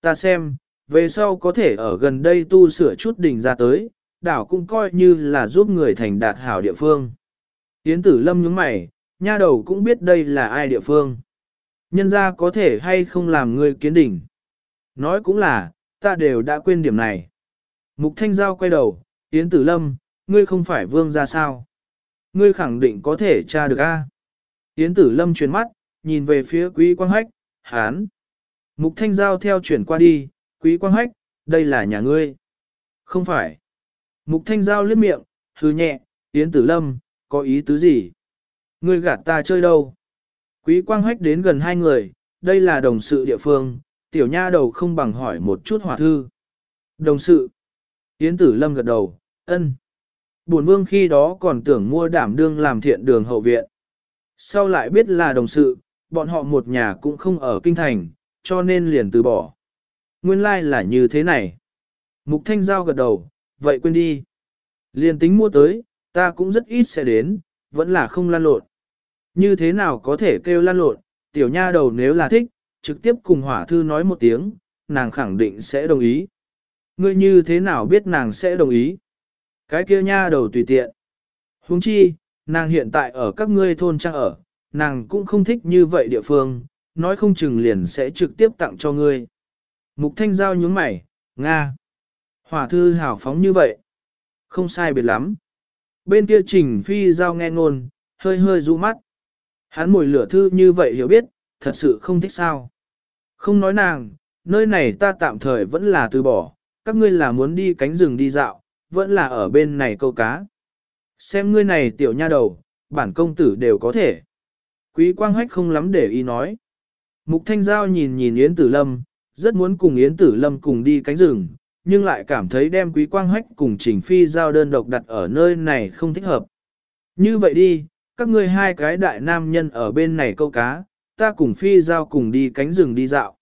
Ta xem, về sau có thể ở gần đây tu sửa chút đỉnh ra tới, đảo cũng coi như là giúp người thành đạt hảo địa phương. Yến tử lâm nhướng mày, nha đầu cũng biết đây là ai địa phương. Nhân ra có thể hay không làm người kiến đỉnh. Nói cũng là, ta đều đã quên điểm này. Mục Thanh Giao quay đầu, Yến Tử Lâm, ngươi không phải vương ra sao? Ngươi khẳng định có thể tra được a. Yến Tử Lâm chuyển mắt, nhìn về phía Quý Quang Hách, hán. Mục Thanh Giao theo chuyển qua đi, Quý Quang Hách, đây là nhà ngươi. Không phải. Mục Thanh Giao liếc miệng, hư nhẹ, Yến Tử Lâm, có ý tứ gì? Ngươi gạt ta chơi đâu? Quý Quang Hách đến gần hai người, đây là đồng sự địa phương, tiểu nha đầu không bằng hỏi một chút hỏa thư. Đồng sự. Yến Tử Lâm gật đầu, ân. Bổn vương khi đó còn tưởng mua đảm đương làm thiện đường hậu viện. Sau lại biết là đồng sự, bọn họ một nhà cũng không ở kinh thành, cho nên liền từ bỏ. Nguyên lai like là như thế này. Mục Thanh Giao gật đầu, vậy quên đi. Liền tính mua tới, ta cũng rất ít sẽ đến, vẫn là không lan lộn. Như thế nào có thể kêu lan lộn, tiểu nha đầu nếu là thích, trực tiếp cùng hỏa thư nói một tiếng, nàng khẳng định sẽ đồng ý. Ngươi như thế nào biết nàng sẽ đồng ý? Cái kia nha đầu tùy tiện. huống chi, nàng hiện tại ở các ngươi thôn trang ở, nàng cũng không thích như vậy địa phương, nói không chừng liền sẽ trực tiếp tặng cho ngươi. Mục thanh giao nhướng mày, Nga. Hỏa thư hào phóng như vậy. Không sai biệt lắm. Bên kia trình phi giao nghe ngôn, hơi hơi rũ mắt. Hắn mùi lửa thư như vậy hiểu biết, thật sự không thích sao. Không nói nàng, nơi này ta tạm thời vẫn là từ bỏ, các ngươi là muốn đi cánh rừng đi dạo, vẫn là ở bên này câu cá. Xem ngươi này tiểu nha đầu, bản công tử đều có thể. Quý quang hách không lắm để ý nói. Mục thanh giao nhìn nhìn Yến Tử Lâm, rất muốn cùng Yến Tử Lâm cùng đi cánh rừng, nhưng lại cảm thấy đem quý quang hách cùng trình phi giao đơn độc đặt ở nơi này không thích hợp. Như vậy đi, các ngươi hai cái đại nam nhân ở bên này câu cá, ta cùng phi giao cùng đi cánh rừng đi dạo.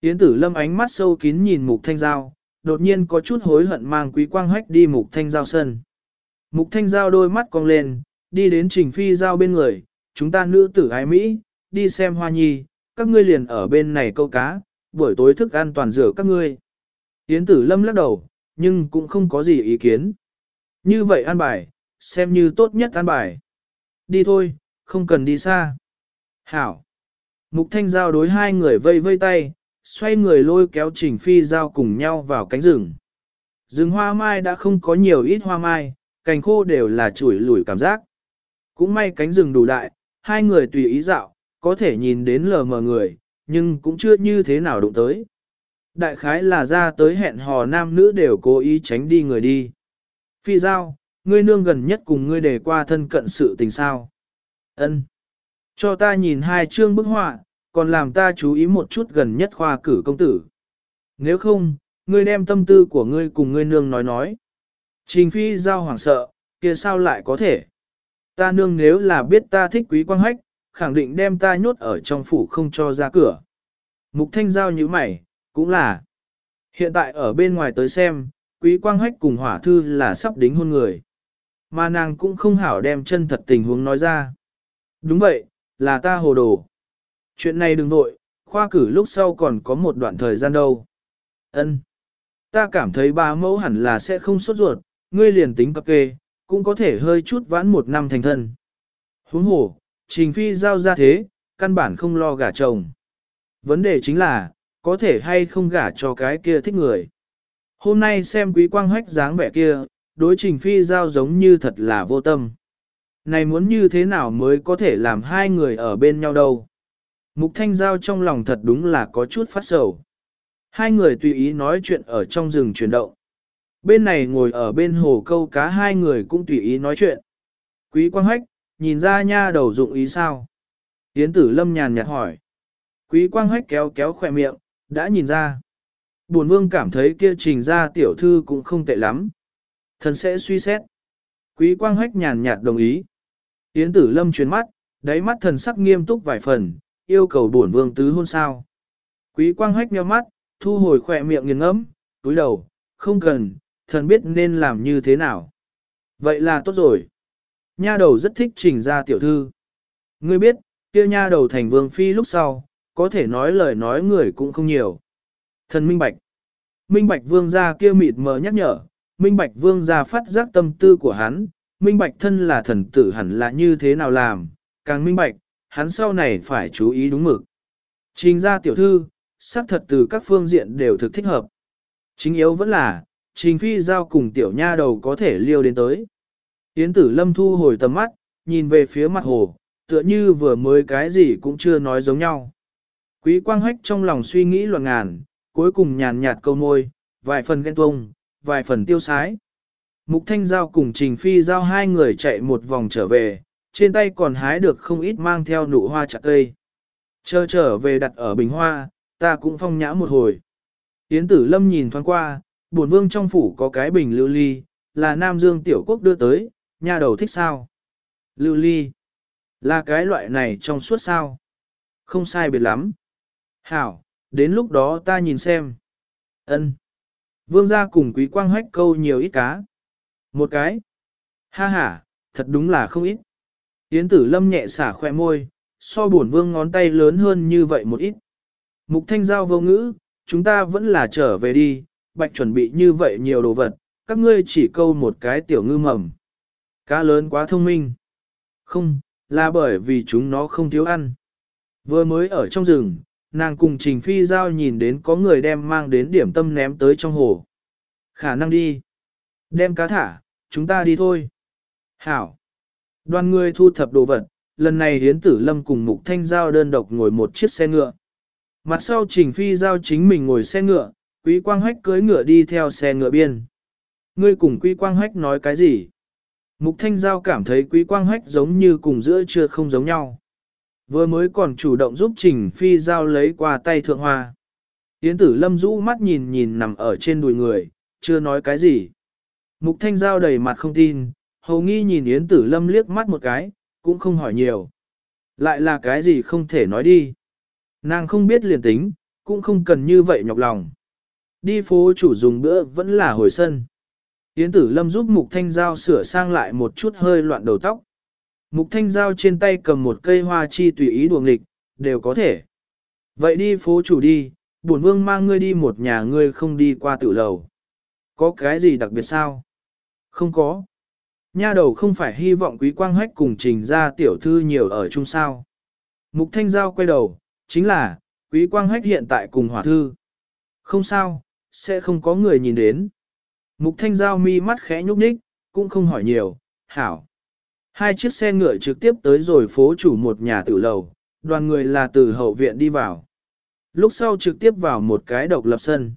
Yến tử lâm ánh mắt sâu kín nhìn mục thanh giao, đột nhiên có chút hối hận mang quý quang hách đi mục thanh giao sân. Mục thanh giao đôi mắt cong lên, đi đến trình phi giao bên người, chúng ta nữ tử ái Mỹ, đi xem hoa nhi, các ngươi liền ở bên này câu cá, buổi tối thức ăn toàn rửa các ngươi. Yến tử lâm lắc đầu, nhưng cũng không có gì ý kiến. Như vậy an bài, xem như tốt nhất an bài. Đi thôi, không cần đi xa. Hảo. Mục thanh giao đối hai người vây vây tay, xoay người lôi kéo trình phi giao cùng nhau vào cánh rừng. Rừng hoa mai đã không có nhiều ít hoa mai, cành khô đều là chuỗi lủi cảm giác. Cũng may cánh rừng đủ đại, hai người tùy ý dạo, có thể nhìn đến lờ mờ người, nhưng cũng chưa như thế nào đụng tới. Đại khái là ra tới hẹn hò nam nữ đều cố ý tránh đi người đi. Phi giao, ngươi nương gần nhất cùng ngươi để qua thân cận sự tình sao. Ân, Cho ta nhìn hai chương bức họa, còn làm ta chú ý một chút gần nhất khoa cử công tử. Nếu không, ngươi đem tâm tư của ngươi cùng ngươi nương nói nói. Trình phi giao hoảng sợ, kia sao lại có thể? Ta nương nếu là biết ta thích quý quang hách, khẳng định đem ta nhốt ở trong phủ không cho ra cửa. Mục thanh giao như mày, cũng là. Hiện tại ở bên ngoài tới xem, quý quang hách cùng hỏa thư là sắp đính hôn người. Mà nàng cũng không hảo đem chân thật tình huống nói ra. Đúng vậy, là ta hồ đồ. Chuyện này đừng nội, khoa cử lúc sau còn có một đoạn thời gian đâu. Ân, Ta cảm thấy ba mẫu hẳn là sẽ không sốt ruột, ngươi liền tính cập kê, cũng có thể hơi chút vãn một năm thành thân. Huống hồ, trình phi giao ra thế, căn bản không lo gả chồng. Vấn đề chính là, có thể hay không gả cho cái kia thích người. Hôm nay xem quý quang hách dáng vẻ kia, đối trình phi giao giống như thật là vô tâm. Này muốn như thế nào mới có thể làm hai người ở bên nhau đâu. Mục thanh giao trong lòng thật đúng là có chút phát sầu. Hai người tùy ý nói chuyện ở trong rừng chuyển động. Bên này ngồi ở bên hồ câu cá hai người cũng tùy ý nói chuyện. Quý quang hách, nhìn ra nha đầu dụng ý sao? Yến tử lâm nhàn nhạt hỏi. Quý quang hách kéo kéo khỏe miệng, đã nhìn ra. Bổn vương cảm thấy kia trình ra tiểu thư cũng không tệ lắm. Thần sẽ suy xét. Quý quang hách nhàn nhạt đồng ý. Yến tử lâm chuyển mắt, đáy mắt thần sắc nghiêm túc vài phần, yêu cầu bổn vương tứ hôn sao. Quý quang hách nheo mắt, thu hồi khỏe miệng nghiền ngẫm, túi đầu, không cần, thần biết nên làm như thế nào. Vậy là tốt rồi. Nha đầu rất thích trình ra tiểu thư. Ngươi biết, kia nha đầu thành vương phi lúc sau, có thể nói lời nói người cũng không nhiều. Thần minh bạch. Minh bạch vương gia kia mịt mờ nhắc nhở, minh bạch vương gia phát giác tâm tư của hắn, minh bạch thân là thần tử hẳn là như thế nào làm, càng minh bạch, hắn sau này phải chú ý đúng mực. Trình ra tiểu thư, xác thật từ các phương diện đều thực thích hợp. Chính yếu vẫn là, trình phi giao cùng tiểu nha đầu có thể liêu đến tới. Yến tử lâm thu hồi tầm mắt, nhìn về phía mặt hồ, tựa như vừa mới cái gì cũng chưa nói giống nhau. Quý quang hách trong lòng suy nghĩ loạn ngàn, cuối cùng nhàn nhạt câu môi, vài phần ghen tuông, vài phần tiêu sái. Mục Thanh Giao cùng Trình Phi Giao hai người chạy một vòng trở về, trên tay còn hái được không ít mang theo nụ hoa chặt cây. Chờ trở về đặt ở bình hoa, ta cũng phong nhã một hồi. Yến tử lâm nhìn thoáng qua, buồn vương trong phủ có cái bình lưu ly, là Nam Dương Tiểu Quốc đưa tới, Nha đầu thích sao? Lưu ly, là cái loại này trong suốt sao? Không sai biệt lắm. Hảo, đến lúc đó ta nhìn xem. Ân. Vương gia cùng quý quang hách câu nhiều ít cá. Một cái. Ha ha, thật đúng là không ít. Yến tử lâm nhẹ xả khoe môi, so bổn vương ngón tay lớn hơn như vậy một ít. Mục thanh giao vô ngữ, chúng ta vẫn là trở về đi, bạch chuẩn bị như vậy nhiều đồ vật, các ngươi chỉ câu một cái tiểu ngư mầm. Cá lớn quá thông minh. Không, là bởi vì chúng nó không thiếu ăn. Vừa mới ở trong rừng, nàng cùng Trình Phi Giao nhìn đến có người đem mang đến điểm tâm ném tới trong hồ. Khả năng đi. Đem cá thả, chúng ta đi thôi. Hảo. Đoàn người thu thập đồ vật, lần này Hiến Tử Lâm cùng Mục Thanh Giao đơn độc ngồi một chiếc xe ngựa. Mặt sau Trình Phi Giao chính mình ngồi xe ngựa, Quý Quang Hách cưới ngựa đi theo xe ngựa biên. Ngươi cùng Quý Quang Hách nói cái gì? Mục Thanh Giao cảm thấy Quý Quang Hách giống như cùng giữa chưa không giống nhau. Vừa mới còn chủ động giúp Trình Phi Giao lấy qua tay thượng hoa. Yến tử lâm rũ mắt nhìn nhìn nằm ở trên đùi người, chưa nói cái gì. Mục Thanh Giao đầy mặt không tin, hầu nghi nhìn Yến tử lâm liếc mắt một cái, cũng không hỏi nhiều. Lại là cái gì không thể nói đi. Nàng không biết liền tính, cũng không cần như vậy nhọc lòng. Đi phố chủ dùng bữa vẫn là hồi sân. Yến tử lâm giúp Mục Thanh Giao sửa sang lại một chút hơi loạn đầu tóc. Mục Thanh Giao trên tay cầm một cây hoa chi tùy ý đuồng nghịch, đều có thể. Vậy đi phố chủ đi, bổn vương mang ngươi đi một nhà ngươi không đi qua tự lầu. Có cái gì đặc biệt sao? Không có. Nha đầu không phải hy vọng quý quang hách cùng trình ra tiểu thư nhiều ở chung sao. Mục Thanh Giao quay đầu, chính là, quý quang hách hiện tại cùng hỏa thư. Không sao, sẽ không có người nhìn đến. Mục Thanh Giao mi mắt khẽ nhúc nhích, cũng không hỏi nhiều, hảo. Hai chiếc xe ngựa trực tiếp tới rồi phố chủ một nhà tử lầu, đoàn người là từ hậu viện đi vào. Lúc sau trực tiếp vào một cái độc lập sân.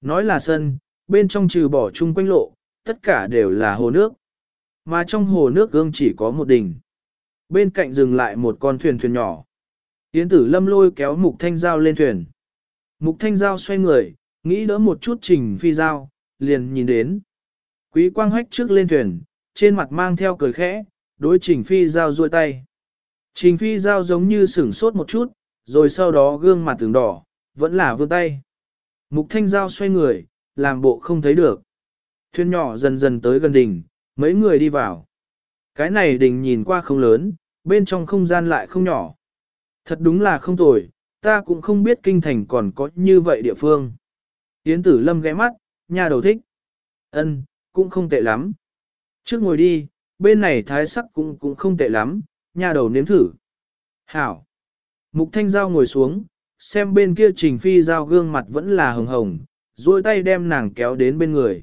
Nói là sân, bên trong trừ bỏ chung quanh lộ, tất cả đều là hồ nước. Mà trong hồ nước gương chỉ có một đỉnh. Bên cạnh dừng lại một con thuyền thuyền nhỏ. Yến tử lâm lôi kéo mục thanh giao lên thuyền. Mục thanh giao xoay người, nghĩ đỡ một chút trình phi giao, liền nhìn đến. Quý quang hách trước lên thuyền, trên mặt mang theo cười khẽ, đối trình phi giao ruôi tay. Trình phi giao giống như sửng sốt một chút, rồi sau đó gương mặt tường đỏ, vẫn là vươn tay. Mục thanh giao xoay người, làm bộ không thấy được. Thuyền nhỏ dần dần tới gần đỉnh, mấy người đi vào. Cái này đỉnh nhìn qua không lớn, bên trong không gian lại không nhỏ. Thật đúng là không tồi, ta cũng không biết kinh thành còn có như vậy địa phương. Yến tử lâm ghé mắt, nhà đầu thích. ân cũng không tệ lắm. Trước ngồi đi, bên này thái sắc cũng cũng không tệ lắm, nhà đầu nếm thử. Hảo. Mục thanh giao ngồi xuống, xem bên kia trình phi giao gương mặt vẫn là hồng hồng, duỗi tay đem nàng kéo đến bên người.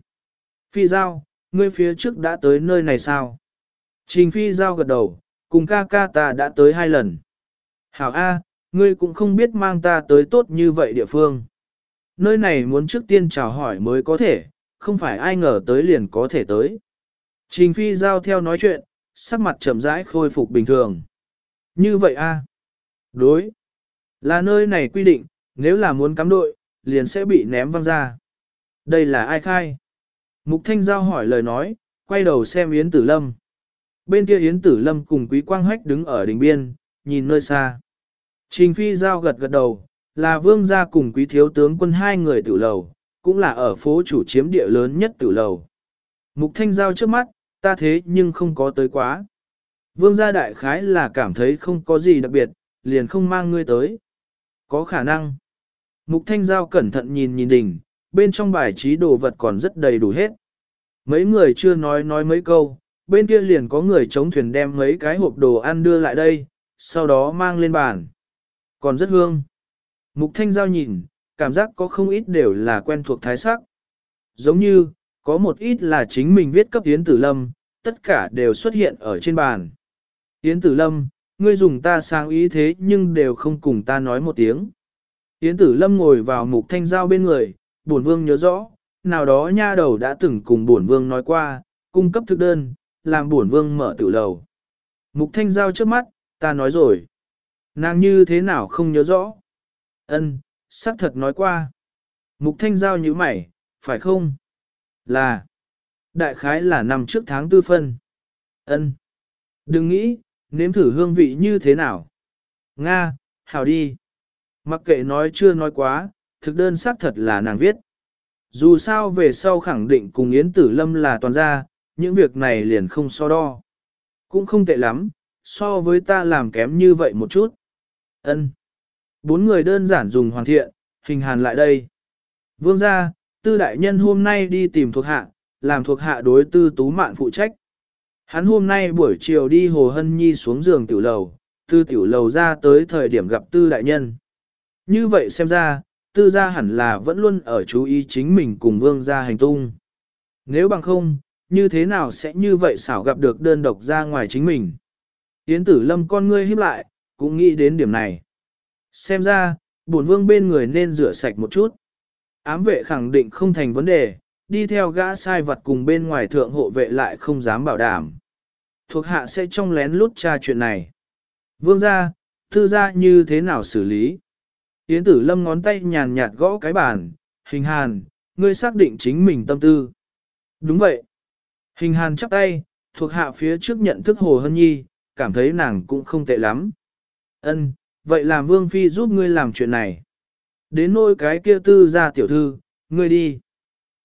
Phi giao, ngươi phía trước đã tới nơi này sao? Trình phi giao gật đầu, cùng ca ca ta đã tới hai lần. Hảo A, ngươi cũng không biết mang ta tới tốt như vậy địa phương. Nơi này muốn trước tiên chào hỏi mới có thể, không phải ai ngờ tới liền có thể tới. Trình phi giao theo nói chuyện, sắc mặt chậm rãi khôi phục bình thường. Như vậy a Đối. Là nơi này quy định, nếu là muốn cắm đội, liền sẽ bị ném văng ra. Đây là ai khai? Mục Thanh Giao hỏi lời nói, quay đầu xem Yến Tử Lâm. Bên kia Yến Tử Lâm cùng Quý Quang Hách đứng ở đỉnh biên, nhìn nơi xa. Trình Phi Giao gật gật đầu, là vương gia cùng Quý Thiếu Tướng quân hai người tử lầu, cũng là ở phố chủ chiếm địa lớn nhất tử lầu. Mục Thanh Giao trước mắt, ta thế nhưng không có tới quá. Vương gia đại khái là cảm thấy không có gì đặc biệt, liền không mang ngươi tới. Có khả năng. Mục Thanh Giao cẩn thận nhìn nhìn đỉnh, bên trong bài trí đồ vật còn rất đầy đủ hết. Mấy người chưa nói nói mấy câu, bên kia liền có người chống thuyền đem mấy cái hộp đồ ăn đưa lại đây, sau đó mang lên bàn. Còn rất hương. Mục Thanh Giao nhìn, cảm giác có không ít đều là quen thuộc thái sắc. Giống như, có một ít là chính mình viết cấp Yến Tử Lâm, tất cả đều xuất hiện ở trên bàn. Yến Tử Lâm, ngươi dùng ta sang ý thế nhưng đều không cùng ta nói một tiếng. Yến Tử Lâm ngồi vào mục thanh giao bên người, bổn vương nhớ rõ, nào đó nha đầu đã từng cùng bổn vương nói qua, cung cấp thực đơn, làm bổn vương mở tự lầu. Mục thanh giao trước mắt, ta nói rồi. Nàng như thế nào không nhớ rõ? Ân, xác thật nói qua. Mục thanh giao như mày, phải không? Là. Đại khái là năm trước tháng tư phân. Ân. Đừng nghĩ, nếm thử hương vị như thế nào. Nga, hảo đi. Mặc kệ nói chưa nói quá, thực đơn xác thật là nàng viết. Dù sao về sau khẳng định cùng Yến Tử Lâm là toàn gia, những việc này liền không so đo. Cũng không tệ lắm, so với ta làm kém như vậy một chút. Ân. Bốn người đơn giản dùng hoàn thiện, hình hàn lại đây. Vương gia, tư đại nhân hôm nay đi tìm thuộc hạ, làm thuộc hạ đối tư tú mạn phụ trách. Hắn hôm nay buổi chiều đi Hồ Hân Nhi xuống giường tiểu lầu, tư tiểu lầu ra tới thời điểm gặp tư đại nhân. Như vậy xem ra, tư gia hẳn là vẫn luôn ở chú ý chính mình cùng vương gia hành tung. Nếu bằng không, như thế nào sẽ như vậy xảo gặp được đơn độc ra ngoài chính mình. Yến tử lâm con ngươi híp lại, cũng nghĩ đến điểm này. Xem ra, bổn vương bên người nên rửa sạch một chút. Ám vệ khẳng định không thành vấn đề, đi theo gã sai vật cùng bên ngoài thượng hộ vệ lại không dám bảo đảm. Thuộc hạ sẽ trong lén lút tra chuyện này. Vương gia, thư gia như thế nào xử lý? Yến tử lâm ngón tay nhàn nhạt gõ cái bàn, hình hàn, ngươi xác định chính mình tâm tư. Đúng vậy. Hình hàn chắp tay, thuộc hạ phía trước nhận thức Hồ Hân Nhi, cảm thấy nàng cũng không tệ lắm. Ân, vậy làm Vương Phi giúp ngươi làm chuyện này. Đến nôi cái kia tư ra tiểu thư, ngươi đi.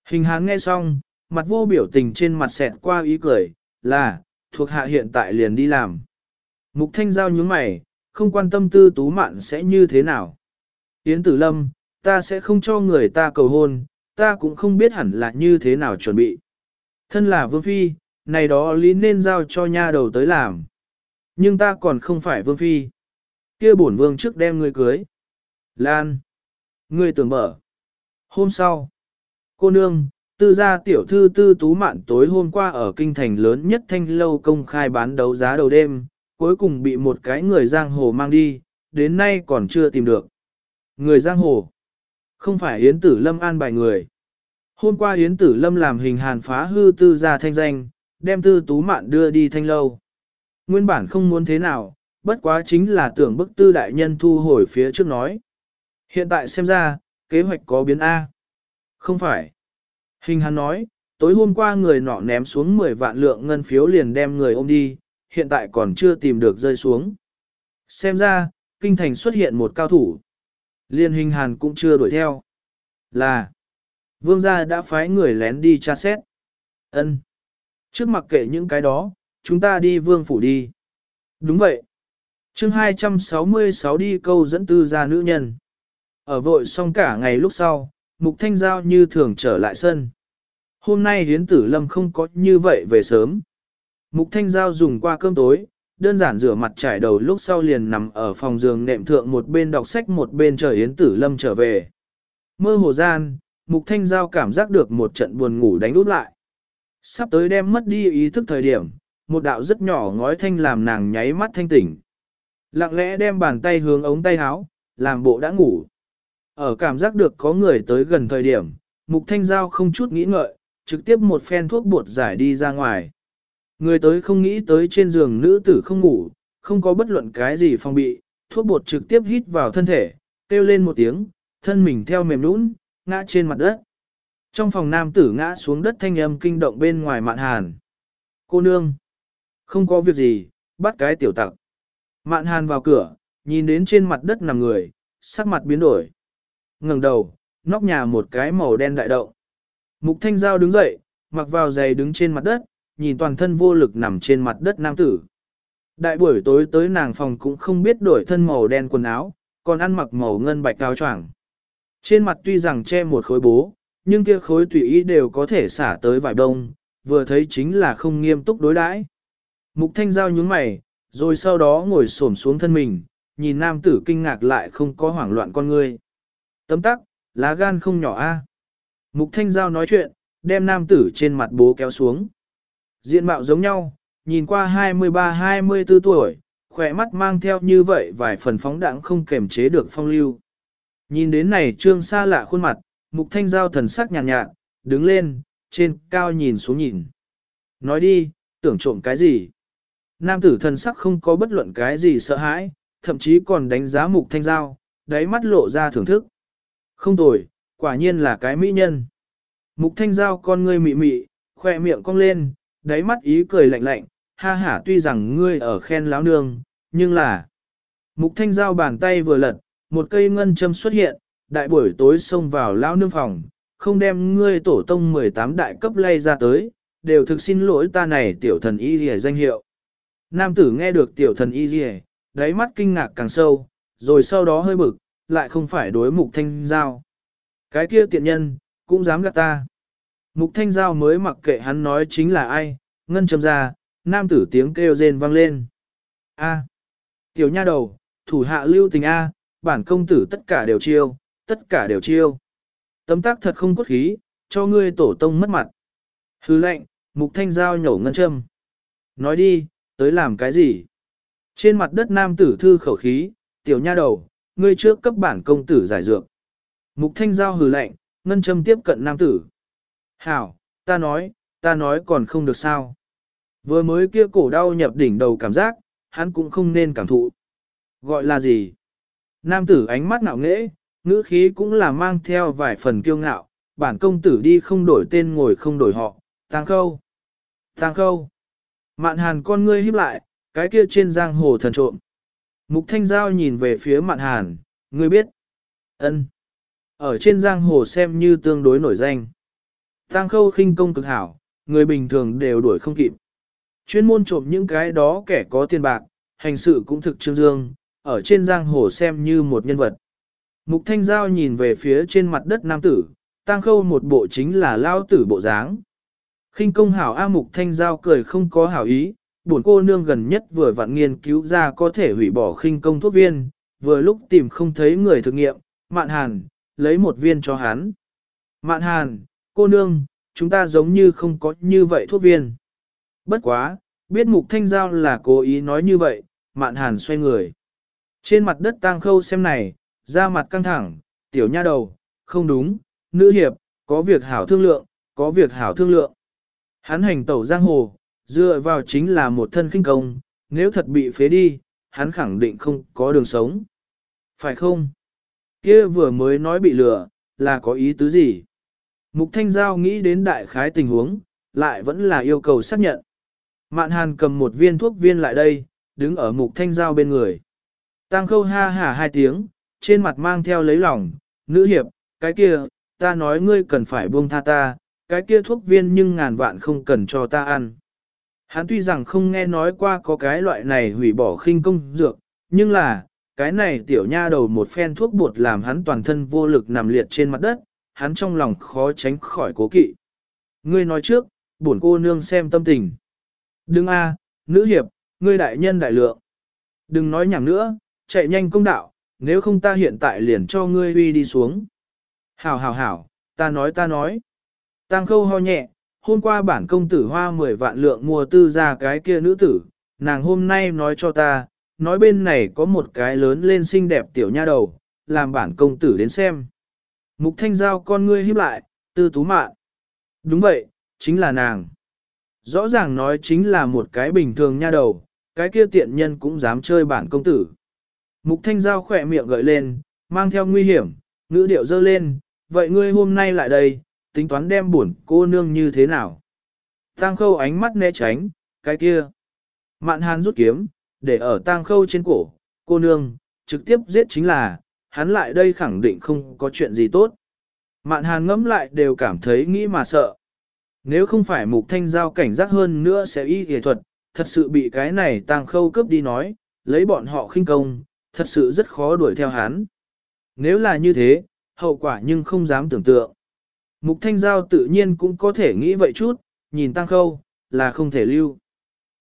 Hình hán nghe xong, mặt vô biểu tình trên mặt xẹt qua ý cười, là, thuộc hạ hiện tại liền đi làm. Mục thanh giao nhướng mày, không quan tâm tư tú mạn sẽ như thế nào. Yến tử lâm, ta sẽ không cho người ta cầu hôn, ta cũng không biết hẳn là như thế nào chuẩn bị. Thân là vương phi, này đó lý nên giao cho nha đầu tới làm. Nhưng ta còn không phải vương phi kia bổn vương trước đem người cưới. Lan. Ngươi tưởng mở. Hôm sau, cô nương, tư gia tiểu thư tư tú mạn tối hôm qua ở kinh thành lớn nhất thanh lâu công khai bán đấu giá đầu đêm, cuối cùng bị một cái người giang hồ mang đi, đến nay còn chưa tìm được. Người giang hồ, không phải Yến Tử Lâm an bài người. Hôm qua Yến Tử Lâm làm hình hàn phá hư tư gia thanh danh, đem tư tú mạn đưa đi thanh lâu. Nguyên bản không muốn thế nào, bất quá chính là tưởng bức tư đại nhân thu hồi phía trước nói. Hiện tại xem ra, kế hoạch có biến A. Không phải. Hình hắn nói, tối hôm qua người nọ ném xuống 10 vạn lượng ngân phiếu liền đem người ôm đi, hiện tại còn chưa tìm được rơi xuống. Xem ra, kinh thành xuất hiện một cao thủ. Liên hình hàn cũng chưa đuổi theo. Là, vương gia đã phái người lén đi tra xét. ân Trước mặc kệ những cái đó, chúng ta đi vương phủ đi. Đúng vậy chương 266 đi câu dẫn tư gia nữ nhân. Ở vội xong cả ngày lúc sau, Mục Thanh Giao như thường trở lại sân. Hôm nay Hiến Tử Lâm không có như vậy về sớm. Mục Thanh Giao dùng qua cơm tối, đơn giản rửa mặt trải đầu lúc sau liền nằm ở phòng giường nệm thượng một bên đọc sách một bên chờ Hiến Tử Lâm trở về. Mơ hồ gian, Mục Thanh Giao cảm giác được một trận buồn ngủ đánh út lại. Sắp tới đem mất đi ý thức thời điểm, một đạo rất nhỏ ngói thanh làm nàng nháy mắt thanh tỉnh. Lặng lẽ đem bàn tay hướng ống tay áo, làm bộ đã ngủ. Ở cảm giác được có người tới gần thời điểm, Mục Thanh Giao không chút nghĩ ngợi, trực tiếp một phen thuốc bột giải đi ra ngoài. Người tới không nghĩ tới trên giường nữ tử không ngủ, không có bất luận cái gì phong bị, thuốc bột trực tiếp hít vào thân thể, kêu lên một tiếng, thân mình theo mềm nũng, ngã trên mặt đất. Trong phòng nam tử ngã xuống đất thanh âm kinh động bên ngoài mạn hàn. Cô nương, không có việc gì, bắt cái tiểu tặc. Mạn hàn vào cửa, nhìn đến trên mặt đất nằm người, sắc mặt biến đổi ngẩng đầu, nóc nhà một cái màu đen đại động. Mục Thanh Giao đứng dậy, mặc vào giày đứng trên mặt đất, nhìn toàn thân vô lực nằm trên mặt đất nam tử. Đại buổi tối tới nàng phòng cũng không biết đổi thân màu đen quần áo, còn ăn mặc màu ngân bạch cao choàng. Trên mặt tuy rằng che một khối bố, nhưng kia khối tùy ý đều có thể xả tới vài đông, vừa thấy chính là không nghiêm túc đối đãi. Mục thanh giao nhướng mày, rồi sau đó ngồi xổm xuống thân mình, nhìn nam tử kinh ngạc lại không có hoảng loạn con người, Tấm tắc, lá gan không nhỏ a. Mục thanh giao nói chuyện, đem nam tử trên mặt bố kéo xuống. Diện mạo giống nhau, nhìn qua 23-24 tuổi, khỏe mắt mang theo như vậy vài phần phóng đẳng không kềm chế được phong lưu. Nhìn đến này trương xa lạ khuôn mặt, mục thanh giao thần sắc nhàn nhạt, nhạt, đứng lên, trên cao nhìn xuống nhìn. Nói đi, tưởng trộm cái gì? Nam tử thần sắc không có bất luận cái gì sợ hãi, thậm chí còn đánh giá mục thanh giao, đáy mắt lộ ra thưởng thức. Không tồi, quả nhiên là cái mỹ nhân. Mục thanh giao con ngươi mị mị, khoe miệng cong lên, đáy mắt ý cười lạnh lạnh, ha ha tuy rằng ngươi ở khen láo nương, nhưng là... Mục thanh giao bàn tay vừa lật, một cây ngân châm xuất hiện, đại buổi tối xông vào lão nương phòng, không đem ngươi tổ tông 18 đại cấp lay ra tới, đều thực xin lỗi ta này tiểu thần y hề danh hiệu. Nam tử nghe được tiểu thần y rìa, đáy mắt kinh ngạc càng sâu, rồi sau đó hơi bực, lại không phải đối mục thanh giao. Cái kia tiện nhân, cũng dám gạt ta. Mục thanh giao mới mặc kệ hắn nói chính là ai, ngân châm ra, nam tử tiếng kêu rên vang lên. A. Tiểu nha đầu, thủ hạ lưu tình A, bản công tử tất cả đều chiêu, tất cả đều chiêu. Tấm tác thật không cốt khí, cho ngươi tổ tông mất mặt. Hứ lệnh, mục thanh giao nhổ ngân châm. Nói đi, tới làm cái gì? Trên mặt đất nam tử thư khẩu khí, tiểu nha đầu, ngươi trước cấp bản công tử giải dược. Mục thanh giao hừ lạnh, ngân châm tiếp cận nam tử. Hảo, ta nói, ta nói còn không được sao. Vừa mới kia cổ đau nhập đỉnh đầu cảm giác, hắn cũng không nên cảm thụ. Gọi là gì? Nam tử ánh mắt ngạo nghễ, ngữ khí cũng là mang theo vài phần kiêu ngạo, bản công tử đi không đổi tên ngồi không đổi họ, tang khâu. Tang khâu. Mạn hàn con ngươi híp lại, cái kia trên giang hồ thần trộm. Mục thanh giao nhìn về phía mạn hàn, ngươi biết. ân Ở trên giang hồ xem như tương đối nổi danh. Tang khâu khinh công cực hảo, người bình thường đều đuổi không kịp. Chuyên môn trộm những cái đó kẻ có tiền bạc, hành sự cũng thực trương dương, ở trên giang hồ xem như một nhân vật. Mục Thanh Giao nhìn về phía trên mặt đất nam tử, tang khâu một bộ chính là lao tử bộ dáng khinh công hảo A Mục Thanh Giao cười không có hảo ý, buồn cô nương gần nhất vừa vặn nghiên cứu ra có thể hủy bỏ khinh công thuốc viên, vừa lúc tìm không thấy người thực nghiệm, mạn hàn, lấy một viên cho hắn. Mạn hàn, cô nương, chúng ta giống như không có như vậy thuốc viên. Bất quá, biết mục thanh giao là cố ý nói như vậy, mạn hàn xoay người. Trên mặt đất tang khâu xem này, da mặt căng thẳng, tiểu nha đầu, không đúng, nữ hiệp, có việc hảo thương lượng, có việc hảo thương lượng. Hắn hành tẩu giang hồ, dựa vào chính là một thân kinh công, nếu thật bị phế đi, hắn khẳng định không có đường sống. Phải không? Kia vừa mới nói bị lừa, là có ý tứ gì? Mục Thanh Giao nghĩ đến đại khái tình huống, lại vẫn là yêu cầu xác nhận. Mạn Hàn cầm một viên thuốc viên lại đây, đứng ở Mục Thanh Giao bên người. Tăng khâu ha hả hai tiếng, trên mặt mang theo lấy lòng, nữ hiệp, cái kia, ta nói ngươi cần phải buông tha ta, cái kia thuốc viên nhưng ngàn vạn không cần cho ta ăn. Hắn tuy rằng không nghe nói qua có cái loại này hủy bỏ khinh công dược, nhưng là, cái này tiểu nha đầu một phen thuốc bột làm hắn toàn thân vô lực nằm liệt trên mặt đất, hắn trong lòng khó tránh khỏi cố kỵ. Ngươi nói trước, bổn cô nương xem tâm tình. Đừng a, nữ hiệp, ngươi đại nhân đại lượng. Đừng nói nhảm nữa, chạy nhanh công đạo, nếu không ta hiện tại liền cho ngươi uy đi xuống. Hảo hảo hảo, ta nói ta nói. Tăng khâu ho nhẹ, hôm qua bản công tử hoa 10 vạn lượng mua tư ra cái kia nữ tử, nàng hôm nay nói cho ta, nói bên này có một cái lớn lên xinh đẹp tiểu nha đầu, làm bản công tử đến xem. Mục thanh giao con ngươi híp lại, tư tú mạn. Đúng vậy, chính là nàng. Rõ ràng nói chính là một cái bình thường nha đầu, cái kia tiện nhân cũng dám chơi bản công tử. Mục thanh giao khỏe miệng gợi lên, mang theo nguy hiểm, ngữ điệu dơ lên, vậy ngươi hôm nay lại đây, tính toán đem buồn cô nương như thế nào? Tang khâu ánh mắt né tránh, cái kia. Mạn hàn rút kiếm, để ở tang khâu trên cổ, cô nương, trực tiếp giết chính là, hắn lại đây khẳng định không có chuyện gì tốt. Mạn hàn ngẫm lại đều cảm thấy nghĩ mà sợ. Nếu không phải mục thanh giao cảnh giác hơn nữa sẽ y nghệ thuật, thật sự bị cái này tang khâu cướp đi nói, lấy bọn họ khinh công, thật sự rất khó đuổi theo hắn. Nếu là như thế, hậu quả nhưng không dám tưởng tượng. Mục Thanh Giao tự nhiên cũng có thể nghĩ vậy chút, nhìn Tăng Khâu, là không thể lưu.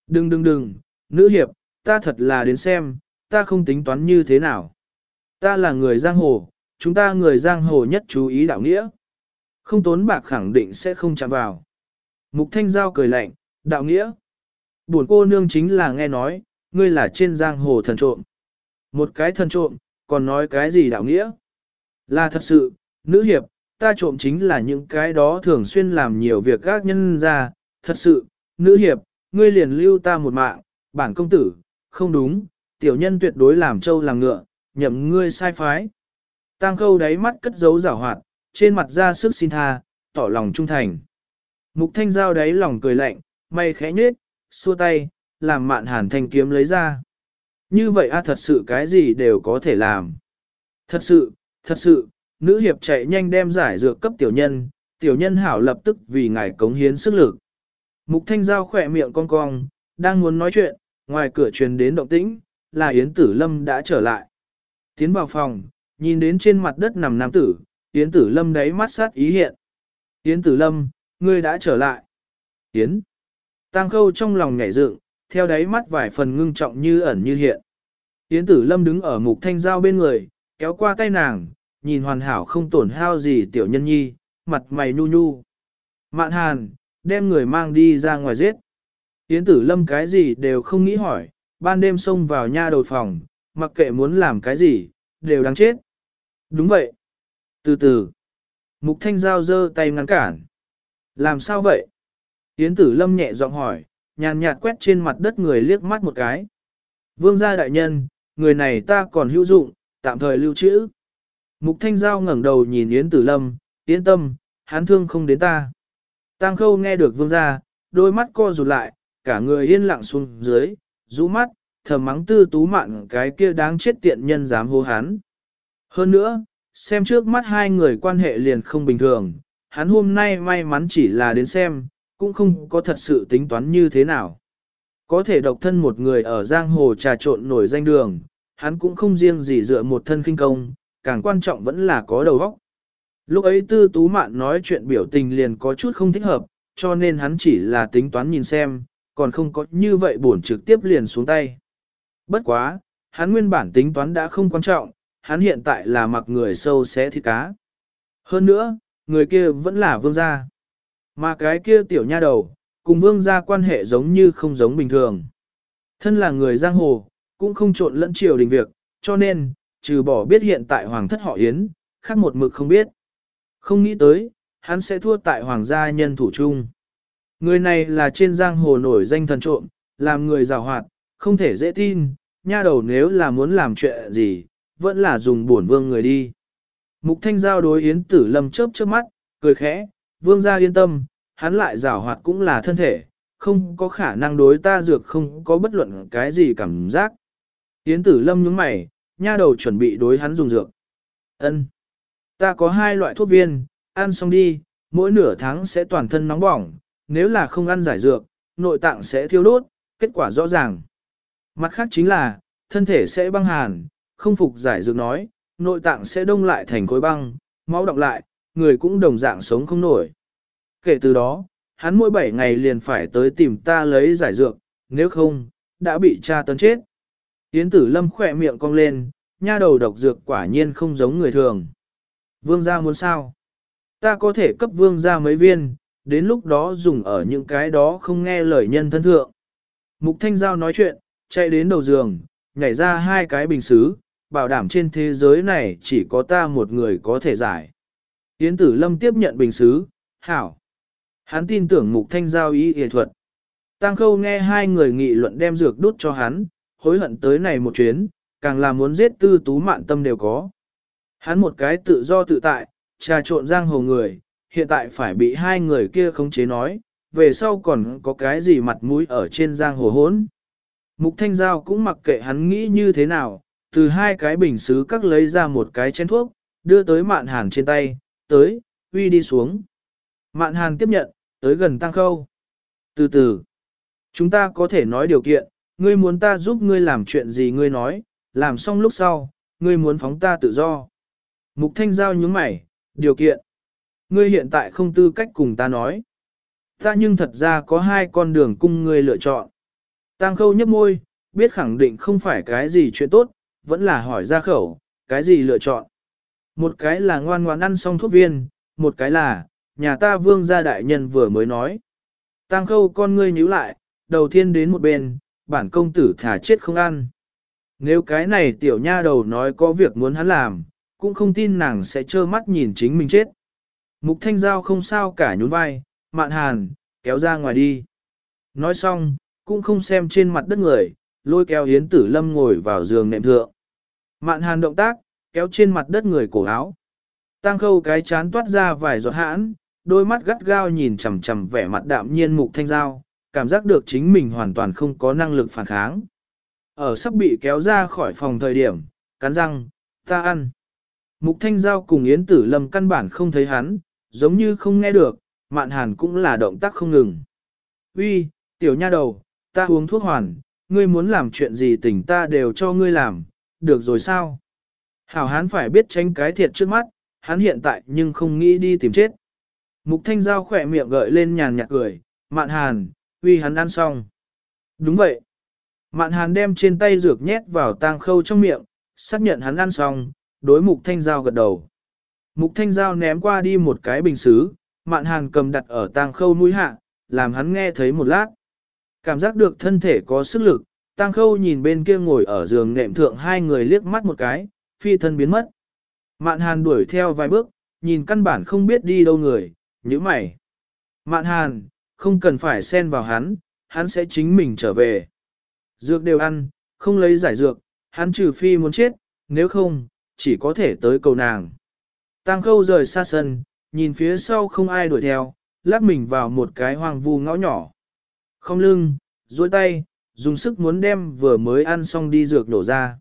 Đừng đừng đừng, nữ hiệp, ta thật là đến xem, ta không tính toán như thế nào. Ta là người giang hồ, chúng ta người giang hồ nhất chú ý đạo nghĩa. Không tốn bạc khẳng định sẽ không chạm vào. Mục Thanh Giao cười lạnh, đạo nghĩa. Buồn cô nương chính là nghe nói, ngươi là trên giang hồ thần trộm. Một cái thần trộm, còn nói cái gì đạo nghĩa? Là thật sự, nữ hiệp, ta trộm chính là những cái đó thường xuyên làm nhiều việc các nhân ra, thật sự, nữ hiệp, ngươi liền lưu ta một mạng, bản công tử, không đúng, tiểu nhân tuyệt đối làm trâu làm ngựa, nhậm ngươi sai phái. Tang khâu đáy mắt cất giấu giảo hoạt, trên mặt ra sức xin tha, tỏ lòng trung thành. Mục thanh giao đáy lòng cười lạnh, mày khẽ nhếch, xua tay, làm mạn hàn thanh kiếm lấy ra. Như vậy a thật sự cái gì đều có thể làm. Thật sự, thật sự, nữ hiệp chạy nhanh đem giải dược cấp tiểu nhân, tiểu nhân hảo lập tức vì ngài cống hiến sức lực. Mục thanh giao khỏe miệng cong cong, đang muốn nói chuyện, ngoài cửa truyền đến động tĩnh, là Yến Tử Lâm đã trở lại. Tiến vào phòng, nhìn đến trên mặt đất nằm nam tử, Yến Tử Lâm đáy mắt sát ý hiện. Yến Tử Lâm, ngươi đã trở lại. Yến. Tăng khâu trong lòng nhảy dựng, theo đáy mắt vài phần ngưng trọng như ẩn như hiện. Yến Tử Lâm đứng ở mục thanh giao bên người, kéo qua tay nàng, nhìn hoàn hảo không tổn hao gì tiểu nhân nhi, mặt mày nhu nhu. Mạn hàn, đem người mang đi ra ngoài giết. Yến tử lâm cái gì đều không nghĩ hỏi, ban đêm xông vào nha đầu phòng, mặc kệ muốn làm cái gì, đều đáng chết. Đúng vậy. Từ từ. Mục thanh giao giơ tay ngăn cản. Làm sao vậy? Yến tử lâm nhẹ giọng hỏi, nhàn nhạt quét trên mặt đất người liếc mắt một cái. Vương gia đại nhân, người này ta còn hữu dụng, tạm thời lưu trữ. Mục thanh giao ngẩng đầu nhìn Yến tử lâm, yên tâm, hắn thương không đến ta. Tăng khâu nghe được vương gia, đôi mắt co rụt lại, cả người yên lặng xuống dưới, rũ mắt, thầm mắng tư tú mạn cái kia đáng chết tiện nhân dám hô hắn. Hơn nữa, xem trước mắt hai người quan hệ liền không bình thường, hắn hôm nay may mắn chỉ là đến xem, cũng không có thật sự tính toán như thế nào. Có thể độc thân một người ở giang hồ trà trộn nổi danh đường, hắn cũng không riêng gì dựa một thân kinh công, càng quan trọng vẫn là có đầu óc. Lúc ấy tư tú mạn nói chuyện biểu tình liền có chút không thích hợp, cho nên hắn chỉ là tính toán nhìn xem, còn không có như vậy bổn trực tiếp liền xuống tay. Bất quá, hắn nguyên bản tính toán đã không quan trọng, hắn hiện tại là mặc người sâu xé thịt cá. Hơn nữa, người kia vẫn là vương gia. Mà cái kia tiểu nha đầu, cùng vương gia quan hệ giống như không giống bình thường. Thân là người giang hồ, cũng không trộn lẫn triều đình việc, cho nên, trừ bỏ biết hiện tại hoàng thất họ Yến, khác một mực không biết. Không nghĩ tới, hắn sẽ thua tại hoàng gia nhân thủ chung. Người này là trên giang hồ nổi danh thần trộm, làm người rào hoạt, không thể dễ tin, nha đầu nếu là muốn làm chuyện gì, vẫn là dùng bổn vương người đi. Mục thanh giao đối yến tử lâm chớp chớp mắt, cười khẽ, vương gia yên tâm, hắn lại rào hoạt cũng là thân thể, không có khả năng đối ta dược không có bất luận cái gì cảm giác. Yến tử lâm nhướng mày, nha đầu chuẩn bị đối hắn dùng dược. Ân, Ta có hai loại thuốc viên, ăn xong đi, mỗi nửa tháng sẽ toàn thân nóng bỏng, nếu là không ăn giải dược, nội tạng sẽ thiêu đốt, kết quả rõ ràng. Mặt khác chính là, thân thể sẽ băng hàn, không phục giải dược nói, nội tạng sẽ đông lại thành khối băng, máu đọng lại, người cũng đồng dạng sống không nổi. Kể từ đó, hắn mỗi 7 ngày liền phải tới tìm ta lấy giải dược, nếu không, đã bị cha tấn chết. Yến tử lâm khỏe miệng cong lên, nha đầu độc dược quả nhiên không giống người thường. Vương gia muốn sao? Ta có thể cấp vương gia mấy viên, đến lúc đó dùng ở những cái đó không nghe lời nhân thân thượng. Mục Thanh Giao nói chuyện, chạy đến đầu giường, nhảy ra hai cái bình xứ, bảo đảm trên thế giới này chỉ có ta một người có thể giải. Yến Tử Lâm tiếp nhận bình xứ, hảo. Hắn tin tưởng Mục Thanh Giao ý y thuật. Tăng Khâu nghe hai người nghị luận đem dược đút cho hắn, hối hận tới này một chuyến, càng là muốn giết tư tú mạn tâm đều có. Hắn một cái tự do tự tại, trà trộn giang hồ người, hiện tại phải bị hai người kia khống chế nói, về sau còn có cái gì mặt mũi ở trên giang hồ hốn. Mục Thanh Giao cũng mặc kệ hắn nghĩ như thế nào, từ hai cái bình xứ các lấy ra một cái chén thuốc, đưa tới mạn hàn trên tay, tới, uy đi xuống. Mạn hàn tiếp nhận, tới gần tăng khâu. Từ từ, chúng ta có thể nói điều kiện, ngươi muốn ta giúp ngươi làm chuyện gì ngươi nói, làm xong lúc sau, ngươi muốn phóng ta tự do. Mục Thanh Giao nhướng mày, điều kiện. Ngươi hiện tại không tư cách cùng ta nói. Ta nhưng thật ra có hai con đường cung ngươi lựa chọn. Tăng khâu nhấp môi, biết khẳng định không phải cái gì chuyện tốt, vẫn là hỏi ra khẩu, cái gì lựa chọn. Một cái là ngoan ngoan ăn xong thuốc viên, một cái là, nhà ta vương gia đại nhân vừa mới nói. Tăng khâu con ngươi nhíu lại, đầu tiên đến một bên, bản công tử thả chết không ăn. Nếu cái này tiểu nha đầu nói có việc muốn hắn làm, cũng không tin nàng sẽ trơ mắt nhìn chính mình chết. Mục thanh giao không sao cả nhún vai, mạn hàn, kéo ra ngoài đi. Nói xong, cũng không xem trên mặt đất người, lôi kéo hiến tử lâm ngồi vào giường nệm thượng. Mạn hàn động tác, kéo trên mặt đất người cổ áo. Tăng khâu cái chán toát ra vài giọt hãn, đôi mắt gắt gao nhìn chằm chằm vẻ mặt đạm nhiên mục thanh giao, cảm giác được chính mình hoàn toàn không có năng lực phản kháng. Ở sắp bị kéo ra khỏi phòng thời điểm, cắn răng, ta ăn. Mục thanh giao cùng Yến Tử Lâm căn bản không thấy hắn, giống như không nghe được, mạn hàn cũng là động tác không ngừng. Uy, tiểu nha đầu, ta uống thuốc hoàn, ngươi muốn làm chuyện gì tỉnh ta đều cho ngươi làm, được rồi sao? Hảo hán phải biết tránh cái thiệt trước mắt, hắn hiện tại nhưng không nghĩ đi tìm chết. Mục thanh giao khỏe miệng gợi lên nhàn nhạt cười, mạn hàn, uy hắn ăn xong. Đúng vậy. Mạn hàn đem trên tay dược nhét vào tang khâu trong miệng, xác nhận hắn ăn xong, đối mục thanh dao gật đầu. Mục thanh dao ném qua đi một cái bình xứ, mạn hàn cầm đặt ở tang khâu mũi hạ, làm hắn nghe thấy một lát. Cảm giác được thân thể có sức lực, tang khâu nhìn bên kia ngồi ở giường nệm thượng hai người liếc mắt một cái, phi thân biến mất. Mạn hàn đuổi theo vài bước, nhìn căn bản không biết đi đâu người, như mày. Mạn hàn, không cần phải xen vào hắn, hắn sẽ chính mình trở về. Dược đều ăn, không lấy giải dược, hắn trừ phi muốn chết, nếu không, chỉ có thể tới cầu nàng. Tăng khâu rời xa sân, nhìn phía sau không ai đuổi theo, lắc mình vào một cái hoang vu ngõ nhỏ. Không lưng, duỗi tay, dùng sức muốn đem vừa mới ăn xong đi dược đổ ra.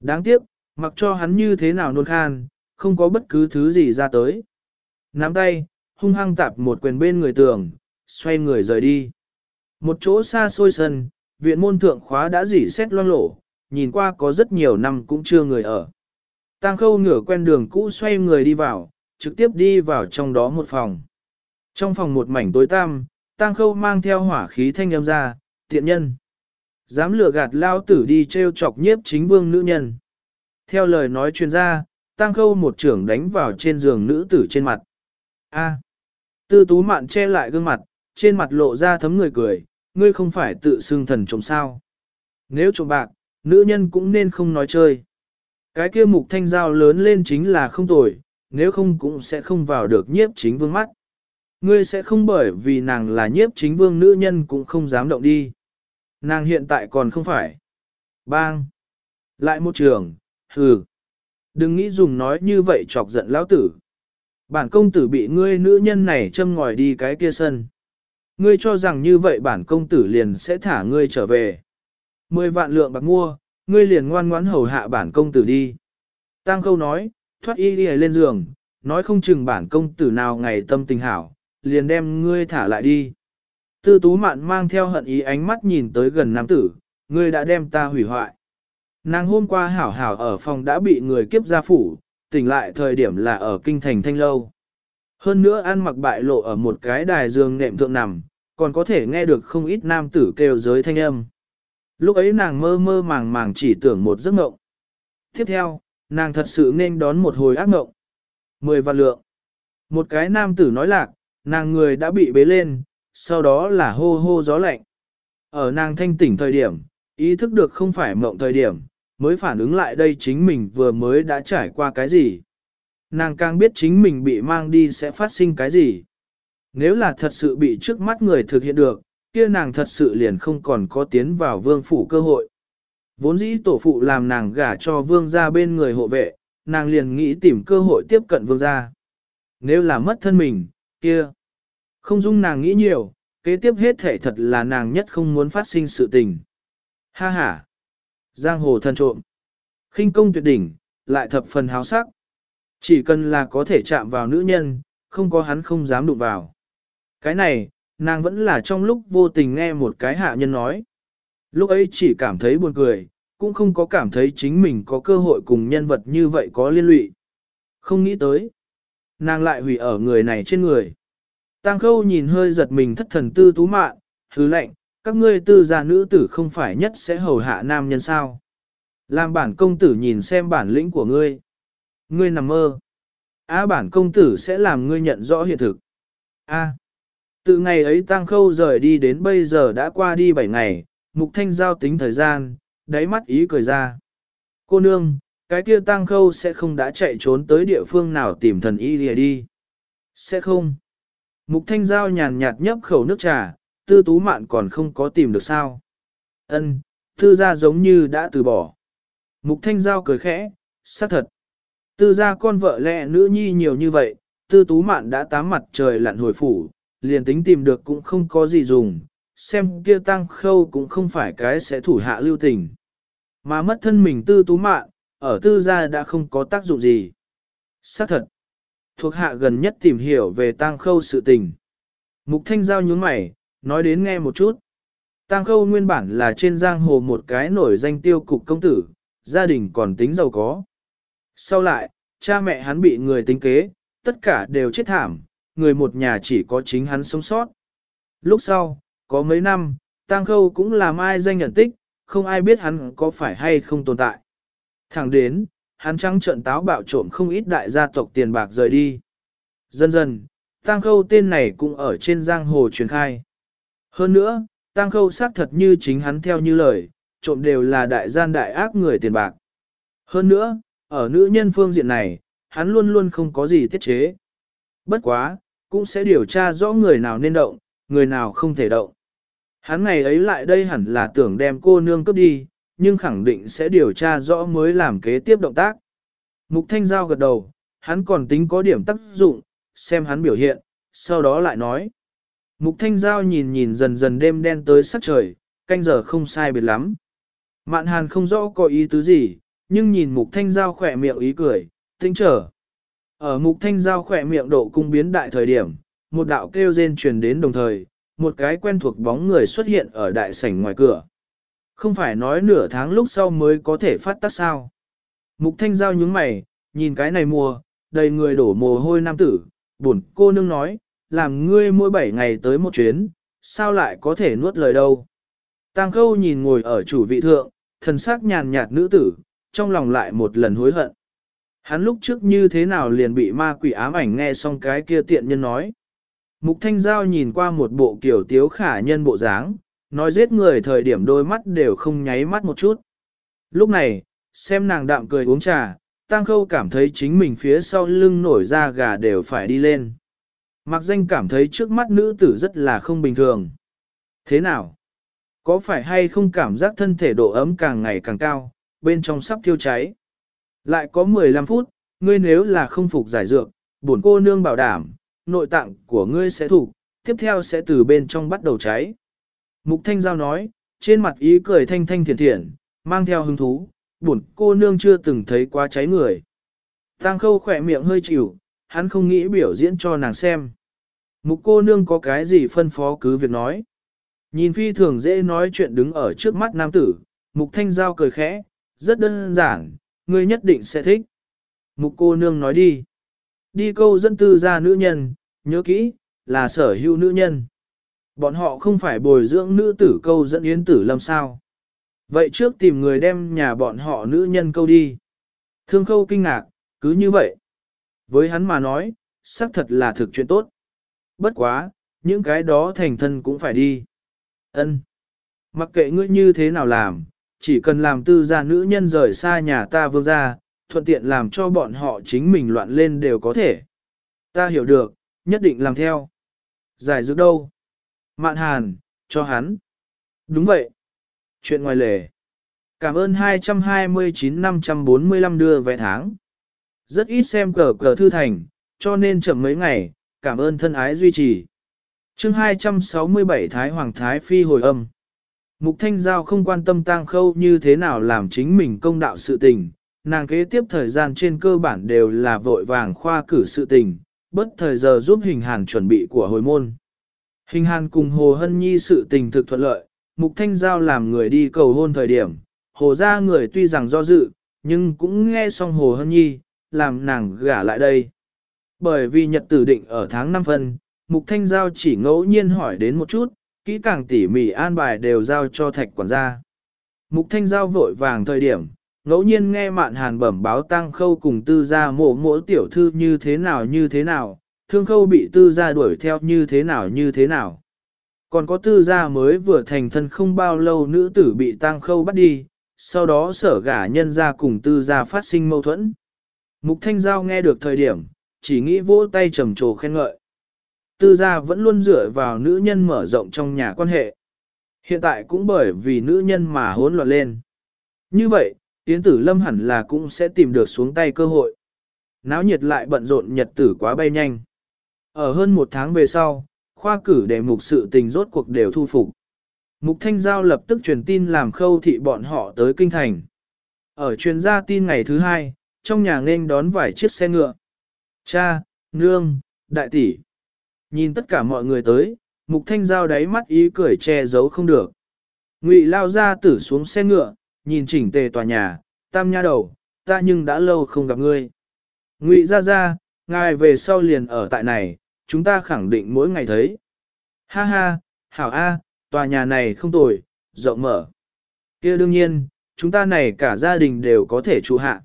Đáng tiếc, mặc cho hắn như thế nào nôn khan, không có bất cứ thứ gì ra tới. Nắm tay, hung hăng tạp một quyền bên người tường, xoay người rời đi. Một chỗ xa xôi sân, viện môn thượng khóa đã dỉ xét loang lổ, nhìn qua có rất nhiều năm cũng chưa người ở. Tăng khâu ngửa quen đường cũ xoay người đi vào, trực tiếp đi vào trong đó một phòng. Trong phòng một mảnh tối tăm, Tăng khâu mang theo hỏa khí thanh âm ra, tiện nhân. Dám lừa gạt lao tử đi treo chọc nhiếp chính vương nữ nhân. Theo lời nói chuyên gia, Tăng khâu một trưởng đánh vào trên giường nữ tử trên mặt. A. Tư tú mạn che lại gương mặt, trên mặt lộ ra thấm người cười, ngươi không phải tự xưng thần trộm sao. Nếu trộm bạc, nữ nhân cũng nên không nói chơi. Cái kia mục thanh giao lớn lên chính là không tồi, nếu không cũng sẽ không vào được nhiếp chính vương mắt. Ngươi sẽ không bởi vì nàng là nhiếp chính vương nữ nhân cũng không dám động đi. Nàng hiện tại còn không phải. Bang! Lại một trường, hừ. Đừng nghĩ dùng nói như vậy chọc giận lão tử. Bản công tử bị ngươi nữ nhân này châm ngòi đi cái kia sân. Ngươi cho rằng như vậy bản công tử liền sẽ thả ngươi trở về. Mười vạn lượng bạc mua, ngươi liền ngoan ngoãn hầu hạ bản công tử đi. Tăng khâu nói, thoát y đi lên giường, nói không chừng bản công tử nào ngày tâm tình hảo, liền đem ngươi thả lại đi. Tư tú mạn mang theo hận ý ánh mắt nhìn tới gần nam tử, ngươi đã đem ta hủy hoại. Nàng hôm qua hảo hảo ở phòng đã bị người kiếp gia phủ, tỉnh lại thời điểm là ở kinh thành thanh lâu. Hơn nữa ăn mặc bại lộ ở một cái đài giường nệm thượng nằm, còn có thể nghe được không ít nam tử kêu giới thanh âm. Lúc ấy nàng mơ mơ màng màng chỉ tưởng một giấc mộng. Tiếp theo, nàng thật sự nên đón một hồi ác mộng. Mười vạn lượng. Một cái nam tử nói lạc, nàng người đã bị bế lên, sau đó là hô hô gió lạnh. Ở nàng thanh tỉnh thời điểm, ý thức được không phải mộng thời điểm, mới phản ứng lại đây chính mình vừa mới đã trải qua cái gì. Nàng càng biết chính mình bị mang đi sẽ phát sinh cái gì. Nếu là thật sự bị trước mắt người thực hiện được, kia nàng thật sự liền không còn có tiến vào vương phủ cơ hội. Vốn dĩ tổ phụ làm nàng gả cho vương gia bên người hộ vệ, nàng liền nghĩ tìm cơ hội tiếp cận vương gia. Nếu là mất thân mình, kia. Không dung nàng nghĩ nhiều, kế tiếp hết thể thật là nàng nhất không muốn phát sinh sự tình. Ha ha. Giang hồ thân trộm. khinh công tuyệt đỉnh, lại thập phần háo sắc. Chỉ cần là có thể chạm vào nữ nhân, không có hắn không dám đụng vào. Cái này, nàng vẫn là trong lúc vô tình nghe một cái hạ nhân nói. Lúc ấy chỉ cảm thấy buồn cười, cũng không có cảm thấy chính mình có cơ hội cùng nhân vật như vậy có liên lụy. không nghĩ tới. Nàng lại hủy ở người này trên người. Tăng khâu nhìn hơi giật mình thất thần tư tú mạn, hứ lệnh, các ngươi tư gia nữ tử không phải nhất sẽ hầu hạ nam nhân sao. Làm bản công tử nhìn xem bản lĩnh của ngươi. Ngươi nằm mơ. Á bản công tử sẽ làm ngươi nhận rõ hiện thực. A. Từ ngày ấy tăng khâu rời đi đến bây giờ đã qua đi 7 ngày, mục thanh giao tính thời gian, đáy mắt ý cười ra. Cô nương, cái kia tăng khâu sẽ không đã chạy trốn tới địa phương nào tìm thần y lìa đi. Sẽ không. Mục thanh giao nhàn nhạt nhấp khẩu nước trà, tư tú mạn còn không có tìm được sao. Ân, thư gia giống như đã từ bỏ. Mục thanh giao cười khẽ, xác thật. Tư gia con vợ lẽ nữ nhi nhiều như vậy, tư tú mạn đã tám mặt trời lặn hồi phủ, liền tính tìm được cũng không có gì dùng, xem kia tăng khâu cũng không phải cái sẽ thủ hạ lưu tình. Mà mất thân mình tư tú mạn, ở tư gia đã không có tác dụng gì. Xác thật. Thuộc hạ gần nhất tìm hiểu về tăng khâu sự tình. Mục thanh giao nhướng mày, nói đến nghe một chút. Tăng khâu nguyên bản là trên giang hồ một cái nổi danh tiêu cục công tử, gia đình còn tính giàu có. Sau lại, cha mẹ hắn bị người tính kế, tất cả đều chết thảm, người một nhà chỉ có chính hắn sống sót. Lúc sau, có mấy năm, Tang Khâu cũng làm ai danh nhận tích, không ai biết hắn có phải hay không tồn tại. Thẳng đến, hắn trắng trận táo bạo trộm không ít đại gia tộc tiền bạc rời đi. Dần dần, Tang Khâu tên này cũng ở trên giang hồ truyền khai. Hơn nữa, Tang Khâu xác thật như chính hắn theo như lời, trộm đều là đại gian đại ác người tiền bạc. Hơn nữa, ở nữ nhân phương diện này, hắn luôn luôn không có gì tiết chế. Bất quá, cũng sẽ điều tra rõ người nào nên động, người nào không thể động. Hắn ngày ấy lại đây hẳn là tưởng đem cô nương cướp đi, nhưng khẳng định sẽ điều tra rõ mới làm kế tiếp động tác. Mục Thanh Giao gật đầu, hắn còn tính có điểm tác dụng, xem hắn biểu hiện, sau đó lại nói. Mục Thanh Giao nhìn nhìn dần dần đêm đen tới sắc trời, canh giờ không sai biệt lắm. Mạn Hàn không rõ có ý tứ gì, nhưng nhìn Mục Thanh Giao khỏe miệng ý cười, tinh trở. Ở Mục Thanh Giao khỏe miệng độ cung biến đại thời điểm, một đạo kêu rên truyền đến đồng thời, một cái quen thuộc bóng người xuất hiện ở đại sảnh ngoài cửa. Không phải nói nửa tháng lúc sau mới có thể phát tác sao. Mục Thanh Giao nhướng mày, nhìn cái này mùa, đầy người đổ mồ hôi nam tử, buồn cô nương nói, làm ngươi mỗi bảy ngày tới một chuyến, sao lại có thể nuốt lời đâu. Tang khâu nhìn ngồi ở chủ vị thượng, thần sắc nhàn nhạt nữ tử, trong lòng lại một lần hối hận. Hắn lúc trước như thế nào liền bị ma quỷ ám ảnh nghe xong cái kia tiện nhân nói. Mục Thanh Giao nhìn qua một bộ kiểu tiếu khả nhân bộ dáng, nói giết người thời điểm đôi mắt đều không nháy mắt một chút. Lúc này, xem nàng đạm cười uống trà, Tăng Khâu cảm thấy chính mình phía sau lưng nổi ra gà đều phải đi lên. Mặc danh cảm thấy trước mắt nữ tử rất là không bình thường. Thế nào? Có phải hay không cảm giác thân thể độ ấm càng ngày càng cao, bên trong sắp thiêu cháy? Lại có 15 phút, ngươi nếu là không phục giải dược, bổn cô nương bảo đảm, nội tạng của ngươi sẽ thủ, tiếp theo sẽ từ bên trong bắt đầu cháy. Mục Thanh Giao nói, trên mặt ý cười thanh thanh thiền thiện, mang theo hứng thú, bổn cô nương chưa từng thấy quá cháy người. Tăng khâu khỏe miệng hơi chịu, hắn không nghĩ biểu diễn cho nàng xem. Mục cô nương có cái gì phân phó cứ việc nói. Nhìn phi thường dễ nói chuyện đứng ở trước mắt nam tử, mục thanh giao cười khẽ, rất đơn giản, ngươi nhất định sẽ thích. Mục cô nương nói đi. Đi câu dân tư ra nữ nhân, nhớ kỹ, là sở hữu nữ nhân. Bọn họ không phải bồi dưỡng nữ tử câu dẫn yến tử lâm sao. Vậy trước tìm người đem nhà bọn họ nữ nhân câu đi. Thương khâu kinh ngạc, cứ như vậy. Với hắn mà nói, xác thật là thực chuyện tốt. Bất quá, những cái đó thành thân cũng phải đi. Ân, Mặc kệ ngươi như thế nào làm, chỉ cần làm tư gia nữ nhân rời xa nhà ta vương gia, thuận tiện làm cho bọn họ chính mình loạn lên đều có thể. Ta hiểu được, nhất định làm theo. Giải dược đâu? Mạn hàn, cho hắn. Đúng vậy. Chuyện ngoài lề. Cảm ơn 229-545 đưa vé tháng. Rất ít xem cờ cờ thư thành, cho nên chậm mấy ngày, cảm ơn thân ái duy trì. chương 267 Thái Hoàng Thái Phi hồi âm. Mục Thanh Giao không quan tâm tang khâu như thế nào làm chính mình công đạo sự tình, nàng kế tiếp thời gian trên cơ bản đều là vội vàng khoa cử sự tình, bất thời giờ giúp hình hàn chuẩn bị của hồi môn. Hình hàn cùng Hồ Hân Nhi sự tình thực thuận lợi, Mục Thanh Giao làm người đi cầu hôn thời điểm, Hồ ra người tuy rằng do dự, nhưng cũng nghe xong Hồ Hân Nhi, làm nàng gả lại đây. Bởi vì nhật tử định ở tháng 5 phân, Mục Thanh Giao chỉ ngẫu nhiên hỏi đến một chút, kỹ càng tỉ mỉ an bài đều giao cho thạch quản gia. Mục Thanh Giao vội vàng thời điểm, ngẫu nhiên nghe mạn hàn bẩm báo tăng khâu cùng tư gia mộ mỗi tiểu thư như thế nào như thế nào, thương khâu bị tư gia đuổi theo như thế nào như thế nào. Còn có tư gia mới vừa thành thân không bao lâu nữ tử bị tăng khâu bắt đi, sau đó sở gả nhân gia cùng tư gia phát sinh mâu thuẫn. Mục Thanh Giao nghe được thời điểm, chỉ nghĩ vỗ tay trầm trồ khen ngợi. Tư gia vẫn luôn dựa vào nữ nhân mở rộng trong nhà quan hệ. Hiện tại cũng bởi vì nữ nhân mà hỗn loạn lên. Như vậy, Yến Tử Lâm hẳn là cũng sẽ tìm được xuống tay cơ hội. Náo nhiệt lại bận rộn nhật tử quá bay nhanh. Ở hơn một tháng về sau, khoa cử đề mục sự tình rốt cuộc đều thu phục. Mục Thanh Giao lập tức truyền tin làm khâu thị bọn họ tới kinh thành. Ở truyền gia tin ngày thứ hai, trong nhà nên đón vài chiếc xe ngựa. Cha, nương, đại tỷ. Nhìn tất cả mọi người tới, Mục Thanh Giao đáy mắt ý cười che giấu không được. Ngụy lao ra tử xuống xe ngựa, nhìn chỉnh tề tòa nhà, tam nha đầu, ta nhưng đã lâu không gặp ngươi. Ngụy ra ra, ngài về sau liền ở tại này, chúng ta khẳng định mỗi ngày thấy. Ha ha, hảo a, tòa nhà này không tồi, rộng mở. kia đương nhiên, chúng ta này cả gia đình đều có thể trụ hạ.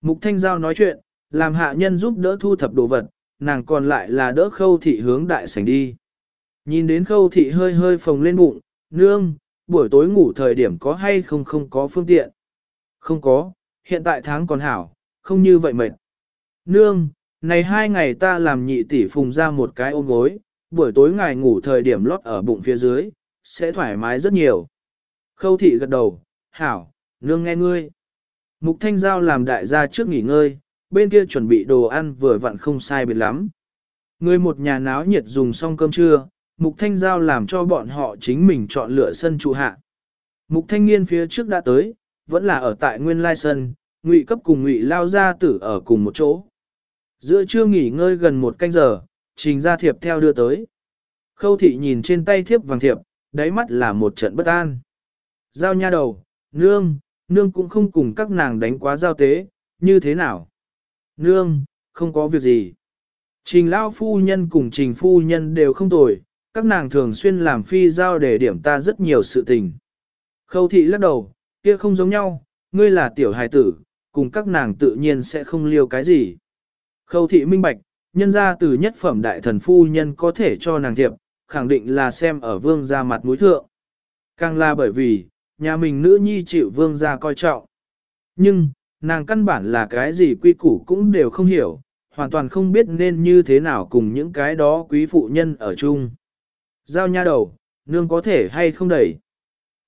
Mục Thanh Giao nói chuyện, làm hạ nhân giúp đỡ thu thập đồ vật, nàng còn lại là đỡ khâu thị hướng đại sảnh đi. Nhìn đến khâu thị hơi hơi phồng lên bụng, nương, buổi tối ngủ thời điểm có hay không không có phương tiện. Không có, hiện tại tháng còn hảo, không như vậy mệt. Nương, này hai ngày ta làm nhị tỷ phùng ra một cái ôm gối, buổi tối ngài ngủ thời điểm lót ở bụng phía dưới, sẽ thoải mái rất nhiều. Khâu thị gật đầu, hảo, nương nghe ngươi. Mục thanh giao làm đại gia trước nghỉ ngơi, bên kia chuẩn bị đồ ăn vừa vặn không sai biệt lắm. Người một nhà náo nhiệt dùng xong cơm trưa, Mục Thanh Giao làm cho bọn họ chính mình chọn lựa sân trụ hạ. Mục Thanh Nghiên phía trước đã tới, vẫn là ở tại nguyên lai sân, Ngụy cấp cùng Ngụy lao gia tử ở cùng một chỗ. Giữa trưa nghỉ ngơi gần một canh giờ, trình ra thiệp theo đưa tới. Khâu thị nhìn trên tay thiếp vàng thiệp, đáy mắt là một trận bất an. Giao nha đầu, nương, nương cũng không cùng các nàng đánh quá giao tế, như thế nào? Nương, không có việc gì. Trình lao phu nhân cùng trình phu nhân đều không tồi, các nàng thường xuyên làm phi giao để điểm ta rất nhiều sự tình. Khâu thị lắc đầu, kia không giống nhau, ngươi là tiểu hài tử, cùng các nàng tự nhiên sẽ không liêu cái gì. Khâu thị minh bạch, nhân ra từ nhất phẩm đại thần phu nhân có thể cho nàng thiệp, khẳng định là xem ở vương gia mặt mũi thượng. Càng là bởi vì, nhà mình nữ nhi chịu vương gia coi trọng. Nhưng, nàng căn bản là cái gì quy củ cũng đều không hiểu, hoàn toàn không biết nên như thế nào cùng những cái đó quý phụ nhân ở chung. Giao nha đầu, nương có thể hay không đẩy.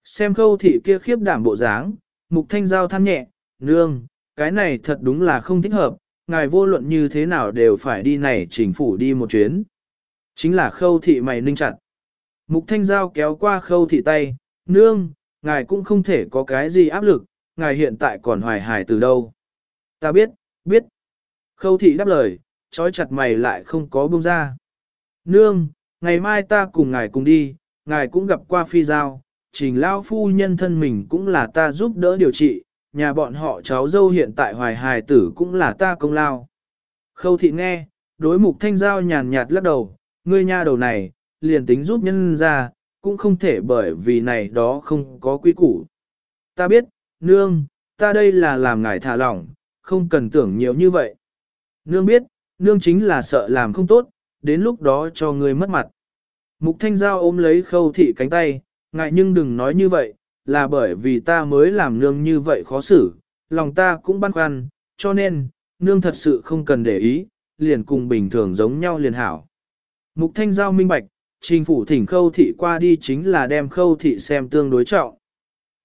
Xem khâu thị kia khiếp đảm bộ dáng, mục thanh giao than nhẹ, nương, cái này thật đúng là không thích hợp, ngài vô luận như thế nào đều phải đi này chỉnh phủ đi một chuyến. Chính là khâu thị mày ninh chặt. Mục thanh giao kéo qua khâu thị tay, nương, ngài cũng không thể có cái gì áp lực, ngài hiện tại còn hoài hài từ đâu. Ta biết, biết. Khâu thị đáp lời, trói chặt mày lại không có buông ra. Nương, ngày mai ta cùng ngài cùng đi, ngài cũng gặp qua phi giao, trình lao phu nhân thân mình cũng là ta giúp đỡ điều trị, nhà bọn họ cháu dâu hiện tại hoài hài tử cũng là ta công lao. Khâu thị nghe, đối mục thanh giao nhàn nhạt lắc đầu, ngươi nha đầu này, liền tính giúp nhân ra, cũng không thể bởi vì này đó không có quy củ. Ta biết, nương, ta đây là làm ngài thả lỏng, không cần tưởng nhiều như vậy. Nương biết, nương chính là sợ làm không tốt, đến lúc đó cho người mất mặt. Mục Thanh Giao ôm lấy khâu thị cánh tay, ngại nhưng đừng nói như vậy, là bởi vì ta mới làm nương như vậy khó xử, lòng ta cũng băn khoăn, cho nên, nương thật sự không cần để ý, liền cùng bình thường giống nhau liền hảo. Mục Thanh Giao minh bạch, trình phủ thỉnh khâu thị qua đi chính là đem khâu thị xem tương đối trọng.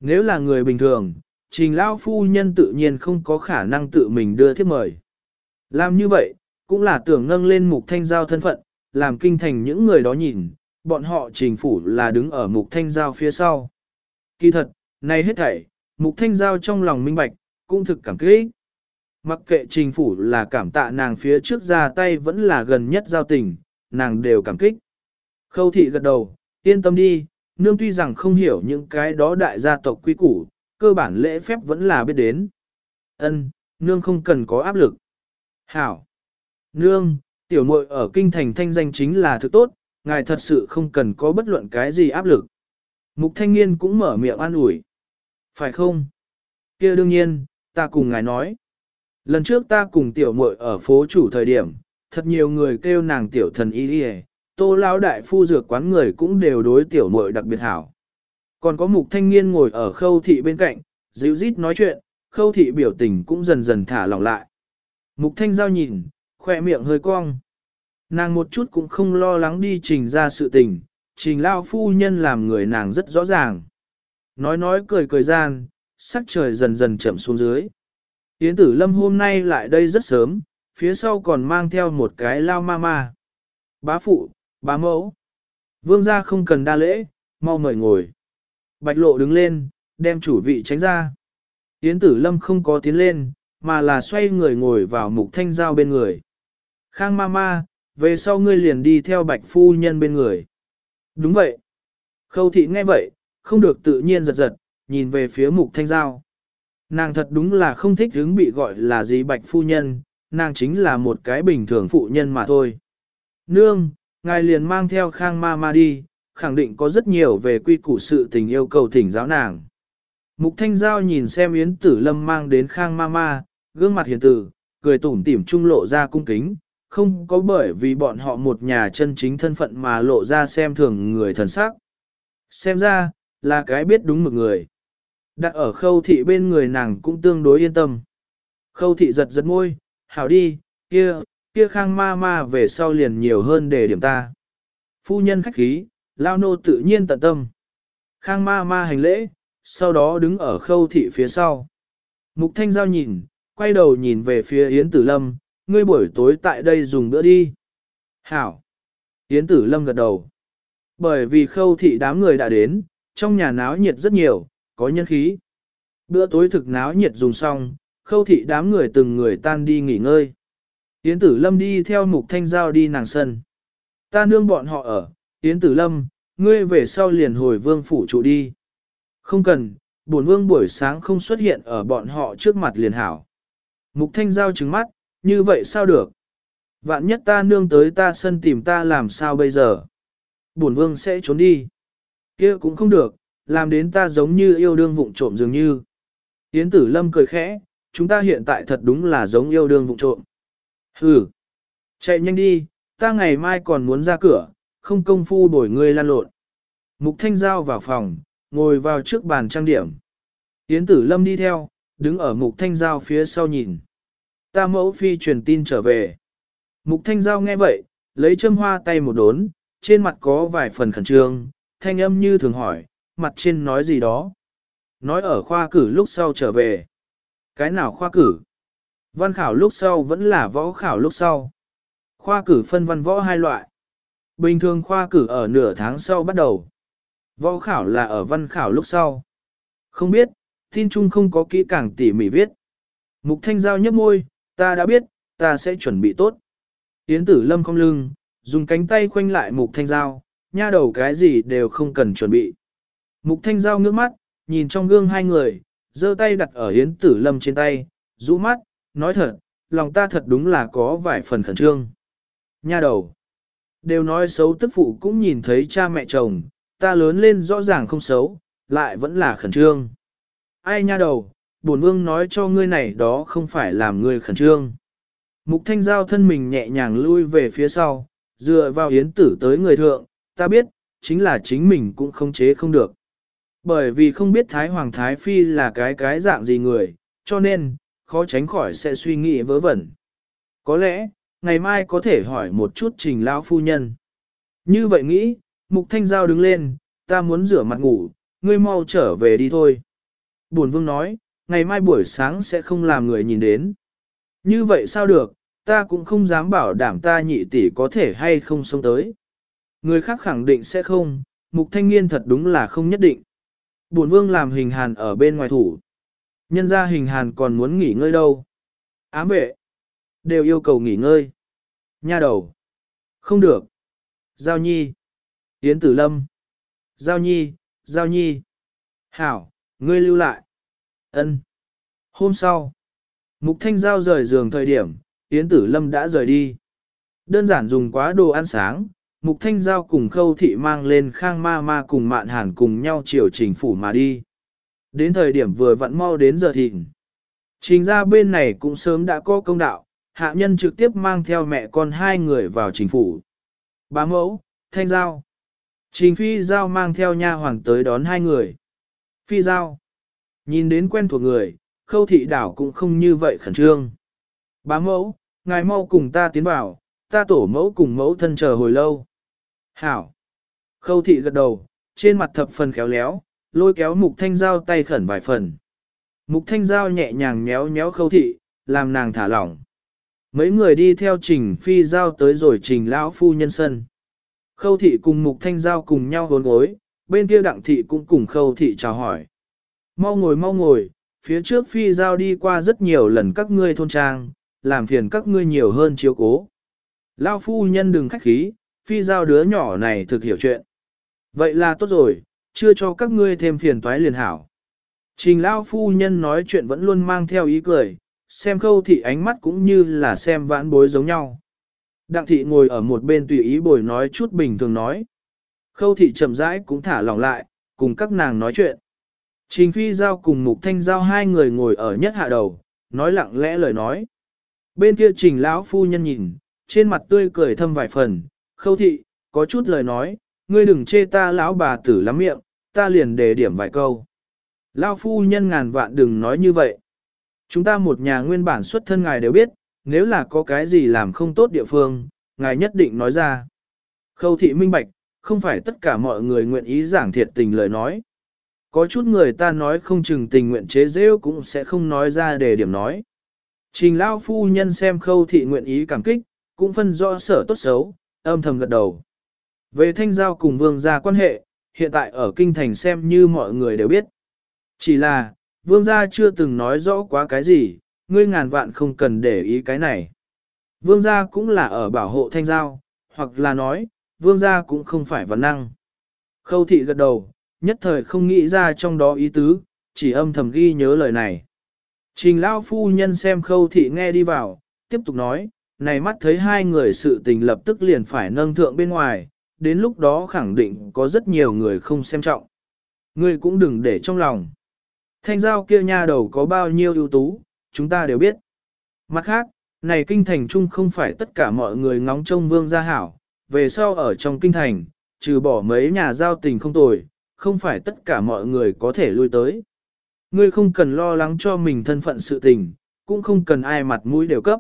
Nếu là người bình thường, trình lão phu nhân tự nhiên không có khả năng tự mình đưa thiếp mời. Làm như vậy, cũng là tưởng nâng lên mục thanh giao thân phận, làm kinh thành những người đó nhìn, bọn họ trình phủ là đứng ở mục thanh giao phía sau. Kỳ thật, này hết thảy, mục thanh giao trong lòng minh bạch, cũng thực cảm kích. Mặc kệ trình phủ là cảm tạ nàng phía trước ra tay vẫn là gần nhất giao tình, nàng đều cảm kích. Khâu thị gật đầu, yên tâm đi, nương tuy rằng không hiểu những cái đó đại gia tộc quý củ, cơ bản lễ phép vẫn là biết đến. Ân, nương không cần có áp lực. Hảo. Nương, tiểu muội ở kinh thành thanh danh chính là thứ tốt, ngài thật sự không cần có bất luận cái gì áp lực. Mục thanh niên cũng mở miệng an ủi. Phải không? kia đương nhiên, ta cùng ngài nói. Lần trước ta cùng tiểu muội ở phố chủ thời điểm, thật nhiều người kêu nàng tiểu thần y đi tô lão đại phu dược quán người cũng đều đối tiểu muội đặc biệt hảo. Còn có mục thanh niên ngồi ở khâu thị bên cạnh, dịu rít nói chuyện, khâu thị biểu tình cũng dần dần thả lỏng lại. Mục thanh giao nhìn, khỏe miệng hơi cong. Nàng một chút cũng không lo lắng đi trình ra sự tình, trình lao phu nhân làm người nàng rất rõ ràng. Nói nói cười cười gian, sắc trời dần dần chậm xuống dưới. Yến tử lâm hôm nay lại đây rất sớm, phía sau còn mang theo một cái lao ma ma. Bá phụ, bá mẫu. Vương gia không cần đa lễ, mau mời ngồi. Bạch lộ đứng lên, đem chủ vị tránh ra. Yến tử lâm không có tiến lên, mà là xoay người ngồi vào mục thanh giao bên người. Khang ma ma, về sau ngươi liền đi theo bạch phu nhân bên người. Đúng vậy. Khâu thị nghe vậy, không được tự nhiên giật giật, nhìn về phía mục thanh giao. Nàng thật đúng là không thích hứng bị gọi là gì bạch phu nhân, nàng chính là một cái bình thường phụ nhân mà thôi. Nương, ngài liền mang theo khang ma ma đi, khẳng định có rất nhiều về quy củ sự tình yêu cầu thỉnh giáo nàng. Mục thanh giao nhìn xem yến tử lâm mang đến khang ma ma, gương mặt hiền tử, cười tủm tỉm trung lộ ra cung kính, không có bởi vì bọn họ một nhà chân chính thân phận mà lộ ra xem thường người thần sắc. Xem ra, là cái biết đúng một người. Đặt ở khâu thị bên người nàng cũng tương đối yên tâm. Khâu thị giật giật môi, hảo đi, kia, kia khang ma ma về sau liền nhiều hơn để điểm ta. Phu nhân khách khí, lao nô tự nhiên tận tâm. Khang ma ma hành lễ, sau đó đứng ở khâu thị phía sau. Mục thanh giao nhìn, quay đầu nhìn về phía Yến Tử Lâm, ngươi buổi tối tại đây dùng bữa đi. Hảo. Yến Tử Lâm gật đầu. Bởi vì khâu thị đám người đã đến, trong nhà náo nhiệt rất nhiều, có nhân khí. Bữa tối thực náo nhiệt dùng xong, khâu thị đám người từng người tan đi nghỉ ngơi. Yến Tử Lâm đi theo mục thanh giao đi nàng sân. Ta nương bọn họ ở, Yến Tử Lâm, ngươi về sau liền hồi vương phủ trụ đi. Không cần, bổn vương buổi sáng không xuất hiện ở bọn họ trước mặt liền hảo. Mục thanh giao trừng mắt, như vậy sao được? Vạn nhất ta nương tới ta sân tìm ta làm sao bây giờ? Bổn vương sẽ trốn đi. kia cũng không được, làm đến ta giống như yêu đương vụng trộm dường như. Yến tử lâm cười khẽ, chúng ta hiện tại thật đúng là giống yêu đương vụng trộm. Hừ, chạy nhanh đi, ta ngày mai còn muốn ra cửa, không công phu đổi ngươi lan lộn. Mục thanh giao vào phòng, ngồi vào trước bàn trang điểm. Yến tử lâm đi theo, đứng ở mục thanh giao phía sau nhìn. Ta mẫu phi truyền tin trở về. Mục thanh giao nghe vậy, lấy châm hoa tay một đốn, trên mặt có vài phần khẩn trương, thanh âm như thường hỏi, mặt trên nói gì đó. Nói ở khoa cử lúc sau trở về. Cái nào khoa cử? Văn khảo lúc sau vẫn là võ khảo lúc sau. Khoa cử phân văn võ hai loại. Bình thường khoa cử ở nửa tháng sau bắt đầu. Võ khảo là ở văn khảo lúc sau. Không biết, tin chung không có kỹ càng tỉ mỉ viết. Mục thanh giao nhấp môi, ta đã biết, ta sẽ chuẩn bị tốt. Yến tử lâm không lưng, dùng cánh tay khoanh lại mục thanh giao, nha đầu cái gì đều không cần chuẩn bị. Mục thanh giao ngước mắt, nhìn trong gương hai người, giơ tay đặt ở Yến tử lâm trên tay, rũ mắt, nói thật, lòng ta thật đúng là có vài phần khẩn trương. Nha đầu, đều nói xấu tức phụ cũng nhìn thấy cha mẹ chồng, ta lớn lên rõ ràng không xấu, lại vẫn là khẩn trương. Ai nha đầu, bổn vương nói cho ngươi này đó không phải làm ngươi khẩn trương. Mục thanh giao thân mình nhẹ nhàng lui về phía sau, dựa vào yến tử tới người thượng, ta biết, chính là chính mình cũng không chế không được. Bởi vì không biết Thái Hoàng Thái Phi là cái cái dạng gì người, cho nên, khó tránh khỏi sẽ suy nghĩ vớ vẩn. Có lẽ, ngày mai có thể hỏi một chút trình lão phu nhân. Như vậy nghĩ, Mục Thanh Giao đứng lên, ta muốn rửa mặt ngủ, ngươi mau trở về đi thôi. Bổn vương nói, ngày mai buổi sáng sẽ không làm người nhìn đến. Như vậy sao được, ta cũng không dám bảo đảm ta nhị tỷ có thể hay không sống tới. Người khác khẳng định sẽ không, mục thanh niên thật đúng là không nhất định. Bổn vương làm hình hàn ở bên ngoài thủ. Nhân ra hình hàn còn muốn nghỉ ngơi đâu. Ám vệ. Đều yêu cầu nghỉ ngơi. Nha đầu. Không được. Giao nhi. Yến tử lâm. Giao nhi, giao nhi. Hảo, ngươi lưu lại. ân Hôm sau, Mục Thanh Giao rời giường thời điểm, Yến Tử Lâm đã rời đi. Đơn giản dùng quá đồ ăn sáng, Mục Thanh Giao cùng Khâu Thị mang lên Khang Ma Ma cùng Mạn Hàn cùng nhau chiều trình phủ mà đi. Đến thời điểm vừa vặn mau đến giờ thịnh. Trình ra bên này cũng sớm đã có công đạo, hạ nhân trực tiếp mang theo mẹ con hai người vào chính phủ. Bá mẫu, Thanh Giao. Trình Phi Giao mang theo nha hoàng tới đón hai người. Phi Giao. Nhìn đến quen thuộc người, khâu thị đảo cũng không như vậy khẩn trương. Bá mẫu, ngài mau cùng ta tiến vào, ta tổ mẫu cùng mẫu thân chờ hồi lâu. Hảo. Khâu thị gật đầu, trên mặt thập phần khéo léo, lôi kéo mục thanh giao tay khẩn vài phần. Mục thanh giao nhẹ nhàng nhéo nhéo khâu thị, làm nàng thả lỏng. Mấy người đi theo trình phi giao tới rồi trình lão phu nhân sân. Khâu thị cùng mục thanh giao cùng nhau hốn gối, bên kia đặng thị cũng cùng khâu thị chào hỏi. Mau ngồi mau ngồi, phía trước phi giao đi qua rất nhiều lần các ngươi thôn trang, làm phiền các ngươi nhiều hơn chiếu cố. Lao phu nhân đừng khách khí, phi giao đứa nhỏ này thực hiểu chuyện. Vậy là tốt rồi, chưa cho các ngươi thêm phiền toái liền hảo. Trình Lao phu nhân nói chuyện vẫn luôn mang theo ý cười, xem khâu thị ánh mắt cũng như là xem vãn bối giống nhau. Đặng thị ngồi ở một bên tùy ý bồi nói chút bình thường nói. Khâu thị chậm rãi cũng thả lỏng lại, cùng các nàng nói chuyện. Trình phi giao cùng mục thanh giao hai người ngồi ở nhất hạ đầu, nói lặng lẽ lời nói. Bên kia trình lão phu nhân nhìn, trên mặt tươi cười thâm vài phần, khâu thị, có chút lời nói, ngươi đừng chê ta lão bà tử lắm miệng, ta liền đề điểm vài câu. Lão phu nhân ngàn vạn đừng nói như vậy. Chúng ta một nhà nguyên bản xuất thân ngài đều biết, nếu là có cái gì làm không tốt địa phương, ngài nhất định nói ra. Khâu thị minh bạch, không phải tất cả mọi người nguyện ý giảng thiệt tình lời nói. Có chút người ta nói không chừng tình nguyện chế rêu cũng sẽ không nói ra để điểm nói. Trình Lao phu nhân xem khâu thị nguyện ý cảm kích, cũng phân rõ sở tốt xấu, âm thầm gật đầu. Về thanh giao cùng vương gia quan hệ, hiện tại ở kinh thành xem như mọi người đều biết. Chỉ là, vương gia chưa từng nói rõ quá cái gì, ngươi ngàn vạn không cần để ý cái này. Vương gia cũng là ở bảo hộ thanh giao, hoặc là nói, vương gia cũng không phải văn năng. Khâu thị gật đầu, nhất thời không nghĩ ra trong đó ý tứ, chỉ âm thầm ghi nhớ lời này. Trình Lao phu nhân xem khâu thị nghe đi vào, tiếp tục nói, này mắt thấy hai người sự tình lập tức liền phải nâng thượng bên ngoài, đến lúc đó khẳng định có rất nhiều người không xem trọng. Ngươi cũng đừng để trong lòng. Thanh giao kia nha đầu có bao nhiêu ưu tú, chúng ta đều biết. Mặt khác, này kinh thành chung không phải tất cả mọi người ngóng trông vương gia hảo, về sau ở trong kinh thành, trừ bỏ mấy nhà giao tình không tồi, không phải tất cả mọi người có thể lui tới. Ngươi không cần lo lắng cho mình thân phận sự tình, cũng không cần ai mặt mũi đều cấp.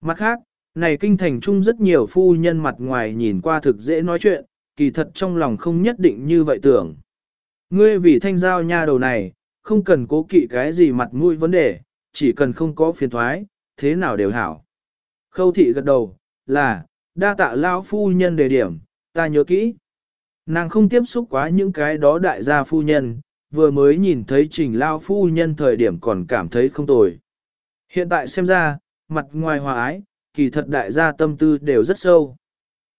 Mặt khác, này kinh thành chung rất nhiều phu nhân mặt ngoài nhìn qua thực dễ nói chuyện, kỳ thật trong lòng không nhất định như vậy tưởng. Ngươi vì thanh giao nha đầu này, không cần cố kỵ cái gì mặt mũi vấn đề, chỉ cần không có phiền thoái, thế nào đều hảo. Khâu thị gật đầu, là, đa tạ lao phu nhân đề điểm, ta nhớ kỹ. Nàng không tiếp xúc quá những cái đó đại gia phu nhân, vừa mới nhìn thấy trình lao phu nhân thời điểm còn cảm thấy không tồi. Hiện tại xem ra, mặt ngoài hòa ái, kỳ thật đại gia tâm tư đều rất sâu.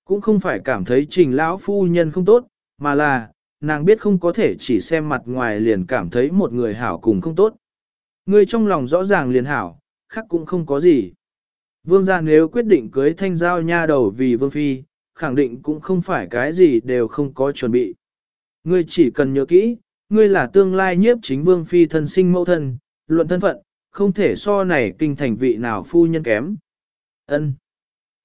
Cũng không phải cảm thấy trình lão phu nhân không tốt, mà là, nàng biết không có thể chỉ xem mặt ngoài liền cảm thấy một người hảo cùng không tốt. Người trong lòng rõ ràng liền hảo, khác cũng không có gì. Vương gia nếu quyết định cưới thanh giao nha đầu vì vương phi, khẳng định cũng không phải cái gì đều không có chuẩn bị. Ngươi chỉ cần nhớ kỹ, ngươi là tương lai nhiếp chính vương phi thân sinh mẫu thân, luận thân phận, không thể so này kinh thành vị nào phu nhân kém. Ân.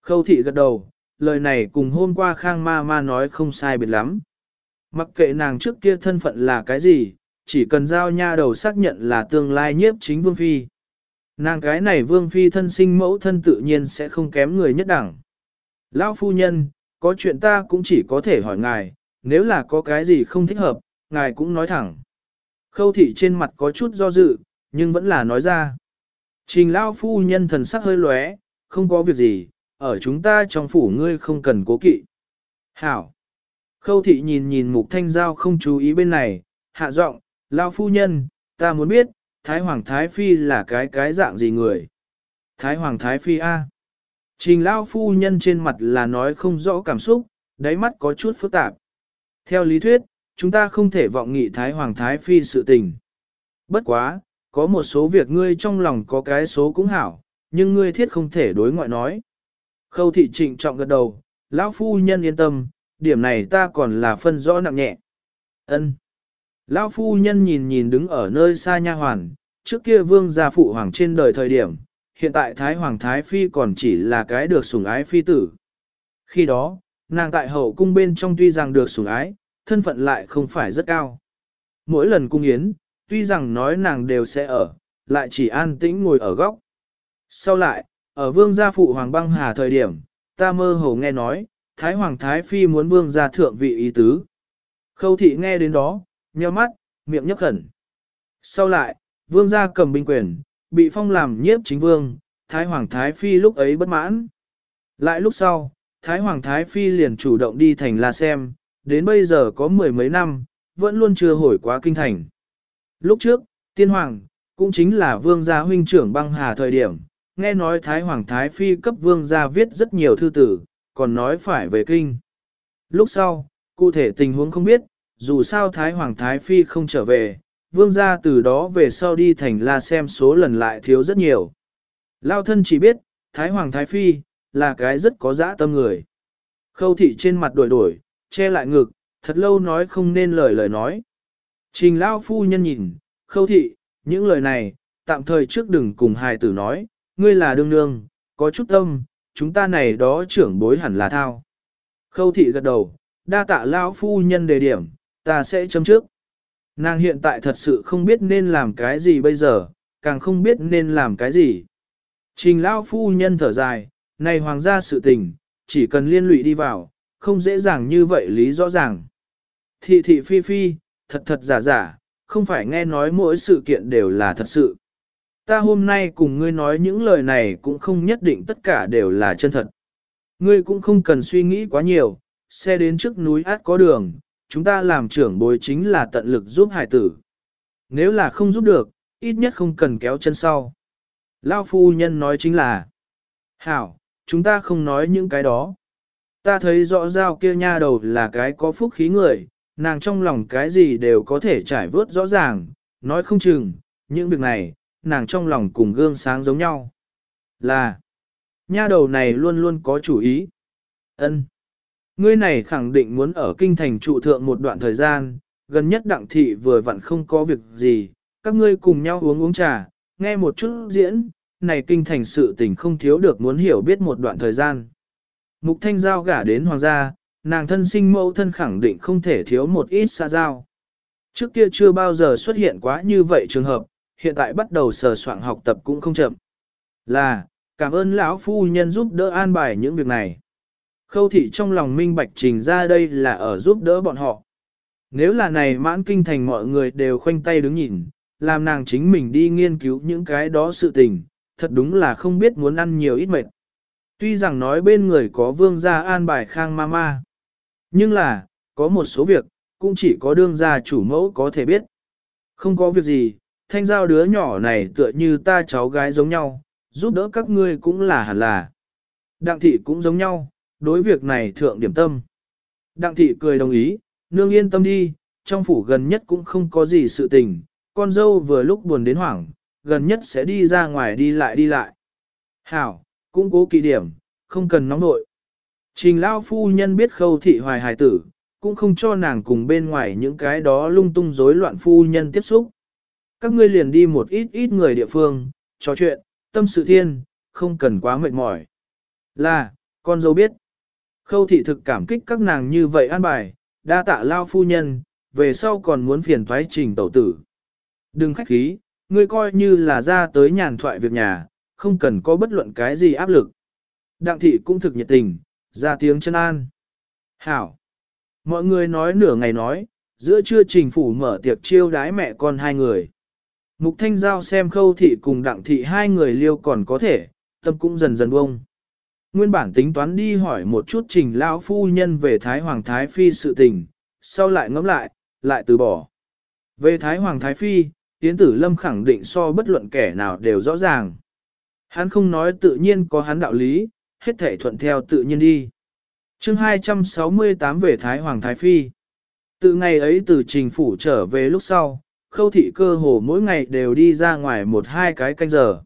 Khâu thị gật đầu, lời này cùng hôm qua Khang Ma Ma nói không sai biệt lắm. Mặc kệ nàng trước kia thân phận là cái gì, chỉ cần giao nha đầu xác nhận là tương lai nhiếp chính vương phi. Nàng cái này vương phi thân sinh mẫu thân tự nhiên sẽ không kém người nhất đẳng. Lão phu nhân, có chuyện ta cũng chỉ có thể hỏi ngài, nếu là có cái gì không thích hợp, ngài cũng nói thẳng. Khâu thị trên mặt có chút do dự, nhưng vẫn là nói ra. Trình Lao phu nhân thần sắc hơi lóe, không có việc gì, ở chúng ta trong phủ ngươi không cần cố kỵ. Hảo! Khâu thị nhìn nhìn mục thanh giao không chú ý bên này, hạ giọng, Lao phu nhân, ta muốn biết, Thái Hoàng Thái Phi là cái cái dạng gì người? Thái Hoàng Thái Phi A. Trình Lao phu nhân trên mặt là nói không rõ cảm xúc, đáy mắt có chút phức tạp. Theo lý thuyết, chúng ta không thể vọng nghị Thái Hoàng Thái Phi sự tình. Bất quá, có một số việc ngươi trong lòng có cái số cũng hảo, nhưng ngươi thiết không thể đối ngoại nói. Khâu thị trịnh trọng gật đầu, lão phu nhân yên tâm, điểm này ta còn là phân rõ nặng nhẹ. Ân. Lão phu nhân nhìn nhìn đứng ở nơi xa nha hoàn, trước kia vương gia phụ hoàng trên đời thời điểm, hiện tại Thái Hoàng Thái Phi còn chỉ là cái được sủng ái phi tử. Khi đó, nàng tại hậu cung bên trong tuy rằng được sủng ái, thân phận lại không phải rất cao. Mỗi lần cung yến, tuy rằng nói nàng đều sẽ ở, lại chỉ an tĩnh ngồi ở góc. Sau lại, ở vương gia phụ hoàng băng hà thời điểm, ta mơ hồ nghe nói, Thái Hoàng Thái Phi muốn vương gia thượng vị ý tứ. Khâu thị nghe đến đó, nheo mắt, miệng nhấp khẩn. Sau lại, vương gia cầm binh quyền, bị phong làm nhiếp chính vương, Thái Hoàng Thái Phi lúc ấy bất mãn. Lại lúc sau, Thái Hoàng Thái Phi liền chủ động đi thành La Xem, đến bây giờ có mười mấy năm, vẫn luôn chưa hồi quá kinh thành. Lúc trước, tiên hoàng, cũng chính là vương gia huynh trưởng băng hà thời điểm, nghe nói Thái Hoàng Thái Phi cấp vương gia viết rất nhiều thư tử, còn nói phải về kinh. Lúc sau, cụ thể tình huống không biết, dù sao Thái Hoàng Thái Phi không trở về, vương gia từ đó về sau đi thành la xem số lần lại thiếu rất nhiều. Lao thân chỉ biết, Thái Hoàng Thái Phi, là cái rất có dã tâm người. Khâu thị trên mặt đổi đổi, che lại ngực, thật lâu nói không nên lời lời nói. Trình Lao phu nhân nhìn, khâu thị, những lời này, tạm thời trước đừng cùng hài tử nói, ngươi là đương nương, có chút tâm, chúng ta này đó trưởng bối hẳn là thao. Khâu thị gật đầu, đa tạ Lao phu nhân đề điểm, ta sẽ chấm trước. Nàng hiện tại thật sự không biết nên làm cái gì bây giờ, càng không biết nên làm cái gì. Trình Lao phu nhân thở dài, này hoàng gia sự tình, chỉ cần liên lụy đi vào, không dễ dàng như vậy lý rõ ràng. Thị thị phi phi, thật thật giả giả, không phải nghe nói mỗi sự kiện đều là thật sự. Ta hôm nay cùng ngươi nói những lời này cũng không nhất định tất cả đều là chân thật. Ngươi cũng không cần suy nghĩ quá nhiều, xe đến trước núi át có đường, chúng ta làm trưởng bối chính là tận lực giúp hải tử. Nếu là không giúp được, ít nhất không cần kéo chân sau. Lao phu nhân nói chính là, Hảo, chúng ta không nói những cái đó. Ta thấy rõ rao kia nha đầu là cái có phúc khí người, nàng trong lòng cái gì đều có thể trải vớt rõ ràng, nói không chừng, những việc này, nàng trong lòng cùng gương sáng giống nhau. Là, nha đầu này luôn luôn có chủ ý. ân Ngươi này khẳng định muốn ở kinh thành trụ thượng một đoạn thời gian, gần nhất đặng thị vừa vặn không có việc gì, các ngươi cùng nhau uống uống trà, nghe một chút diễn, này kinh thành sự tình không thiếu được muốn hiểu biết một đoạn thời gian. Mục thanh giao gả đến hoàng gia, nàng thân sinh mẫu thân khẳng định không thể thiếu một ít xa giao. Trước kia chưa bao giờ xuất hiện quá như vậy trường hợp, hiện tại bắt đầu sờ soạn học tập cũng không chậm. Là, cảm ơn lão phu nhân giúp đỡ an bài những việc này. Khâu thị trong lòng minh bạch trình ra đây là ở giúp đỡ bọn họ. Nếu là này mãn kinh thành mọi người đều khoanh tay đứng nhìn, làm nàng chính mình đi nghiên cứu những cái đó sự tình, thật đúng là không biết muốn ăn nhiều ít mệt. Tuy rằng nói bên người có vương gia an bài khang ma ma, nhưng là, có một số việc, cũng chỉ có đương gia chủ mẫu có thể biết. Không có việc gì, thanh giao đứa nhỏ này tựa như ta cháu gái giống nhau, giúp đỡ các ngươi cũng là hẳn là. Đặng thị cũng giống nhau, đối việc này thượng điểm tâm. Đặng thị cười đồng ý, nương yên tâm đi, trong phủ gần nhất cũng không có gì sự tình, con dâu vừa lúc buồn đến hoảng, gần nhất sẽ đi ra ngoài đi lại đi lại. Hảo, cũng cố kỵ điểm, không cần nóng nội. Trình Lao phu nhân biết khâu thị hoài hài tử, cũng không cho nàng cùng bên ngoài những cái đó lung tung rối loạn phu nhân tiếp xúc. Các ngươi liền đi một ít ít người địa phương, trò chuyện, tâm sự thiên, không cần quá mệt mỏi. Là, con dâu biết. Khâu thị thực cảm kích các nàng như vậy an bài, đa tạ Lao phu nhân, về sau còn muốn phiền thoái trình tẩu tử. Đừng khách khí, ngươi coi như là ra tới nhàn thoại việc nhà, không cần có bất luận cái gì áp lực. Đặng thị cũng thực nhiệt tình, ra tiếng chân an. Hảo! Mọi người nói nửa ngày nói, giữa trưa trình phủ mở tiệc chiêu đái mẹ con hai người. Mục Thanh Giao xem khâu thị cùng đặng thị hai người liêu còn có thể, tâm cũng dần dần bông. Nguyên bản tính toán đi hỏi một chút trình lão phu nhân về Thái Hoàng Thái Phi sự tình, sau lại ngẫm lại, lại từ bỏ. Về Thái Hoàng Thái Phi, Yến Tử Lâm khẳng định so bất luận kẻ nào đều rõ ràng. Hắn không nói tự nhiên có hắn đạo lý, hết thể thuận theo tự nhiên đi. chương 268 về Thái Hoàng Thái Phi. Từ ngày ấy từ trình phủ trở về lúc sau, khâu thị cơ hồ mỗi ngày đều đi ra ngoài một hai cái canh giờ.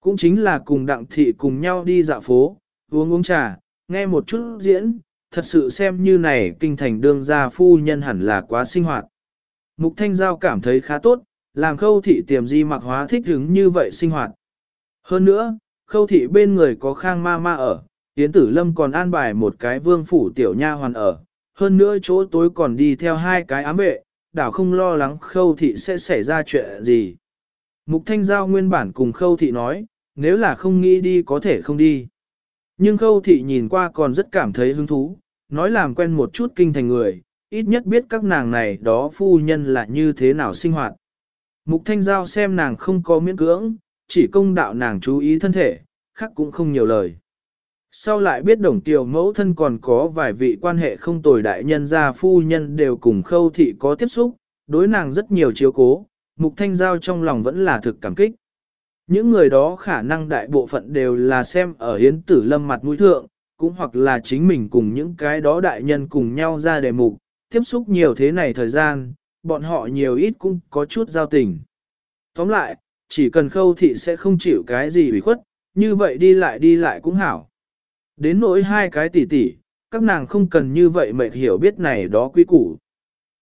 cũng chính là cùng đặng thị cùng nhau đi dạo phố, uống uống trà, nghe một chút diễn, thật sự xem như này kinh thành đương gia phu nhân hẳn là quá sinh hoạt. Mục Thanh Giao cảm thấy khá tốt, làm khâu thị tiềm di mặc hóa thích hứng như vậy sinh hoạt. Hơn nữa, khâu thị bên người có khang ma ma ở, Yến Tử Lâm còn an bài một cái vương phủ tiểu nha hoàn ở, hơn nữa chỗ tối còn đi theo hai cái ám vệ, đảo không lo lắng khâu thị sẽ xảy ra chuyện gì. Mục Thanh Giao nguyên bản cùng khâu thị nói, nếu là không nghĩ đi có thể không đi. Nhưng khâu thị nhìn qua còn rất cảm thấy hứng thú, nói làm quen một chút kinh thành người, ít nhất biết các nàng này đó phu nhân là như thế nào sinh hoạt. Mục Thanh Giao xem nàng không có miễn cưỡng, chỉ công đạo nàng chú ý thân thể, khác cũng không nhiều lời. Sau lại biết đồng tiểu mẫu thân còn có vài vị quan hệ không tồi đại nhân gia phu nhân đều cùng khâu thị có tiếp xúc, đối nàng rất nhiều chiếu cố, mục thanh giao trong lòng vẫn là thực cảm kích. Những người đó khả năng đại bộ phận đều là xem ở hiến tử lâm mặt mũi thượng, cũng hoặc là chính mình cùng những cái đó đại nhân cùng nhau ra đề mục, tiếp xúc nhiều thế này thời gian, bọn họ nhiều ít cũng có chút giao tình. Tóm lại, chỉ cần khâu thị sẽ không chịu cái gì ủy khuất, như vậy đi lại đi lại cũng hảo. Đến nỗi hai cái tỷ tỷ, các nàng không cần như vậy mệt hiểu biết này đó quý củ.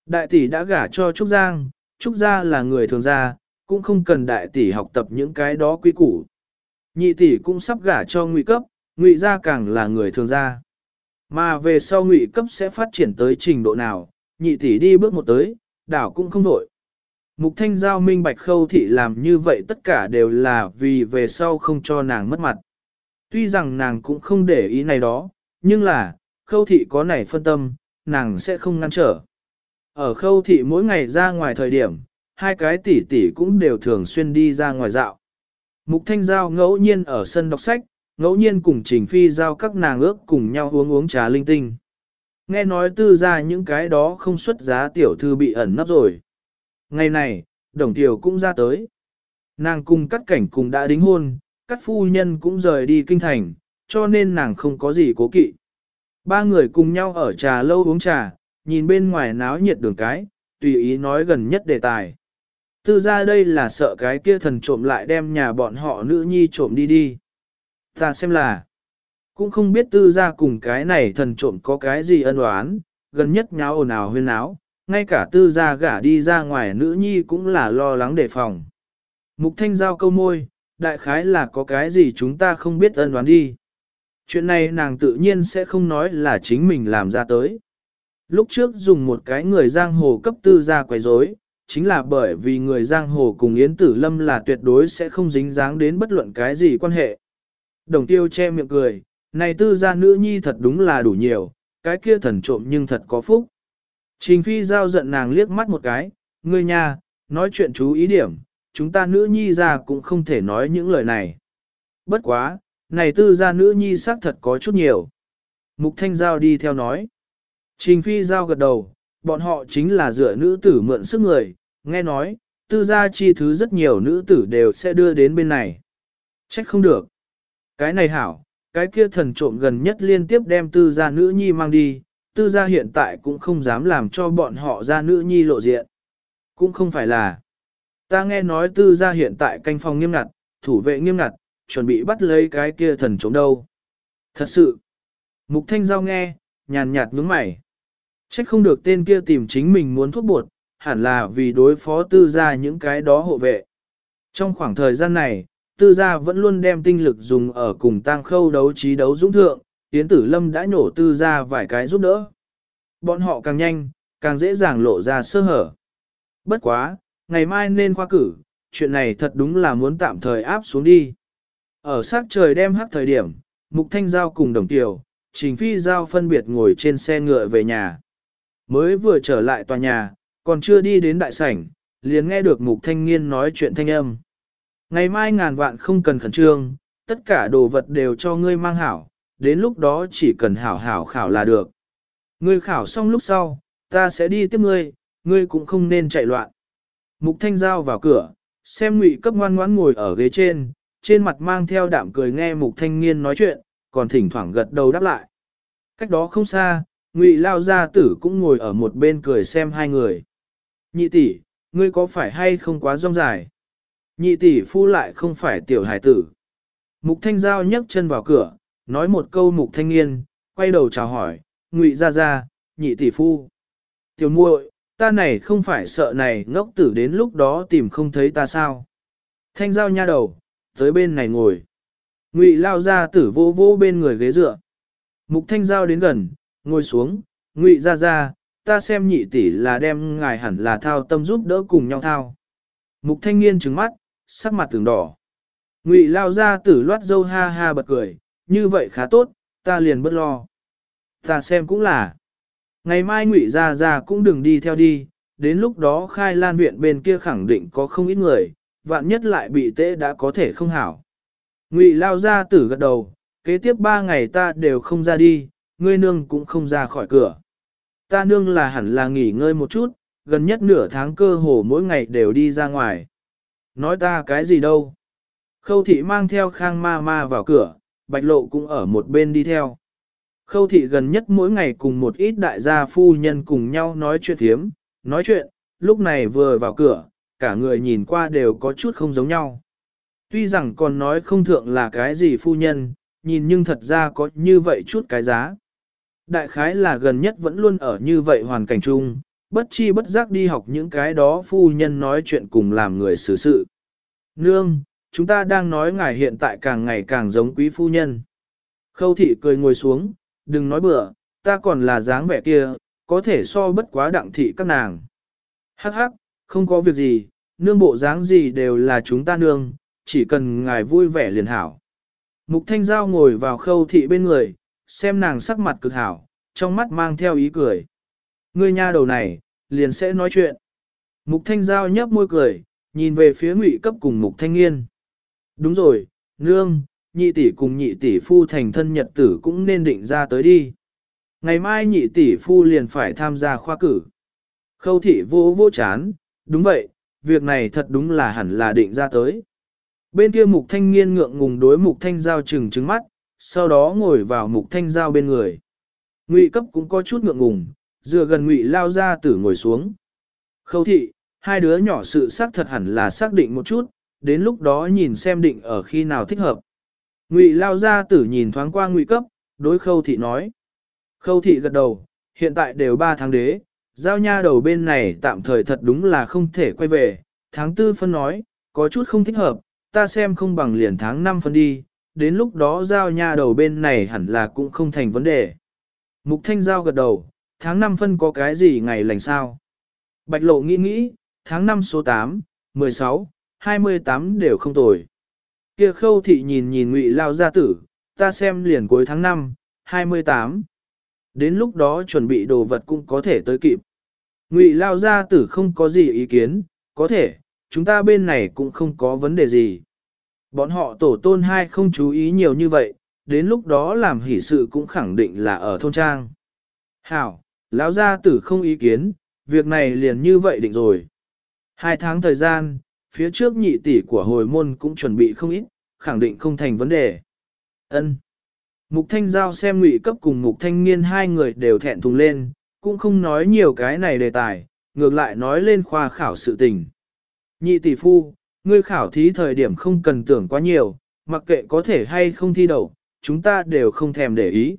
Đại tỷ đã gả cho Trúc Giang, Trúc Gia là người thường gia, cũng không cần đại tỷ học tập những cái đó quý củ. Nhị tỷ cũng sắp gả cho ngụy cấp, ngụy gia càng là người thường gia. Mà về sau ngụy cấp sẽ phát triển tới trình độ nào, nhị tỷ đi bước một tới, đảo cũng không đổi. Mục thanh giao minh bạch khâu thị làm như vậy tất cả đều là vì về sau không cho nàng mất mặt. Tuy rằng nàng cũng không để ý này đó, nhưng là, khâu thị có này phân tâm, nàng sẽ không ngăn trở. Ở khâu thị mỗi ngày ra ngoài thời điểm, hai cái tỷ tỷ cũng đều thường xuyên đi ra ngoài dạo. Mục Thanh Giao ngẫu nhiên ở sân đọc sách, ngẫu nhiên cùng Trình Phi Giao các nàng ước cùng nhau uống uống trà linh tinh. Nghe nói tư ra những cái đó không xuất giá tiểu thư bị ẩn nấp rồi. Ngày này, đồng tiểu cũng ra tới. Nàng cùng cắt cảnh cùng đã đính hôn, các phu nhân cũng rời đi kinh thành, cho nên nàng không có gì cố kỵ. Ba người cùng nhau ở trà lâu uống trà, nhìn bên ngoài náo nhiệt đường cái, tùy ý nói gần nhất đề tài. Tư ra đây là sợ cái kia thần trộm lại đem nhà bọn họ nữ nhi trộm đi đi. Ta xem là, cũng không biết tư ra cùng cái này thần trộm có cái gì ân oán, gần nhất nháo ồn ào huyên náo, ngay cả tư ra gả đi ra ngoài nữ nhi cũng là lo lắng đề phòng. Mục thanh giao câu môi, đại khái là có cái gì chúng ta không biết ân đoán đi. Chuyện này nàng tự nhiên sẽ không nói là chính mình làm ra tới. Lúc trước dùng một cái người giang hồ cấp tư ra quấy rối, chính là bởi vì người giang hồ cùng Yến Tử Lâm là tuyệt đối sẽ không dính dáng đến bất luận cái gì quan hệ. Đồng tiêu che miệng cười, này tư gia nữ nhi thật đúng là đủ nhiều, cái kia thần trộm nhưng thật có phúc. Trình phi giao giận nàng liếc mắt một cái, ngươi nhà, nói chuyện chú ý điểm, chúng ta nữ nhi ra cũng không thể nói những lời này. Bất quá, này tư gia nữ nhi xác thật có chút nhiều. Mục thanh giao đi theo nói. Trình phi giao gật đầu, bọn họ chính là dựa nữ tử mượn sức người, nghe nói, tư gia chi thứ rất nhiều nữ tử đều sẽ đưa đến bên này. Trách không được. Cái này hảo, cái kia thần trộm gần nhất liên tiếp đem tư gia nữ nhi mang đi, tư gia hiện tại cũng không dám làm cho bọn họ ra nữ nhi lộ diện. Cũng không phải là. Ta nghe nói tư gia hiện tại canh phòng nghiêm ngặt, thủ vệ nghiêm ngặt, chuẩn bị bắt lấy cái kia thần trộm đâu. Thật sự. Mục thanh giao nghe, nhàn nhạt nhướng mày. Trách không được tên kia tìm chính mình muốn thuốc bột, hẳn là vì đối phó tư gia những cái đó hộ vệ. Trong khoảng thời gian này, tư gia vẫn luôn đem tinh lực dùng ở cùng tang khâu đấu trí đấu dũng thượng, Yến Tử Lâm đã nhổ tư gia vài cái giúp đỡ. Bọn họ càng nhanh, càng dễ dàng lộ ra sơ hở. Bất quá, ngày mai nên khoa cử, chuyện này thật đúng là muốn tạm thời áp xuống đi. Ở sát trời đem hắc thời điểm, Mục Thanh Giao cùng Đồng Tiểu, Trình Phi Giao phân biệt ngồi trên xe ngựa về nhà. Mới vừa trở lại tòa nhà, còn chưa đi đến đại sảnh, liền nghe được Mục Thanh Nghiên nói chuyện thanh âm. Ngày mai ngàn vạn không cần khẩn trương, tất cả đồ vật đều cho ngươi mang hảo, đến lúc đó chỉ cần hảo hảo khảo là được. Ngươi khảo xong lúc sau, ta sẽ đi tiếp ngươi, ngươi cũng không nên chạy loạn. Mục Thanh Giao vào cửa, xem Ngụy cấp ngoan ngoãn ngồi ở ghế trên, trên mặt mang theo đạm cười nghe Mục Thanh Nghiên nói chuyện, còn thỉnh thoảng gật đầu đáp lại. Cách đó không xa, Ngụy Lao Gia Tử cũng ngồi ở một bên cười xem hai người. Nhị tỷ, ngươi có phải hay không quá rong dài? Nhị tỷ phu lại không phải tiểu hải tử. Mục Thanh Giao nhấc chân vào cửa, nói một câu Mục Thanh Nghiên, quay đầu chào hỏi, ngụy gia gia, nhị tỷ phu. Tiểu muội, ta này không phải sợ này ngốc tử đến lúc đó tìm không thấy ta sao. Thanh Giao nha đầu, tới bên này ngồi. Ngụy lao ra tử vô vô bên người ghế dựa. Mục Thanh Giao đến gần, ngồi xuống, ngụy ra ra, ta xem nhị tỷ là đem ngài hẳn là thao tâm giúp đỡ cùng nhau thao. Mục Thanh niên trừng mắt, sắc mặt tưởng đỏ. Ngụy lao ra tử loát dâu ha ha bật cười, như vậy khá tốt, ta liền bất lo. Ta xem cũng là. Ngày mai Ngụy ra ra cũng đừng đi theo đi, đến lúc đó khai lan viện bên kia khẳng định có không ít người, vạn nhất lại bị tễ đã có thể không hảo. Ngụy lao ra tử gật đầu, kế tiếp ba ngày ta đều không ra đi, ngươi nương cũng không ra khỏi cửa. Ta nương là hẳn là nghỉ ngơi một chút, gần nhất nửa tháng cơ hồ mỗi ngày đều đi ra ngoài. Nói ta cái gì đâu. Khâu thị mang theo khang ma ma vào cửa, bạch lộ cũng ở một bên đi theo. Khâu thị gần nhất mỗi ngày cùng một ít đại gia phu nhân cùng nhau nói chuyện thiếm, nói chuyện, lúc này vừa vào cửa, cả người nhìn qua đều có chút không giống nhau. Tuy rằng còn nói không thượng là cái gì phu nhân, nhìn nhưng thật ra có như vậy chút cái giá. Đại khái là gần nhất vẫn luôn ở như vậy hoàn cảnh chung, bất chi bất giác đi học những cái đó phu nhân nói chuyện cùng làm người xử sự. Nương, chúng ta đang nói ngài hiện tại càng ngày càng giống quý phu nhân. Khâu thị cười ngồi xuống, đừng nói bừa, ta còn là dáng vẻ kia, có thể so bất quá đặng thị các nàng. Hắc hắc, không có việc gì, nương bộ dáng gì đều là chúng ta nương, chỉ cần ngài vui vẻ liền hảo. Mục Thanh Giao ngồi vào khâu thị bên người, xem nàng sắc mặt cực hảo, trong mắt mang theo ý cười. Ngươi nha đầu này, liền sẽ nói chuyện. Mục Thanh Giao nhấp môi cười, nhìn về phía ngụy cấp cùng Mục Thanh Nghiên. Đúng rồi, nương, nhị tỷ cùng nhị tỷ phu thành thân nhật tử cũng nên định ra tới đi. Ngày mai nhị tỷ phu liền phải tham gia khoa cử. Khâu thị vô vô chán, đúng vậy, việc này thật đúng là hẳn là định ra tới. Bên kia mục thanh nghiên ngượng ngùng đối mục thanh giao trừng trứng mắt, sau đó ngồi vào mục thanh giao bên người. Ngụy cấp cũng có chút ngượng ngùng, dựa gần ngụy lao ra tử ngồi xuống. Khâu thị, hai đứa nhỏ sự xác thật hẳn là xác định một chút, đến lúc đó nhìn xem định ở khi nào thích hợp. Ngụy lao ra tử nhìn thoáng qua ngụy cấp, đối khâu thị nói. Khâu thị gật đầu, hiện tại đều 3 tháng đế, giao nha đầu bên này tạm thời thật đúng là không thể quay về. Tháng tư phân nói, có chút không thích hợp, ta xem không bằng liền tháng 5 phân đi, đến lúc đó giao nha đầu bên này hẳn là cũng không thành vấn đề. Mục thanh giao gật đầu, tháng 5 phân có cái gì ngày lành sao? Bạch lộ nghĩ nghĩ, tháng 5 số 8, 16, 28 đều không tồi. Kia khâu thị nhìn nhìn ngụy lao gia tử, ta xem liền cuối tháng 5, 28. Đến lúc đó chuẩn bị đồ vật cũng có thể tới kịp. Ngụy lao gia tử không có gì ý kiến, có thể, chúng ta bên này cũng không có vấn đề gì. Bọn họ tổ tôn hai không chú ý nhiều như vậy, đến lúc đó làm hỷ sự cũng khẳng định là ở thôn trang. Hảo, lão gia tử không ý kiến, việc này liền như vậy định rồi. Hai tháng thời gian, phía trước nhị tỷ của hồi môn cũng chuẩn bị không ít, khẳng định không thành vấn đề. Ân. Mục Thanh Giao xem ngụy cấp cùng Mục Thanh Nghiên hai người đều thẹn thùng lên, cũng không nói nhiều cái này đề tài, ngược lại nói lên khoa khảo sự tình. Nhị tỷ phu, ngươi khảo thí thời điểm không cần tưởng quá nhiều, mặc kệ có thể hay không thi đậu, chúng ta đều không thèm để ý.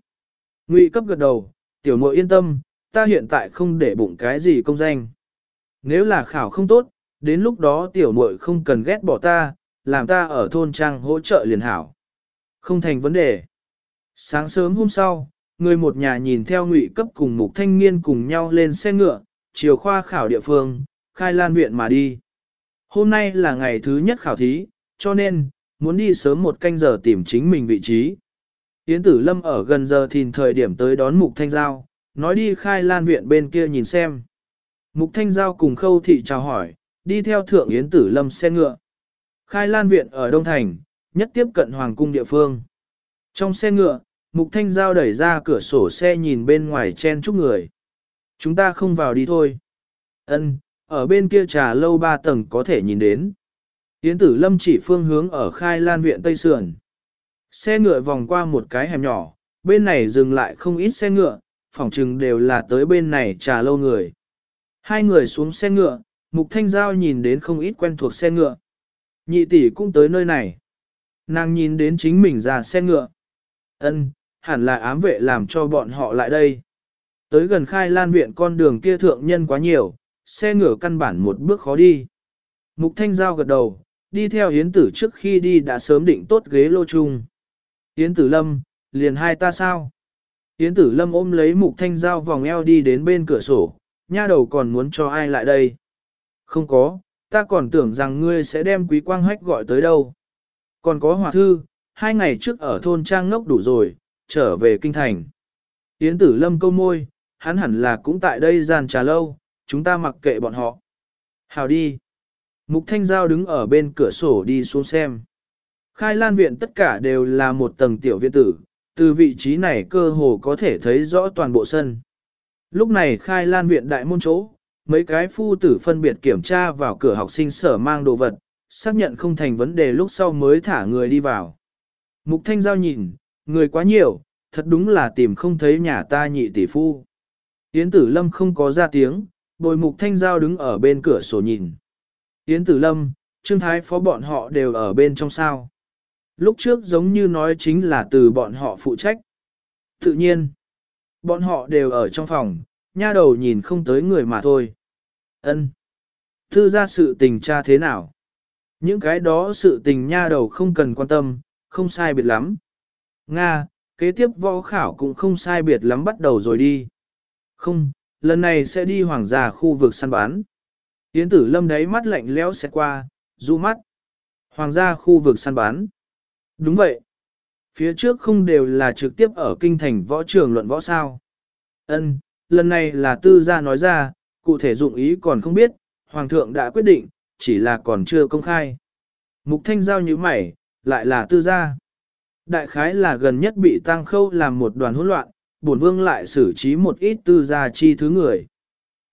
Ngụy cấp gật đầu, tiểu muội yên tâm, ta hiện tại không để bụng cái gì công danh. Nếu là khảo không tốt, đến lúc đó tiểu muội không cần ghét bỏ ta, làm ta ở thôn trang hỗ trợ liền hảo. Không thành vấn đề. Sáng sớm hôm sau, người một nhà nhìn theo ngụy cấp cùng mục thanh niên cùng nhau lên xe ngựa, chiều khoa khảo địa phương, khai lan viện mà đi. Hôm nay là ngày thứ nhất khảo thí, cho nên, muốn đi sớm một canh giờ tìm chính mình vị trí. Yến tử lâm ở gần giờ thìn thời điểm tới đón mục thanh giao, nói đi khai lan viện bên kia nhìn xem. Mục thanh giao cùng khâu thị chào hỏi, đi theo thượng Yến tử lâm xe ngựa. Khai lan viện ở Đông Thành, nhất tiếp cận Hoàng cung địa phương. Trong xe ngựa, Mục Thanh Giao đẩy ra cửa sổ xe nhìn bên ngoài chen chúc người. Chúng ta không vào đi thôi. Ân, ở bên kia trà lâu ba tầng có thể nhìn đến. Yến tử lâm chỉ phương hướng ở khai lan viện Tây Sườn. Xe ngựa vòng qua một cái hẻm nhỏ, bên này dừng lại không ít xe ngựa, phỏng chừng đều là tới bên này trà lâu người. Hai người xuống xe ngựa, Mục Thanh Giao nhìn đến không ít quen thuộc xe ngựa. Nhị tỷ cũng tới nơi này. Nàng nhìn đến chính mình ra xe ngựa. Ân, hẳn là ám vệ làm cho bọn họ lại đây. Tới gần khai lan viện con đường kia thượng nhân quá nhiều, xe ngựa căn bản một bước khó đi. Mục Thanh Giao gật đầu, đi theo Yến Tử trước khi đi đã sớm định tốt ghế lô chung. Yến Tử Lâm, liền hai ta sao? Yến Tử Lâm ôm lấy Mục Thanh Giao vòng eo đi đến bên cửa sổ, nha đầu còn muốn cho ai lại đây? Không có, ta còn tưởng rằng ngươi sẽ đem quý quang hách gọi tới đâu. Còn có hòa thư, hai ngày trước ở thôn trang ngốc đủ rồi, trở về kinh thành. Yến Tử Lâm câu môi, hắn hẳn là cũng tại đây gian trà lâu, chúng ta mặc kệ bọn họ. Hào đi. Mục Thanh Giao đứng ở bên cửa sổ đi xuống xem. Khai lan viện tất cả đều là một tầng tiểu viện tử, từ vị trí này cơ hồ có thể thấy rõ toàn bộ sân. Lúc này khai lan viện đại môn chỗ, mấy cái phu tử phân biệt kiểm tra vào cửa học sinh sở mang đồ vật, xác nhận không thành vấn đề lúc sau mới thả người đi vào. Mục Thanh Giao nhìn, người quá nhiều, thật đúng là tìm không thấy nhà ta nhị tỷ phu. Yến Tử Lâm không có ra tiếng, bồi Mục Thanh Giao đứng ở bên cửa sổ nhìn. Yến Tử Lâm, Trương Thái Phó bọn họ đều ở bên trong sao. Lúc trước giống như nói chính là từ bọn họ phụ trách. Tự nhiên, bọn họ đều ở trong phòng, nha đầu nhìn không tới người mà thôi. Ân, Thư ra sự tình cha thế nào? Những cái đó sự tình nha đầu không cần quan tâm, không sai biệt lắm. Nga, kế tiếp võ khảo cũng không sai biệt lắm bắt đầu rồi đi. Không, lần này sẽ đi hoàng gia khu vực săn bán. Yến tử lâm đáy mắt lạnh lẽo sẽ qua, du mắt. Hoàng gia khu vực săn bán. Đúng vậy. Phía trước không đều là trực tiếp ở kinh thành võ trường luận võ sao. Ân, lần này là tư gia nói ra, cụ thể dụng ý còn không biết, hoàng thượng đã quyết định, chỉ là còn chưa công khai. Mục thanh giao như mày, lại là tư gia. Đại khái là gần nhất bị tăng khâu làm một đoàn hỗn loạn, bổn vương lại xử trí một ít tư gia chi thứ người.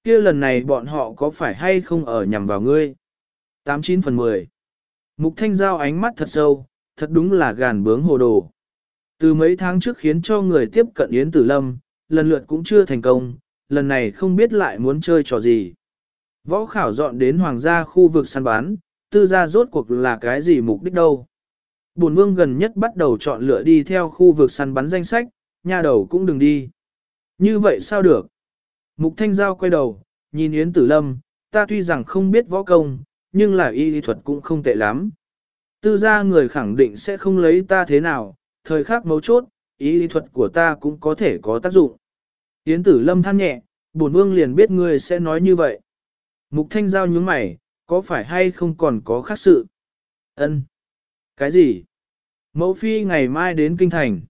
kia lần này bọn họ có phải hay không ở nhằm vào ngươi? 89 phần 10 Mục thanh giao ánh mắt thật sâu, thật đúng là gàn bướng hồ đồ. Từ mấy tháng trước khiến cho người tiếp cận Yến Tử Lâm, lần lượt cũng chưa thành công, lần này không biết lại muốn chơi trò gì. Võ khảo dọn đến hoàng gia khu vực săn bán, tư gia rốt cuộc là cái gì mục đích đâu. Bồn vương gần nhất bắt đầu chọn lựa đi theo khu vực săn bắn danh sách, nhà đầu cũng đừng đi. Như vậy sao được? Mục Thanh Giao quay đầu, nhìn Yến Tử Lâm, ta tuy rằng không biết võ công, nhưng là y lý thuật cũng không tệ lắm. Tư gia người khẳng định sẽ không lấy ta thế nào, thời khắc mấu chốt, y lý thuật của ta cũng có thể có tác dụng. Yến Tử Lâm than nhẹ, bổn vương liền biết ngươi sẽ nói như vậy. Mục Thanh Giao nhướng mày, có phải hay không còn có khác sự? Ân. Cái gì? Mẫu phi ngày mai đến kinh thành.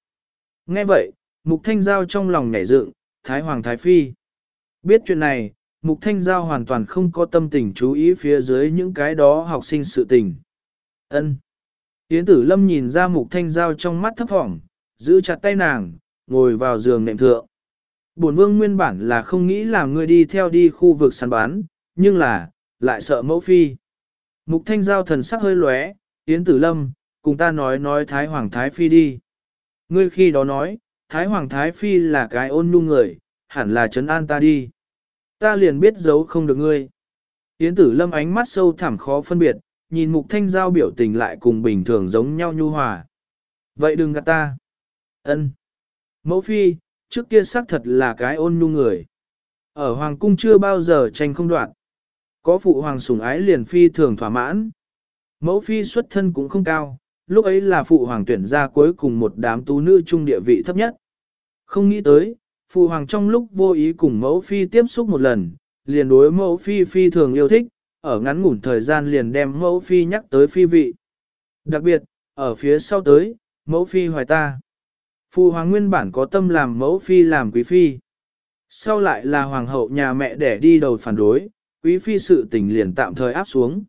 Nghe vậy, Mục Thanh Giao trong lòng nhảy dựng, Thái Hoàng Thái Phi. Biết chuyện này, Mục Thanh Giao hoàn toàn không có tâm tình chú ý phía dưới những cái đó học sinh sự tình. Ân. Yến Tử Lâm nhìn ra Mục Thanh Giao trong mắt thấp thỏm, giữ chặt tay nàng, ngồi vào giường nệm thượng. Bổn vương nguyên bản là không nghĩ làm ngươi đi theo đi khu vực săn bán, nhưng là, lại sợ mẫu phi. Mục Thanh Giao thần sắc hơi lóe, Yến Tử Lâm, cùng ta nói nói Thái Hoàng Thái Phi đi. Ngươi khi đó nói, Thái Hoàng Thái Phi là cái ôn nhu người, hẳn là trấn an ta đi. Ta liền biết giấu không được ngươi. Yến Tử Lâm ánh mắt sâu thẳm khó phân biệt, nhìn Mục Thanh Giao biểu tình lại cùng bình thường giống nhau nhu hòa. Vậy đừng gạt ta. Ân. Mẫu Phi, trước kia xác thật là cái ôn nhu người. Ở Hoàng Cung chưa bao giờ tranh không đoạn. Có phụ hoàng sủng ái liền phi thường thỏa mãn. Mẫu phi xuất thân cũng không cao, lúc ấy là phụ hoàng tuyển ra cuối cùng một đám tú nữ trung địa vị thấp nhất. Không nghĩ tới, phụ hoàng trong lúc vô ý cùng mẫu phi tiếp xúc một lần, liền đối mẫu phi phi thường yêu thích, ở ngắn ngủn thời gian liền đem mẫu phi nhắc tới phi vị. Đặc biệt, ở phía sau tới, mẫu phi hoài ta. Phụ hoàng nguyên bản có tâm làm mẫu phi làm quý phi. Sau lại là hoàng hậu nhà mẹ để đi đầu phản đối, quý phi sự tình liền tạm thời áp xuống.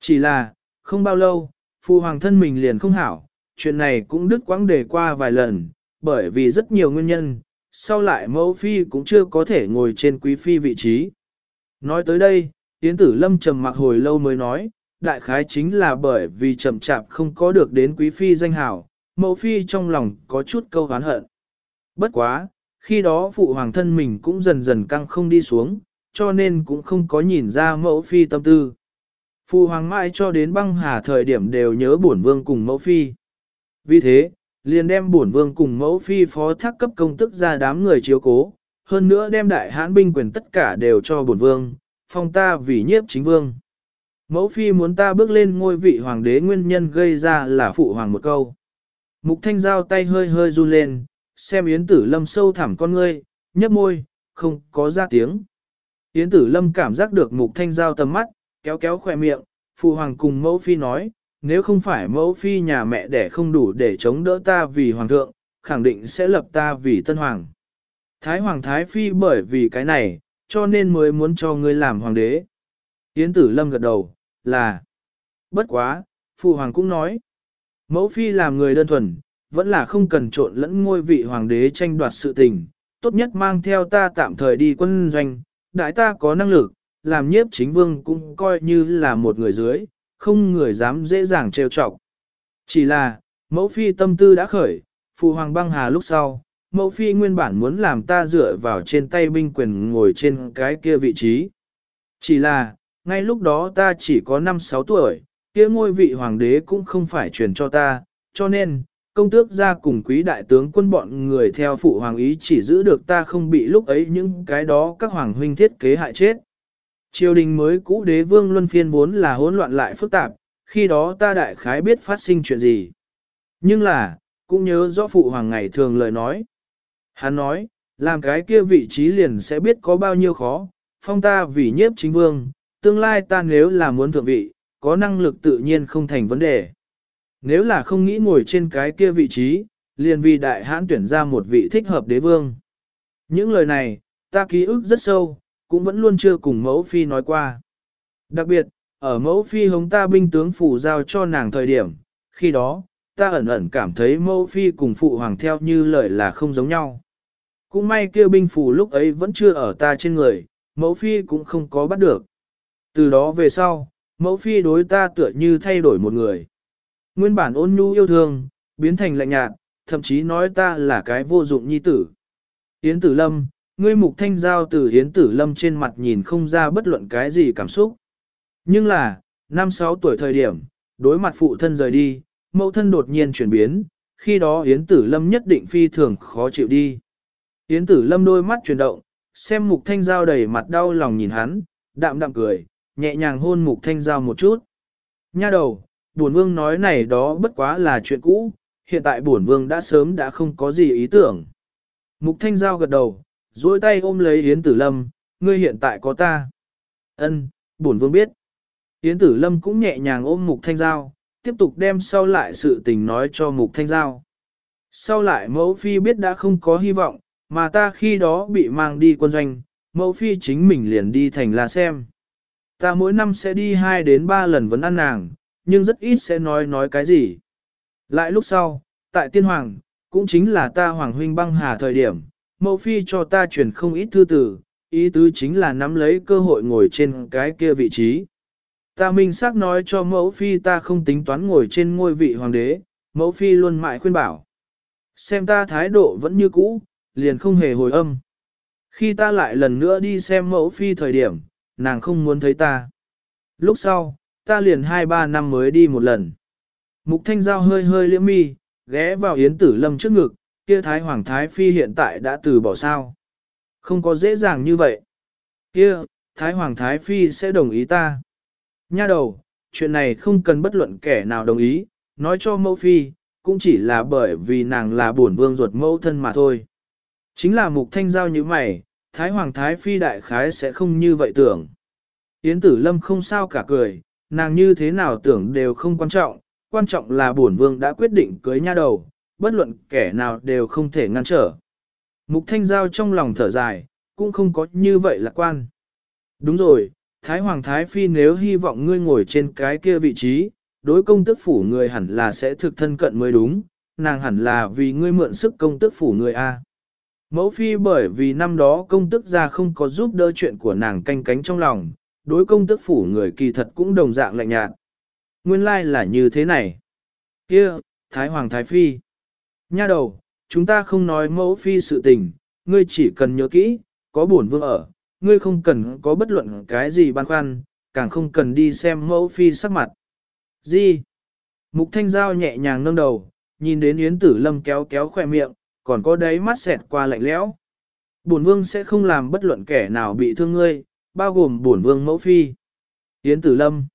Chỉ là, không bao lâu, phụ hoàng thân mình liền không hảo, chuyện này cũng đứt quãng đề qua vài lần, bởi vì rất nhiều nguyên nhân, sau lại mẫu phi cũng chưa có thể ngồi trên quý phi vị trí. Nói tới đây, Yến Tử Lâm trầm mặc hồi lâu mới nói, đại khái chính là bởi vì chậm chạp không có được đến quý phi danh hảo, mẫu phi trong lòng có chút câu hán hận. Bất quá, khi đó phụ hoàng thân mình cũng dần dần căng không đi xuống, cho nên cũng không có nhìn ra mẫu phi tâm tư. Phụ hoàng mãi cho đến băng hà thời điểm đều nhớ bổn vương cùng mẫu phi. Vì thế, liền đem bổn vương cùng mẫu phi phó thác cấp công tức ra đám người chiếu cố, hơn nữa đem đại hãn binh quyền tất cả đều cho bổn vương, phong ta vì nhiếp chính vương. Mẫu phi muốn ta bước lên ngôi vị hoàng đế nguyên nhân gây ra là phụ hoàng một câu. Mục thanh giao tay hơi hơi run lên, xem yến tử lâm sâu thẳm con ngươi, nhấp môi, không có ra tiếng. Yến tử lâm cảm giác được mục thanh giao tầm mắt, kéo kéo khỏe miệng, phụ hoàng cùng mẫu phi nói, nếu không phải mẫu phi nhà mẹ đẻ không đủ để chống đỡ ta vì hoàng thượng, khẳng định sẽ lập ta vì tân hoàng. Thái hoàng thái phi bởi vì cái này, cho nên mới muốn cho ngươi làm hoàng đế. Yến tử lâm gật đầu, là, bất quá, phụ hoàng cũng nói, mẫu phi làm người đơn thuần, vẫn là không cần trộn lẫn ngôi vị hoàng đế tranh đoạt sự tình, tốt nhất mang theo ta tạm thời đi quân doanh, đại ta có năng lực, làm nhiếp chính vương cũng coi như là một người dưới, không người dám dễ dàng trêu chọc. Chỉ là, mẫu phi tâm tư đã khởi, phụ hoàng băng hà lúc sau, mẫu phi nguyên bản muốn làm ta dựa vào trên tay binh quyền ngồi trên cái kia vị trí. Chỉ là, ngay lúc đó ta chỉ có 5-6 tuổi, kia ngôi vị hoàng đế cũng không phải truyền cho ta, cho nên, công tước ra cùng quý đại tướng quân bọn người theo phụ hoàng ý chỉ giữ được ta không bị lúc ấy những cái đó các hoàng huynh thiết kế hại chết. Triều đình mới cũ đế vương luân phiên vốn là hỗn loạn lại phức tạp, khi đó ta đại khái biết phát sinh chuyện gì. Nhưng là, cũng nhớ rõ phụ hoàng ngày thường lời nói. Hắn nói, làm cái kia vị trí liền sẽ biết có bao nhiêu khó, phong ta vì nhiếp chính vương, tương lai ta nếu là muốn thượng vị, có năng lực tự nhiên không thành vấn đề. Nếu là không nghĩ ngồi trên cái kia vị trí, liền vì đại hãn tuyển ra một vị thích hợp đế vương. Những lời này, ta ký ức rất sâu, cũng vẫn luôn chưa cùng mẫu phi nói qua. Đặc biệt, ở mẫu phi hống ta binh tướng phủ giao cho nàng thời điểm, khi đó, ta ẩn ẩn cảm thấy mẫu phi cùng phụ hoàng theo như lời là không giống nhau. Cũng may kia binh phủ lúc ấy vẫn chưa ở ta trên người, mẫu phi cũng không có bắt được. Từ đó về sau, mẫu phi đối ta tựa như thay đổi một người. Nguyên bản ôn nhu yêu thương, biến thành lạnh nhạt, thậm chí nói ta là cái vô dụng nhi tử. Yến tử lâm, ngươi mục thanh giao từ Yến tử lâm trên mặt nhìn không ra bất luận cái gì cảm xúc. Nhưng là, năm sáu tuổi thời điểm, đối mặt phụ thân rời đi, mẫu thân đột nhiên chuyển biến, khi đó Yến tử lâm nhất định phi thường khó chịu đi. Yến tử lâm đôi mắt chuyển động, xem mục thanh giao đầy mặt đau lòng nhìn hắn, đạm đạm cười, nhẹ nhàng hôn mục thanh giao một chút. Nha đầu, bổn vương nói này đó bất quá là chuyện cũ, hiện tại bổn vương đã sớm đã không có gì ý tưởng. Mục thanh giao gật đầu, duỗi tay ôm lấy Yến Tử Lâm, ngươi hiện tại có ta. Ân, bổn vương biết. Yến Tử Lâm cũng nhẹ nhàng ôm Mục Thanh Giao, tiếp tục đem sau lại sự tình nói cho Mục Thanh Giao. Sau lại mẫu phi biết đã không có hy vọng, mà ta khi đó bị mang đi quân doanh, mẫu phi chính mình liền đi thành là xem. Ta mỗi năm sẽ đi 2 đến 3 lần vấn ăn nàng, nhưng rất ít sẽ nói nói cái gì. Lại lúc sau, tại tiên hoàng, cũng chính là ta hoàng huynh băng hà thời điểm, mẫu phi cho ta truyền không ít thư tử, ý tứ chính là nắm lấy cơ hội ngồi trên cái kia vị trí. Ta minh xác nói cho mẫu phi ta không tính toán ngồi trên ngôi vị hoàng đế, mẫu phi luôn mãi khuyên bảo. Xem ta thái độ vẫn như cũ, liền không hề hồi âm. Khi ta lại lần nữa đi xem mẫu phi thời điểm, nàng không muốn thấy ta. Lúc sau, ta liền 2-3 năm mới đi một lần. Mục thanh giao hơi hơi liễm mi, ghé vào yến tử lâm trước ngực, kia thái hoàng thái phi hiện tại đã từ bỏ sao. Không có dễ dàng như vậy. Kia, thái hoàng thái phi sẽ đồng ý ta. Nha đầu, chuyện này không cần bất luận kẻ nào đồng ý, nói cho mẫu phi, cũng chỉ là bởi vì nàng là bổn vương ruột mẫu thân mà thôi. Chính là mục thanh giao như mày, thái hoàng thái phi đại khái sẽ không như vậy tưởng. Yến tử lâm không sao cả cười, nàng như thế nào tưởng đều không quan trọng, quan trọng là bổn vương đã quyết định cưới nha đầu, bất luận kẻ nào đều không thể ngăn trở. Mục thanh giao trong lòng thở dài, cũng không có như vậy lạc quan. Đúng rồi, Thái Hoàng Thái Phi nếu hy vọng ngươi ngồi trên cái kia vị trí, đối công tức phủ người hẳn là sẽ thực thân cận mới đúng, nàng hẳn là vì ngươi mượn sức công tức phủ người A. Mẫu phi bởi vì năm đó công tức ra không có giúp đỡ chuyện của nàng canh cánh trong lòng, đối công tức phủ người kỳ thật cũng đồng dạng lạnh nhạt. Nguyên lai like là như thế này. kia Thái Hoàng Thái Phi. Nha đầu, chúng ta không nói mẫu phi sự tình, ngươi chỉ cần nhớ kỹ, có bổn vương ở, ngươi không cần có bất luận cái gì băn khoăn, càng không cần đi xem mẫu phi sắc mặt. Gì? Mục thanh giao nhẹ nhàng nâng đầu, nhìn đến Yến Tử Lâm kéo kéo khỏe miệng, còn có đáy mắt xẹt qua lạnh lẽo. Bổn vương sẽ không làm bất luận kẻ nào bị thương ngươi, bao gồm bổn vương mẫu phi. Yến Tử Lâm.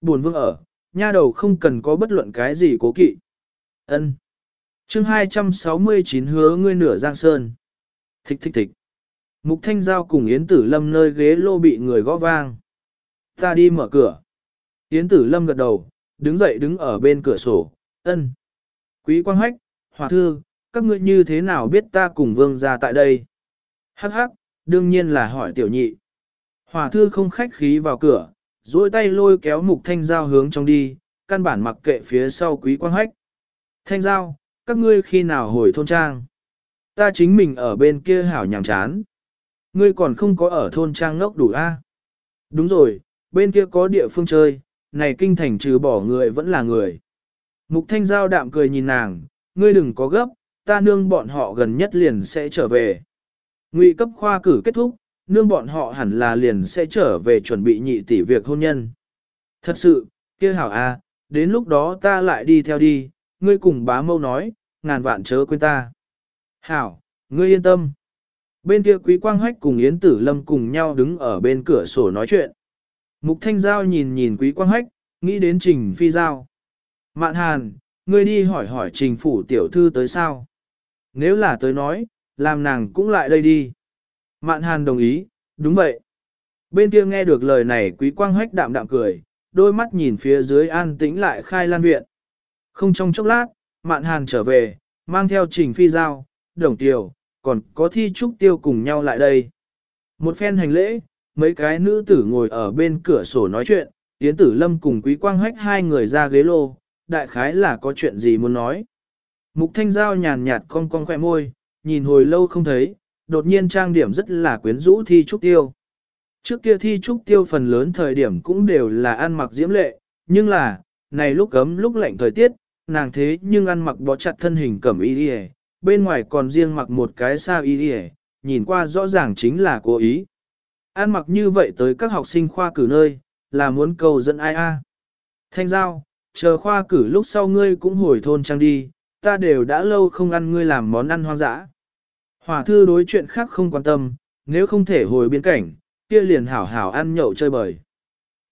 Bổn vương ở, nha đầu không cần có bất luận cái gì cố kỵ. Ân. Chương 269 hứa ngươi nửa giang sơn. Thích thích thích. Mục Thanh Giao cùng Yến Tử Lâm nơi ghế lô bị người gõ vang. Ta đi mở cửa. Yến Tử Lâm gật đầu, đứng dậy đứng ở bên cửa sổ, ân. Quý Quang Hách, Hòa Thư, các ngươi như thế nào biết ta cùng vương ra tại đây? Hắc hắc, đương nhiên là hỏi tiểu nhị. Hòa Thư không khách khí vào cửa, duỗi tay lôi kéo Mục Thanh Giao hướng trong đi, căn bản mặc kệ phía sau Quý Quang Hách. Thanh Giao, các ngươi khi nào hồi thôn trang? Ta chính mình ở bên kia hảo nhàm chán. Ngươi còn không có ở thôn trang ngốc đủ a? Đúng rồi, bên kia có địa phương chơi, này kinh thành trừ bỏ người vẫn là người. Mục thanh giao đạm cười nhìn nàng, ngươi đừng có gấp, ta nương bọn họ gần nhất liền sẽ trở về. Ngụy cấp khoa cử kết thúc, nương bọn họ hẳn là liền sẽ trở về chuẩn bị nhị tỷ việc hôn nhân. Thật sự, kia hảo a, đến lúc đó ta lại đi theo đi, ngươi cùng bá mâu nói, ngàn vạn chớ quên ta. Hảo, ngươi yên tâm. Bên kia Quý Quang Hách cùng Yến Tử Lâm cùng nhau đứng ở bên cửa sổ nói chuyện. Mục Thanh Giao nhìn nhìn Quý Quang Hách, nghĩ đến Trình Phi Giao. Mạn Hàn, ngươi đi hỏi hỏi Trình Phủ Tiểu Thư tới sao? Nếu là tới nói, làm nàng cũng lại đây đi. Mạn Hàn đồng ý, đúng vậy. Bên kia nghe được lời này Quý Quang Hách đạm đạm cười, đôi mắt nhìn phía dưới an tĩnh lại khai lan viện. Không trong chốc lát, Mạn Hàn trở về, mang theo Trình Phi Giao, Đồng Tiểu, còn có thi trúc tiêu cùng nhau lại đây. Một phen hành lễ, mấy cái nữ tử ngồi ở bên cửa sổ nói chuyện, Yến Tử Lâm cùng Quý Quang Hách hai người ra ghế lô, đại khái là có chuyện gì muốn nói. Mục Thanh Giao nhàn nhạt cong cong khỏe môi, nhìn hồi lâu không thấy, đột nhiên trang điểm rất là quyến rũ thi trúc tiêu. Trước kia thi trúc tiêu phần lớn thời điểm cũng đều là ăn mặc diễm lệ, nhưng là, này lúc ấm lúc lạnh thời tiết, nàng thế nhưng ăn mặc bó chặt thân hình cẩm y đi bên ngoài còn riêng mặc một cái sao y đi nhìn qua rõ ràng chính là cố ý. Ăn mặc như vậy tới các học sinh khoa cử nơi, là muốn cầu dẫn ai a? Thanh giao, chờ khoa cử lúc sau ngươi cũng hồi thôn trang đi, ta đều đã lâu không ăn ngươi làm món ăn hoang dã. Hòa thư đối chuyện khác không quan tâm, nếu không thể hồi biên cảnh, kia liền hảo hảo ăn nhậu chơi bời.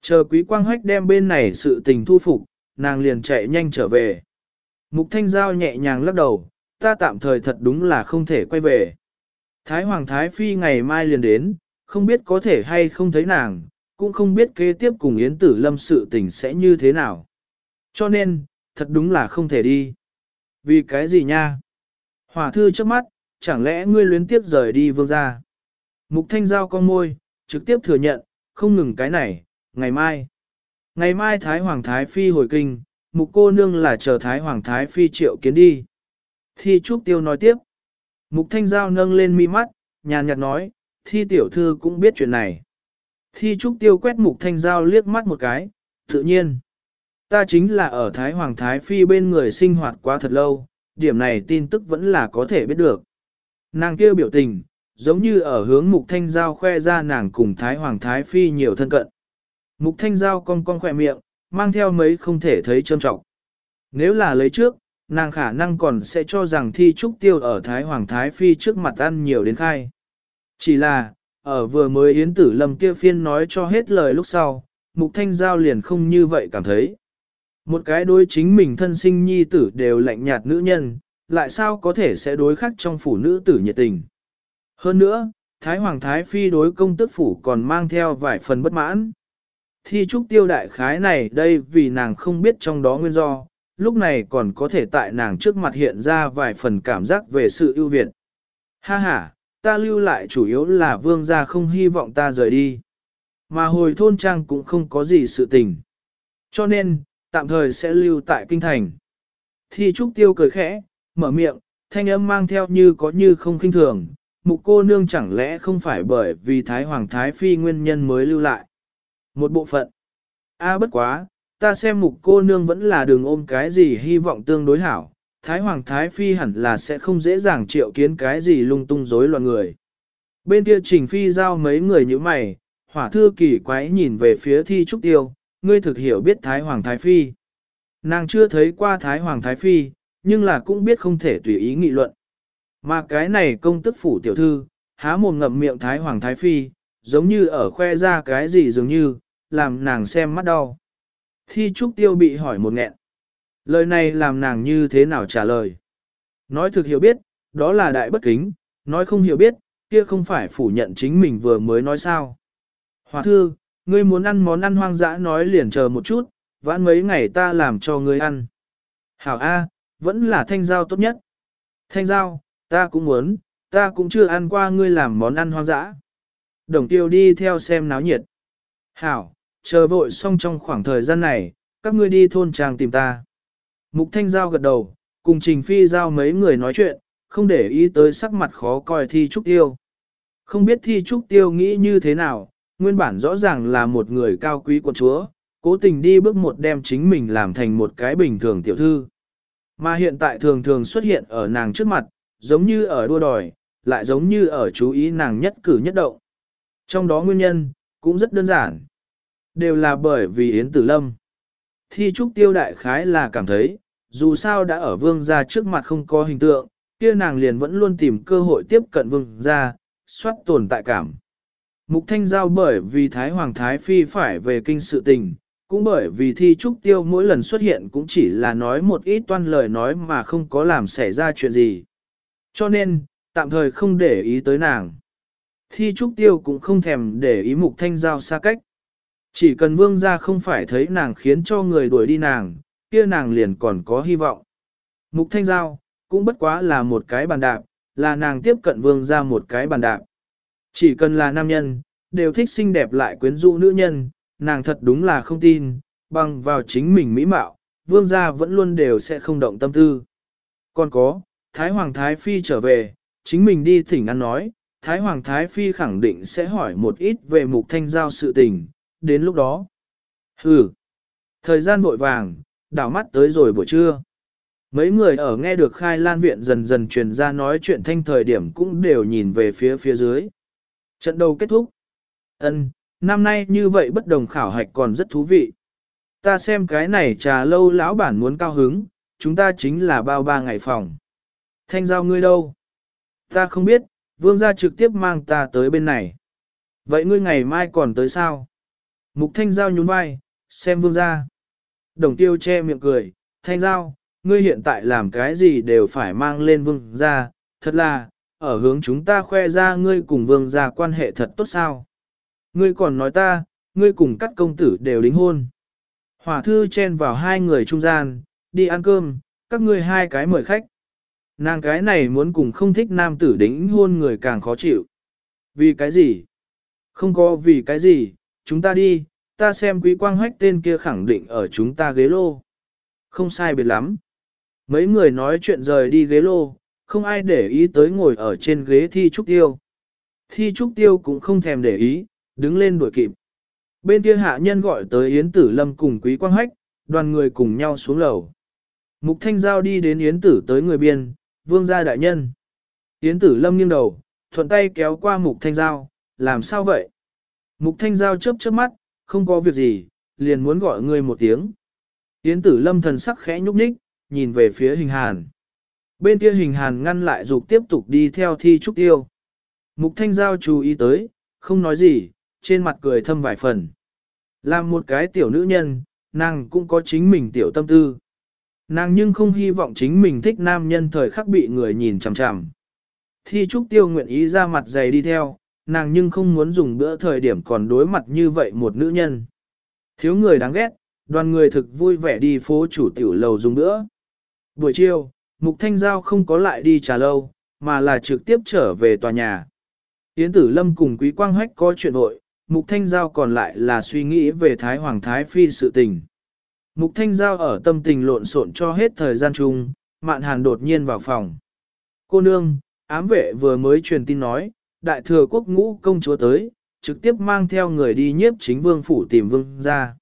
Chờ quý quang hách đem bên này sự tình thu phục, nàng liền chạy nhanh trở về. Mục thanh giao nhẹ nhàng lắc đầu, ta tạm thời thật đúng là không thể quay về. Thái Hoàng Thái Phi ngày mai liền đến, không biết có thể hay không thấy nàng, cũng không biết kế tiếp cùng Yến Tử Lâm sự tình sẽ như thế nào. Cho nên, thật đúng là không thể đi. Vì cái gì nha? Hỏa thư trước mắt, chẳng lẽ ngươi luyến tiếp rời đi vương gia? Mục Thanh Giao con môi, trực tiếp thừa nhận, không ngừng cái này, ngày mai. Ngày mai Thái Hoàng Thái Phi hồi kinh, mục cô nương là chờ Thái Hoàng Thái Phi triệu kiến đi. Thi Trúc Tiêu nói tiếp. Mục Thanh Giao nâng lên mi mắt, nhàn nhạt nói, Thi tiểu thư cũng biết chuyện này. Thi Trúc Tiêu quét Mục Thanh Giao liếc mắt một cái, tự nhiên. Ta chính là ở Thái Hoàng Thái Phi bên người sinh hoạt quá thật lâu, điểm này tin tức vẫn là có thể biết được. Nàng kia biểu tình, giống như ở hướng Mục Thanh Giao khoe ra nàng cùng Thái Hoàng Thái Phi nhiều thân cận. Mục Thanh Giao cong cong khỏe miệng, mang theo mấy không thể thấy trân trọng. Nếu là lấy trước, nàng khả năng còn sẽ cho rằng thi trúc tiêu ở Thái Hoàng Thái Phi trước mặt ăn nhiều đến khai. Chỉ là, ở vừa mới Yến Tử Lâm kia phiên nói cho hết lời lúc sau, Mục Thanh Giao liền không như vậy cảm thấy. Một cái đối chính mình thân sinh nhi tử đều lạnh nhạt nữ nhân, lại sao có thể sẽ đối khắc trong phủ nữ tử nhiệt tình. Hơn nữa, Thái Hoàng Thái Phi đối công tức phủ còn mang theo vài phần bất mãn. Thi trúc tiêu đại khái này đây vì nàng không biết trong đó nguyên do, lúc này còn có thể tại nàng trước mặt hiện ra vài phần cảm giác về sự ưu việt. Ha ha, ta lưu lại chủ yếu là vương gia không hy vọng ta rời đi. Mà hồi thôn trang cũng không có gì sự tình. Cho nên, tạm thời sẽ lưu tại kinh thành. Thi trúc tiêu cười khẽ, mở miệng, thanh âm mang theo như có như không kinh thường, mục cô nương chẳng lẽ không phải bởi vì Thái Hoàng Thái Phi nguyên nhân mới lưu lại. Một bộ phận. A bất quá, ta xem mục cô nương vẫn là đường ôm cái gì hy vọng tương đối hảo, Thái Hoàng Thái Phi hẳn là sẽ không dễ dàng triệu kiến cái gì lung tung rối loạn người. Bên kia Trình Phi giao mấy người như mày, hỏa thư kỳ quái nhìn về phía thi trúc tiêu, ngươi thực hiểu biết Thái Hoàng Thái Phi. Nàng chưa thấy qua Thái Hoàng Thái Phi, nhưng là cũng biết không thể tùy ý nghị luận. Mà cái này công tức phủ tiểu thư, há mồm ngậm miệng Thái Hoàng Thái Phi, giống như ở khoe ra cái gì dường như, làm nàng xem mắt đau. Thi trúc tiêu bị hỏi một nghẹn. Lời này làm nàng như thế nào trả lời. Nói thực hiểu biết, đó là đại bất kính, nói không hiểu biết, kia không phải phủ nhận chính mình vừa mới nói sao. Hòa thư, ngươi muốn ăn món ăn hoang dã nói liền chờ một chút, vãn mấy ngày ta làm cho ngươi ăn. Hảo A, vẫn là thanh giao tốt nhất. Thanh giao, ta cũng muốn, ta cũng chưa ăn qua ngươi làm món ăn hoang dã. Đồng tiêu đi theo xem náo nhiệt. Hảo, chờ vội xong trong khoảng thời gian này, các ngươi đi thôn trang tìm ta. Mục thanh giao gật đầu, cùng trình phi giao mấy người nói chuyện, không để ý tới sắc mặt khó coi thi trúc tiêu. Không biết thi trúc tiêu nghĩ như thế nào, nguyên bản rõ ràng là một người cao quý quận chúa, cố tình đi bước một đem chính mình làm thành một cái bình thường tiểu thư. Mà hiện tại thường thường xuất hiện ở nàng trước mặt, giống như ở đua đòi, lại giống như ở chú ý nàng nhất cử nhất động. Trong đó nguyên nhân, cũng rất đơn giản. Đều là bởi vì Yến Tử Lâm. Thi trúc tiêu đại khái là cảm thấy, dù sao đã ở vương gia trước mặt không có hình tượng, kia nàng liền vẫn luôn tìm cơ hội tiếp cận vương gia, soát tồn tại cảm. Mục Thanh Giao bởi vì Thái Hoàng Thái Phi phải về kinh sự tình, cũng bởi vì thi trúc tiêu mỗi lần xuất hiện cũng chỉ là nói một ít toan lời nói mà không có làm xảy ra chuyện gì. Cho nên, tạm thời không để ý tới nàng. Thi trúc tiêu cũng không thèm để ý Mục Thanh Giao xa cách. Chỉ cần vương gia không phải thấy nàng khiến cho người đuổi đi nàng, kia nàng liền còn có hy vọng. Mục Thanh Giao, cũng bất quá là một cái bàn đạp, là nàng tiếp cận vương gia một cái bàn đạp. Chỉ cần là nam nhân, đều thích xinh đẹp lại quyến rũ nữ nhân, nàng thật đúng là không tin, bằng vào chính mình mỹ mạo, vương gia vẫn luôn đều sẽ không động tâm tư. Còn có, Thái Hoàng Thái Phi trở về, chính mình đi thỉnh ăn nói, Thái Hoàng Thái Phi khẳng định sẽ hỏi một ít về mục thanh giao sự tình, đến lúc đó. Hừ, thời gian vội vàng, đảo mắt tới rồi buổi trưa. Mấy người ở nghe được khai lan viện dần dần truyền ra nói chuyện thanh thời điểm cũng đều nhìn về phía phía dưới. Trận đầu kết thúc. Ân, năm nay như vậy bất đồng khảo hạch còn rất thú vị. Ta xem cái này trà lâu lão bản muốn cao hứng, chúng ta chính là bao ba ngày phòng. Thanh giao ngươi đâu? Ta không biết, vương gia trực tiếp mang ta tới bên này. Vậy ngươi ngày mai còn tới sao? Mục thanh giao nhún vai, xem vương gia. Đồng tiêu che miệng cười, thanh giao, ngươi hiện tại làm cái gì đều phải mang lên vương gia, thật là, ở hướng chúng ta khoe ra ngươi cùng vương gia quan hệ thật tốt sao. Ngươi còn nói ta, ngươi cùng các công tử đều đính hôn. Hỏa thư chen vào hai người trung gian, đi ăn cơm, các ngươi hai cái mời khách. Nàng cái này muốn cùng không thích nam tử đính hôn người càng khó chịu. Vì cái gì? Không có vì cái gì, chúng ta đi, ta xem quý quang hách tên kia khẳng định ở chúng ta ghế lô. Không sai biệt lắm. Mấy người nói chuyện rời đi ghế lô, không ai để ý tới ngồi ở trên ghế thi trúc tiêu. Thi trúc tiêu cũng không thèm để ý, đứng lên đuổi kịp. Bên kia hạ nhân gọi tới Yến Tử Lâm cùng Quý Quang Hách, đoàn người cùng nhau xuống lầu. Mục Thanh Giao đi đến Yến Tử tới người biên, vương gia đại nhân. Yến Tử Lâm nghiêng đầu, thuận tay kéo qua Mục Thanh Giao, làm sao vậy? Mục Thanh Giao chớp chớp mắt, không có việc gì, liền muốn gọi người một tiếng. Yến Tử Lâm thần sắc khẽ nhúc nhích, nhìn về phía hình hàn. Bên kia hình hàn ngăn lại dục tiếp tục đi theo thi trúc tiêu. Mục Thanh Giao chú ý tới, không nói gì, trên mặt cười thâm vài phần. Làm một cái tiểu nữ nhân, nàng cũng có chính mình tiểu tâm tư. Nàng nhưng không hy vọng chính mình thích nam nhân thời khắc bị người nhìn chằm chằm. Thi trúc tiêu nguyện ý ra mặt dày đi theo, nàng nhưng không muốn dùng bữa thời điểm còn đối mặt như vậy một nữ nhân. Thiếu người đáng ghét, đoàn người thực vui vẻ đi phố chủ tiểu lầu dùng bữa. Buổi chiều, Mục Thanh Giao không có lại đi trà lâu, mà là trực tiếp trở về tòa nhà. Yến Tử Lâm cùng Quý Quang Hách có chuyện vội, Mục Thanh Giao còn lại là suy nghĩ về Thái Hoàng Thái Phi sự tình. Mục Thanh Giao ở tâm tình lộn xộn cho hết thời gian chung, Mạn Hàn đột nhiên vào phòng. Cô nương, ám vệ vừa mới truyền tin nói, đại thừa quốc ngũ công chúa tới, trực tiếp mang theo người đi nhiếp chính vương phủ tìm vương ra.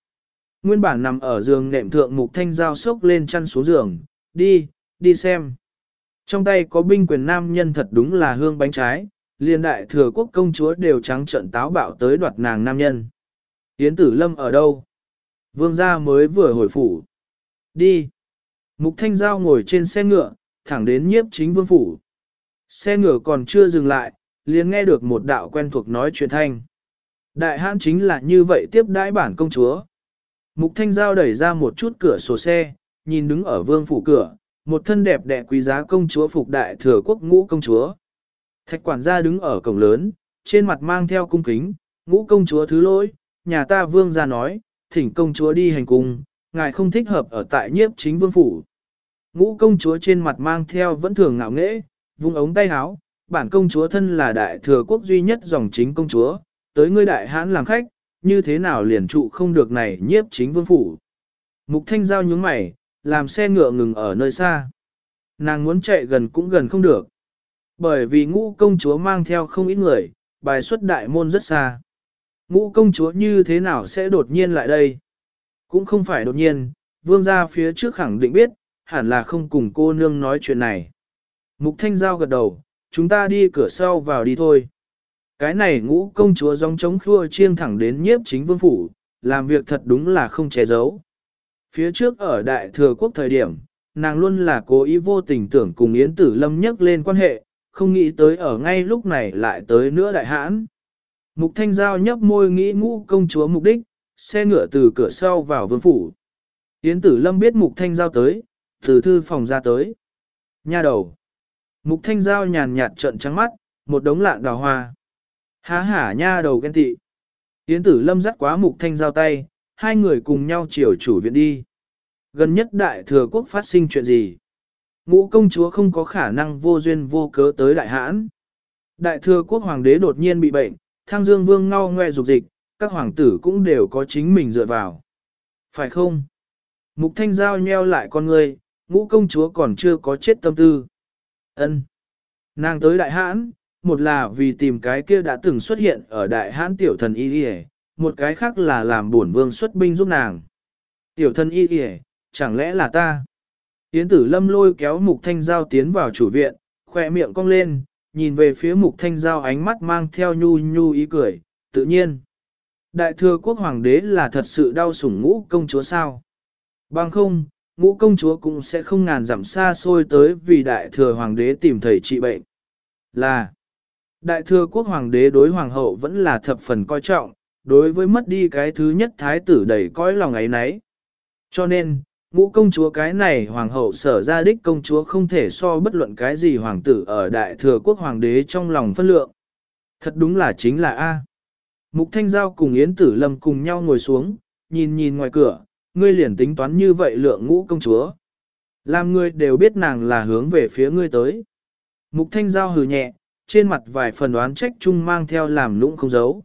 Nguyên bản nằm ở giường nệm thượng Mục Thanh Giao sốc lên chăn xuống giường, đi, đi xem. Trong tay có binh quyền nam nhân thật đúng là hương bánh trái, liền đại thừa quốc công chúa đều trắng trận táo bạo tới đoạt nàng nam nhân. Yến tử lâm ở đâu? Vương gia mới vừa hồi phủ. Đi. Mục Thanh Giao ngồi trên xe ngựa, thẳng đến nhiếp chính vương phủ. Xe ngựa còn chưa dừng lại, liền nghe được một đạo quen thuộc nói chuyện thanh. Đại hãn chính là như vậy tiếp đãi bản công chúa. Mục Thanh Giao đẩy ra một chút cửa sổ xe, nhìn đứng ở vương phủ cửa, một thân đẹp đẽ quý giá công chúa phục đại thừa quốc ngũ công chúa. Thạch quản gia đứng ở cổng lớn, trên mặt mang theo cung kính, ngũ công chúa thứ lỗi, nhà ta vương gia nói, thỉnh công chúa đi hành cung, ngài không thích hợp ở tại nhiếp chính vương phủ. Ngũ công chúa trên mặt mang theo vẫn thường ngạo nghễ, vung ống tay háo bản công chúa thân là đại thừa quốc duy nhất dòng chính công chúa, tới ngươi đại hãn làm khách, như thế nào liền trụ không được này nhiếp chính vương phủ. Mục thanh giao nhướng mày, làm xe ngựa ngừng ở nơi xa. Nàng muốn chạy gần cũng gần không được. Bởi vì ngũ công chúa mang theo không ít người, bài xuất đại môn rất xa. Ngũ công chúa như thế nào sẽ đột nhiên lại đây? Cũng không phải đột nhiên, vương gia phía trước khẳng định biết, hẳn là không cùng cô nương nói chuyện này. Mục thanh giao gật đầu, chúng ta đi cửa sau vào đi thôi. Cái này ngũ công chúa dòng trống khua chiêng thẳng đến nhiếp chính vương phủ, làm việc thật đúng là không che giấu. Phía trước ở đại thừa quốc thời điểm, nàng luôn là cố ý vô tình tưởng cùng Yến Tử Lâm nhắc lên quan hệ, không nghĩ tới ở ngay lúc này lại tới nữa đại hãn. Mục Thanh Giao nhấp môi nghĩ ngũ công chúa mục đích, xe ngựa từ cửa sau vào vương phủ. Yến Tử Lâm biết Mục Thanh Giao tới, từ thư phòng ra tới. Nha đầu. Mục Thanh Giao nhàn nhạt trợn trắng mắt, một đống lạn đào hoa. Há hả nha đầu ghen tị. Yến Tử Lâm dắt quá Mục Thanh Giao tay, hai người cùng nhau chiều chủ viện đi. Gần nhất đại thừa quốc phát sinh chuyện gì? Ngũ công chúa không có khả năng vô duyên vô cớ tới đại hãn. Đại thừa quốc hoàng đế đột nhiên bị bệnh, thang dương vương ngao ngoe dục dịch, các hoàng tử cũng đều có chính mình dựa vào. Phải không? Mục thanh giao nheo lại con người, ngũ công chúa còn chưa có chết tâm tư. ân Nàng tới đại hãn, một là vì tìm cái kia đã từng xuất hiện ở đại hãn tiểu thần y một cái khác là làm bổn vương xuất binh giúp nàng. Tiểu thân y kìa, chẳng lẽ là ta? Yến tử lâm lôi kéo mục thanh giao tiến vào chủ viện, khỏe miệng cong lên, nhìn về phía mục thanh giao ánh mắt mang theo nhu nhu ý cười, tự nhiên. Đại thừa quốc hoàng đế là thật sự đau sủng ngũ công chúa sao? Bằng không, ngũ công chúa cũng sẽ không ngàn dặm xa xôi tới vì đại thừa hoàng đế tìm thầy trị bệnh. Là, đại thừa quốc hoàng đế đối hoàng hậu vẫn là thập phần coi trọng, đối với mất đi cái thứ nhất thái tử đầy coi lòng ấy nấy. Cho nên, ngũ công chúa cái này hoàng hậu sở ra đích công chúa không thể so bất luận cái gì hoàng tử ở đại thừa quốc hoàng đế trong lòng phân lượng. Thật đúng là chính là A. Mục Thanh Giao cùng Yến Tử Lâm cùng nhau ngồi xuống, nhìn nhìn ngoài cửa, ngươi liền tính toán như vậy lượng ngũ công chúa. Làm ngươi đều biết nàng là hướng về phía ngươi tới. Mục Thanh Giao hừ nhẹ, trên mặt vài phần đoán trách chung mang theo làm lũng không giấu.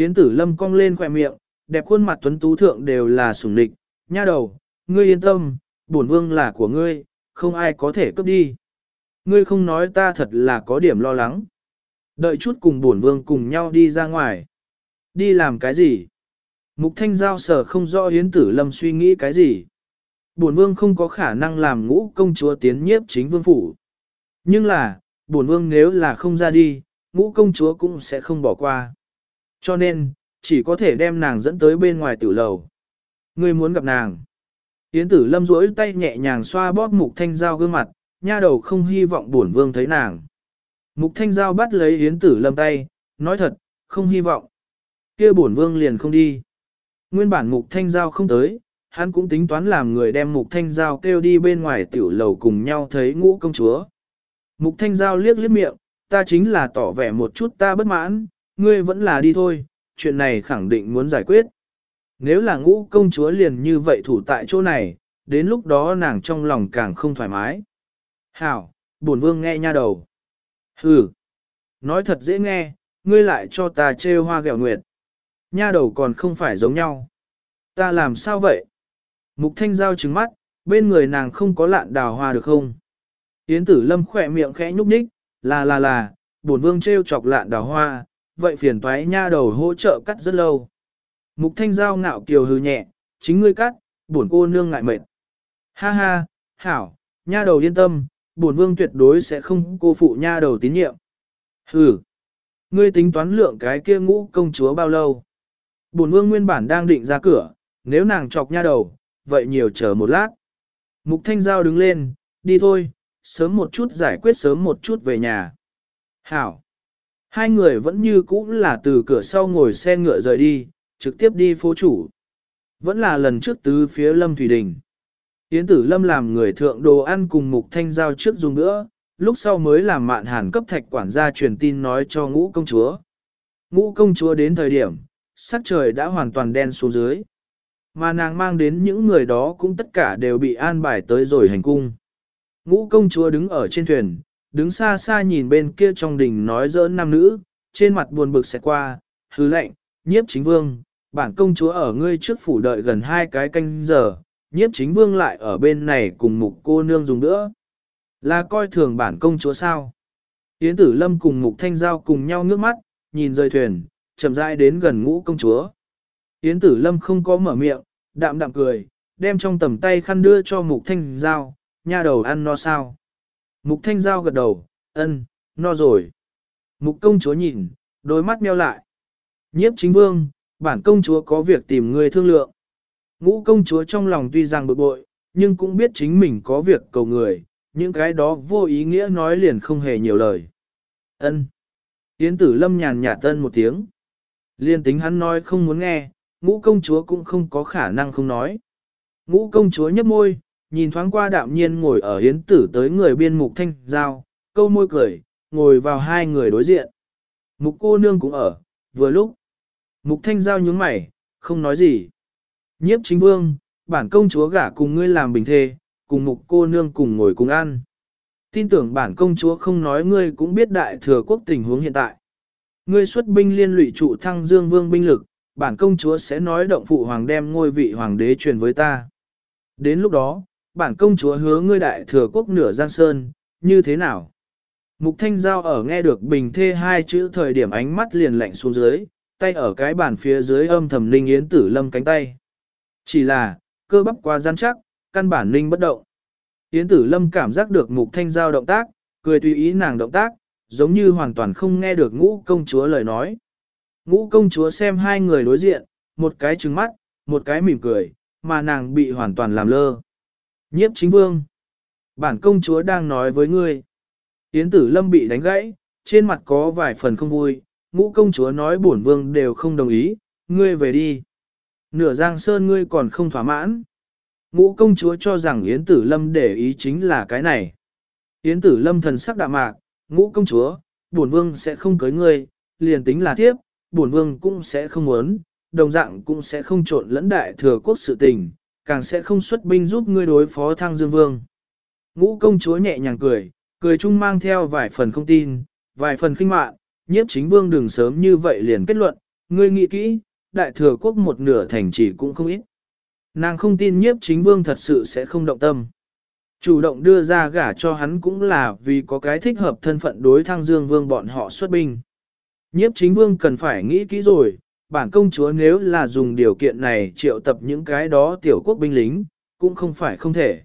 Yến Tử Lâm cong lên khỏe miệng, đẹp khuôn mặt tuấn tú thượng đều là sủng địch, nha đầu, ngươi yên tâm, bổn vương là của ngươi, không ai có thể cướp đi. Ngươi không nói ta thật là có điểm lo lắng. Đợi chút cùng bổn vương cùng nhau đi ra ngoài. Đi làm cái gì? Mục thanh giao sở không rõ Yến Tử Lâm suy nghĩ cái gì. Bổn vương không có khả năng làm ngũ công chúa tiến nhiếp chính vương phủ. Nhưng là, bổn vương nếu là không ra đi, ngũ công chúa cũng sẽ không bỏ qua. Cho nên, chỉ có thể đem nàng dẫn tới bên ngoài tử lầu. Ngươi muốn gặp nàng. Yến tử lâm rỗi tay nhẹ nhàng xoa bóp mục thanh giao gương mặt, nha đầu không hy vọng bổn vương thấy nàng. Mục thanh giao bắt lấy yến tử lâm tay, nói thật, không hy vọng. kia bổn vương liền không đi. Nguyên bản mục thanh giao không tới, hắn cũng tính toán làm người đem mục thanh giao kêu đi bên ngoài tiểu lầu cùng nhau thấy ngũ công chúa. Mục thanh giao liếc liếc miệng, ta chính là tỏ vẻ một chút ta bất mãn, ngươi vẫn là đi thôi, chuyện này khẳng định muốn giải quyết. Nếu là ngũ công chúa liền như vậy thủ tại chỗ này, đến lúc đó nàng trong lòng càng không thoải mái. Hảo, bổn vương nghe nha đầu. Hừ, nói thật dễ nghe, ngươi lại cho ta trêu hoa gẹo nguyệt. Nha đầu còn không phải giống nhau. Ta làm sao vậy? Mục thanh giao trứng mắt, bên người nàng không có lạn đào hoa được không? Yến tử lâm khỏe miệng khẽ nhúc nhích, là là là, bổn vương trêu chọc lạn đào hoa, vậy phiền toái nha đầu hỗ trợ cắt rất lâu. Mục thanh giao ngạo kiều hừ nhẹ, chính ngươi cắt, bổn cô nương ngại mệt. Ha ha, hảo, nha đầu yên tâm, bổn vương tuyệt đối sẽ không cô phụ nha đầu tín nhiệm. Hừ, Ngươi tính toán lượng cái kia ngũ công chúa bao lâu? Bổn vương nguyên bản đang định ra cửa, nếu nàng chọc nha đầu, vậy nhiều chờ một lát. Mục Thanh Giao đứng lên, đi thôi, sớm một chút giải quyết sớm một chút về nhà. Hảo! Hai người vẫn như cũ là từ cửa sau ngồi xe ngựa rời đi, trực tiếp đi phố chủ. Vẫn là lần trước tứ phía Lâm Thủy Đình. Yến tử Lâm làm người thượng đồ ăn cùng Mục Thanh Giao trước dùng nữa, lúc sau mới làm mạn hàn cấp thạch quản gia truyền tin nói cho ngũ công chúa. Ngũ công chúa đến thời điểm, sắc trời đã hoàn toàn đen xuống dưới. Mà nàng mang đến những người đó cũng tất cả đều bị an bài tới rồi hành cung. Ngũ công chúa đứng ở trên thuyền, đứng xa xa nhìn bên kia trong đình nói giỡn nam nữ, trên mặt buồn bực xẹt qua, hứ lệnh, nhiếp chính vương, bản công chúa ở ngươi trước phủ đợi gần hai cái canh giờ, nhiếp chính vương lại ở bên này cùng mục cô nương dùng nữa. Là coi thường bản công chúa sao? Yến tử lâm cùng mục thanh giao cùng nhau nước mắt, nhìn rời thuyền, chậm rãi đến gần ngũ công chúa. Yến tử lâm không có mở miệng, đạm đạm cười, đem trong tầm tay khăn đưa cho mục thanh giao, nha đầu ăn no sao. Mục thanh giao gật đầu, ân, no rồi. Mục công chúa nhìn, đôi mắt meo lại. Nhiếp chính vương, bản công chúa có việc tìm người thương lượng. Ngũ công chúa trong lòng tuy rằng bực bội, nhưng cũng biết chính mình có việc cầu người, những cái đó vô ý nghĩa nói liền không hề nhiều lời. Ân. Yến tử lâm nhàn nhạt tân một tiếng. Liên tính hắn nói không muốn nghe, ngũ công chúa cũng không có khả năng không nói. Ngũ công chúa nhấp môi, nhìn thoáng qua đạm nhiên ngồi ở hiến tử tới người biên mục thanh giao, câu môi cười, ngồi vào hai người đối diện. Mục cô nương cũng ở, vừa lúc. Mục thanh giao nhướng mày, không nói gì. Nhiếp chính vương, bản công chúa gả cùng ngươi làm bình thê, cùng mục cô nương cùng ngồi cùng ăn. Tin tưởng bản công chúa không nói ngươi cũng biết đại thừa quốc tình huống hiện tại. Ngươi xuất binh liên lụy trụ thăng dương vương binh lực, bản công chúa sẽ nói động phụ hoàng đem ngôi vị hoàng đế truyền với ta. Đến lúc đó, bản công chúa hứa ngươi đại thừa quốc nửa giang sơn, như thế nào? Mục thanh giao ở nghe được bình thê hai chữ thời điểm ánh mắt liền lạnh xuống dưới, tay ở cái bàn phía dưới âm thầm linh yến tử lâm cánh tay. Chỉ là, cơ bắp quá gian chắc, căn bản linh bất động. Yến tử lâm cảm giác được mục thanh giao động tác, cười tùy ý nàng động tác, giống như hoàn toàn không nghe được ngũ công chúa lời nói. Ngũ công chúa xem hai người đối diện, một cái trừng mắt, một cái mỉm cười, mà nàng bị hoàn toàn làm lơ. Nhiếp chính vương. Bản công chúa đang nói với ngươi. Yến tử lâm bị đánh gãy, trên mặt có vài phần không vui, ngũ công chúa nói bổn vương đều không đồng ý, ngươi về đi. Nửa giang sơn ngươi còn không thỏa mãn. Ngũ công chúa cho rằng Yến tử lâm để ý chính là cái này. Yến tử lâm thần sắc đạm mạc, ngũ công chúa, bổn vương sẽ không cưới ngươi, liền tính là tiếp, bổn vương cũng sẽ không muốn, đồng dạng cũng sẽ không trộn lẫn đại thừa quốc sự tình, càng sẽ không xuất binh giúp ngươi đối phó thăng dương vương. Ngũ công chúa nhẹ nhàng cười, cười chung mang theo vài phần không tin, vài phần khinh mạn, nhiếp chính vương đừng sớm như vậy liền kết luận, ngươi nghĩ kỹ, đại thừa quốc một nửa thành chỉ cũng không ít. Nàng không tin nhiếp chính vương thật sự sẽ không động tâm. Chủ động đưa ra gả cho hắn cũng là vì có cái thích hợp thân phận đối thăng dương vương bọn họ xuất binh. Nhiếp chính vương cần phải nghĩ kỹ rồi, bản công chúa nếu là dùng điều kiện này triệu tập những cái đó tiểu quốc binh lính, cũng không phải không thể.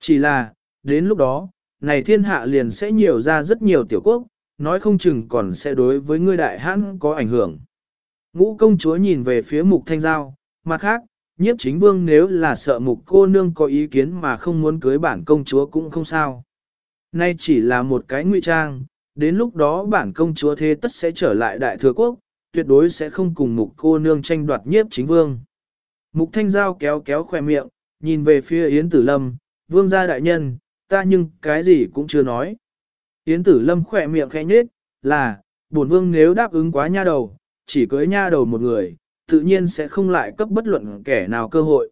Chỉ là, đến lúc đó, này thiên hạ liền sẽ nhiều ra rất nhiều tiểu quốc, nói không chừng còn sẽ đối với ngươi đại hãn có ảnh hưởng. Ngũ công chúa nhìn về phía mục thanh giao, mặt khác, nhiếp chính vương nếu là sợ mục cô nương có ý kiến mà không muốn cưới bản công chúa cũng không sao. Nay chỉ là một cái ngụy trang, đến lúc đó bản công chúa thế tất sẽ trở lại đại thừa quốc, tuyệt đối sẽ không cùng mục cô nương tranh đoạt nhiếp chính vương. Mục thanh giao kéo kéo khỏe miệng, nhìn về phía Yến Tử Lâm, vương gia đại nhân, ta nhưng cái gì cũng chưa nói. Yến Tử Lâm khỏe miệng khẽ nhết, là, bổn vương nếu đáp ứng quá nha đầu, chỉ cưới nha đầu một người, tự nhiên sẽ không lại cấp bất luận kẻ nào cơ hội.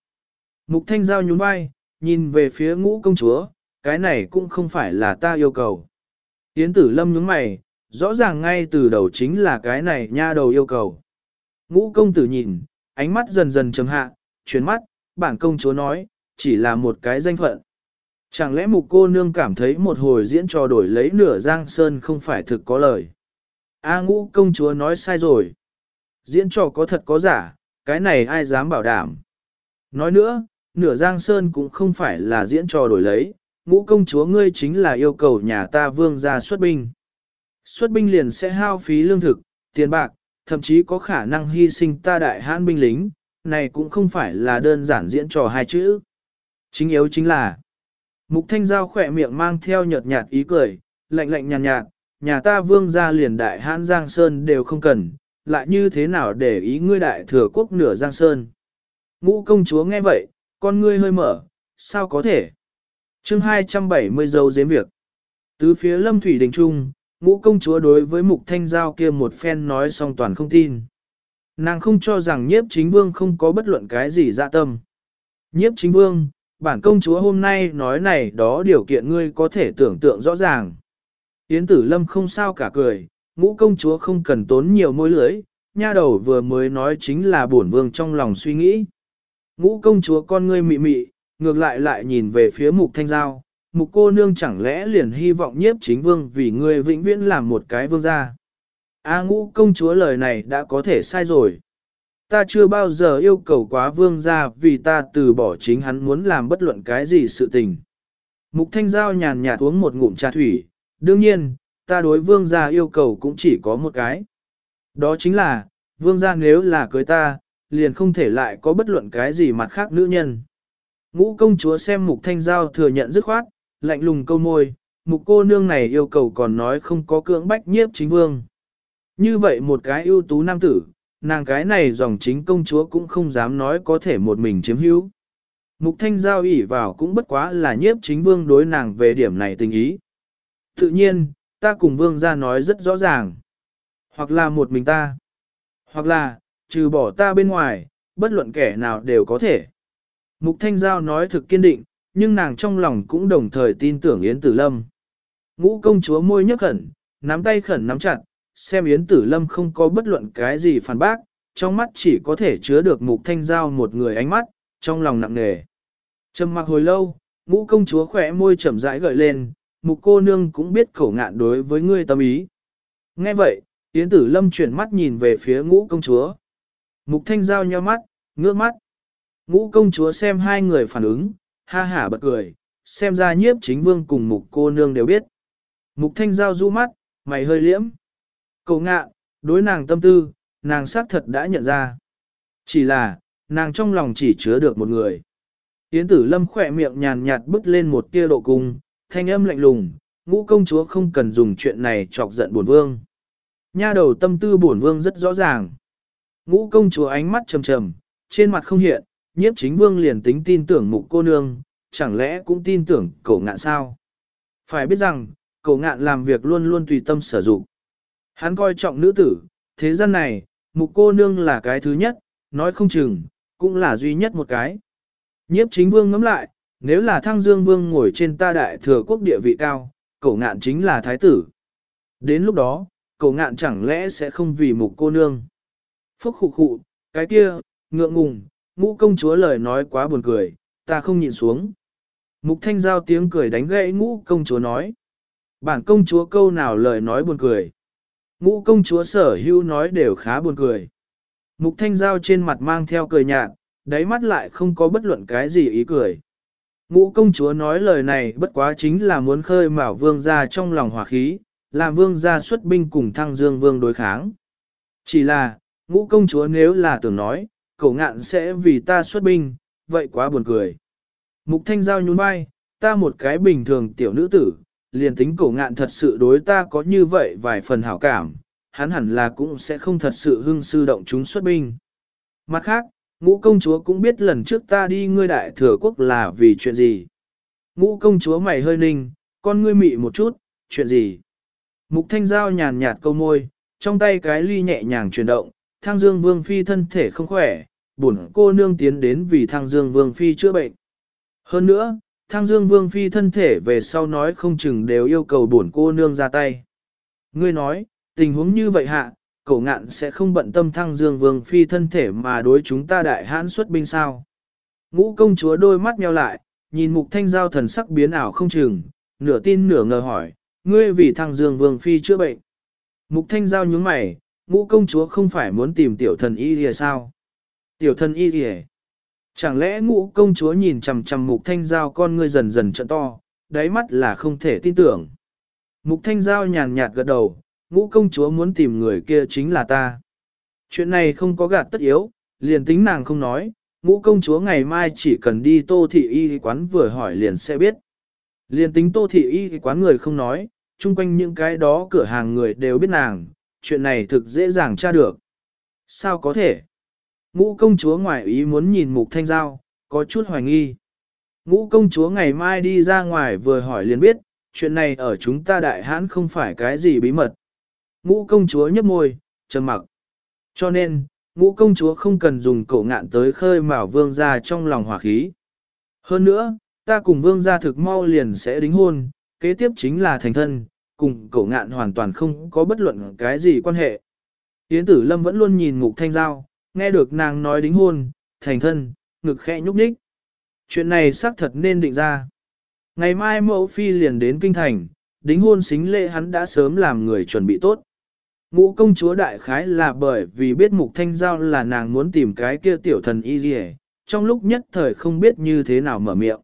Mục thanh giao nhún vai, nhìn về phía ngũ công chúa, cái này cũng không phải là ta yêu cầu. Yến Tử Lâm nhướng mày, rõ ràng ngay từ đầu chính là cái này nha đầu yêu cầu. Ngũ công tử nhìn, ánh mắt dần dần trầm hạ, chuyển mắt, bản công chúa nói, chỉ là một cái danh phận. Chẳng lẽ mục cô nương cảm thấy một hồi diễn trò đổi lấy nửa giang sơn không phải thực có lời. A à, ngũ công chúa nói sai rồi. Diễn trò có thật có giả, cái này ai dám bảo đảm. Nói nữa, nửa giang sơn cũng không phải là diễn trò đổi lấy, ngũ công chúa ngươi chính là yêu cầu nhà ta vương ra xuất binh. Xuất binh liền sẽ hao phí lương thực, tiền bạc, thậm chí có khả năng hy sinh ta đại hãn binh lính, này cũng không phải là đơn giản diễn trò hai chữ. Chính yếu chính là, mục thanh giao khỏe miệng mang theo nhợt nhạt ý cười, lạnh lạnh nhàn nhạt, nhạt, nhà ta vương gia liền đại hãn Giang Sơn đều không cần, lại như thế nào để ý ngươi đại thừa quốc nửa Giang Sơn. Ngũ công chúa nghe vậy, con ngươi hơi mở, sao có thể? chương 270 dấu giếm việc. Tứ phía lâm thủy đình trung, ngũ công chúa đối với mục thanh giao kia một phen nói xong toàn không tin. Nàng không cho rằng nhiếp chính vương không có bất luận cái gì dạ tâm. Nhiếp chính vương, bản công chúa hôm nay nói này đó điều kiện ngươi có thể tưởng tượng rõ ràng. Yến tử lâm không sao cả cười, ngũ công chúa không cần tốn nhiều môi lưới, nha đầu vừa mới nói chính là bổn vương trong lòng suy nghĩ. Ngũ công chúa con ngươi mị mị, ngược lại lại nhìn về phía mục thanh giao, mục cô nương chẳng lẽ liền hy vọng nhiếp chính vương vì ngươi vĩnh viễn làm một cái vương gia. A ngũ công chúa lời này đã có thể sai rồi. Ta chưa bao giờ yêu cầu quá vương gia vì ta từ bỏ chính hắn muốn làm bất luận cái gì sự tình. Mục thanh giao nhàn nhạt uống một ngụm trà thủy, đương nhiên, ta đối vương gia yêu cầu cũng chỉ có một cái. Đó chính là, vương gia nếu là cưới ta, liền không thể lại có bất luận cái gì mặt khác nữ nhân. Ngũ công chúa xem mục thanh giao thừa nhận dứt khoát, lạnh lùng câu môi, mục cô nương này yêu cầu còn nói không có cưỡng bách nhiếp chính vương. Như vậy một cái ưu tú nam tử, nàng cái này dòng chính công chúa cũng không dám nói có thể một mình chiếm hữu. Mục thanh giao ỉ vào cũng bất quá là nhiếp chính vương đối nàng về điểm này tình ý. Tự nhiên, ta cùng vương ra nói rất rõ ràng. Hoặc là một mình ta. Hoặc là, trừ bỏ ta bên ngoài, bất luận kẻ nào đều có thể. Mục Thanh Giao nói thực kiên định, nhưng nàng trong lòng cũng đồng thời tin tưởng Yến Tử Lâm. Ngũ công chúa môi nhấc khẩn, nắm tay khẩn nắm chặt, xem Yến Tử Lâm không có bất luận cái gì phản bác, trong mắt chỉ có thể chứa được Mục Thanh Giao một người ánh mắt, trong lòng nặng nề. Trầm mặc hồi lâu, ngũ công chúa khỏe môi chậm rãi gợi lên, Mục cô nương cũng biết khẩu ngạn đối với ngươi tâm ý. Nghe vậy, Yến Tử Lâm chuyển mắt nhìn về phía ngũ công chúa. Mục Thanh Giao nheo mắt, ngước mắt. Ngũ công chúa xem hai người phản ứng, ha hả bật cười, xem ra nhiếp chính vương cùng mục cô nương đều biết. Mục thanh giao du mắt, mày hơi liễm. Cậu ngạ, đối nàng tâm tư, nàng xác thật đã nhận ra. Chỉ là, nàng trong lòng chỉ chứa được một người. Yến tử lâm khỏe miệng nhàn nhạt bứt lên một tia độ cung, thanh âm lạnh lùng, ngũ công chúa không cần dùng chuyện này chọc giận bổn vương. Nha đầu tâm tư bổn vương rất rõ ràng. Ngũ công chúa ánh mắt trầm trầm, trên mặt không hiện, nhiếp chính vương liền tính tin tưởng mục cô nương, chẳng lẽ cũng tin tưởng cổ ngạn sao? Phải biết rằng, cổ ngạn làm việc luôn luôn tùy tâm sở dụng. Hắn coi trọng nữ tử, thế gian này, mục cô nương là cái thứ nhất, nói không chừng, cũng là duy nhất một cái. Nhiếp chính vương ngắm lại, nếu là thăng dương vương ngồi trên ta đại thừa quốc địa vị cao, cổ ngạn chính là thái tử. Đến lúc đó, cổ ngạn chẳng lẽ sẽ không vì mục cô nương. Phúc khụ khụ, cái kia, ngượng ngùng, ngũ công chúa lời nói quá buồn cười, ta không nhìn xuống. Mục thanh giao tiếng cười đánh gãy ngũ công chúa nói. Bản công chúa câu nào lời nói buồn cười. Ngũ công chúa sở hữu nói đều khá buồn cười. Mục thanh giao trên mặt mang theo cười nhạt, đáy mắt lại không có bất luận cái gì ý cười. Ngũ công chúa nói lời này bất quá chính là muốn khơi mào vương gia trong lòng hỏa khí, làm vương gia xuất binh cùng thăng dương vương đối kháng. Chỉ là, ngũ công chúa nếu là tưởng nói, cậu ngạn sẽ vì ta xuất binh, vậy quá buồn cười. Mục thanh giao nhún vai, ta một cái bình thường tiểu nữ tử, liền tính cổ ngạn thật sự đối ta có như vậy vài phần hảo cảm, hắn hẳn là cũng sẽ không thật sự hưng sư động chúng xuất binh. Mặt khác, ngũ công chúa cũng biết lần trước ta đi ngươi đại thừa quốc là vì chuyện gì. Ngũ công chúa mày hơi ninh, con ngươi mị một chút, chuyện gì? Mục thanh giao nhàn nhạt câu môi, trong tay cái ly nhẹ nhàng chuyển động, thang dương vương phi thân thể không khỏe, bổn cô nương tiến đến vì thang dương vương phi chữa bệnh. Hơn nữa, thang dương vương phi thân thể về sau nói không chừng đều yêu cầu bổn cô nương ra tay. Ngươi nói, tình huống như vậy hạ, cổ ngạn sẽ không bận tâm thăng dương vương phi thân thể mà đối chúng ta đại hãn xuất binh sao. Ngũ công chúa đôi mắt nheo lại, nhìn mục thanh giao thần sắc biến ảo không chừng, nửa tin nửa ngờ hỏi, ngươi vì thăng dương vương phi chữa bệnh. Mục thanh giao nhướng mày, ngũ công chúa không phải muốn tìm tiểu thần y lìa sao? Tiểu thần y lìa. Chẳng lẽ ngũ công chúa nhìn chằm chằm mục thanh giao con ngươi dần dần trận to, đáy mắt là không thể tin tưởng. Mục thanh giao nhàn nhạt gật đầu, ngũ công chúa muốn tìm người kia chính là ta. Chuyện này không có gạt tất yếu, liền tính nàng không nói, ngũ công chúa ngày mai chỉ cần đi tô thị y quán vừa hỏi liền sẽ biết. Liền tính tô thị y quán người không nói, chung quanh những cái đó cửa hàng người đều biết nàng, chuyện này thực dễ dàng tra được. Sao có thể? Ngũ công chúa ngoài ý muốn nhìn mục thanh giao, có chút hoài nghi. Ngũ công chúa ngày mai đi ra ngoài vừa hỏi liền biết, chuyện này ở chúng ta đại hãn không phải cái gì bí mật. Ngũ công chúa nhấp môi, trầm mặc. Cho nên, ngũ công chúa không cần dùng cổ ngạn tới khơi mào vương gia trong lòng hỏa khí. Hơn nữa, ta cùng vương gia thực mau liền sẽ đính hôn, kế tiếp chính là thành thân, cùng cổ ngạn hoàn toàn không có bất luận cái gì quan hệ. Yến tử lâm vẫn luôn nhìn mục thanh giao, nghe được nàng nói đính hôn, thành thân, ngực khẽ nhúc nhích. Chuyện này xác thật nên định ra. Ngày mai mẫu phi liền đến kinh thành, đính hôn xính lễ hắn đã sớm làm người chuẩn bị tốt. Ngũ công chúa đại khái là bởi vì biết mục thanh giao là nàng muốn tìm cái kia tiểu thần y gì trong lúc nhất thời không biết như thế nào mở miệng.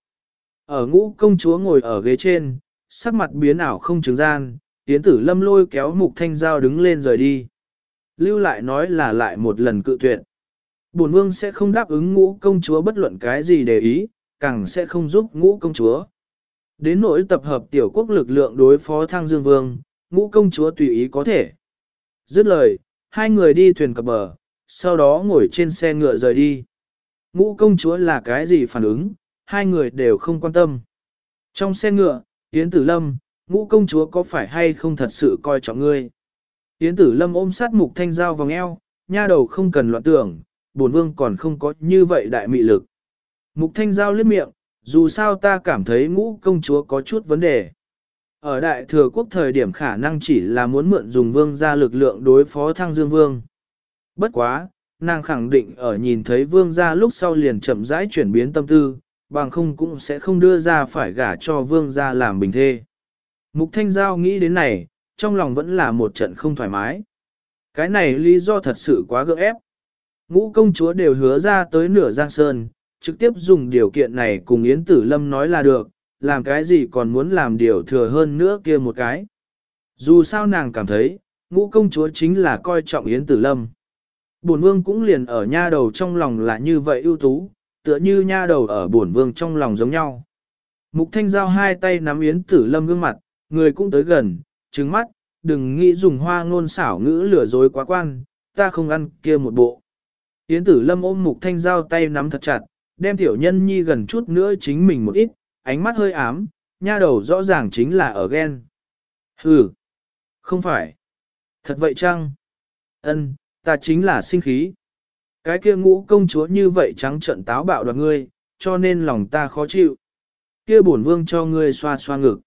Ở ngũ công chúa ngồi ở ghế trên, sắc mặt biến ảo không chứng gian, tiến tử lâm lôi kéo mục thanh giao đứng lên rời đi. Lưu lại nói là lại một lần cự tuyệt. Bổn vương sẽ không đáp ứng ngũ công chúa bất luận cái gì để ý, càng sẽ không giúp ngũ công chúa. Đến nỗi tập hợp tiểu quốc lực lượng đối phó thăng dương vương, ngũ công chúa tùy ý có thể. Dứt lời, hai người đi thuyền cập bờ, sau đó ngồi trên xe ngựa rời đi. Ngũ công chúa là cái gì phản ứng, hai người đều không quan tâm. Trong xe ngựa, Yến Tử Lâm, ngũ công chúa có phải hay không thật sự coi trọng ngươi? Yến Tử Lâm ôm sát mục thanh dao vòng eo, nha đầu không cần loạn tưởng, bổn vương còn không có như vậy đại mị lực. Mục thanh giao liếc miệng, dù sao ta cảm thấy ngũ công chúa có chút vấn đề. Ở đại thừa quốc thời điểm khả năng chỉ là muốn mượn dùng vương ra lực lượng đối phó thăng dương vương. Bất quá, nàng khẳng định ở nhìn thấy vương ra lúc sau liền chậm rãi chuyển biến tâm tư, bằng không cũng sẽ không đưa ra phải gả cho vương ra làm bình thê. Mục Thanh Giao nghĩ đến này, trong lòng vẫn là một trận không thoải mái. Cái này lý do thật sự quá gượng ép. Ngũ công chúa đều hứa ra tới nửa giang sơn, trực tiếp dùng điều kiện này cùng Yến Tử Lâm nói là được, làm cái gì còn muốn làm điều thừa hơn nữa kia một cái. Dù sao nàng cảm thấy, ngũ công chúa chính là coi trọng Yến Tử Lâm. Bổn vương cũng liền ở nha đầu trong lòng là như vậy ưu tú, tựa như nha đầu ở buồn vương trong lòng giống nhau. Mục thanh giao hai tay nắm Yến Tử Lâm gương mặt, người cũng tới gần, trứng mắt, đừng nghĩ dùng hoa ngôn xảo ngữ lừa dối quá quan, ta không ăn kia một bộ. Yến Tử Lâm ôm mục thanh giao tay nắm thật chặt, đem tiểu nhân nhi gần chút nữa chính mình một ít, ánh mắt hơi ám, nha đầu rõ ràng chính là ở ghen. Hừ, không phải. Thật vậy chăng? Ân, ta chính là sinh khí. Cái kia ngũ công chúa như vậy trắng trận táo bạo đoạt ngươi, cho nên lòng ta khó chịu. Kia bổn vương cho ngươi xoa xoa ngực.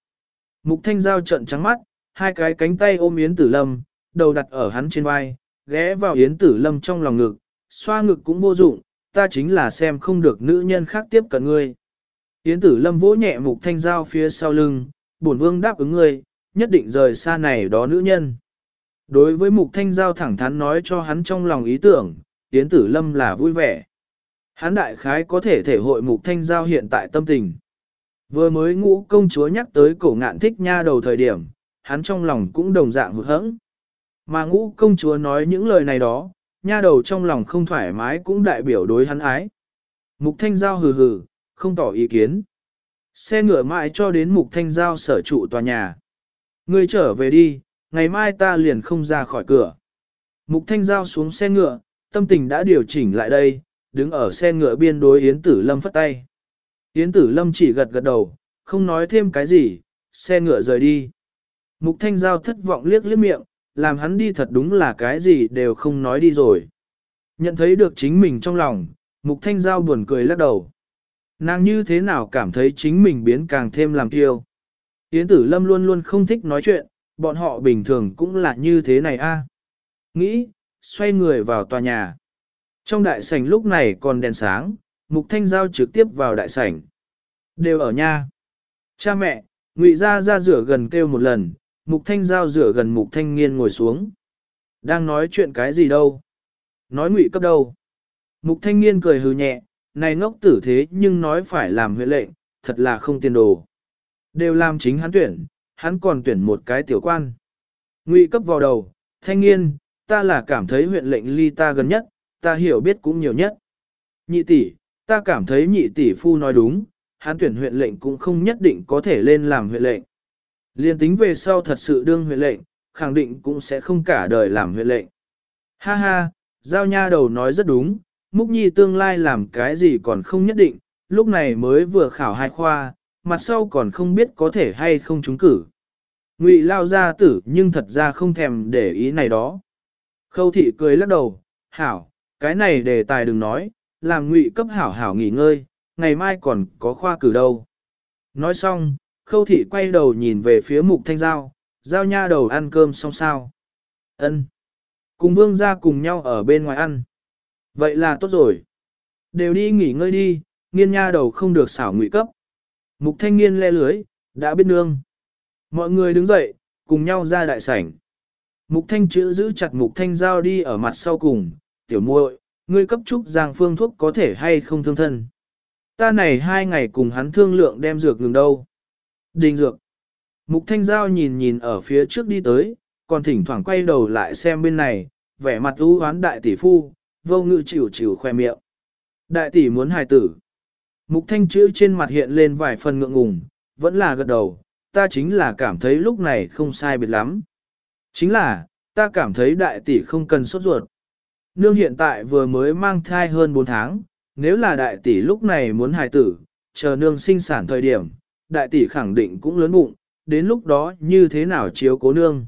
Mục thanh giao trận trắng mắt, hai cái cánh tay ôm Yến Tử Lâm, đầu đặt ở hắn trên vai, ghé vào Yến Tử Lâm trong lòng ngực, xoa ngực cũng vô dụng, ta chính là xem không được nữ nhân khác tiếp cận ngươi. Yến tử lâm vỗ nhẹ mục thanh giao phía sau lưng, bổn vương đáp ứng ngươi, nhất định rời xa này đó nữ nhân. Đối với mục thanh giao thẳng thắn nói cho hắn trong lòng ý tưởng, Yến tử lâm là vui vẻ. Hắn đại khái có thể thể hội mục thanh giao hiện tại tâm tình. Vừa mới ngũ công chúa nhắc tới cổ ngạn thích nha đầu thời điểm, hắn trong lòng cũng đồng dạng hụt hẫng. Mà ngũ công chúa nói những lời này đó, nha đầu trong lòng không thoải mái cũng đại biểu đối hắn ái. Mục thanh giao hừ hừ, không tỏ ý kiến. Xe ngựa mãi cho đến mục thanh giao sở trụ tòa nhà. Ngươi trở về đi, ngày mai ta liền không ra khỏi cửa. Mục thanh giao xuống xe ngựa, tâm tình đã điều chỉnh lại đây, đứng ở xe ngựa biên đối Yến Tử Lâm phất tay. Yến Tử Lâm chỉ gật gật đầu, không nói thêm cái gì, xe ngựa rời đi. Mục thanh giao thất vọng liếc liếc miệng, làm hắn đi thật đúng là cái gì đều không nói đi rồi. Nhận thấy được chính mình trong lòng, mục thanh giao buồn cười lắc đầu. Nàng như thế nào cảm thấy chính mình biến càng thêm làm kiêu. Yến tử lâm luôn luôn không thích nói chuyện, bọn họ bình thường cũng là như thế này a. Nghĩ, xoay người vào tòa nhà. Trong đại sảnh lúc này còn đèn sáng, mục thanh giao trực tiếp vào đại sảnh. Đều ở nhà. Cha mẹ, ngụy gia ra rửa gần kêu một lần, Mục thanh giao rửa gần mục thanh nghiên ngồi xuống. Đang nói chuyện cái gì đâu? Nói ngụy cấp đâu? Mục thanh nghiên cười hừ nhẹ, này ngốc tử thế nhưng nói phải làm huệ lệnh, thật là không tiền đồ. Đều làm chính hắn tuyển, hắn còn tuyển một cái tiểu quan. Ngụy cấp vào đầu, thanh niên, ta là cảm thấy huyện lệnh ly ta gần nhất, ta hiểu biết cũng nhiều nhất. Nhị tỷ, ta cảm thấy nhị tỷ phu nói đúng, hắn tuyển huyện lệnh cũng không nhất định có thể lên làm huyện lệnh. Liên tính về sau thật sự đương huyện lệnh, khẳng định cũng sẽ không cả đời làm huyện lệnh. Ha ha, giao nha đầu nói rất đúng, múc nhi tương lai làm cái gì còn không nhất định, lúc này mới vừa khảo hai khoa, mặt sau còn không biết có thể hay không trúng cử. Ngụy lao ra tử nhưng thật ra không thèm để ý này đó. Khâu thị cười lắc đầu, hảo, cái này đề tài đừng nói, làm ngụy cấp hảo hảo nghỉ ngơi, ngày mai còn có khoa cử đâu. Nói xong, khâu thị quay đầu nhìn về phía mục thanh giao, giao nha đầu ăn cơm xong sao. ân Cùng vương ra cùng nhau ở bên ngoài ăn. Vậy là tốt rồi. Đều đi nghỉ ngơi đi, nghiên nha đầu không được xảo ngụy cấp. Mục thanh niên le lưới, đã biết nương. Mọi người đứng dậy, cùng nhau ra đại sảnh. Mục thanh chữ giữ chặt mục thanh giao đi ở mặt sau cùng, tiểu muội, ngươi cấp trúc giang phương thuốc có thể hay không thương thân. Ta này hai ngày cùng hắn thương lượng đem dược ngừng đâu. Đình dược. Mục thanh giao nhìn nhìn ở phía trước đi tới, còn thỉnh thoảng quay đầu lại xem bên này, vẻ mặt u hoán đại tỷ phu, vô ngự chịu chịu khoe miệng. Đại tỷ muốn hài tử. Mục thanh chữ trên mặt hiện lên vài phần ngượng ngùng, vẫn là gật đầu, ta chính là cảm thấy lúc này không sai biệt lắm. Chính là, ta cảm thấy đại tỷ không cần sốt ruột. Nương hiện tại vừa mới mang thai hơn 4 tháng, nếu là đại tỷ lúc này muốn hài tử, chờ nương sinh sản thời điểm, đại tỷ khẳng định cũng lớn bụng, đến lúc đó như thế nào chiếu cố nương.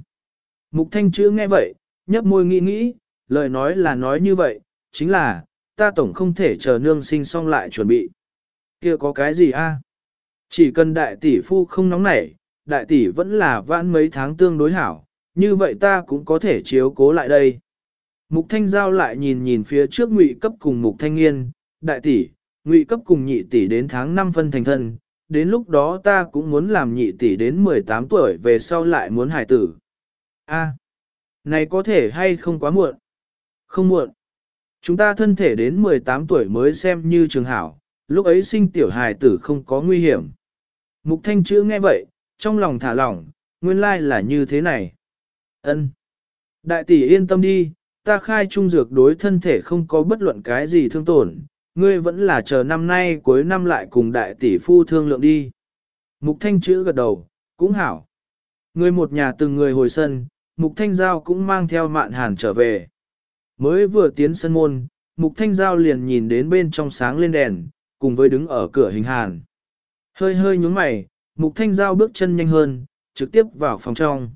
Mục thanh chữ nghe vậy, nhấp môi nghĩ nghĩ, lời nói là nói như vậy, chính là, ta tổng không thể chờ nương sinh xong lại chuẩn bị. kia có cái gì a? Chỉ cần đại tỷ phu không nóng nảy, đại tỷ vẫn là vãn mấy tháng tương đối hảo, như vậy ta cũng có thể chiếu cố lại đây. Mục thanh giao lại nhìn nhìn phía trước ngụy cấp cùng mục thanh nghiên, đại tỷ, ngụy cấp cùng nhị tỷ đến tháng 5 phân thành thân, đến lúc đó ta cũng muốn làm nhị tỷ đến 18 tuổi về sau lại muốn hải tử. A, này có thể hay không quá muộn? Không muộn. Chúng ta thân thể đến 18 tuổi mới xem như trường hảo, lúc ấy sinh tiểu hài tử không có nguy hiểm. Mục thanh chữ nghe vậy, trong lòng thả lỏng, nguyên lai là như thế này. Ân, Đại tỷ yên tâm đi, ta khai trung dược đối thân thể không có bất luận cái gì thương tổn, ngươi vẫn là chờ năm nay cuối năm lại cùng đại tỷ phu thương lượng đi. Mục thanh chữ gật đầu, cũng hảo. Người một nhà từng người hồi sân, mục thanh giao cũng mang theo mạn hàn trở về. Mới vừa tiến sân môn, mục thanh giao liền nhìn đến bên trong sáng lên đèn, cùng với đứng ở cửa hình hàn. Hơi hơi nhúng mày, mục thanh giao bước chân nhanh hơn, trực tiếp vào phòng trong.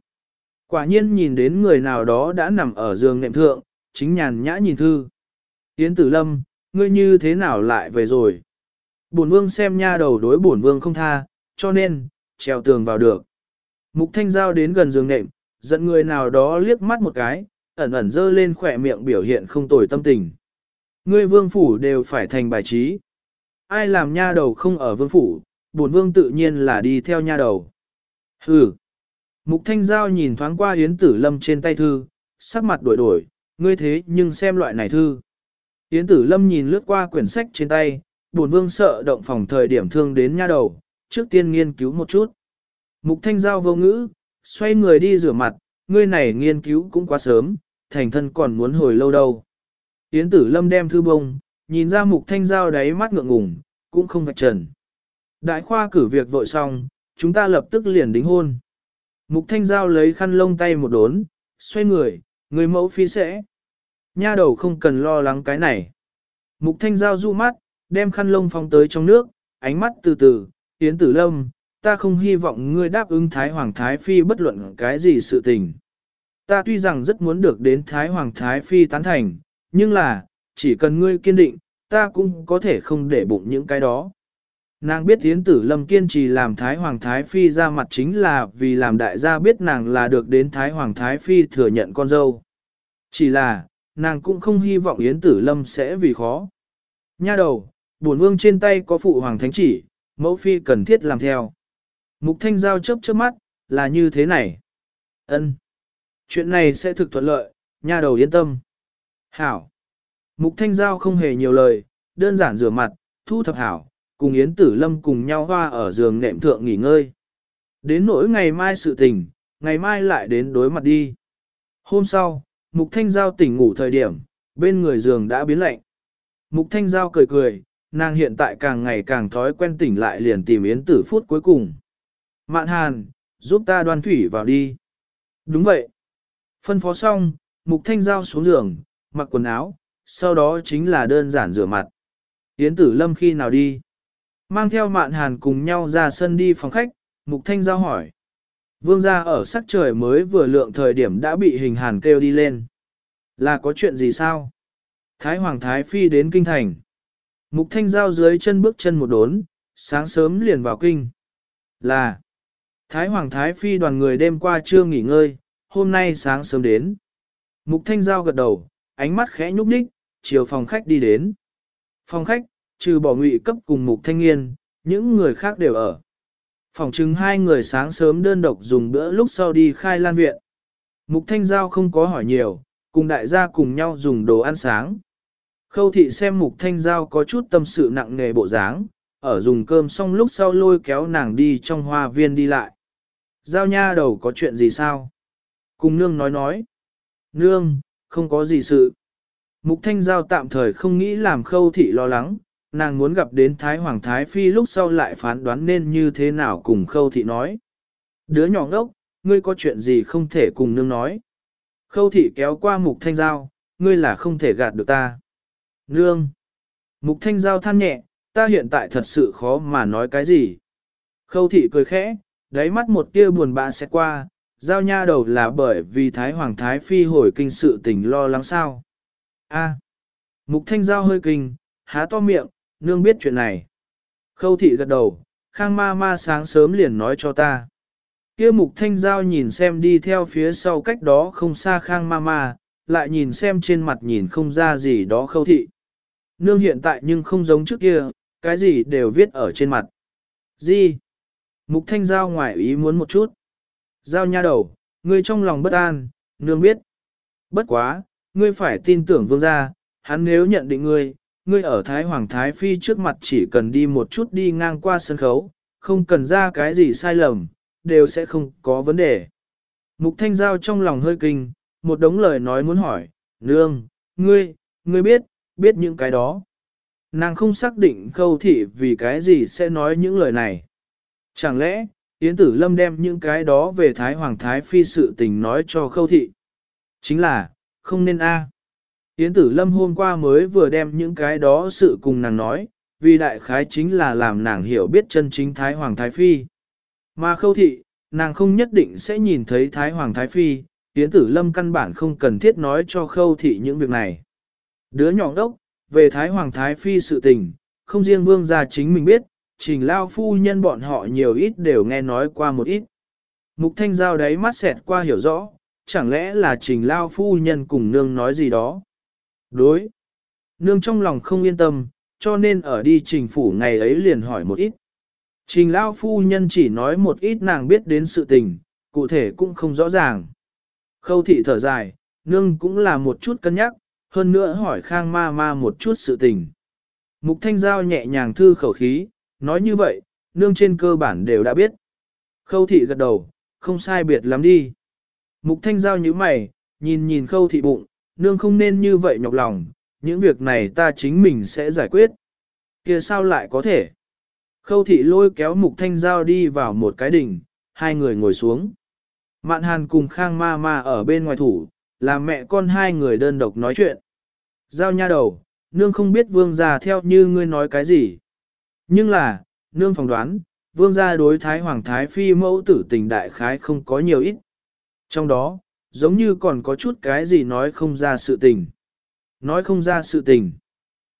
Quả nhiên nhìn đến người nào đó đã nằm ở giường nệm thượng, chính nhàn nhã nhìn thư. Yến tử lâm, ngươi như thế nào lại về rồi? Bổn vương xem nha đầu đối bổn vương không tha, cho nên, treo tường vào được. Mục thanh giao đến gần giường nệm, giận người nào đó liếc mắt một cái, ẩn ẩn dơ lên khỏe miệng biểu hiện không tồi tâm tình. Ngươi vương phủ đều phải thành bài trí. Ai làm nha đầu không ở vương phủ, bổn vương tự nhiên là đi theo nha đầu. Hừ. Mục thanh giao nhìn thoáng qua Yến Tử Lâm trên tay thư, sắc mặt đổi đổi, ngươi thế nhưng xem loại này thư. Yến Tử Lâm nhìn lướt qua quyển sách trên tay, buồn vương sợ động phòng thời điểm thương đến nha đầu, trước tiên nghiên cứu một chút. Mục thanh giao vô ngữ, xoay người đi rửa mặt, ngươi này nghiên cứu cũng quá sớm, thành thân còn muốn hồi lâu đâu. Yến Tử Lâm đem thư bông, nhìn ra mục thanh giao đáy mắt ngượng ngùng, cũng không vạch trần. Đại khoa cử việc vội xong, chúng ta lập tức liền đính hôn. Mục thanh giao lấy khăn lông tay một đốn, xoay người, người mẫu phi sẽ. Nha đầu không cần lo lắng cái này. Mục thanh giao du mắt, đem khăn lông phong tới trong nước, ánh mắt từ từ, tiến Tử Lâm, ta không hy vọng ngươi đáp ứng Thái Hoàng Thái Phi bất luận cái gì sự tình. Ta tuy rằng rất muốn được đến Thái Hoàng Thái Phi tán thành, nhưng là, chỉ cần ngươi kiên định, ta cũng có thể không để bụng những cái đó. Nàng biết Yến Tử Lâm kiên trì làm Thái Hoàng Thái Phi ra mặt chính là vì làm đại gia biết nàng là được đến Thái Hoàng Thái Phi thừa nhận con dâu. Chỉ là, nàng cũng không hy vọng Yến Tử Lâm sẽ vì khó. Nha đầu, bổn vương trên tay có phụ hoàng thánh chỉ, mẫu phi cần thiết làm theo. Mục Thanh Giao chớp chớp mắt, là như thế này. Ân, Chuyện này sẽ thực thuận lợi, nha đầu yên tâm. Hảo. Mục Thanh Giao không hề nhiều lời, đơn giản rửa mặt, thu thập hảo, cùng Yến Tử Lâm cùng nhau hoa ở giường nệm thượng nghỉ ngơi. Đến nỗi ngày mai sự tình, ngày mai lại đến đối mặt đi. Hôm sau, Mục Thanh Giao tỉnh ngủ thời điểm, bên người giường đã biến lạnh. Mục Thanh Giao cười cười, nàng hiện tại càng ngày càng thói quen tỉnh lại liền tìm Yến Tử phút cuối cùng. Mạn Hàn, giúp ta đoan thủy vào đi. Đúng vậy. Phân phó xong, Mục Thanh Giao xuống giường, mặc quần áo, sau đó chính là đơn giản rửa mặt. Yến Tử Lâm khi nào đi? Mang theo Mạn Hàn cùng nhau ra sân đi phòng khách, Mục Thanh Giao hỏi. Vương gia ở sắc trời mới vừa lượng thời điểm đã bị hình hàn kêu đi lên. Là có chuyện gì sao? Thái Hoàng Thái Phi đến kinh thành. Mục Thanh Giao dưới chân bước chân một đốn, sáng sớm liền vào kinh. Là Thái Hoàng Thái Phi đoàn người đêm qua chưa nghỉ ngơi, hôm nay sáng sớm đến. Mục Thanh Giao gật đầu, ánh mắt khẽ nhúc nhích, chiều phòng khách đi đến. Phòng khách, trừ bỏ ngụy cấp cùng Mục Thanh niên, những người khác đều ở. Phòng chứng hai người sáng sớm đơn độc dùng bữa lúc sau đi khai lan viện. Mục Thanh Giao không có hỏi nhiều, cùng đại gia cùng nhau dùng đồ ăn sáng. Khâu thị xem Mục Thanh Giao có chút tâm sự nặng nề bộ dáng, ở dùng cơm xong lúc sau lôi kéo nàng đi trong hoa viên đi lại. Giao nha đầu có chuyện gì sao? Cùng nương nói nói. Nương, không có gì sự. Mục Thanh Giao tạm thời không nghĩ làm khâu thị lo lắng, nàng muốn gặp đến Thái Hoàng Thái Phi lúc sau lại phán đoán nên như thế nào cùng khâu thị nói. Đứa nhỏ ngốc, ngươi có chuyện gì không thể cùng nương nói. Khâu thị kéo qua mục thanh giao, ngươi là không thể gạt được ta. Nương. Mục thanh giao than nhẹ, ta hiện tại thật sự khó mà nói cái gì. Khâu thị cười khẽ, đáy mắt một tia buồn bã sẽ qua, giao nha đầu là bởi vì Thái Hoàng Thái Phi hồi kinh sự tình lo lắng sao. A. Mục thanh giao hơi kinh, há to miệng, nương biết chuyện này. Khâu thị gật đầu, khang ma ma sáng sớm liền nói cho ta. Kia mục thanh giao nhìn xem đi theo phía sau cách đó không xa khang ma ma, lại nhìn xem trên mặt nhìn không ra gì đó khâu thị. Nương hiện tại nhưng không giống trước kia, cái gì đều viết ở trên mặt. Gì? Mục thanh giao ngoài ý muốn một chút. Giao nha đầu, ngươi trong lòng bất an, nương biết. Bất quá, ngươi phải tin tưởng vương gia, hắn nếu nhận định ngươi, ngươi ở Thái Hoàng Thái Phi trước mặt chỉ cần đi một chút đi ngang qua sân khấu, không cần ra cái gì sai lầm, đều sẽ không có vấn đề. Mục Thanh Giao trong lòng hơi kinh, một đống lời nói muốn hỏi, nương, ngươi, ngươi biết, biết những cái đó. Nàng không xác định khâu thị vì cái gì sẽ nói những lời này. Chẳng lẽ, Yến Tử Lâm đem những cái đó về Thái Hoàng Thái Phi sự tình nói cho khâu thị? Chính là, không nên a. Yến tử lâm hôm qua mới vừa đem những cái đó sự cùng nàng nói, vì đại khái chính là làm nàng hiểu biết chân chính Thái Hoàng Thái Phi. Mà khâu thị, nàng không nhất định sẽ nhìn thấy Thái Hoàng Thái Phi, Yến tử lâm căn bản không cần thiết nói cho khâu thị những việc này. Đứa nhỏ đốc, về Thái Hoàng Thái Phi sự tình, không riêng vương gia chính mình biết, trình lao phu nhân bọn họ nhiều ít đều nghe nói qua một ít. Mục thanh giao đấy mắt xẹt qua hiểu rõ, chẳng lẽ là trình lao phu nhân cùng nương nói gì đó. Đối. Nương trong lòng không yên tâm, cho nên ở đi trình phủ ngày ấy liền hỏi một ít. Trình lao phu nhân chỉ nói một ít nàng biết đến sự tình, cụ thể cũng không rõ ràng. Khâu thị thở dài, nương cũng là một chút cân nhắc, hơn nữa hỏi khang ma ma một chút sự tình. Mục thanh giao nhẹ nhàng thư khẩu khí, nói như vậy, nương trên cơ bản đều đã biết. Khâu thị gật đầu, không sai biệt lắm đi. Mục thanh giao như mày, nhìn nhìn khâu thị bụng, nương không nên như vậy nhọc lòng, những việc này ta chính mình sẽ giải quyết. kia sao lại có thể? Khâu thị lôi kéo mục thanh giao đi vào một cái đỉnh, hai người ngồi xuống. Mạn hàn cùng khang ma ma ở bên ngoài thủ, là mẹ con hai người đơn độc nói chuyện. Giao nha đầu, nương không biết vương gia theo như ngươi nói cái gì. Nhưng là, nương phỏng đoán, vương gia đối thái hoàng thái phi mẫu tử tình đại khái không có nhiều ít. Trong đó, giống như còn có chút cái gì nói không ra sự tình. Nói không ra sự tình.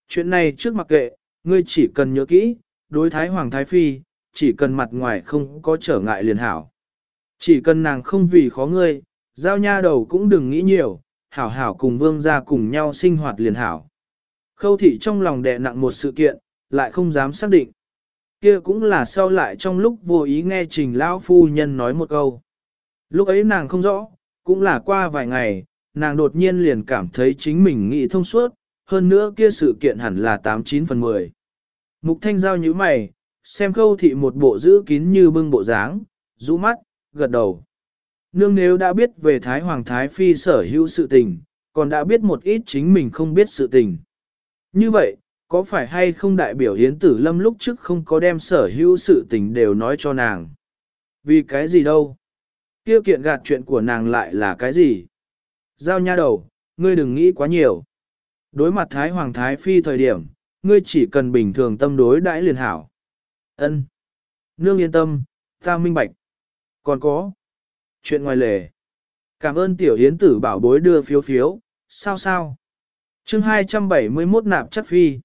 Chuyện này trước mặc kệ, ngươi chỉ cần nhớ kỹ, đối thái hoàng thái phi, chỉ cần mặt ngoài không có trở ngại liền hảo. Chỉ cần nàng không vì khó ngươi, giao nha đầu cũng đừng nghĩ nhiều, hảo hảo cùng vương gia cùng nhau sinh hoạt liền hảo. Khâu thị trong lòng đè nặng một sự kiện, lại không dám xác định. Kia cũng là sau lại trong lúc vô ý nghe trình lão phu nhân nói một câu. Lúc ấy nàng không rõ, cũng là qua vài ngày, nàng đột nhiên liền cảm thấy chính mình nghĩ thông suốt, hơn nữa kia sự kiện hẳn là 89 phần 10. Mục thanh giao như mày, xem khâu thị một bộ giữ kín như bưng bộ dáng, rũ mắt, gật đầu. Nương nếu đã biết về Thái Hoàng Thái Phi sở hữu sự tình, còn đã biết một ít chính mình không biết sự tình. Như vậy, có phải hay không đại biểu Yến Tử Lâm lúc trước không có đem sở hữu sự tình đều nói cho nàng? Vì cái gì đâu? Tiêu kiện gạt chuyện của nàng lại là cái gì? Giao nha đầu, ngươi đừng nghĩ quá nhiều. Đối mặt Thái Hoàng Thái Phi thời điểm, ngươi chỉ cần bình thường tâm đối đãi liền hảo. Ân, Nương yên tâm, ta minh bạch. Còn có. Chuyện ngoài lề. Cảm ơn tiểu hiến tử bảo bối đưa phiếu phiếu, sao sao. chương 271 nạp chất phi.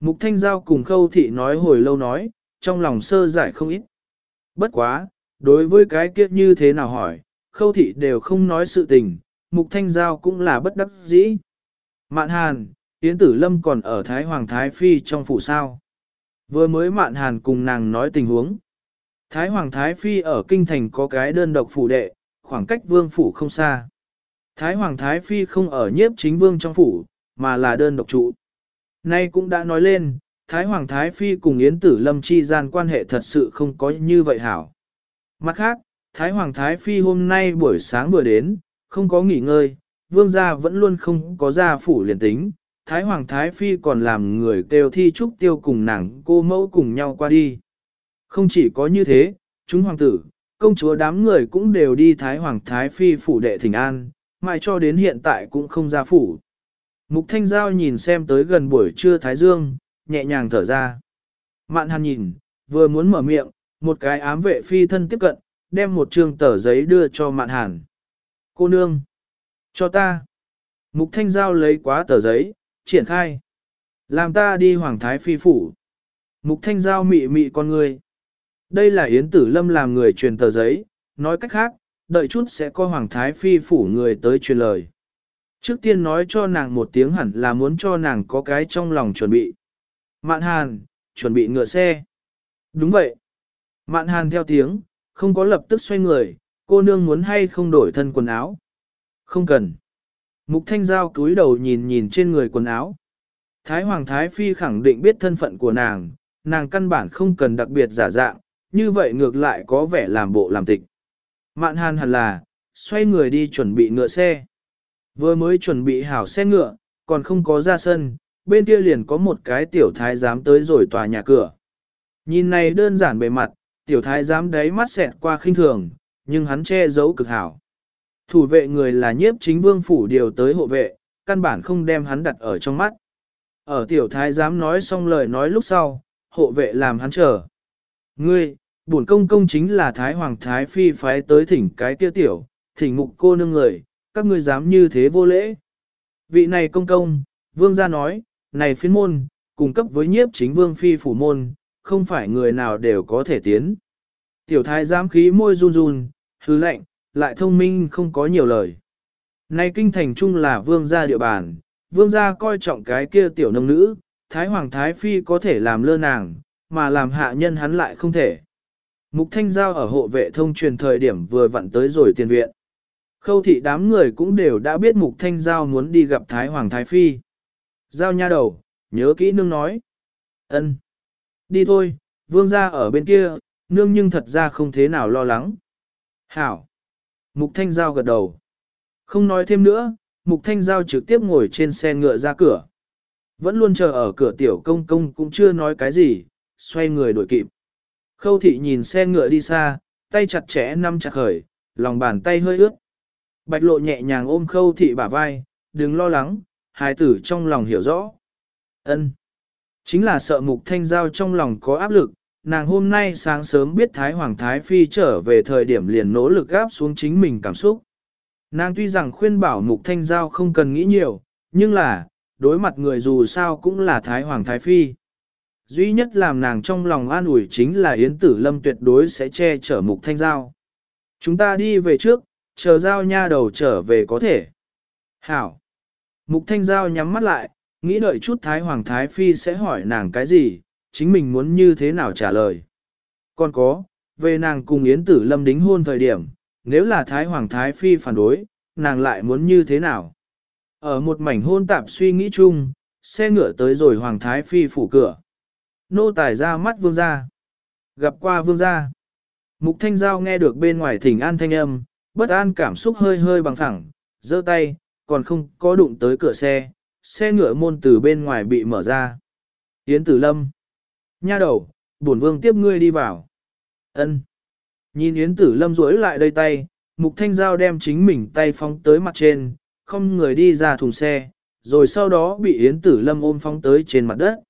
Mục Thanh Giao cùng Khâu Thị nói hồi lâu nói, trong lòng sơ giải không ít. Bất quá, đối với cái kia như thế nào hỏi, Khâu Thị đều không nói sự tình, Mục Thanh Giao cũng là bất đắc dĩ. Mạn Hàn, Yến Tử Lâm còn ở Thái Hoàng Thái Phi trong phủ sao. Vừa mới Mạn Hàn cùng nàng nói tình huống. Thái Hoàng Thái Phi ở Kinh Thành có cái đơn độc phủ đệ, khoảng cách vương phủ không xa. Thái Hoàng Thái Phi không ở nhiếp chính vương trong phủ, mà là đơn độc trụ. Nay cũng đã nói lên, Thái Hoàng Thái Phi cùng Yến Tử Lâm chi gian quan hệ thật sự không có như vậy hảo. Mặt khác, Thái Hoàng Thái Phi hôm nay buổi sáng vừa đến, không có nghỉ ngơi, vương gia vẫn luôn không có gia phủ liền tính. Thái Hoàng Thái Phi còn làm người kêu thi trúc tiêu cùng nàng cô mẫu cùng nhau qua đi. Không chỉ có như thế, chúng hoàng tử, công chúa đám người cũng đều đi Thái Hoàng Thái Phi phủ đệ thỉnh an, mãi cho đến hiện tại cũng không ra phủ. Mục Thanh Giao nhìn xem tới gần buổi trưa Thái Dương, nhẹ nhàng thở ra. Mạn hàn nhìn, vừa muốn mở miệng, một cái ám vệ phi thân tiếp cận, đem một trường tờ giấy đưa cho mạn hàn. Cô nương, cho ta. Mục Thanh Giao lấy quá tờ giấy, triển khai. Làm ta đi Hoàng Thái Phi phủ. Mục Thanh Giao mị mị con người. Đây là Yến Tử Lâm làm người truyền tờ giấy, nói cách khác, đợi chút sẽ có Hoàng Thái Phi phủ người tới truyền lời. Trước tiên nói cho nàng một tiếng hẳn là muốn cho nàng có cái trong lòng chuẩn bị. Mạn Hàn, chuẩn bị ngựa xe. Đúng vậy. Mạn Hàn theo tiếng, không có lập tức xoay người, cô nương muốn hay không đổi thân quần áo. Không cần. Mục Thanh Giao cúi đầu nhìn nhìn trên người quần áo. Thái Hoàng Thái Phi khẳng định biết thân phận của nàng, nàng căn bản không cần đặc biệt giả dạng, như vậy ngược lại có vẻ làm bộ làm tịch. Mạn hàn hẳn là, xoay người đi chuẩn bị ngựa xe. Vừa mới chuẩn bị hảo xe ngựa, còn không có ra sân, bên kia liền có một cái tiểu thái dám tới rồi tòa nhà cửa. Nhìn này đơn giản bề mặt, tiểu thái giám đấy mắt xẹt qua khinh thường, nhưng hắn che giấu cực hảo. Thủ vệ người là nhiếp chính vương phủ điều tới hộ vệ, căn bản không đem hắn đặt ở trong mắt. Ở tiểu thái giám nói xong lời nói lúc sau, hộ vệ làm hắn chờ. Ngươi, bổn công công chính là Thái Hoàng Thái Phi phái tới thỉnh cái kia tiểu, thỉnh mục cô nương người, các ngươi dám như thế vô lễ. Vị này công công, vương gia nói, này phiên môn, cung cấp với nhiếp chính vương phi phủ môn, không phải người nào đều có thể tiến. Tiểu thái giám khí môi run run, hứ lệnh, lại thông minh không có nhiều lời. Nay kinh thành trung là vương gia địa bàn, vương gia coi trọng cái kia tiểu nông nữ, thái hoàng thái phi có thể làm lơ nàng, mà làm hạ nhân hắn lại không thể. Mục Thanh Giao ở hộ vệ thông truyền thời điểm vừa vặn tới rồi tiền viện. Khâu thị đám người cũng đều đã biết Mục Thanh Giao muốn đi gặp Thái Hoàng Thái Phi. Giao nha đầu, nhớ kỹ nương nói. ân, Đi thôi, vương gia ở bên kia, nương nhưng thật ra không thế nào lo lắng. Hảo. Mục Thanh Giao gật đầu. Không nói thêm nữa, Mục Thanh Giao trực tiếp ngồi trên xe ngựa ra cửa. Vẫn luôn chờ ở cửa tiểu công công cũng chưa nói cái gì, xoay người đuổi kịp. Khâu thị nhìn xe ngựa đi xa, tay chặt chẽ nắm chặt khởi, lòng bàn tay hơi ướt. Bạch lộ nhẹ nhàng ôm khâu thị bả vai, đừng lo lắng, hài tử trong lòng hiểu rõ. ân Chính là sợ mục thanh giao trong lòng có áp lực, nàng hôm nay sáng sớm biết Thái Hoàng Thái Phi trở về thời điểm liền nỗ lực gáp xuống chính mình cảm xúc. Nàng tuy rằng khuyên bảo mục thanh giao không cần nghĩ nhiều, nhưng là, đối mặt người dù sao cũng là Thái Hoàng Thái Phi. Duy nhất làm nàng trong lòng an ủi chính là Yến Tử Lâm tuyệt đối sẽ che chở mục thanh giao. Chúng ta đi về trước, chờ giao nha đầu trở về có thể. Hảo. Mục thanh giao nhắm mắt lại, nghĩ đợi chút Thái Hoàng Thái Phi sẽ hỏi nàng cái gì, chính mình muốn như thế nào trả lời. Còn có, về nàng cùng Yến Tử Lâm đính hôn thời điểm, nếu là Thái Hoàng Thái Phi phản đối, nàng lại muốn như thế nào. Ở một mảnh hôn tạp suy nghĩ chung, xe ngựa tới rồi Hoàng Thái Phi phủ cửa. Nô tài ra mắt vương gia. Gặp qua vương gia. Mục thanh giao nghe được bên ngoài thỉnh an thanh âm, bất an cảm xúc hơi hơi bằng thẳng, giơ tay, còn không có đụng tới cửa xe, xe ngựa môn từ bên ngoài bị mở ra. Yến Tử Lâm. Nha đầu, bổn vương tiếp ngươi đi vào. Ân. Nhìn Yến Tử Lâm duỗi lại đây tay, Mục Thanh Giao đem chính mình tay phóng tới mặt trên, không người đi ra thùng xe, rồi sau đó bị Yến Tử Lâm ôm phóng tới trên mặt đất.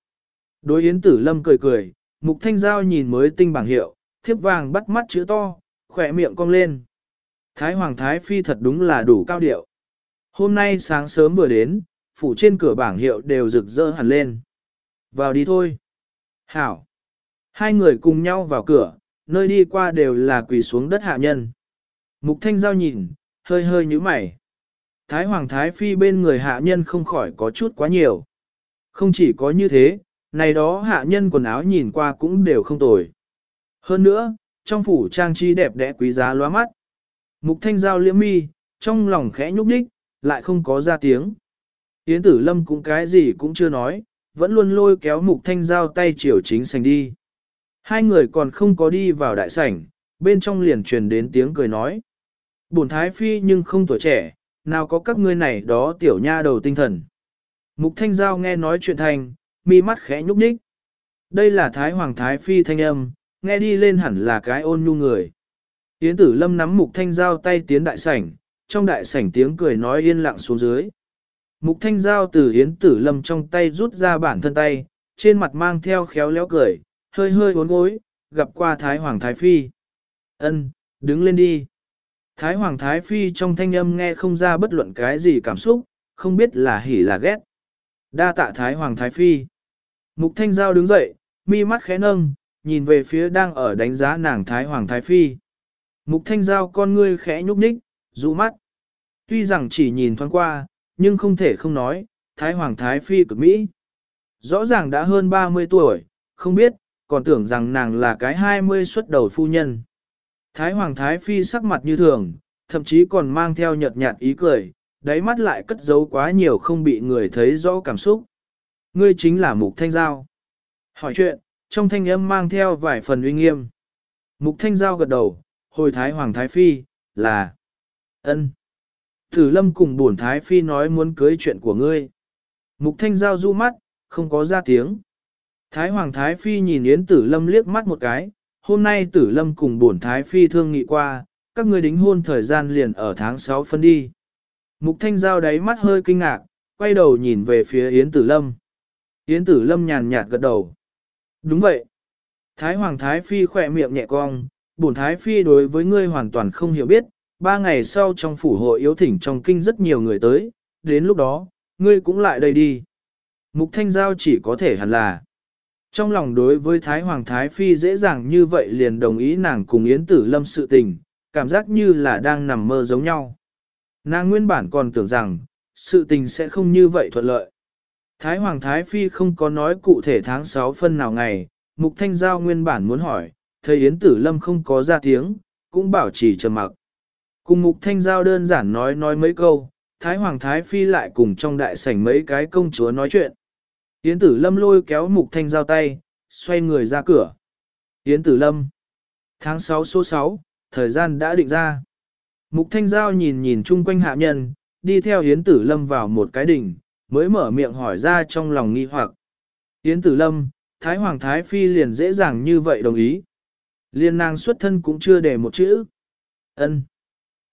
Đối Yến Tử Lâm cười cười, Mục Thanh Giao nhìn mới tinh bảng hiệu, thiếp vàng bắt mắt chữ to, khỏe miệng cong lên. Thái Hoàng Thái Phi thật đúng là đủ cao điệu. Hôm nay sáng sớm vừa đến, phủ trên cửa bảng hiệu đều rực rỡ hẳn lên. Vào đi thôi. Hảo. Hai người cùng nhau vào cửa, nơi đi qua đều là quỳ xuống đất hạ nhân. Mục Thanh Giao nhìn, hơi hơi nhíu mày. Thái Hoàng Thái Phi bên người hạ nhân không khỏi có chút quá nhiều. Không chỉ có như thế, này đó hạ nhân quần áo nhìn qua cũng đều không tồi. Hơn nữa, trong phủ trang trí đẹp đẽ quý giá loa mắt. Mục Thanh Giao liễm mi, trong lòng khẽ nhúc đích, lại không có ra tiếng. Yến Tử Lâm cũng cái gì cũng chưa nói, vẫn luôn lôi kéo Mục Thanh Giao tay chiều chính sành đi. Hai người còn không có đi vào đại sảnh, bên trong liền truyền đến tiếng cười nói. Bổn Thái Phi nhưng không tuổi trẻ, nào có các ngươi này đó tiểu nha đầu tinh thần. Mục Thanh Giao nghe nói chuyện thành, mi mắt khẽ nhúc nhích. Đây là Thái Hoàng Thái Phi thanh âm, nghe đi lên hẳn là cái ôn nhu người. Yến Tử Lâm nắm Mục Thanh Giao tay tiến đại sảnh, trong đại sảnh tiếng cười nói yên lặng xuống dưới. Mục Thanh Giao từ Yến Tử Lâm trong tay rút ra bản thân tay, trên mặt mang theo khéo léo cười, hơi hơi uốn gối, gặp qua Thái Hoàng Thái Phi. Ân, đứng lên đi. Thái Hoàng Thái Phi trong thanh âm nghe không ra bất luận cái gì cảm xúc, không biết là hỉ là ghét. Đa tạ Thái Hoàng Thái Phi. Mục Thanh Giao đứng dậy, mi mắt khẽ nâng, nhìn về phía đang ở đánh giá nàng Thái Hoàng Thái Phi. Mục Thanh Giao con ngươi khẽ nhúc nhích, dụ mắt. Tuy rằng chỉ nhìn thoáng qua, nhưng không thể không nói, Thái Hoàng Thái Phi cực Mỹ. Rõ ràng đã hơn 30 tuổi, không biết, còn tưởng rằng nàng là cái 20 xuất đầu phu nhân. Thái Hoàng Thái Phi sắc mặt như thường, thậm chí còn mang theo nhợt nhạt ý cười, đáy mắt lại cất giấu quá nhiều không bị người thấy rõ cảm xúc. Ngươi chính là Mục Thanh Giao. Hỏi chuyện, trong thanh âm mang theo vài phần uy nghiêm. Mục Thanh Giao gật đầu, hồi Thái Hoàng Thái Phi, là ân. Thử lâm cùng bổn Thái Phi nói muốn cưới chuyện của ngươi. Mục Thanh Giao du mắt, không có ra tiếng. Thái Hoàng Thái Phi nhìn Yến Tử Lâm liếc mắt một cái, hôm nay Tử Lâm cùng bổn Thái Phi thương nghị qua, các ngươi đính hôn thời gian liền ở tháng 6 phân đi. Mục Thanh Giao đáy mắt hơi kinh ngạc, quay đầu nhìn về phía Yến Tử Lâm. Yến Tử Lâm nhàn nhạt gật đầu. Đúng vậy. Thái Hoàng Thái Phi khỏe miệng nhẹ cong, bổn Thái Phi đối với ngươi hoàn toàn không hiểu biết, ba ngày sau trong phủ hội yếu thỉnh trong kinh rất nhiều người tới, đến lúc đó, ngươi cũng lại đây đi. Mục Thanh Giao chỉ có thể hẳn là. Trong lòng đối với Thái Hoàng Thái Phi dễ dàng như vậy liền đồng ý nàng cùng Yến Tử Lâm sự tình, cảm giác như là đang nằm mơ giống nhau. Nàng nguyên bản còn tưởng rằng, sự tình sẽ không như vậy thuận lợi. Thái Hoàng Thái Phi không có nói cụ thể tháng 6 phân nào ngày, Mục Thanh Giao nguyên bản muốn hỏi, thầy Yến Tử Lâm không có ra tiếng, cũng bảo trì trầm mặc. Cùng Mục Thanh Giao đơn giản nói nói mấy câu, Thái Hoàng Thái Phi lại cùng trong đại sảnh mấy cái công chúa nói chuyện. Yến Tử Lâm lôi kéo Mục Thanh Giao tay, xoay người ra cửa. Yến Tử Lâm Tháng 6 số 6, thời gian đã định ra. Mục Thanh Giao nhìn nhìn chung quanh hạ nhân, đi theo Yến Tử Lâm vào một cái đỉnh, mới mở miệng hỏi ra trong lòng nghi hoặc. Yến Tử Lâm, Thái Hoàng Thái Phi liền dễ dàng như vậy đồng ý. Liên nàng xuất thân cũng chưa để một chữ. ân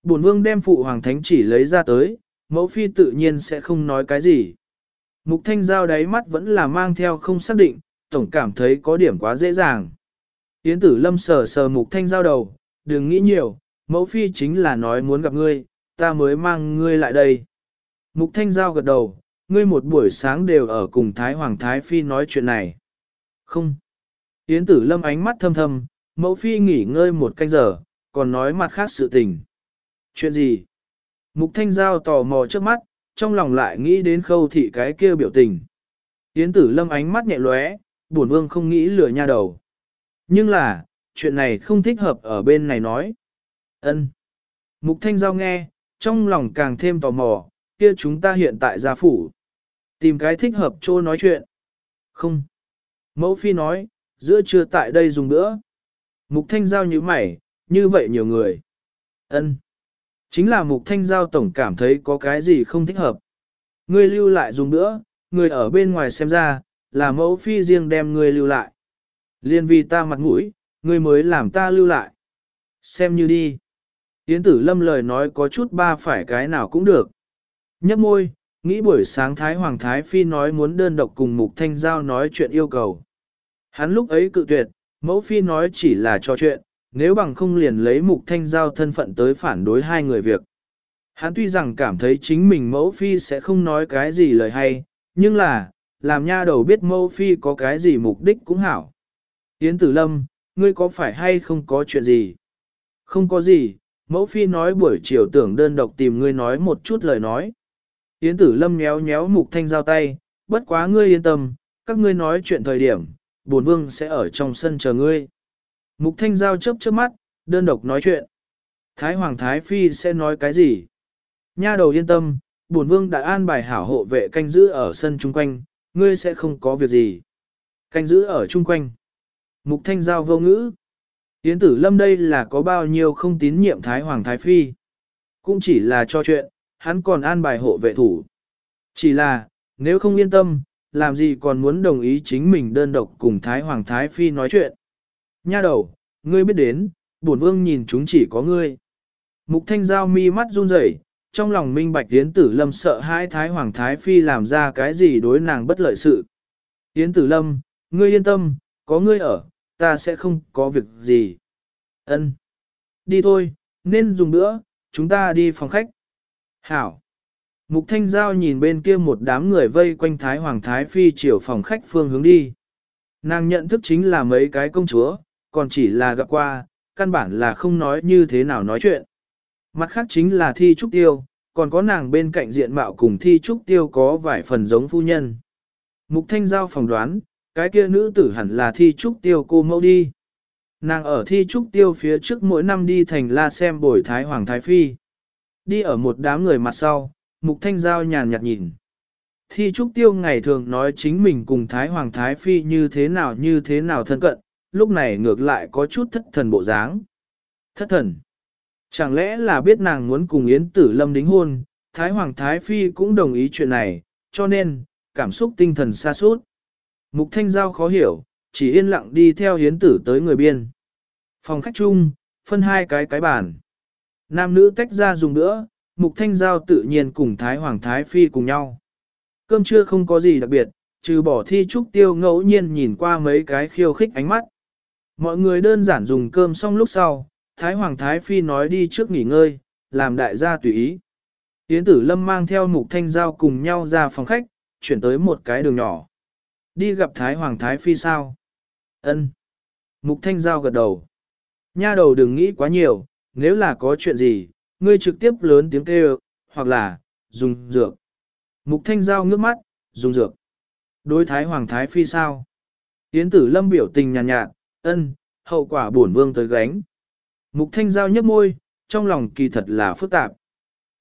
Bổn vương đem phụ hoàng thánh chỉ lấy ra tới, mẫu phi tự nhiên sẽ không nói cái gì. Mục thanh giao đáy mắt vẫn là mang theo không xác định, tổng cảm thấy có điểm quá dễ dàng. Yến tử lâm sờ sờ mục thanh giao đầu, đừng nghĩ nhiều, mẫu phi chính là nói muốn gặp ngươi, ta mới mang ngươi lại đây. Mục thanh giao gật đầu, ngươi một buổi sáng đều ở cùng Thái Hoàng Thái Phi nói chuyện này. Không. Yến tử lâm ánh mắt thâm thâm, mẫu phi nghỉ ngơi một canh giờ, còn nói mặt khác sự tình. Chuyện gì? Mục thanh giao tò mò trước mắt, trong lòng lại nghĩ đến khâu thị cái kia biểu tình. Yến tử lâm ánh mắt nhẹ lóe, buồn vương không nghĩ lừa nha đầu. Nhưng là, chuyện này không thích hợp ở bên này nói. Ân. Mục thanh giao nghe, trong lòng càng thêm tò mò, kia chúng ta hiện tại gia phủ. Tìm cái thích hợp chỗ nói chuyện. Không. Mẫu phi nói, giữa trưa tại đây dùng nữa. Mục thanh giao như mày, như vậy nhiều người. Ân. Chính là mục thanh giao tổng cảm thấy có cái gì không thích hợp. Ngươi lưu lại dùng nữa, người ở bên ngoài xem ra, là mẫu phi riêng đem ngươi lưu lại. Liên vì ta mặt mũi, ngươi mới làm ta lưu lại. Xem như đi. Yến tử lâm lời nói có chút ba phải cái nào cũng được. Nhấp môi, nghĩ buổi sáng Thái Hoàng Thái Phi nói muốn đơn độc cùng Mục Thanh Giao nói chuyện yêu cầu. Hắn lúc ấy cự tuyệt, mẫu phi nói chỉ là trò chuyện, nếu bằng không liền lấy Mục Thanh Giao thân phận tới phản đối hai người việc. Hắn tuy rằng cảm thấy chính mình mẫu phi sẽ không nói cái gì lời hay, nhưng là, làm nha đầu biết mẫu phi có cái gì mục đích cũng hảo. Yến Tử Lâm, ngươi có phải hay không có chuyện gì? Không có gì, mẫu phi nói buổi chiều tưởng đơn độc tìm ngươi nói một chút lời nói. Yến Tử Lâm nhéo nhéo mục thanh giao tay, bất quá ngươi yên tâm, các ngươi nói chuyện thời điểm, bổn vương sẽ ở trong sân chờ ngươi. Mục thanh giao chớp chớp mắt, đơn độc nói chuyện. Thái Hoàng Thái Phi sẽ nói cái gì? Nha đầu yên tâm, bổn vương đã an bài hảo hộ vệ canh giữ ở sân chung quanh, ngươi sẽ không có việc gì. Canh giữ ở chung quanh. Mục thanh giao vô ngữ. Yến tử lâm đây là có bao nhiêu không tín nhiệm Thái Hoàng Thái Phi. Cũng chỉ là cho chuyện, hắn còn an bài hộ vệ thủ. Chỉ là, nếu không yên tâm, làm gì còn muốn đồng ý chính mình đơn độc cùng Thái Hoàng Thái Phi nói chuyện. Nha đầu, ngươi biết đến, bổn vương nhìn chúng chỉ có ngươi. Mục thanh giao mi mắt run rẩy, trong lòng minh bạch Yến Tử Lâm sợ hai Thái Hoàng Thái Phi làm ra cái gì đối nàng bất lợi sự. Yến Tử Lâm, ngươi yên tâm, có ngươi ở, ta sẽ không có việc gì. Ân, Đi thôi, nên dùng nữa, chúng ta đi phòng khách. Hảo. Mục Thanh Giao nhìn bên kia một đám người vây quanh Thái Hoàng Thái Phi chiều phòng khách phương hướng đi. Nàng nhận thức chính là mấy cái công chúa, còn chỉ là gặp qua, căn bản là không nói như thế nào nói chuyện. Mặt khác chính là thi trúc tiêu, còn có nàng bên cạnh diện mạo cùng thi trúc tiêu có vài phần giống phu nhân. Mục Thanh Giao phỏng đoán, cái kia nữ tử hẳn là thi trúc tiêu cô mẫu đi. Nàng ở thi trúc tiêu phía trước mỗi năm đi thành la xem bồi Thái Hoàng Thái Phi. Đi ở một đám người mặt sau, Mục Thanh Giao nhàn nhạt nhìn. Thi trúc tiêu ngày thường nói chính mình cùng Thái Hoàng Thái Phi như thế nào như thế nào thân cận, lúc này ngược lại có chút thất thần bộ dáng. Thất thần. Chẳng lẽ là biết nàng muốn cùng Yến Tử Lâm đính hôn, Thái Hoàng Thái Phi cũng đồng ý chuyện này, cho nên, cảm xúc tinh thần xa suốt. Mục Thanh Giao khó hiểu, chỉ yên lặng đi theo Yến Tử tới người biên. Phòng khách chung, phân hai cái cái bàn. Nam nữ tách ra dùng nữa, Mục Thanh Giao tự nhiên cùng Thái Hoàng Thái Phi cùng nhau. Cơm trưa không có gì đặc biệt, trừ bỏ thi trúc tiêu ngẫu nhiên nhìn qua mấy cái khiêu khích ánh mắt. Mọi người đơn giản dùng cơm xong lúc sau, Thái Hoàng Thái Phi nói đi trước nghỉ ngơi, làm đại gia tùy ý. Yến tử lâm mang theo mục thanh giao cùng nhau ra phòng khách, chuyển tới một cái đường nhỏ. Đi gặp Thái Hoàng Thái Phi sao? Ân. Mục thanh giao gật đầu. Nha đầu đừng nghĩ quá nhiều, nếu là có chuyện gì, ngươi trực tiếp lớn tiếng kêu, hoặc là, dùng dược. Mục thanh giao ngước mắt, dùng dược. Đối Thái Hoàng Thái Phi sao? Yến tử lâm biểu tình nhàn nhạt, nhạt, ân, hậu quả bổn vương tới gánh. Mục thanh giao nhấp môi, trong lòng kỳ thật là phức tạp.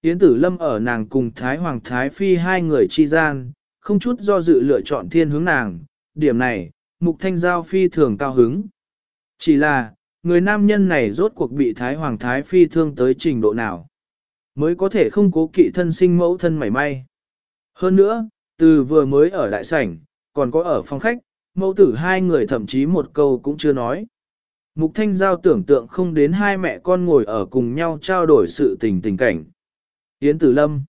Yến tử lâm ở nàng cùng Thái Hoàng Thái Phi hai người chi gian, không chút do dự lựa chọn thiên hướng nàng, điểm này, mục thanh giao phi thường cao hứng. Chỉ là, người nam nhân này rốt cuộc bị Thái Hoàng Thái Phi thương tới trình độ nào, mới có thể không cố kỵ thân sinh mẫu thân mảy may. Hơn nữa, từ vừa mới ở đại sảnh, còn có ở phòng khách, mẫu tử hai người thậm chí một câu cũng chưa nói. Mục Thanh Giao tưởng tượng không đến hai mẹ con ngồi ở cùng nhau trao đổi sự tình tình cảnh. Yến Tử Lâm,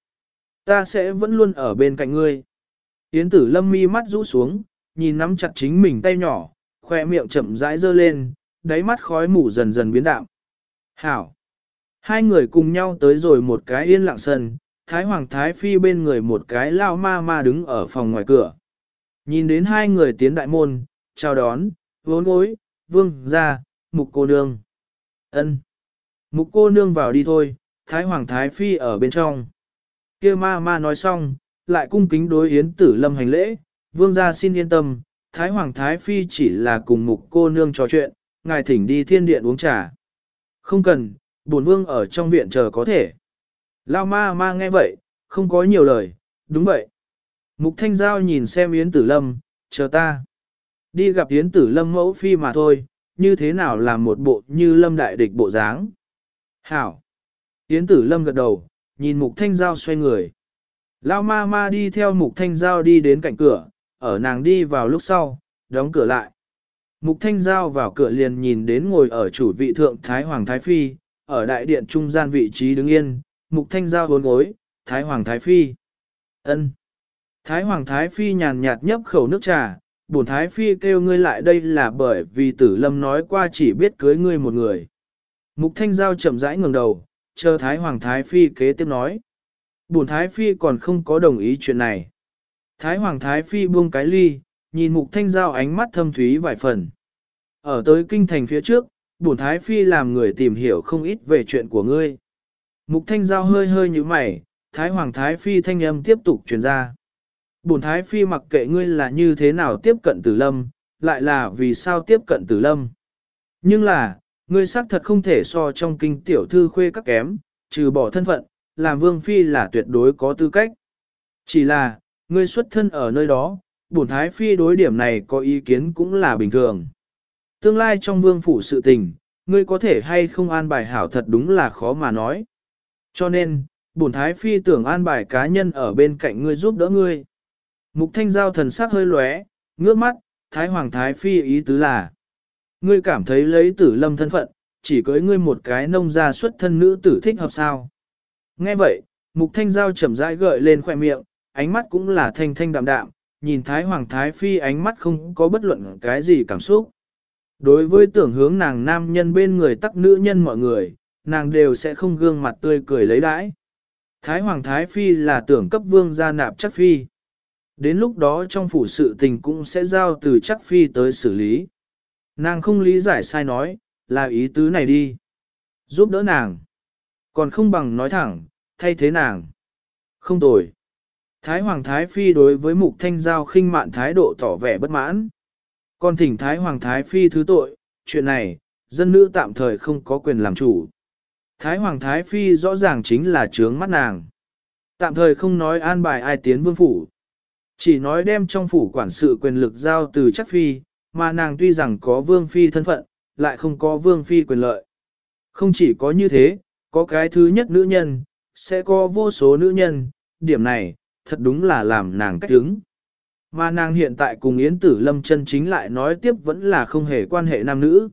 ta sẽ vẫn luôn ở bên cạnh ngươi. Yến Tử Lâm mi mắt rũ xuống, nhìn nắm chặt chính mình tay nhỏ, khoe miệng chậm rãi dơ lên, đáy mắt khói mù dần dần biến đạm. Hảo! Hai người cùng nhau tới rồi một cái yên lặng sân, Thái Hoàng Thái Phi bên người một cái lao ma ma đứng ở phòng ngoài cửa. Nhìn đến hai người tiến đại môn, chào đón, vốn gối, vương, ra, mục cô nương. ân Mục cô nương vào đi thôi, Thái Hoàng Thái Phi ở bên trong. kia ma ma nói xong, lại cung kính đối Yến Tử Lâm hành lễ, vương gia xin yên tâm, Thái Hoàng Thái Phi chỉ là cùng mục cô nương trò chuyện, ngài thỉnh đi thiên điện uống trà. Không cần, bổn vương ở trong viện chờ có thể. Lao ma ma nghe vậy, không có nhiều lời, đúng vậy. Mục Thanh Giao nhìn xem Yến Tử Lâm, chờ ta. Đi gặp Yến Tử Lâm mẫu phi mà thôi, như thế nào làm một bộ như lâm đại địch bộ dáng. Hảo! Yến tử lâm gật đầu, nhìn mục thanh giao xoay người. Lao ma ma đi theo mục thanh giao đi đến cạnh cửa, ở nàng đi vào lúc sau, đóng cửa lại. Mục thanh giao vào cửa liền nhìn đến ngồi ở chủ vị thượng Thái Hoàng Thái Phi, ở đại điện trung gian vị trí đứng yên, mục thanh giao bốn gối, Thái Hoàng Thái Phi. ân Thái Hoàng Thái Phi nhàn nhạt nhấp khẩu nước trà, bổn Thái Phi kêu ngươi lại đây là bởi vì tử lâm nói qua chỉ biết cưới ngươi một người. Mục Thanh Giao chậm rãi ngẩng đầu, chờ Thái Hoàng Thái Phi kế tiếp nói. Bổn Thái Phi còn không có đồng ý chuyện này. Thái Hoàng Thái Phi buông cái ly, nhìn Mục Thanh Giao ánh mắt thâm thúy vài phần. Ở tới kinh thành phía trước, bổn Thái Phi làm người tìm hiểu không ít về chuyện của ngươi. Mục Thanh Giao hơi hơi như mày, Thái Hoàng Thái Phi thanh âm tiếp tục truyền ra. Bổn Thái Phi mặc kệ ngươi là như thế nào tiếp cận tử lâm, lại là vì sao tiếp cận tử lâm. Nhưng là, ngươi xác thật không thể so trong kinh tiểu thư khuê các kém, trừ bỏ thân phận, làm vương phi là tuyệt đối có tư cách. Chỉ là, ngươi xuất thân ở nơi đó, bổn Thái Phi đối điểm này có ý kiến cũng là bình thường. Tương lai trong vương phủ sự tình, ngươi có thể hay không an bài hảo thật đúng là khó mà nói. Cho nên, bổn Thái Phi tưởng an bài cá nhân ở bên cạnh ngươi giúp đỡ ngươi. Mục thanh giao thần sắc hơi lóe, ngước mắt, Thái Hoàng Thái Phi ý tứ là. Ngươi cảm thấy lấy tử lâm thân phận, chỉ cưới ngươi một cái nông gia xuất thân nữ tử thích hợp sao. Nghe vậy, mục thanh giao chậm rãi gợi lên khỏe miệng, ánh mắt cũng là thanh thanh đạm đạm, nhìn Thái Hoàng Thái Phi ánh mắt không có bất luận cái gì cảm xúc. Đối với tưởng hướng nàng nam nhân bên người tắc nữ nhân mọi người, nàng đều sẽ không gương mặt tươi cười lấy đãi. Thái Hoàng Thái Phi là tưởng cấp vương gia nạp chắc phi. Đến lúc đó trong phủ sự tình cũng sẽ giao từ chắc phi tới xử lý. Nàng không lý giải sai nói, là ý tứ này đi. Giúp đỡ nàng. Còn không bằng nói thẳng, thay thế nàng. Không tồi. Thái Hoàng Thái Phi đối với mục thanh giao khinh mạn thái độ tỏ vẻ bất mãn. Còn thỉnh Thái Hoàng Thái Phi thứ tội, chuyện này, dân nữ tạm thời không có quyền làm chủ. Thái Hoàng Thái Phi rõ ràng chính là trướng mắt nàng. Tạm thời không nói an bài ai tiến vương phủ. Chỉ nói đem trong phủ quản sự quyền lực giao từ chắc phi, mà nàng tuy rằng có vương phi thân phận, lại không có vương phi quyền lợi. Không chỉ có như thế, có cái thứ nhất nữ nhân, sẽ có vô số nữ nhân, điểm này, thật đúng là làm nàng cách đứng. Mà nàng hiện tại cùng Yến Tử Lâm chân chính lại nói tiếp vẫn là không hề quan hệ nam nữ.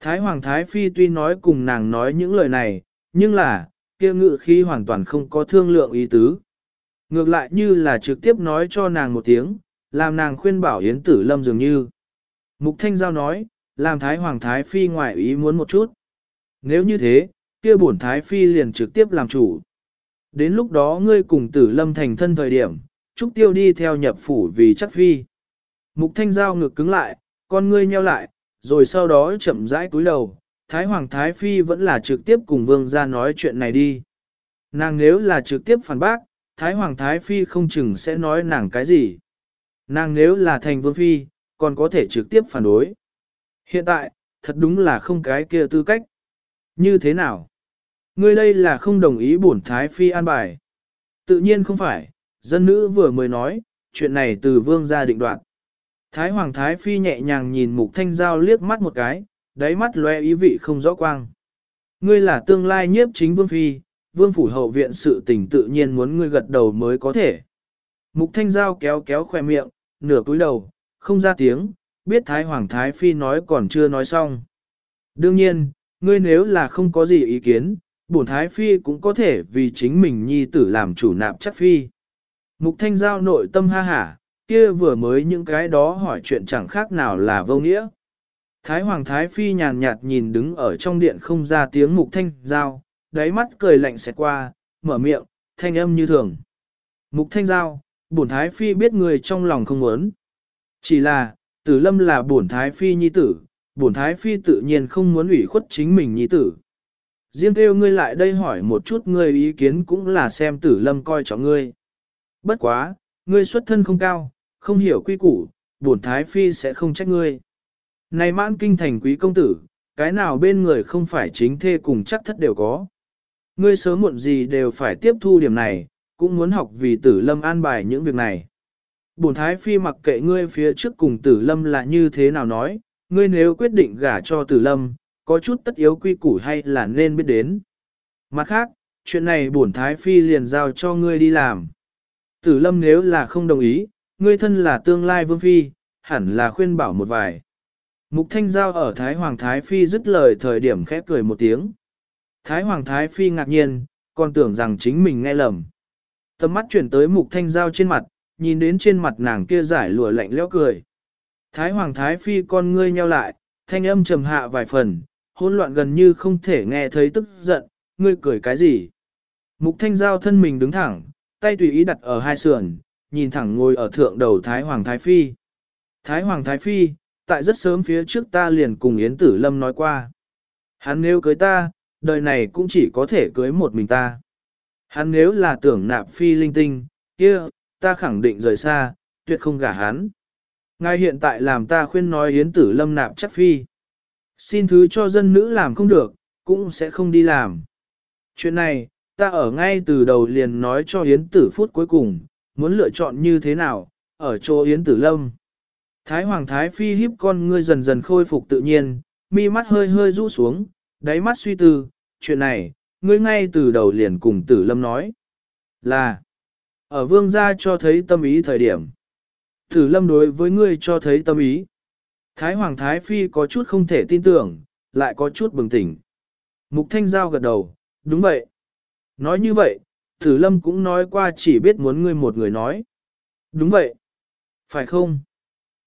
Thái Hoàng Thái Phi tuy nói cùng nàng nói những lời này, nhưng là, kia ngự khi hoàn toàn không có thương lượng ý tứ. Ngược lại như là trực tiếp nói cho nàng một tiếng, làm nàng khuyên bảo Yến Tử Lâm dường như. Mục Thanh Giao nói, làm Thái Hoàng Thái Phi ngoại ý muốn một chút. Nếu như thế, kia bổn Thái Phi liền trực tiếp làm chủ. Đến lúc đó ngươi cùng Tử Lâm thành thân thời điểm, Trúc Tiêu đi theo nhập phủ vì chắc Phi. Mục Thanh Giao ngược cứng lại, con ngươi nheo lại, rồi sau đó chậm rãi cúi đầu. Thái Hoàng Thái Phi vẫn là trực tiếp cùng vương gia nói chuyện này đi. Nàng nếu là trực tiếp phản bác, Thái Hoàng Thái Phi không chừng sẽ nói nàng cái gì. Nàng nếu là thành vương phi, còn có thể trực tiếp phản đối. Hiện tại, thật đúng là không cái kia tư cách. Như thế nào? Ngươi đây là không đồng ý bổn Thái Phi an bài. Tự nhiên không phải, dân nữ vừa mới nói, chuyện này từ vương gia định đoạt. Thái Hoàng Thái Phi nhẹ nhàng nhìn Mục Thanh Giao liếc mắt một cái, đáy mắt loe ý vị không rõ quang. Ngươi là tương lai nhiếp chính vương phi, vương phủ hậu viện sự tình tự nhiên muốn ngươi gật đầu mới có thể. Mục thanh giao kéo kéo khoe miệng, nửa cúi đầu, không ra tiếng, biết Thái Hoàng Thái Phi nói còn chưa nói xong. Đương nhiên, ngươi nếu là không có gì ý kiến, bổn Thái Phi cũng có thể vì chính mình nhi tử làm chủ nạp chắc Phi. Mục thanh giao nội tâm ha hả, kia vừa mới những cái đó hỏi chuyện chẳng khác nào là vô nghĩa. Thái Hoàng Thái Phi nhàn nhạt nhìn đứng ở trong điện không ra tiếng mục thanh giao, đáy mắt cười lạnh xẹt qua, mở miệng, thanh âm như thường. Mục thanh giao, bổn thái phi biết người trong lòng không muốn. Chỉ là, tử lâm là bổn thái phi nhi tử, bổn thái phi tự nhiên không muốn ủy khuất chính mình nhi tử. Riêng kêu ngươi lại đây hỏi một chút ngươi ý kiến cũng là xem tử lâm coi trọng ngươi. Bất quá, ngươi xuất thân không cao, không hiểu quy củ, bổn thái phi sẽ không trách ngươi. Này mãn kinh thành quý công tử, cái nào bên người không phải chính thê cùng chắc thất đều có. Ngươi sớm muộn gì đều phải tiếp thu điểm này, cũng muốn học vì tử lâm an bài những việc này. Bổn Thái Phi mặc kệ ngươi phía trước cùng tử lâm là như thế nào nói, ngươi nếu quyết định gả cho tử lâm, có chút tất yếu quy củ hay là nên biết đến. Mặt khác, chuyện này bổn Thái Phi liền giao cho ngươi đi làm. Tử lâm nếu là không đồng ý, ngươi thân là tương lai vương phi, hẳn là khuyên bảo một vài. Mục Thanh Giao ở Thái Hoàng Thái Phi dứt lời thời điểm khẽ cười một tiếng. Thái Hoàng Thái Phi ngạc nhiên, còn tưởng rằng chính mình nghe lầm. Tầm mắt chuyển tới Mục Thanh Giao trên mặt, nhìn đến trên mặt nàng kia giải lụa lạnh lẽo cười. Thái Hoàng Thái Phi con ngươi nheo lại, thanh âm trầm hạ vài phần, hỗn loạn gần như không thể nghe thấy tức giận, ngươi cười cái gì. Mục Thanh Giao thân mình đứng thẳng, tay tùy ý đặt ở hai sườn, nhìn thẳng ngồi ở thượng đầu Thái Hoàng Thái Phi. Thái Hoàng Thái Phi, tại rất sớm phía trước ta liền cùng Yến Tử Lâm nói qua. Hắn nếu cưới ta, đời này cũng chỉ có thể cưới một mình ta. Hắn nếu là tưởng nạp phi linh tinh, kia, ta khẳng định rời xa, tuyệt không gả hắn. Ngài hiện tại làm ta khuyên nói Yến Tử Lâm nạp chắc phi. Xin thứ cho dân nữ làm không được, cũng sẽ không đi làm. Chuyện này, ta ở ngay từ đầu liền nói cho Yến Tử phút cuối cùng, muốn lựa chọn như thế nào, ở chỗ Yến Tử Lâm. Thái Hoàng Thái Phi hiếp con ngươi dần dần khôi phục tự nhiên, mi mắt hơi hơi rũ xuống, đáy mắt suy tư, chuyện này, ngươi ngay từ đầu liền cùng Tử Lâm nói. Là, ở vương gia cho thấy tâm ý thời điểm. Tử Lâm đối với ngươi cho thấy tâm ý. Thái Hoàng Thái Phi có chút không thể tin tưởng, lại có chút bừng tỉnh. Mục Thanh Giao gật đầu, đúng vậy. Nói như vậy, Tử Lâm cũng nói qua chỉ biết muốn ngươi một người nói. Đúng vậy. Phải không?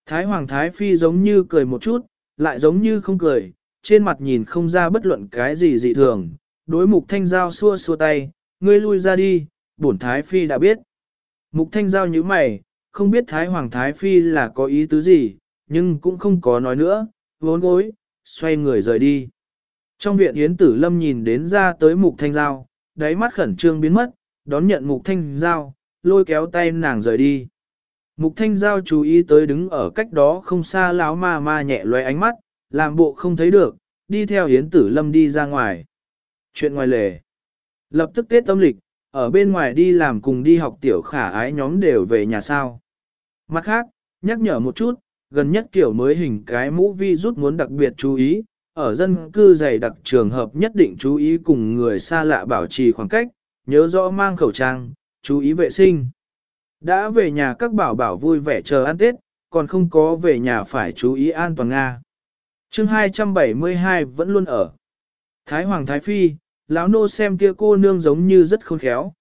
Thái Hoàng Thái Phi giống như cười một chút, lại giống như không cười, trên mặt nhìn không ra bất luận cái gì dị thường. Đối mục thanh giao xua xua tay, ngươi lui ra đi, bổn Thái Phi đã biết. Mục thanh giao như mày, không biết Thái Hoàng Thái Phi là có ý tứ gì, nhưng cũng không có nói nữa, vốn gối, xoay người rời đi. Trong viện Yến Tử Lâm nhìn đến ra tới mục thanh giao, đáy mắt khẩn trương biến mất, đón nhận mục thanh giao, lôi kéo tay nàng rời đi. Mục thanh giao chú ý tới đứng ở cách đó không xa lão ma ma nhẹ loe ánh mắt, làm bộ không thấy được, đi theo Yến Tử Lâm đi ra ngoài. Chuyện ngoài lề. Lập tức Tết âm lịch, ở bên ngoài đi làm cùng đi học tiểu khả ái nhóm đều về nhà sao. Mặt khác, nhắc nhở một chút, gần nhất kiểu mới hình cái mũ vi rút muốn đặc biệt chú ý, ở dân cư dày đặc trường hợp nhất định chú ý cùng người xa lạ bảo trì khoảng cách, nhớ rõ mang khẩu trang, chú ý vệ sinh. Đã về nhà các bảo bảo vui vẻ chờ ăn Tết, còn không có về nhà phải chú ý an toàn Nga chương 272 vẫn luôn ở. Thái Hoàng Thái Phi, lão nô xem kia cô nương giống như rất khôn khéo.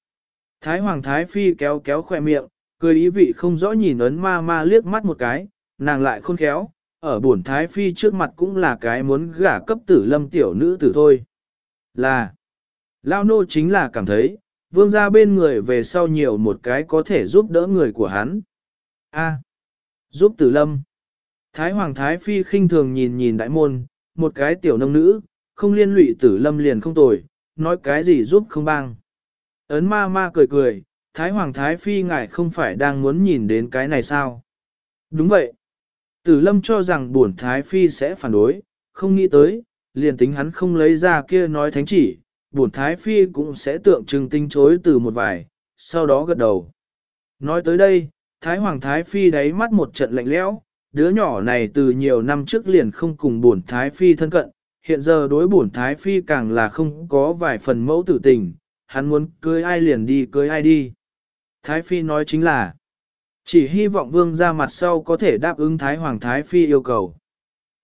Thái Hoàng Thái Phi kéo kéo khỏe miệng, cười ý vị không rõ nhìn ấn ma ma liếc mắt một cái, nàng lại khôn khéo, ở bổn Thái Phi trước mặt cũng là cái muốn gả cấp tử lâm tiểu nữ tử thôi. Là, lão nô chính là cảm thấy, vương ra bên người về sau nhiều một cái có thể giúp đỡ người của hắn. A. giúp tử lâm. Thái Hoàng Thái Phi khinh thường nhìn nhìn đại môn, một cái tiểu nông nữ, không liên lụy tử lâm liền không tồi, nói cái gì giúp không bang. Ấn ma ma cười cười, Thái Hoàng Thái Phi ngài không phải đang muốn nhìn đến cái này sao? Đúng vậy. Tử lâm cho rằng buồn Thái Phi sẽ phản đối, không nghĩ tới, liền tính hắn không lấy ra kia nói thánh chỉ, buồn Thái Phi cũng sẽ tượng trưng tinh chối từ một vài, sau đó gật đầu. Nói tới đây, Thái Hoàng Thái Phi đáy mắt một trận lạnh lẽo, đứa nhỏ này từ nhiều năm trước liền không cùng bổn Thái Phi thân cận, hiện giờ đối bổn Thái Phi càng là không có vài phần mẫu tử tình, hắn muốn cưới ai liền đi cưới ai đi. Thái Phi nói chính là, chỉ hy vọng vương ra mặt sau có thể đáp ứng Thái Hoàng Thái Phi yêu cầu.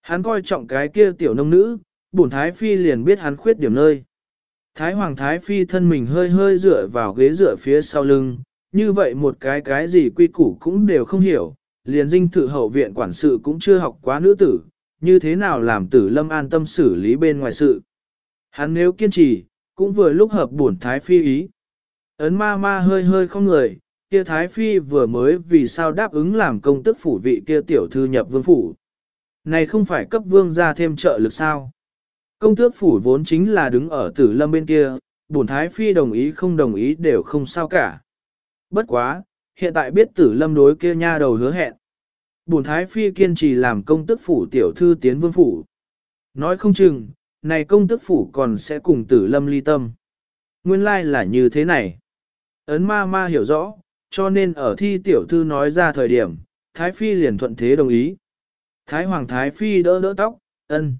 Hắn coi trọng cái kia tiểu nông nữ, bổn Thái Phi liền biết hắn khuyết điểm nơi. Thái Hoàng Thái Phi thân mình hơi hơi dựa vào ghế dựa phía sau lưng, như vậy một cái cái gì quy củ cũng đều không hiểu, liền dinh thự hậu viện quản sự cũng chưa học quá nữ tử, như thế nào làm tử lâm an tâm xử lý bên ngoài sự. Hắn nếu kiên trì, cũng vừa lúc hợp bổn Thái Phi ý. Ấn ma ma hơi hơi không người, kia Thái Phi vừa mới vì sao đáp ứng làm công tức phủ vị kia tiểu thư nhập vương phủ. Này không phải cấp vương ra thêm trợ lực sao. Công tước phủ vốn chính là đứng ở tử lâm bên kia, bổn thái phi đồng ý không đồng ý đều không sao cả. Bất quá, hiện tại biết tử lâm đối kia nha đầu hứa hẹn. Bổn thái phi kiên trì làm công tước phủ tiểu thư tiến vương phủ. Nói không chừng, này công tước phủ còn sẽ cùng tử lâm ly tâm. Nguyên lai like là như thế này. Ấn ma ma hiểu rõ, cho nên ở thi tiểu thư nói ra thời điểm, thái phi liền thuận thế đồng ý. Thái hoàng thái phi đỡ đỡ tóc, ân.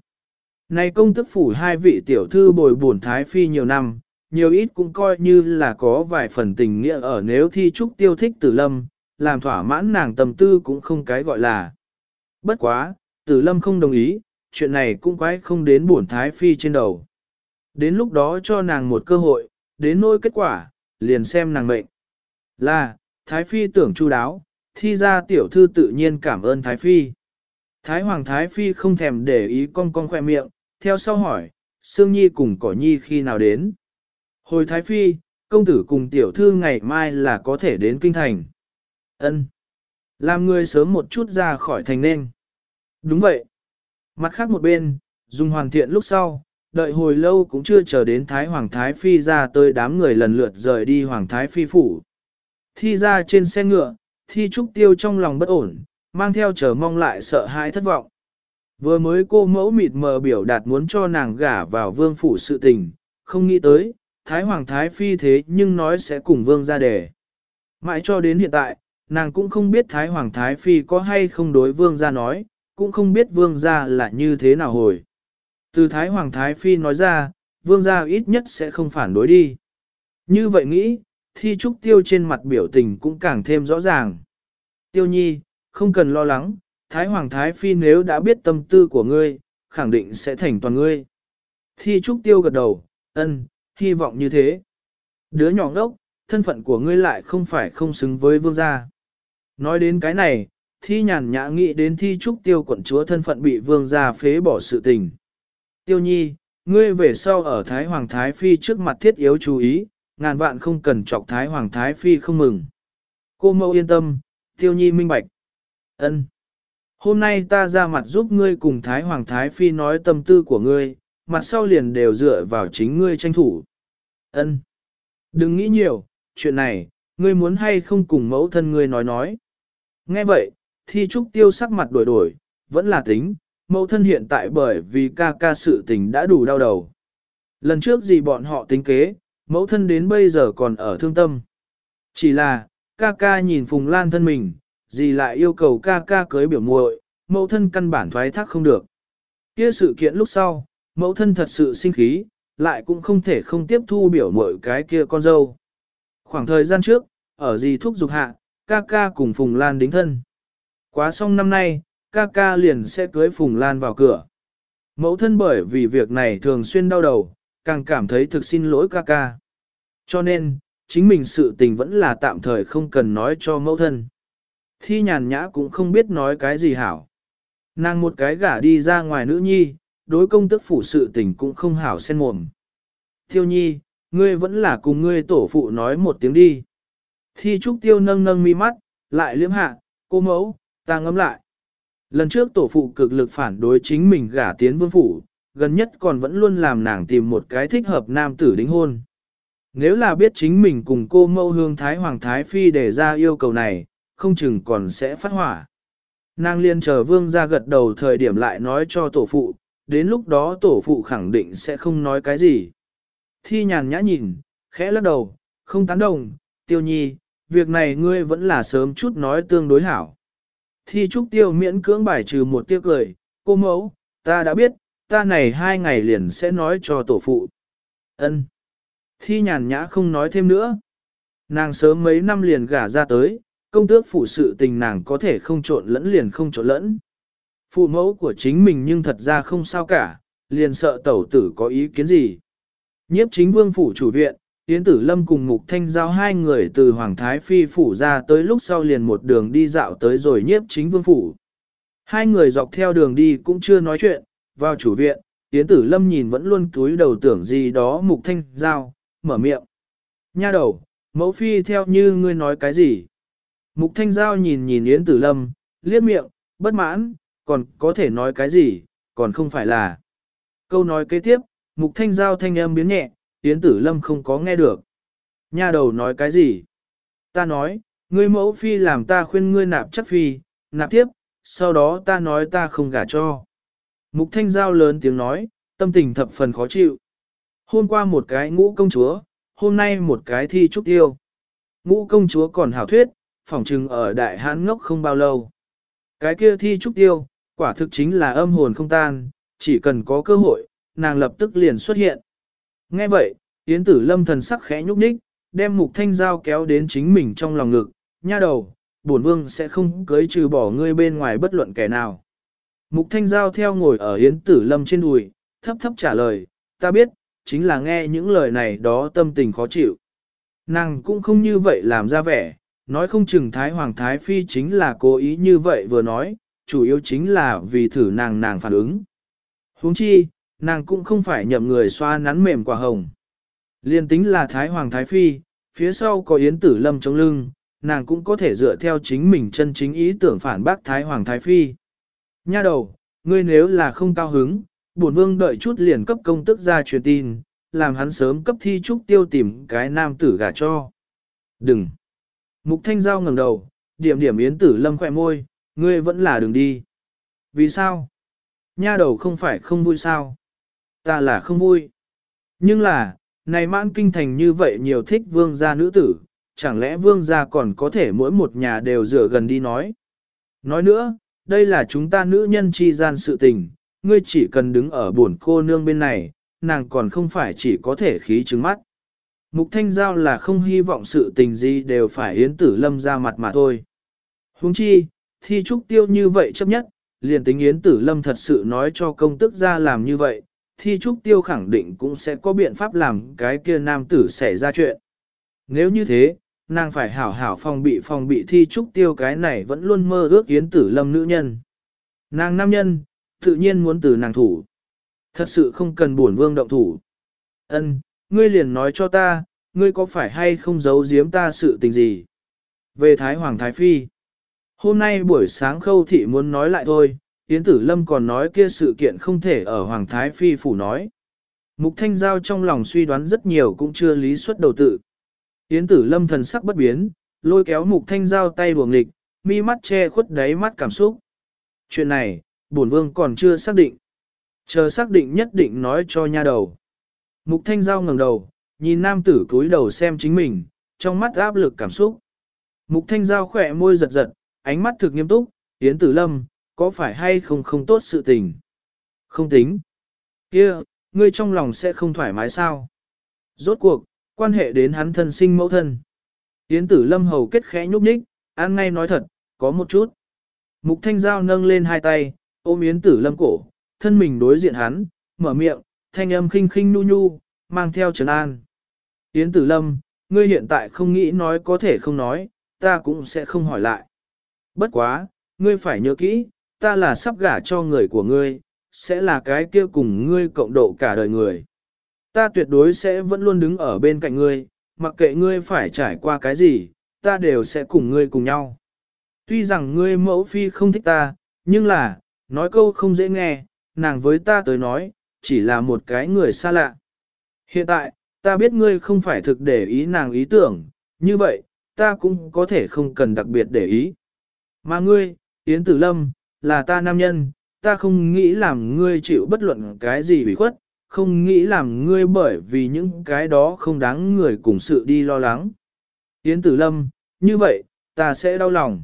Này công tức phủ hai vị tiểu thư bồi bổn thái phi nhiều năm, nhiều ít cũng coi như là có vài phần tình nghĩa ở nếu thi trúc tiêu thích tử lâm, làm thỏa mãn nàng tâm tư cũng không cái gọi là. Bất quá, tử lâm không đồng ý, chuyện này cũng quái không đến bổn thái phi trên đầu. Đến lúc đó cho nàng một cơ hội, đến nỗi kết quả, liền xem nàng mệnh. Là, thái phi tưởng chu đáo, thi ra tiểu thư tự nhiên cảm ơn thái phi. Thái hoàng thái phi không thèm để ý con con khoe miệng, theo sau hỏi, Sương Nhi cùng Cỏ Nhi khi nào đến. Hồi thái phi, công tử cùng tiểu thư ngày mai là có thể đến kinh thành. Ân, Làm người sớm một chút ra khỏi thành nên. Đúng vậy. Mặt khác một bên, dùng hoàn thiện lúc sau, đợi hồi lâu cũng chưa chờ đến Thái Hoàng Thái Phi ra tới đám người lần lượt rời đi Hoàng Thái Phi phủ. Thi ra trên xe ngựa, thi trúc tiêu trong lòng bất ổn, mang theo chờ mong lại sợ hãi thất vọng. Vừa mới cô mẫu mịt mờ biểu đạt muốn cho nàng gả vào vương phủ sự tình, không nghĩ tới, Thái Hoàng Thái Phi thế nhưng nói sẽ cùng vương ra đề. Mãi cho đến hiện tại, nàng cũng không biết Thái Hoàng Thái Phi có hay không đối vương ra nói, cũng không biết vương gia là như thế nào hồi. Từ Thái Hoàng Thái Phi nói ra, vương gia ít nhất sẽ không phản đối đi. Như vậy nghĩ, thi trúc tiêu trên mặt biểu tình cũng càng thêm rõ ràng. Tiêu nhi, không cần lo lắng, Thái Hoàng Thái Phi nếu đã biết tâm tư của ngươi, khẳng định sẽ thành toàn ngươi. Thi trúc tiêu gật đầu, ân, hy vọng như thế. Đứa nhỏ ngốc, thân phận của ngươi lại không phải không xứng với vương gia. Nói đến cái này, thi nhàn nhã nghĩ đến thi trúc tiêu quận chúa thân phận bị vương gia phế bỏ sự tình. Tiêu nhi, ngươi về sau ở Thái Hoàng Thái Phi trước mặt thiết yếu chú ý, ngàn vạn không cần chọc Thái Hoàng Thái Phi không mừng. Cô mẫu yên tâm, tiêu nhi minh bạch. ân Hôm nay ta ra mặt giúp ngươi cùng Thái Hoàng Thái Phi nói tâm tư của ngươi, mặt sau liền đều dựa vào chính ngươi tranh thủ. ân Đừng nghĩ nhiều, chuyện này, ngươi muốn hay không cùng mẫu thân ngươi nói nói. Nghe vậy, thi trúc tiêu sắc mặt đổi đổi, vẫn là tính, mẫu thân hiện tại bởi vì ca ca sự tình đã đủ đau đầu. Lần trước gì bọn họ tính kế, mẫu thân đến bây giờ còn ở thương tâm. Chỉ là, ca ca nhìn Phùng Lan thân mình, gì lại yêu cầu ca ca cưới biểu muội, mẫu thân căn bản thoái thác không được. Kia sự kiện lúc sau, mẫu thân thật sự sinh khí, lại cũng không thể không tiếp thu biểu muội cái kia con dâu. Khoảng thời gian trước, ở gì thuốc dục hạ, ca ca cùng Phùng Lan đính thân. Quá xong năm nay, ca ca liền sẽ cưới Phùng Lan vào cửa. Mẫu thân bởi vì việc này thường xuyên đau đầu, càng cảm thấy thực xin lỗi ca ca. Cho nên, chính mình sự tình vẫn là tạm thời không cần nói cho mẫu thân. Thi nhàn nhã cũng không biết nói cái gì hảo. Nàng một cái gả đi ra ngoài nữ nhi, đối công tức phủ sự tình cũng không hảo sen mồm. Tiêu nhi, ngươi vẫn là cùng ngươi tổ phụ nói một tiếng đi. Thi trúc tiêu nâng nâng mi mắt, lại liếm hạ, cô mẫu, ta ngẫm lại. Lần trước tổ phụ cực lực phản đối chính mình gả tiến vương phủ, gần nhất còn vẫn luôn làm nàng tìm một cái thích hợp nam tử đính hôn. Nếu là biết chính mình cùng cô mẫu hương Thái Hoàng Thái Phi để ra yêu cầu này, không chừng còn sẽ phát hỏa. Nàng liên chờ vương ra gật đầu thời điểm lại nói cho tổ phụ, đến lúc đó tổ phụ khẳng định sẽ không nói cái gì. Thi nhàn nhã nhìn, khẽ lắc đầu, không tán đồng, tiêu nhi, việc này ngươi vẫn là sớm chút nói tương đối hảo. Thi trúc tiêu miễn cưỡng bài trừ một tiếc cười, cô mẫu, ta đã biết, ta này hai ngày liền sẽ nói cho tổ phụ. Ân. Thi nhàn nhã không nói thêm nữa. Nàng sớm mấy năm liền gả ra tới, công tước phụ sự tình nàng có thể không trộn lẫn liền không trộn lẫn. Phụ mẫu của chính mình nhưng thật ra không sao cả, liền sợ tẩu tử có ý kiến gì. Nhiếp chính vương phủ chủ viện, Yến Tử Lâm cùng Mục Thanh Giao hai người từ Hoàng Thái Phi phủ ra tới lúc sau liền một đường đi dạo tới rồi nhiếp chính vương phủ. Hai người dọc theo đường đi cũng chưa nói chuyện, vào chủ viện, Yến Tử Lâm nhìn vẫn luôn cúi đầu tưởng gì đó Mục Thanh Giao, mở miệng. Nha đầu, mẫu phi theo như ngươi nói cái gì? Mục Thanh Giao nhìn nhìn Yến Tử Lâm, liếc miệng, bất mãn, còn có thể nói cái gì, còn không phải là. Câu nói kế tiếp, Mục Thanh Giao thanh âm biến nhẹ, Yến Tử Lâm không có nghe được. Nha đầu nói cái gì? Ta nói, ngươi mẫu phi làm ta khuyên ngươi nạp chắc phi, nạp tiếp, sau đó ta nói ta không gả cho. Mục Thanh Giao lớn tiếng nói, tâm tình thập phần khó chịu. Hôm qua một cái ngũ công chúa, hôm nay một cái thi trúc tiêu. Ngũ công chúa còn hảo thuyết, phỏng trừng ở đại hán ngốc không bao lâu. Cái kia thi trúc tiêu, quả thực chính là âm hồn không tan, chỉ cần có cơ hội, nàng lập tức liền xuất hiện. Nghe vậy, Yến tử lâm thần sắc khẽ nhúc nhích, đem mục thanh giao kéo đến chính mình trong lòng ngực, nha đầu, bổn vương sẽ không cưới trừ bỏ ngươi bên ngoài bất luận kẻ nào. Mục thanh giao theo ngồi ở Yến tử lâm trên đùi, thấp thấp trả lời, ta biết, chính là nghe những lời này đó tâm tình khó chịu. Nàng cũng không như vậy làm ra vẻ, nói không chừng Thái Hoàng Thái Phi chính là cố ý như vậy vừa nói, chủ yếu chính là vì thử nàng nàng phản ứng. huống chi, nàng cũng không phải nhậm người xoa nắn mềm quả hồng. Liên tính là Thái Hoàng Thái Phi, phía sau có Yến Tử Lâm trong lưng, nàng cũng có thể dựa theo chính mình chân chính ý tưởng phản bác Thái Hoàng Thái Phi. Nha đầu, ngươi nếu là không cao hứng, bổn vương đợi chút liền cấp công tức ra truyền tin, làm hắn sớm cấp thi trúc tiêu tìm cái nam tử gả cho. Đừng! Mục Thanh Giao ngẩng đầu, điểm điểm Yến Tử Lâm khỏe môi, ngươi vẫn là đường đi. Vì sao? Nha đầu không phải không vui sao? Ta là không vui. Nhưng là, này mãn kinh thành như vậy nhiều thích vương gia nữ tử, chẳng lẽ vương gia còn có thể mỗi một nhà đều rửa gần đi nói. Nói nữa, đây là chúng ta nữ nhân chi gian sự tình, ngươi chỉ cần đứng ở buồn cô nương bên này, nàng còn không phải chỉ có thể khí trứng mắt. Mục Thanh Giao là không hy vọng sự tình gì đều phải Yến Tử Lâm ra mặt mà thôi. Huống chi, thi trúc tiêu như vậy chấp nhất, liền tính Yến Tử Lâm thật sự nói cho công tức ra làm như vậy, thi trúc tiêu khẳng định cũng sẽ có biện pháp làm cái kia nam tử xảy ra chuyện. Nếu như thế, nàng phải hảo hảo phòng bị phòng bị thi trúc tiêu cái này vẫn luôn mơ ước Yến Tử Lâm nữ nhân. Nàng nam nhân, tự nhiên muốn từ nàng thủ. Thật sự không cần buồn vương động thủ. Ân, ngươi liền nói cho ta, ngươi có phải hay không giấu giếm ta sự tình gì? Về Thái Hoàng Thái Phi. Hôm nay buổi sáng khâu thị muốn nói lại thôi, Yến Tử Lâm còn nói kia sự kiện không thể ở Hoàng Thái Phi phủ nói. Mục Thanh Giao trong lòng suy đoán rất nhiều cũng chưa lý xuất đầu tự. Yến Tử Lâm thần sắc bất biến, lôi kéo Mục Thanh Giao tay buồng lịch, mi mắt che khuất đáy mắt cảm xúc. Chuyện này, bổn vương còn chưa xác định. Chờ xác định nhất định nói cho nha đầu. Mục Thanh Giao ngẩng đầu, nhìn nam tử cúi đầu xem chính mình, trong mắt áp lực cảm xúc. Mục Thanh Giao khỏe môi giật giật, ánh mắt thực nghiêm túc, Yến Tử Lâm, có phải hay không không tốt sự tình? Không tính. kia ngươi trong lòng sẽ không thoải mái sao? Rốt cuộc, quan hệ đến hắn thân sinh mẫu thân. Yến Tử Lâm hầu kết khẽ nhúc nhích, ăn ngay nói thật, có một chút. Mục Thanh Giao nâng lên hai tay, ôm Yến Tử Lâm cổ, thân mình đối diện hắn, mở miệng, thanh âm khinh khinh nu nhu, mang theo trấn an. Yến Tử Lâm, ngươi hiện tại không nghĩ nói có thể không nói, ta cũng sẽ không hỏi lại. Bất quá, ngươi phải nhớ kỹ, ta là sắp gả cho người của ngươi, sẽ là cái kia cùng ngươi cộng độ cả đời người. Ta tuyệt đối sẽ vẫn luôn đứng ở bên cạnh ngươi, mặc kệ ngươi phải trải qua cái gì, ta đều sẽ cùng ngươi cùng nhau. Tuy rằng ngươi mẫu phi không thích ta, nhưng là, nói câu không dễ nghe, nàng với ta tới nói, chỉ là một cái người xa lạ. Hiện tại, ta biết ngươi không phải thực để ý nàng ý tưởng, như vậy, ta cũng có thể không cần đặc biệt để ý. Mà ngươi, Yến Tử Lâm, là ta nam nhân, ta không nghĩ làm ngươi chịu bất luận cái gì bị khuất, không nghĩ làm ngươi bởi vì những cái đó không đáng người cùng sự đi lo lắng. Yến Tử Lâm, như vậy, ta sẽ đau lòng.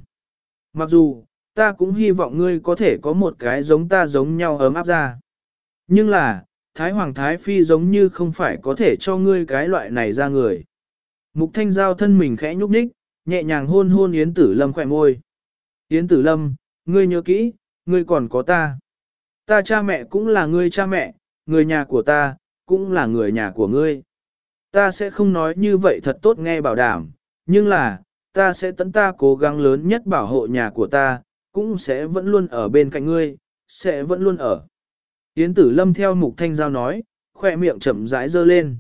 Mặc dù, ta cũng hy vọng ngươi có thể có một cái giống ta giống nhau ấm áp ra. Nhưng là, Thái Hoàng Thái Phi giống như không phải có thể cho ngươi cái loại này ra người. Mục Thanh Giao thân mình khẽ nhúc nhích, nhẹ nhàng hôn hôn Yến Tử Lâm khỏe môi. Yến Tử Lâm, ngươi nhớ kỹ, ngươi còn có ta. Ta cha mẹ cũng là ngươi cha mẹ, người nhà của ta, cũng là người nhà của ngươi. Ta sẽ không nói như vậy thật tốt nghe bảo đảm, nhưng là, ta sẽ tận ta cố gắng lớn nhất bảo hộ nhà của ta, cũng sẽ vẫn luôn ở bên cạnh ngươi, sẽ vẫn luôn ở. Yến tử lâm theo mục thanh giao nói, khỏe miệng chậm rãi dơ lên.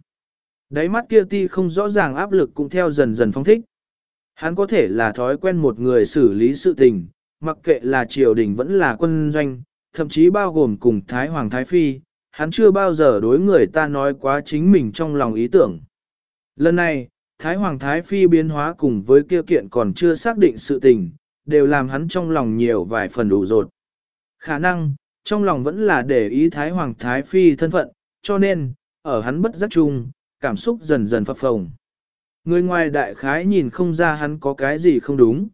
Đáy mắt kia ti không rõ ràng áp lực cũng theo dần dần phong thích. Hắn có thể là thói quen một người xử lý sự tình, mặc kệ là triều đình vẫn là quân doanh, thậm chí bao gồm cùng Thái Hoàng Thái Phi, hắn chưa bao giờ đối người ta nói quá chính mình trong lòng ý tưởng. Lần này, Thái Hoàng Thái Phi biến hóa cùng với kia kiện còn chưa xác định sự tình, đều làm hắn trong lòng nhiều vài phần đủ rột. Khả năng, trong lòng vẫn là để ý Thái Hoàng Thái Phi thân phận, cho nên, ở hắn bất giác chung, cảm xúc dần dần phập phồng. Người ngoài đại khái nhìn không ra hắn có cái gì không đúng.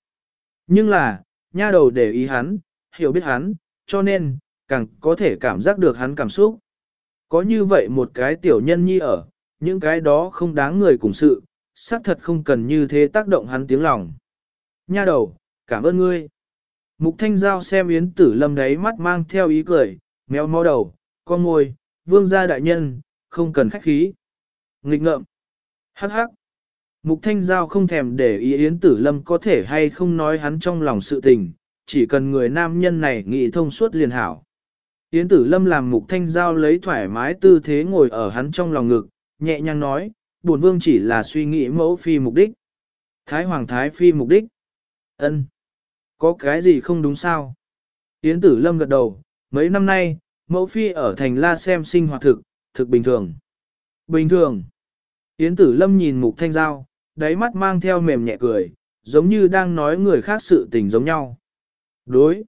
Nhưng là, nha đầu để ý hắn, hiểu biết hắn, cho nên, càng có thể cảm giác được hắn cảm xúc. Có như vậy một cái tiểu nhân nhi ở, những cái đó không đáng người cùng sự, xác thật không cần như thế tác động hắn tiếng lòng. Nha đầu, cảm ơn ngươi. Mục Thanh Giao xem Yến Tử Lâm đấy mắt mang theo ý cười, méo mó đầu, con môi, vương gia đại nhân, không cần khách khí. Nghịch ngợm. Hắc hắc. Mục Thanh Giao không thèm để ý Yến Tử Lâm có thể hay không nói hắn trong lòng sự tình, chỉ cần người nam nhân này nghĩ thông suốt liền hảo. Yến Tử Lâm làm Mục Thanh Giao lấy thoải mái tư thế ngồi ở hắn trong lòng ngực, nhẹ nhàng nói, buồn vương chỉ là suy nghĩ mẫu phi mục đích. Thái Hoàng Thái Phi mục đích. ân Có cái gì không đúng sao? Yến Tử Lâm gật đầu, mấy năm nay, mẫu phi ở thành la xem sinh hoạt thực, thực bình thường. Bình thường. Yến Tử Lâm nhìn Mục Thanh Giao, đáy mắt mang theo mềm nhẹ cười, giống như đang nói người khác sự tình giống nhau. Đối.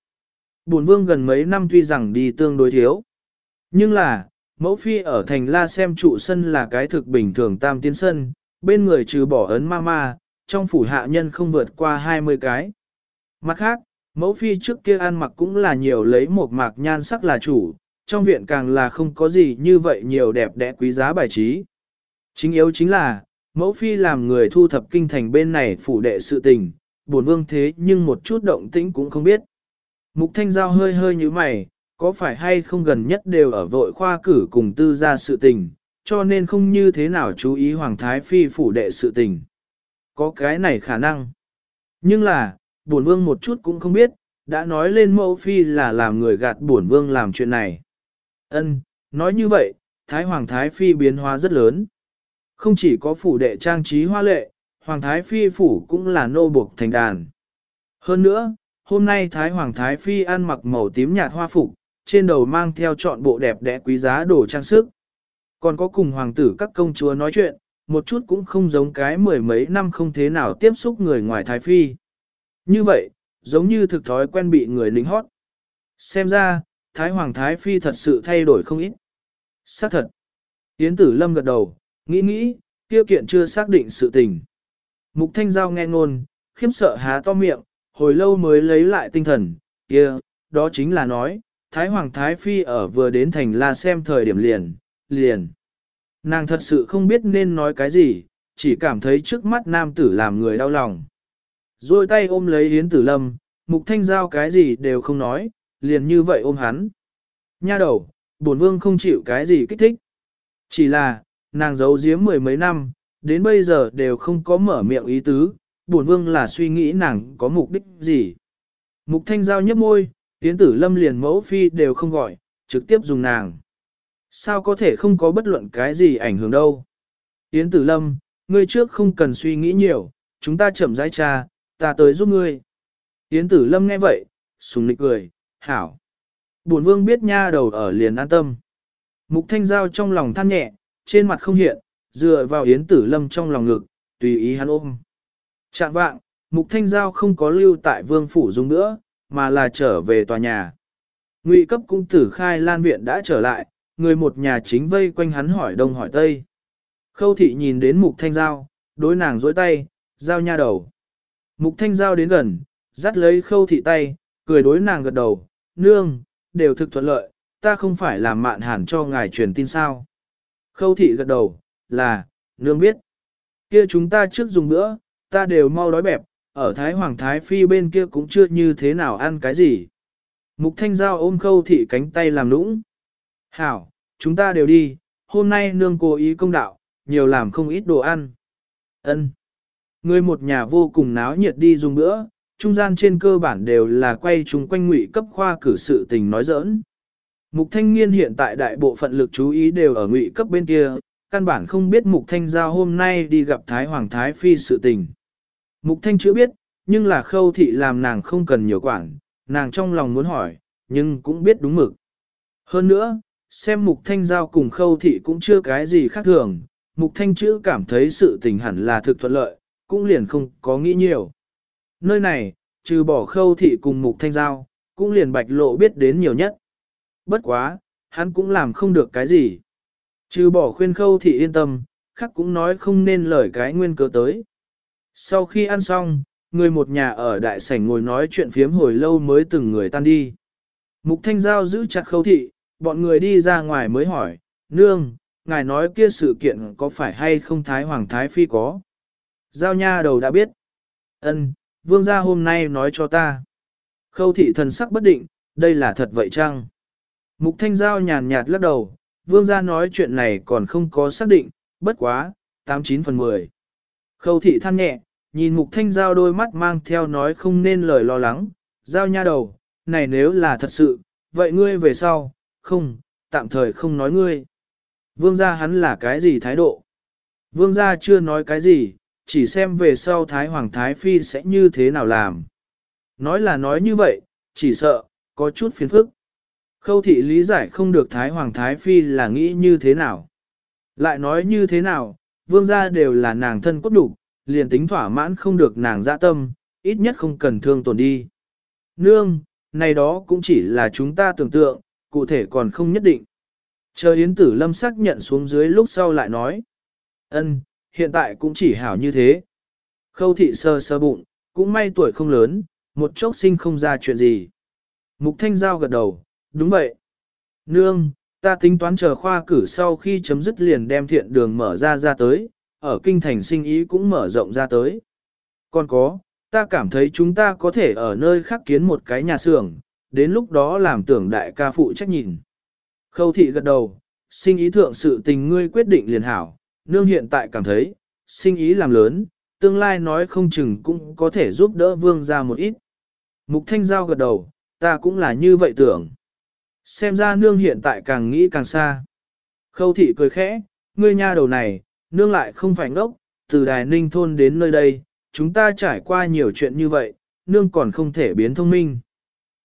bùn vương gần mấy năm tuy rằng đi tương đối thiếu. Nhưng là, mẫu phi ở thành la xem trụ sân là cái thực bình thường tam tiến sân, bên người trừ bỏ ấn ma ma, trong phủ hạ nhân không vượt qua 20 cái. Mặt khác, mẫu phi trước kia ăn mặc cũng là nhiều lấy một mạc nhan sắc là chủ, trong viện càng là không có gì như vậy nhiều đẹp đẽ quý giá bài trí. Chính yếu chính là, mẫu phi làm người thu thập kinh thành bên này phủ đệ sự tình, buồn vương thế nhưng một chút động tĩnh cũng không biết. Mục thanh giao hơi hơi như mày, có phải hay không gần nhất đều ở vội khoa cử cùng tư gia sự tình, cho nên không như thế nào chú ý Hoàng Thái Phi phủ đệ sự tình. Có cái này khả năng. Nhưng là, buồn vương một chút cũng không biết, đã nói lên mẫu phi là làm người gạt buồn vương làm chuyện này. Ân, nói như vậy, Thái Hoàng Thái Phi biến hóa rất lớn. Không chỉ có phủ đệ trang trí hoa lệ, Hoàng Thái Phi phủ cũng là nô buộc thành đàn. Hơn nữa, hôm nay Thái Hoàng Thái Phi ăn mặc màu tím nhạt hoa phục, trên đầu mang theo trọn bộ đẹp đẽ quý giá đồ trang sức. Còn có cùng hoàng tử các công chúa nói chuyện, một chút cũng không giống cái mười mấy năm không thế nào tiếp xúc người ngoài Thái Phi. Như vậy, giống như thực thói quen bị người lính hót. Xem ra, Thái Hoàng Thái Phi thật sự thay đổi không ít. Xác thật. Yến Tử Lâm gật đầu, nghĩ nghĩ, tiêu kiện chưa xác định sự tình. Mục Thanh Giao nghe ngôn, khiếm sợ há to miệng, hồi lâu mới lấy lại tinh thần, kia, đó chính là nói, Thái Hoàng Thái Phi ở vừa đến thành la xem thời điểm liền, liền. Nàng thật sự không biết nên nói cái gì, chỉ cảm thấy trước mắt nam tử làm người đau lòng. Rồi tay ôm lấy Yến Tử Lâm, Mục Thanh Giao cái gì đều không nói, liền như vậy ôm hắn. Nha đầu, bổn vương không chịu cái gì kích thích. Chỉ là, nàng giấu giếm mười mấy năm, đến bây giờ đều không có mở miệng ý tứ, bổn vương là suy nghĩ nàng có mục đích gì. Mục thanh giao nhấp môi, tiến tử lâm liền mẫu phi đều không gọi, trực tiếp dùng nàng. Sao có thể không có bất luận cái gì ảnh hưởng đâu. Yến tử lâm, ngươi trước không cần suy nghĩ nhiều, chúng ta chậm rãi trà, ta tới giúp ngươi. Yến tử lâm nghe vậy, sùng nịch cười, hảo. Bổn vương biết nha đầu ở liền an tâm. Mục thanh giao trong lòng than nhẹ, trên mặt không hiện, dựa vào yến tử lâm trong lòng ngực, tùy ý hắn ôm. Trạng vạng, mục thanh giao không có lưu tại vương phủ dùng nữa, mà là trở về tòa nhà. Ngụy cấp cung tử khai lan viện đã trở lại, người một nhà chính vây quanh hắn hỏi đông hỏi tây. Khâu thị nhìn đến mục thanh giao, đối nàng dối tay, giao nha đầu. Mục thanh giao đến gần, dắt lấy khâu thị tay, cười đối nàng gật đầu, nương, đều thực thuận lợi, ta không phải làm mạn hẳn cho ngài truyền tin sao. Khâu thị gật đầu, là, nương biết. Kia chúng ta trước dùng bữa, ta đều mau đói bẹp, ở Thái Hoàng Thái Phi bên kia cũng chưa như thế nào ăn cái gì. Mục Thanh Giao ôm khâu thị cánh tay làm nũng. Hảo, chúng ta đều đi, hôm nay nương cố ý công đạo, nhiều làm không ít đồ ăn. Ân. Người một nhà vô cùng náo nhiệt đi dùng bữa, trung gian trên cơ bản đều là quay chung quanh ngụy cấp khoa cử sự tình nói giỡn. Mục thanh niên hiện tại đại bộ phận lực chú ý đều ở ngụy cấp bên kia, căn bản không biết mục thanh giao hôm nay đi gặp Thái Hoàng Thái Phi sự tình. Mục thanh chưa biết, nhưng là khâu thị làm nàng không cần nhiều quản, nàng trong lòng muốn hỏi, nhưng cũng biết đúng mực. Hơn nữa, xem mục thanh giao cùng khâu thị cũng chưa cái gì khác thường, mục thanh chữ cảm thấy sự tình hẳn là thực thuận lợi, cũng liền không có nghĩ nhiều. Nơi này, trừ bỏ khâu thị cùng mục thanh giao, cũng liền bạch lộ biết đến nhiều nhất. Bất quá, hắn cũng làm không được cái gì. Trừ bỏ khuyên khâu thị yên tâm, khắc cũng nói không nên lời cái nguyên cớ tới. Sau khi ăn xong, người một nhà ở đại sảnh ngồi nói chuyện phiếm hồi lâu mới từng người tan đi. Mục thanh giao giữ chặt khâu thị, bọn người đi ra ngoài mới hỏi, nương, ngài nói kia sự kiện có phải hay không Thái Hoàng Thái Phi có. Giao nha đầu đã biết. ân vương gia hôm nay nói cho ta. Khâu thị thần sắc bất định, đây là thật vậy chăng? Mục thanh giao nhàn nhạt lắc đầu, vương gia nói chuyện này còn không có xác định, bất quá, 89 phần 10. Khâu thị than nhẹ, nhìn mục thanh giao đôi mắt mang theo nói không nên lời lo lắng, giao nha đầu, này nếu là thật sự, vậy ngươi về sau, không, tạm thời không nói ngươi. Vương gia hắn là cái gì thái độ? Vương gia chưa nói cái gì, chỉ xem về sau Thái Hoàng Thái Phi sẽ như thế nào làm. Nói là nói như vậy, chỉ sợ, có chút phiền phức. Khâu thị lý giải không được Thái Hoàng Thái Phi là nghĩ như thế nào. Lại nói như thế nào, vương gia đều là nàng thân cốt đủ, liền tính thỏa mãn không được nàng dạ tâm, ít nhất không cần thương tổn đi. Nương, này đó cũng chỉ là chúng ta tưởng tượng, cụ thể còn không nhất định. Chờ Yến Tử Lâm xác nhận xuống dưới lúc sau lại nói. ân, hiện tại cũng chỉ hảo như thế. Khâu thị sơ sơ bụng, cũng may tuổi không lớn, một chốc sinh không ra chuyện gì. Mục Thanh Giao gật đầu, đúng vậy. Nương, ta tính toán chờ khoa cử sau khi chấm dứt liền đem thiện đường mở ra ra tới, ở kinh thành sinh ý cũng mở rộng ra tới. Còn có, ta cảm thấy chúng ta có thể ở nơi khác kiến một cái nhà xưởng, đến lúc đó làm tưởng đại ca phụ trách nhìn. Khâu thị gật đầu, sinh ý thượng sự tình ngươi quyết định liền hảo, nương hiện tại cảm thấy, sinh ý làm lớn, tương lai nói không chừng cũng có thể giúp đỡ vương ra một ít. Mục Thanh Giao gật đầu, ta cũng là như vậy tưởng. Xem ra nương hiện tại càng nghĩ càng xa. Khâu thị cười khẽ, ngươi nha đầu này, nương lại không phải ngốc, từ đài ninh thôn đến nơi đây, chúng ta trải qua nhiều chuyện như vậy, nương còn không thể biến thông minh.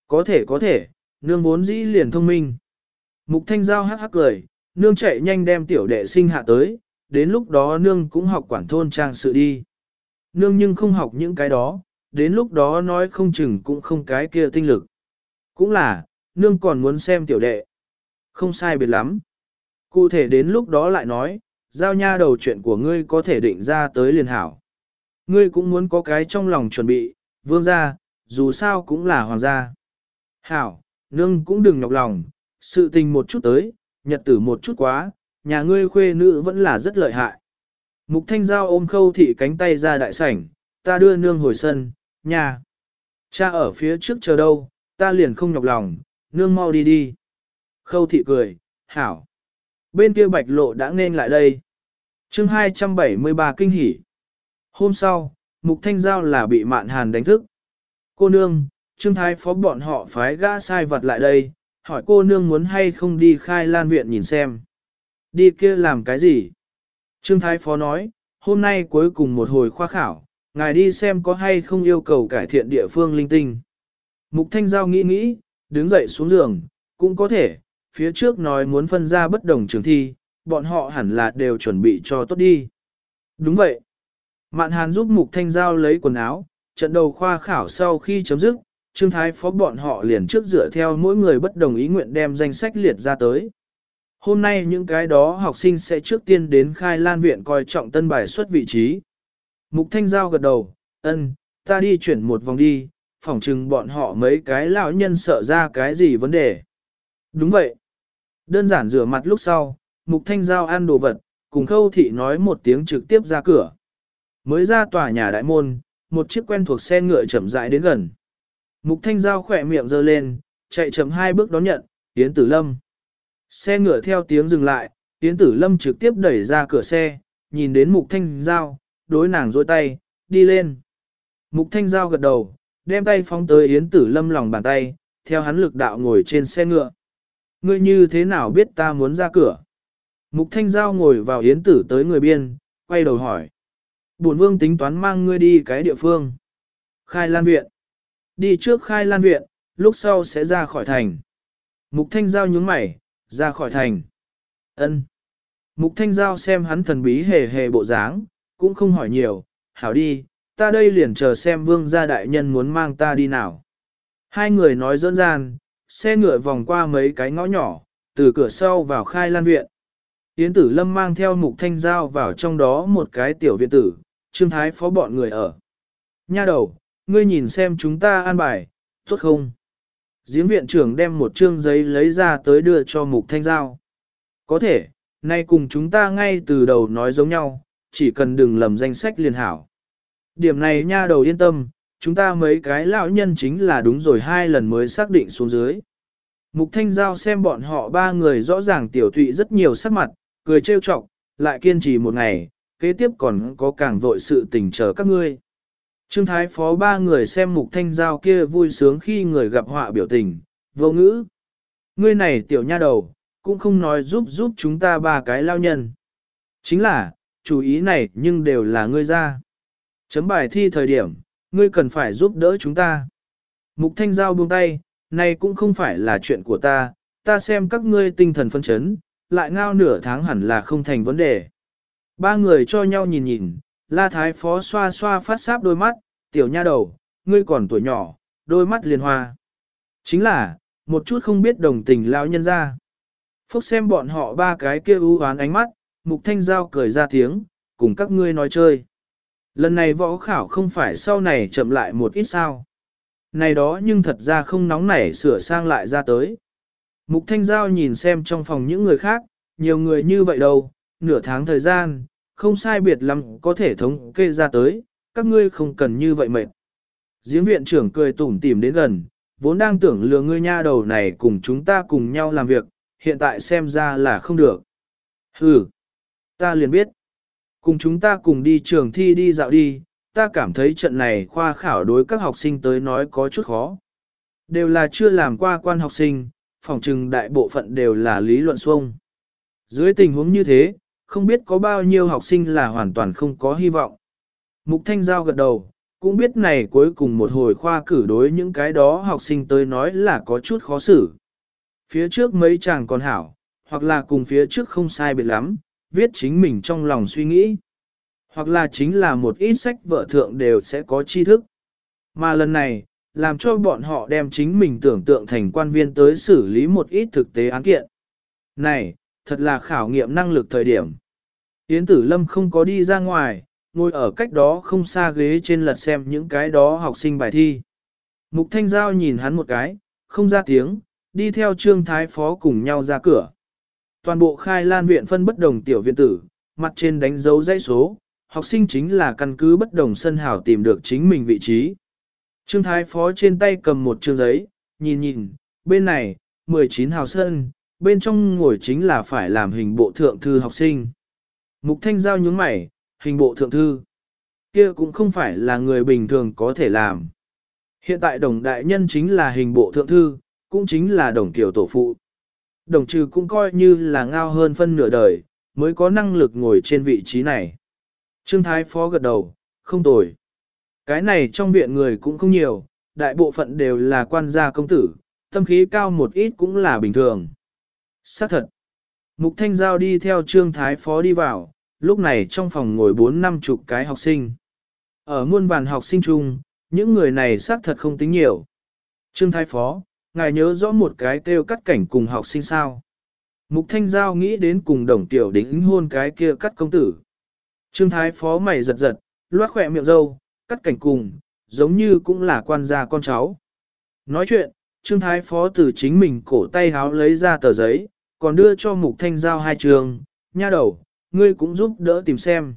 Có thể có thể, nương vốn dĩ liền thông minh. Mục thanh giao hắc hắc cười, nương chạy nhanh đem tiểu đệ sinh hạ tới, đến lúc đó nương cũng học quản thôn trang sự đi. Nương nhưng không học những cái đó, đến lúc đó nói không chừng cũng không cái kia tinh lực. Cũng là, nương còn muốn xem tiểu đệ. Không sai biệt lắm. Cụ thể đến lúc đó lại nói, giao nha đầu chuyện của ngươi có thể định ra tới liền hảo. Ngươi cũng muốn có cái trong lòng chuẩn bị, vương gia, dù sao cũng là hoàng gia. Hảo, nương cũng đừng nhọc lòng, sự tình một chút tới, nhật tử một chút quá, nhà ngươi khuê nữ vẫn là rất lợi hại. Mục thanh giao ôm khâu thị cánh tay ra đại sảnh, ta đưa nương hồi sân, nhà. Cha ở phía trước chờ đâu, ta liền không nhọc lòng, nương mau đi đi. Khâu thị cười, hảo. Bên kia bạch lộ đã nên lại đây. chương 273 kinh hỉ. Hôm sau, mục thanh giao là bị mạn hàn đánh thức. Cô nương, trương thái phó bọn họ phái gã sai vật lại đây, hỏi cô nương muốn hay không đi khai lan viện nhìn xem. Đi kia làm cái gì? Trương thái phó nói, hôm nay cuối cùng một hồi khoa khảo, ngài đi xem có hay không yêu cầu cải thiện địa phương linh tinh. Mục thanh giao nghĩ nghĩ, đứng dậy xuống giường, cũng có thể, phía trước nói muốn phân ra bất đồng trường thi, bọn họ hẳn là đều chuẩn bị cho tốt đi. Đúng vậy. Mạn Hàn giúp Mục Thanh Giao lấy quần áo, trận đầu khoa khảo sau khi chấm dứt, Trương Thái Phó bọn họ liền trước dựa theo mỗi người bất đồng ý nguyện đem danh sách liệt ra tới. Hôm nay những cái đó học sinh sẽ trước tiên đến khai lan viện coi trọng tân bài xuất vị trí. Mục Thanh Giao gật đầu, ân, ta đi chuyển một vòng đi, phỏng chừng bọn họ mấy cái lão nhân sợ ra cái gì vấn đề. Đúng vậy. Đơn giản rửa mặt lúc sau, Mục Thanh Giao ăn đồ vật, cùng khâu thị nói một tiếng trực tiếp ra cửa. Mới ra tòa nhà đại môn, một chiếc quen thuộc xe ngựa chậm rãi đến gần. Mục Thanh Giao khỏe miệng giơ lên, chạy chậm hai bước đón nhận, Yến Tử Lâm. Xe ngựa theo tiếng dừng lại, Yến Tử Lâm trực tiếp đẩy ra cửa xe, nhìn đến Mục Thanh Giao, đối nàng dôi tay, đi lên. Mục Thanh Giao gật đầu, đem tay phóng tới Yến Tử Lâm lòng bàn tay, theo hắn lực đạo ngồi trên xe ngựa. Ngươi như thế nào biết ta muốn ra cửa? Mục Thanh Giao ngồi vào Yến Tử tới người biên, quay đầu hỏi. Bổn vương tính toán mang ngươi đi cái địa phương. Khai Lan Viện. Đi trước Khai Lan Viện, lúc sau sẽ ra khỏi thành. Mục Thanh Giao nhướng mày, ra khỏi thành. Ân. Mục Thanh Giao xem hắn thần bí hề hề bộ dáng, cũng không hỏi nhiều, hảo đi, ta đây liền chờ xem vương gia đại nhân muốn mang ta đi nào. Hai người nói dẫn gian, xe ngựa vòng qua mấy cái ngõ nhỏ, từ cửa sau vào khai lan viện. Yến tử lâm mang theo mục thanh giao vào trong đó một cái tiểu viện tử, trương thái phó bọn người ở. Nha đầu, ngươi nhìn xem chúng ta an bài, tốt không? Giếng viện trưởng đem một trương giấy lấy ra tới đưa cho mục thanh giao. Có thể, Nay cùng chúng ta ngay từ đầu nói giống nhau, chỉ cần đừng lầm danh sách liền hảo. Điểm này nha đầu yên tâm, chúng ta mấy cái lão nhân chính là đúng rồi hai lần mới xác định xuống dưới. Mục Thanh Giao xem bọn họ ba người rõ ràng tiểu tụy rất nhiều sắc mặt, cười trêu chọc, lại kiên trì một ngày, kế tiếp còn có càng vội sự tình chờ các ngươi. Trương Thái Phó ba người xem Mục Thanh Giao kia vui sướng khi người gặp họa biểu tình, vô ngữ. Ngươi này tiểu nha đầu, cũng không nói giúp giúp chúng ta ba cái lao nhân. Chính là, chủ ý này nhưng đều là ngươi ra. Chấm bài thi thời điểm, ngươi cần phải giúp đỡ chúng ta. Mục Thanh Giao buông tay, này cũng không phải là chuyện của ta, ta xem các ngươi tinh thần phân chấn, lại ngao nửa tháng hẳn là không thành vấn đề. Ba người cho nhau nhìn nhìn, la thái phó xoa xoa phát sáp đôi mắt, tiểu nha đầu, ngươi còn tuổi nhỏ, đôi mắt liền hoa. Chính là, một chút không biết đồng tình lão nhân ra. Phúc xem bọn họ ba cái kia ưu hoán ánh mắt, mục thanh giao cười ra tiếng, cùng các ngươi nói chơi. Lần này võ khảo không phải sau này chậm lại một ít sao. Này đó nhưng thật ra không nóng nảy sửa sang lại ra tới. Mục Thanh Giao nhìn xem trong phòng những người khác, nhiều người như vậy đâu, nửa tháng thời gian, không sai biệt lắm có thể thống kê ra tới, các ngươi không cần như vậy mệt. Giếng viện trưởng cười tủm tỉm đến gần, vốn đang tưởng lừa ngươi nha đầu này cùng chúng ta cùng nhau làm việc, hiện tại xem ra là không được. Hừ, ta liền biết. Cùng chúng ta cùng đi trường thi đi dạo đi, ta cảm thấy trận này khoa khảo đối các học sinh tới nói có chút khó. Đều là chưa làm qua quan học sinh, phòng trừng đại bộ phận đều là lý luận xuông. Dưới tình huống như thế, không biết có bao nhiêu học sinh là hoàn toàn không có hy vọng. Mục Thanh Giao gật đầu, cũng biết này cuối cùng một hồi khoa cử đối những cái đó học sinh tới nói là có chút khó xử. Phía trước mấy chàng còn hảo, hoặc là cùng phía trước không sai biệt lắm, viết chính mình trong lòng suy nghĩ. Hoặc là chính là một ít sách vợ thượng đều sẽ có tri thức. Mà lần này, làm cho bọn họ đem chính mình tưởng tượng thành quan viên tới xử lý một ít thực tế án kiện. Này, thật là khảo nghiệm năng lực thời điểm. Yến tử lâm không có đi ra ngoài, ngồi ở cách đó không xa ghế trên lật xem những cái đó học sinh bài thi. Mục Thanh Giao nhìn hắn một cái, không ra tiếng, đi theo trương thái phó cùng nhau ra cửa. Toàn bộ khai lan viện phân bất đồng tiểu viện tử, mặt trên đánh dấu dãy số, học sinh chính là căn cứ bất đồng sân hảo tìm được chính mình vị trí. Trương thái phó trên tay cầm một chương giấy, nhìn nhìn, bên này, 19 hào sân, bên trong ngồi chính là phải làm hình bộ thượng thư học sinh. Mục thanh giao nhướng mày, hình bộ thượng thư. kia cũng không phải là người bình thường có thể làm. Hiện tại đồng đại nhân chính là hình bộ thượng thư, cũng chính là đồng tiểu tổ phụ. Đồng trừ cũng coi như là ngao hơn phân nửa đời, mới có năng lực ngồi trên vị trí này. Trương Thái Phó gật đầu, không tồi. Cái này trong viện người cũng không nhiều, đại bộ phận đều là quan gia công tử, tâm khí cao một ít cũng là bình thường. Xác thật. Mục Thanh Giao đi theo Trương Thái Phó đi vào, lúc này trong phòng ngồi bốn năm chục cái học sinh. Ở muôn vàn học sinh chung, những người này xác thật không tính nhiều. Trương Thái Phó, ngài nhớ rõ một cái kêu cắt cảnh cùng học sinh sao. Mục Thanh Giao nghĩ đến cùng đồng tiểu đính hôn cái kia cắt công tử. Trương Thái Phó mày giật giật, loát khỏe miệng dâu, cắt cảnh cùng, giống như cũng là quan gia con cháu. Nói chuyện, Trương Thái Phó từ chính mình cổ tay háo lấy ra tờ giấy, còn đưa cho Mục Thanh Giao hai trường, nha đầu, ngươi cũng giúp đỡ tìm xem.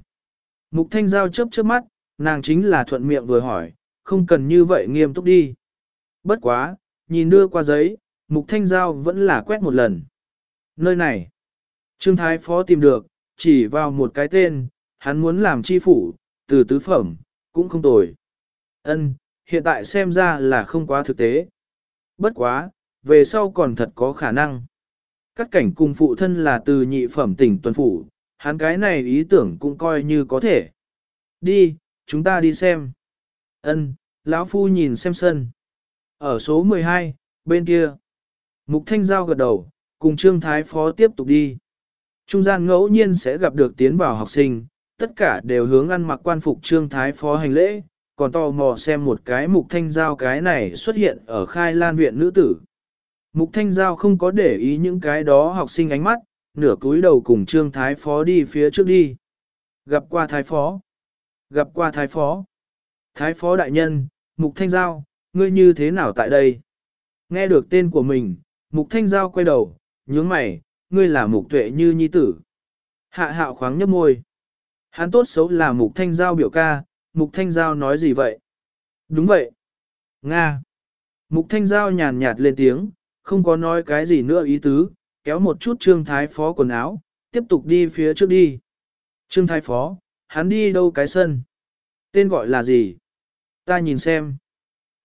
Mục Thanh Giao chớp chớp mắt, nàng chính là thuận miệng vừa hỏi, không cần như vậy nghiêm túc đi. Bất quá, nhìn đưa qua giấy, Mục Thanh Giao vẫn là quét một lần. Nơi này, Trương Thái Phó tìm được, chỉ vào một cái tên, hắn muốn làm chi phủ, từ tứ phẩm, cũng không tồi. Ân, hiện tại xem ra là không quá thực tế. Bất quá, về sau còn thật có khả năng. Các cảnh cùng phụ thân là từ nhị phẩm tỉnh tuần phủ, hắn cái này ý tưởng cũng coi như có thể. Đi, chúng ta đi xem. Ân, lão phu nhìn xem sân. Ở số 12, bên kia. Mục Thanh Giao gật đầu, cùng Trương Thái Phó tiếp tục đi. Trung gian ngẫu nhiên sẽ gặp được tiến vào học sinh, tất cả đều hướng ăn mặc quan phục Trương Thái Phó hành lễ, còn tò mò xem một cái Mục Thanh Giao cái này xuất hiện ở khai lan viện nữ tử. Mục Thanh Giao không có để ý những cái đó học sinh ánh mắt, nửa cúi đầu cùng Trương Thái Phó đi phía trước đi. Gặp qua Thái Phó. Gặp qua Thái Phó. Thái Phó Đại Nhân, Mục Thanh Giao, ngươi như thế nào tại đây? Nghe được tên của mình, Mục Thanh Giao quay đầu, nhướng mày, ngươi là Mục Tuệ Như Nhi Tử. Hạ hạo khoáng nhấp môi. Hắn tốt xấu là mục thanh giao biểu ca, mục thanh giao nói gì vậy? Đúng vậy. Nga. Mục thanh giao nhàn nhạt lên tiếng, không có nói cái gì nữa ý tứ, kéo một chút trương thái phó quần áo, tiếp tục đi phía trước đi. Trương thái phó, hắn đi đâu cái sân? Tên gọi là gì? Ta nhìn xem.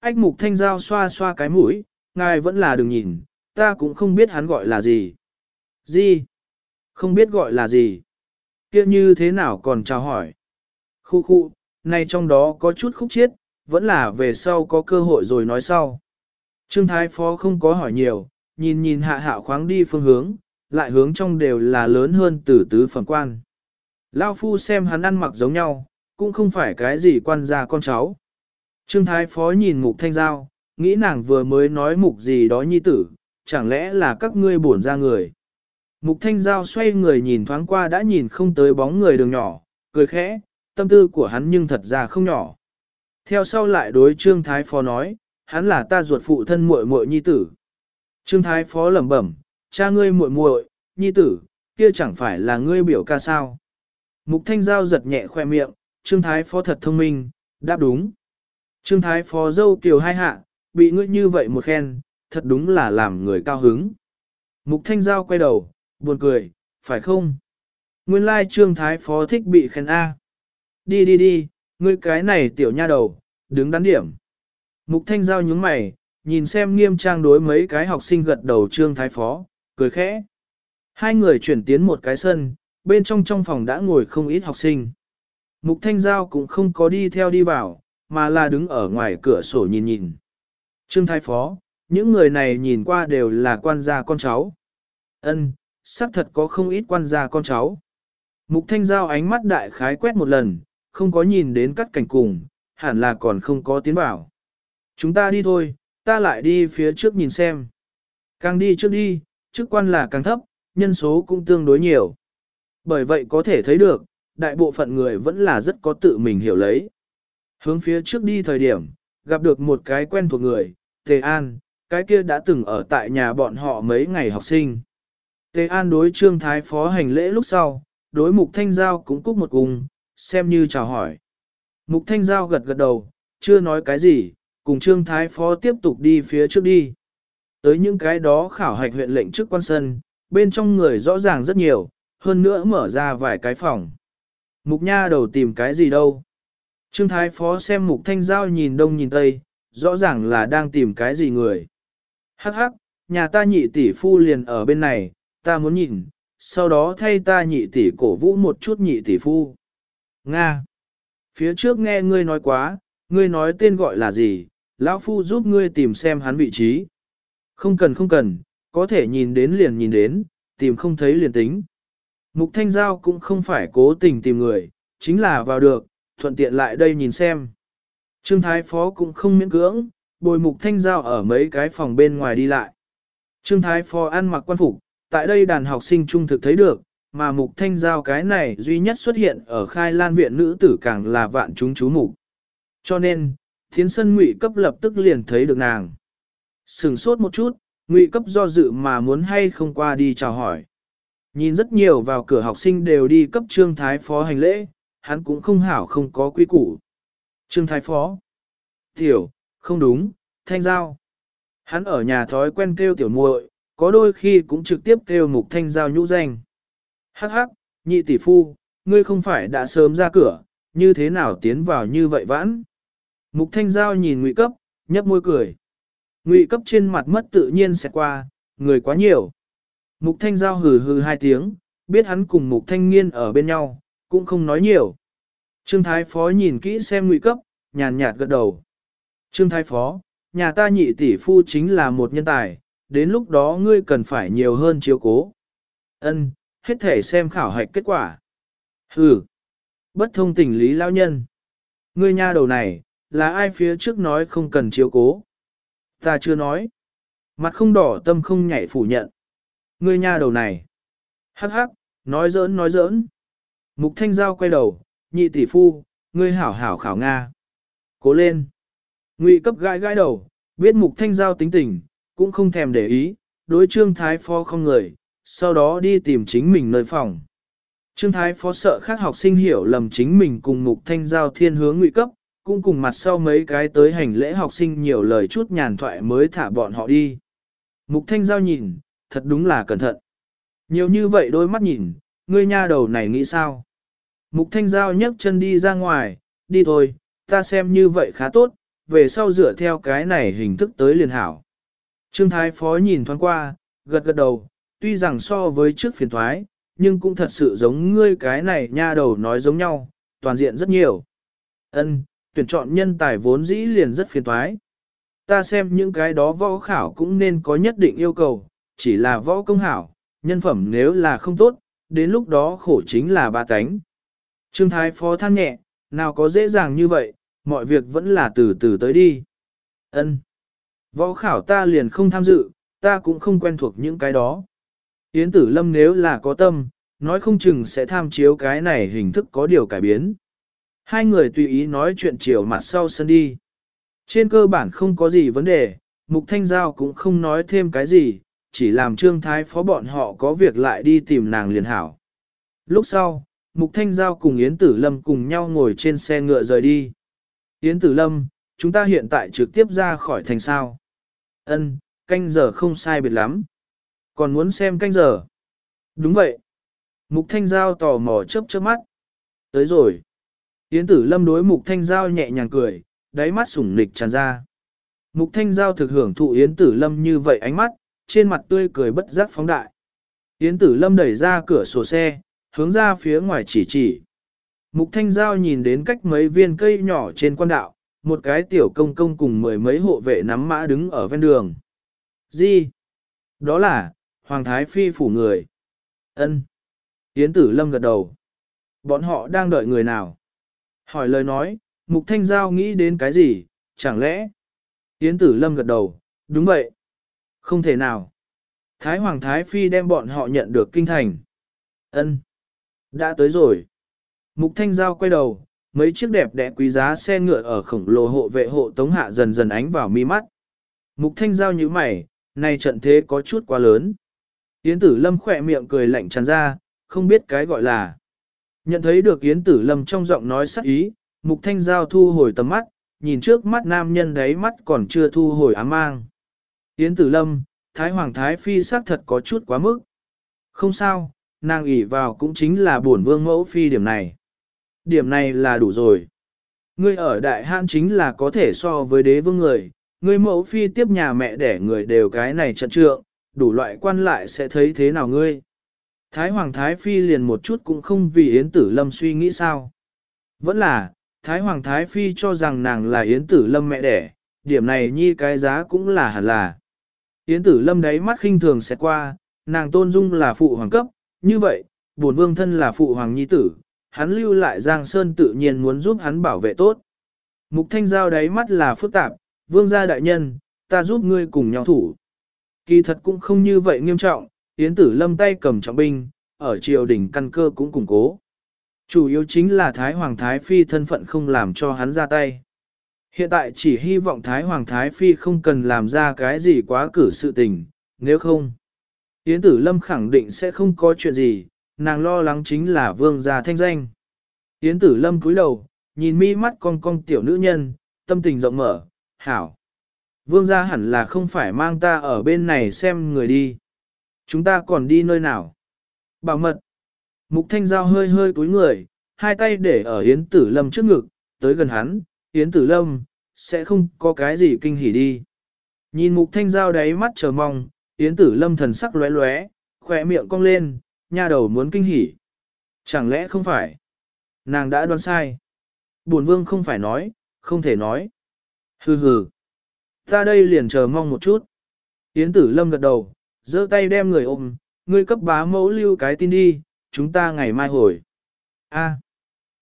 Ách mục thanh giao xoa xoa cái mũi, ngài vẫn là đừng nhìn, ta cũng không biết hắn gọi là gì. Gì? Không biết gọi là gì? kia như thế nào còn chào hỏi? Khu khu, này trong đó có chút khúc chiết, vẫn là về sau có cơ hội rồi nói sau. Trương Thái Phó không có hỏi nhiều, nhìn nhìn hạ hạ khoáng đi phương hướng, lại hướng trong đều là lớn hơn tử tứ phẩm quan. Lao phu xem hắn ăn mặc giống nhau, cũng không phải cái gì quan gia con cháu. Trương Thái Phó nhìn mục thanh giao, nghĩ nàng vừa mới nói mục gì đó nhi tử, chẳng lẽ là các ngươi buồn ra người. Mục thanh giao xoay người nhìn thoáng qua đã nhìn không tới bóng người đường nhỏ, cười khẽ, tâm tư của hắn nhưng thật ra không nhỏ. Theo sau lại đối Trương Thái Phó nói, hắn là ta ruột phụ thân muội muội nhi tử. Trương Thái Phó lẩm bẩm, cha ngươi muội muội, nhi tử, kia chẳng phải là ngươi biểu ca sao. Mục Thanh Giao giật nhẹ khoe miệng, Trương Thái Phó thật thông minh, đáp đúng. Trương Thái Phó dâu kiều hai hạ, bị ngươi như vậy một khen, thật đúng là làm người cao hứng. Mục Thanh Giao quay đầu, buồn cười, phải không? Nguyên lai Trương Thái Phó thích bị khen A. Đi đi đi, ngươi cái này tiểu nha đầu, đứng đắn điểm. Mục Thanh Giao nhướng mày, nhìn xem nghiêm trang đối mấy cái học sinh gật đầu Trương Thái Phó, cười khẽ. Hai người chuyển tiến một cái sân, bên trong trong phòng đã ngồi không ít học sinh. Mục Thanh Giao cũng không có đi theo đi vào, mà là đứng ở ngoài cửa sổ nhìn nhìn. Trương Thái Phó, những người này nhìn qua đều là quan gia con cháu. Ân, xác thật có không ít quan gia con cháu. Mục Thanh Giao ánh mắt đại khái quét một lần, không có nhìn đến cắt cảnh cùng, hẳn là còn không có tiến bảo. Chúng ta đi thôi, ta lại đi phía trước nhìn xem. Càng đi trước đi, chức quan là càng thấp, nhân số cũng tương đối nhiều. Bởi vậy có thể thấy được, đại bộ phận người vẫn là rất có tự mình hiểu lấy. Hướng phía trước đi thời điểm, gặp được một cái quen thuộc người, Tề An, cái kia đã từng ở tại nhà bọn họ mấy ngày học sinh. Tề An đối trương thái phó hành lễ lúc sau, đối mục thanh giao cũng cúc một cùng, xem như chào hỏi. Mục thanh giao gật gật đầu, chưa nói cái gì, cùng trương thái phó tiếp tục đi phía trước đi. Tới những cái đó khảo hạch huyện lệnh trước quan sân, bên trong người rõ ràng rất nhiều, hơn nữa mở ra vài cái phòng. Mục nha đầu tìm cái gì đâu. Trương thái phó xem mục thanh giao nhìn đông nhìn tây, rõ ràng là đang tìm cái gì người. Hắc hắc, nhà ta nhị tỷ phu liền ở bên này, ta muốn nhìn, sau đó thay ta nhị tỷ cổ vũ một chút nhị tỷ phu. Nga. Phía trước nghe ngươi nói quá, ngươi nói tên gọi là gì, lão phu giúp ngươi tìm xem hắn vị trí. Không cần không cần, có thể nhìn đến liền nhìn đến, tìm không thấy liền tính. Mục Thanh Giao cũng không phải cố tình tìm người, chính là vào được, thuận tiện lại đây nhìn xem. Trương Thái Phó cũng không miễn cưỡng, bồi Mục Thanh Giao ở mấy cái phòng bên ngoài đi lại. Trương Thái Phó ăn mặc quan phục, tại đây đàn học sinh trung thực thấy được, mà Mục Thanh Giao cái này duy nhất xuất hiện ở khai lan viện nữ tử càng là vạn chúng chú mục. Cho nên, thiến sân ngụy cấp lập tức liền thấy được nàng. Sừng sốt một chút, ngụy cấp do dự mà muốn hay không qua đi chào hỏi. Nhìn rất nhiều vào cửa học sinh đều đi cấp trương thái phó hành lễ, hắn cũng không hảo không có quy củ. Trương thái phó. Tiểu, không đúng, thanh giao. Hắn ở nhà thói quen kêu tiểu muội, có đôi khi cũng trực tiếp kêu mục thanh giao nhũ danh. Hắc hắc, nhị tỷ phu, ngươi không phải đã sớm ra cửa, như thế nào tiến vào như vậy vãn? Mục thanh giao nhìn ngụy cấp, nhấp môi cười. Ngụy cấp trên mặt mất tự nhiên sẽ qua, người quá nhiều. Mục thanh giao hừ hừ hai tiếng, biết hắn cùng mục thanh nghiên ở bên nhau, cũng không nói nhiều. Trương Thái Phó nhìn kỹ xem ngụy cấp, nhàn nhạt gật đầu. Trương Thái Phó, nhà ta nhị tỷ phu chính là một nhân tài, đến lúc đó ngươi cần phải nhiều hơn chiếu cố. Ân, hết thể xem khảo hạch kết quả. Hừ, bất thông tình lý lao nhân. Ngươi nha đầu này, là ai phía trước nói không cần chiếu cố? Ta chưa nói. Mặt không đỏ tâm không nhảy phủ nhận. Ngươi nha đầu này. Hắc hắc, nói giỡn nói giỡn. Mục thanh giao quay đầu, nhị tỷ phu, ngươi hảo hảo khảo Nga. Cố lên. Ngụy cấp gãi gãi đầu, biết mục thanh giao tính tình, cũng không thèm để ý, đối trương thái phó không người, sau đó đi tìm chính mình nơi phòng. Trương Thái Phó sợ khác học sinh hiểu lầm chính mình cùng Mục Thanh Giao thiên hướng ngụy cấp, cũng cùng mặt sau mấy cái tới hành lễ học sinh nhiều lời chút nhàn thoại mới thả bọn họ đi. Mục Thanh Giao nhìn, thật đúng là cẩn thận. Nhiều như vậy đôi mắt nhìn, ngươi nha đầu này nghĩ sao? Mục Thanh Giao nhấc chân đi ra ngoài, đi thôi, ta xem như vậy khá tốt, về sau dựa theo cái này hình thức tới liền hảo. Trương Thái Phó nhìn thoáng qua, gật gật đầu, tuy rằng so với trước phiền thoái, nhưng cũng thật sự giống ngươi cái này nha đầu nói giống nhau, toàn diện rất nhiều. Ân, tuyển chọn nhân tài vốn dĩ liền rất phiền thoái. Ta xem những cái đó võ khảo cũng nên có nhất định yêu cầu, chỉ là võ công hảo, nhân phẩm nếu là không tốt, đến lúc đó khổ chính là ba cánh. Trương Thái Phó than nhẹ, nào có dễ dàng như vậy, mọi việc vẫn là từ từ tới đi. Ân, Võ khảo ta liền không tham dự, ta cũng không quen thuộc những cái đó. Yến tử lâm nếu là có tâm, nói không chừng sẽ tham chiếu cái này hình thức có điều cải biến. Hai người tùy ý nói chuyện chiều mặt sau sân đi. Trên cơ bản không có gì vấn đề, Mục Thanh Giao cũng không nói thêm cái gì, chỉ làm trương thái phó bọn họ có việc lại đi tìm nàng liền hảo. Lúc sau, Mục Thanh Giao cùng Yến Tử Lâm cùng nhau ngồi trên xe ngựa rời đi. Yến Tử Lâm, chúng ta hiện tại trực tiếp ra khỏi thành sao. Ân, canh giờ không sai biệt lắm. Còn muốn xem canh giờ. Đúng vậy. Mục Thanh Giao tò mò chớp chớp mắt. Tới rồi. Yến Tử Lâm đối Mục Thanh Giao nhẹ nhàng cười, đáy mắt sủng nịch tràn ra. Mục Thanh Giao thực hưởng thụ Yến Tử Lâm như vậy ánh mắt, trên mặt tươi cười bất giác phóng đại. Yến Tử Lâm đẩy ra cửa sổ xe, hướng ra phía ngoài chỉ chỉ. Mục Thanh Giao nhìn đến cách mấy viên cây nhỏ trên quan đạo, một cái tiểu công công cùng mười mấy hộ vệ nắm mã đứng ở ven đường. Gì? Đó là, Hoàng Thái Phi phủ người. ân Yến Tử Lâm gật đầu. Bọn họ đang đợi người nào? Hỏi lời nói, Mục Thanh Giao nghĩ đến cái gì, chẳng lẽ? Yến Tử Lâm gật đầu, đúng vậy. Không thể nào. Thái Hoàng Thái Phi đem bọn họ nhận được kinh thành. ân Đã tới rồi. Mục Thanh Giao quay đầu, mấy chiếc đẹp đẽ quý giá xe ngựa ở khổng lồ hộ vệ hộ tống hạ dần dần ánh vào mi mắt. Mục Thanh Giao như mày, này trận thế có chút quá lớn. Yến Tử Lâm khỏe miệng cười lạnh tràn ra, không biết cái gọi là. Nhận thấy được Yến Tử Lâm trong giọng nói sắc ý, Mục Thanh Giao thu hồi tầm mắt, nhìn trước mắt nam nhân đấy mắt còn chưa thu hồi ám mang. Yến Tử Lâm, Thái Hoàng Thái Phi xác thật có chút quá mức. Không sao, nàng ủy vào cũng chính là bổn vương mẫu phi điểm này. Điểm này là đủ rồi. Ngươi ở đại hãn chính là có thể so với đế vương người, ngươi mẫu phi tiếp nhà mẹ đẻ người đều cái này trận trượng, đủ loại quan lại sẽ thấy thế nào ngươi. Thái Hoàng Thái Phi liền một chút cũng không vì Yến Tử Lâm suy nghĩ sao. Vẫn là, Thái Hoàng Thái Phi cho rằng nàng là Yến Tử Lâm mẹ đẻ, điểm này nhi cái giá cũng là hẳn là. Yến Tử Lâm đáy mắt khinh thường sẽ qua, nàng tôn dung là phụ hoàng cấp, như vậy, bổn vương thân là phụ hoàng nhi tử, hắn lưu lại Giang Sơn tự nhiên muốn giúp hắn bảo vệ tốt. Mục Thanh Giao đáy mắt là phức tạp, vương gia đại nhân, ta giúp ngươi cùng nhau thủ. Kỳ thật cũng không như vậy nghiêm trọng, Yến Tử Lâm tay cầm trọng binh, ở triều đình căn cơ cũng củng cố. Chủ yếu chính là Thái Hoàng Thái Phi thân phận không làm cho hắn ra tay. Hiện tại chỉ hy vọng Thái Hoàng Thái Phi không cần làm ra cái gì quá cử sự tình, nếu không. Yến Tử Lâm khẳng định sẽ không có chuyện gì, nàng lo lắng chính là vương gia thanh danh. Yến Tử Lâm cúi đầu, nhìn mi mắt cong cong tiểu nữ nhân, tâm tình rộng mở, hảo. Vương gia hẳn là không phải mang ta ở bên này xem người đi. Chúng ta còn đi nơi nào? Bảo mật. Mục Thanh Giao hơi hơi cúi người, hai tay để ở Yến Tử Lâm trước ngực, tới gần hắn, Yến Tử Lâm, sẽ không có cái gì kinh hỉ đi. Nhìn Mục Thanh Giao đáy mắt chờ mong, Yến Tử Lâm thần sắc lóe lóe, khỏe miệng cong lên, nha đầu muốn kinh hỉ. Chẳng lẽ không phải? Nàng đã đoán sai. Bổn vương không phải nói, không thể nói. Hừ hừ. Ta đây liền chờ mong một chút. Yến Tử Lâm gật đầu, giơ tay đem người ôm, ngươi cấp bá mẫu lưu cái tin đi, chúng ta ngày mai hồi. A,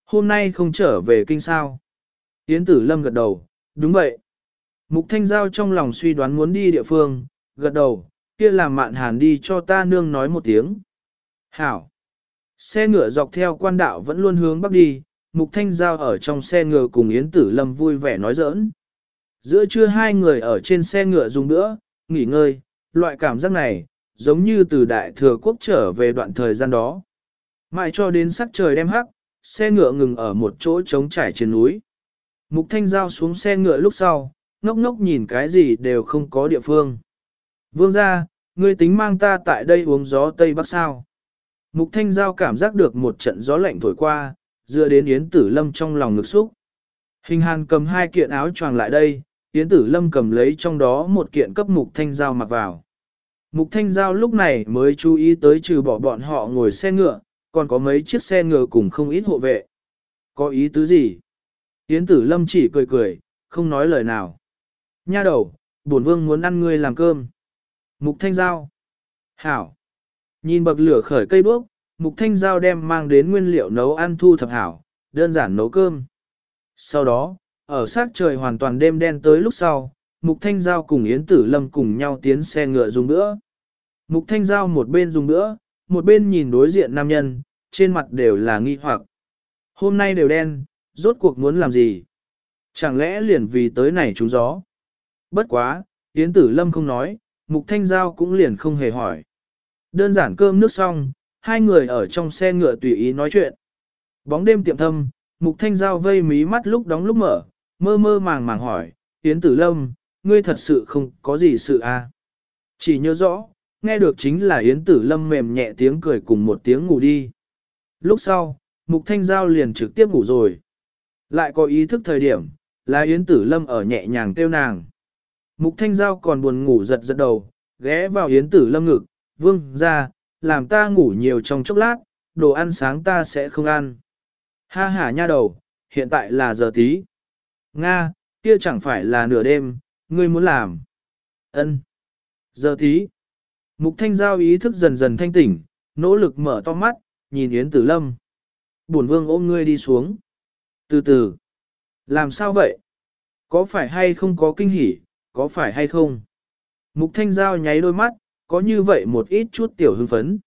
hôm nay không trở về kinh sao. Yến tử lâm gật đầu, đúng vậy. Mục thanh giao trong lòng suy đoán muốn đi địa phương, gật đầu, kia làm mạn hàn đi cho ta nương nói một tiếng. Hảo. Xe ngựa dọc theo quan đạo vẫn luôn hướng bắc đi, mục thanh giao ở trong xe ngựa cùng Yến tử lâm vui vẻ nói giỡn. Giữa trưa hai người ở trên xe ngựa dùng nữa, nghỉ ngơi, loại cảm giác này, giống như từ đại thừa quốc trở về đoạn thời gian đó. Mãi cho đến sắc trời đem hắc, xe ngựa ngừng ở một chỗ trống trải trên núi. Mục Thanh Giao xuống xe ngựa lúc sau, ngốc ngốc nhìn cái gì đều không có địa phương. Vương ra, ngươi tính mang ta tại đây uống gió Tây Bắc sao. Mục Thanh Giao cảm giác được một trận gió lạnh thổi qua, dựa đến Yến Tử Lâm trong lòng ngực xúc. Hình hàn cầm hai kiện áo choàng lại đây, Yến Tử Lâm cầm lấy trong đó một kiện cấp Mục Thanh Giao mặc vào. Mục Thanh Giao lúc này mới chú ý tới trừ bỏ bọn họ ngồi xe ngựa, còn có mấy chiếc xe ngựa cùng không ít hộ vệ. Có ý tứ gì? Yến Tử Lâm chỉ cười cười, không nói lời nào. Nha đầu, bổn vương muốn ăn ngươi làm cơm. Mục Thanh Giao. Hảo. Nhìn bậc lửa khởi cây đuốc, Mục Thanh Giao đem mang đến nguyên liệu nấu ăn thu thập hảo, đơn giản nấu cơm. Sau đó, ở sát trời hoàn toàn đêm đen tới lúc sau, Mục Thanh Giao cùng Yến Tử Lâm cùng nhau tiến xe ngựa dùng bữa. Mục Thanh Giao một bên dùng bữa, một bên nhìn đối diện nam nhân, trên mặt đều là nghi hoặc. Hôm nay đều đen, rốt cuộc muốn làm gì? Chẳng lẽ liền vì tới này trúng gió? Bất quá, Yến Tử Lâm không nói, Mục Thanh Giao cũng liền không hề hỏi. Đơn giản cơm nước xong, hai người ở trong xe ngựa tùy ý nói chuyện. Bóng đêm tiệm thâm, Mục Thanh Giao vây mí mắt lúc đóng lúc mở, mơ mơ màng màng hỏi, Yến Tử Lâm, ngươi thật sự không có gì sự à? Chỉ nhớ rõ, nghe được chính là Yến Tử Lâm mềm nhẹ tiếng cười cùng một tiếng ngủ đi. Lúc sau, Mục Thanh Giao liền trực tiếp ngủ rồi. Lại có ý thức thời điểm, là Yến Tử Lâm ở nhẹ nhàng kêu nàng. Mục Thanh Giao còn buồn ngủ giật giật đầu, ghé vào Yến Tử Lâm ngực, vương ra, làm ta ngủ nhiều trong chốc lát, đồ ăn sáng ta sẽ không ăn. Ha ha nha đầu, hiện tại là giờ tí. Nga, kia chẳng phải là nửa đêm, ngươi muốn làm. Ân. Giờ tí. Mục Thanh Giao ý thức dần dần thanh tỉnh, nỗ lực mở to mắt, nhìn Yến Tử Lâm. Bổn vương ôm ngươi đi xuống. Từ từ. Làm sao vậy? Có phải hay không có kinh hỉ, có phải hay không? Mục Thanh Giao nháy đôi mắt, có như vậy một ít chút tiểu hưng phấn.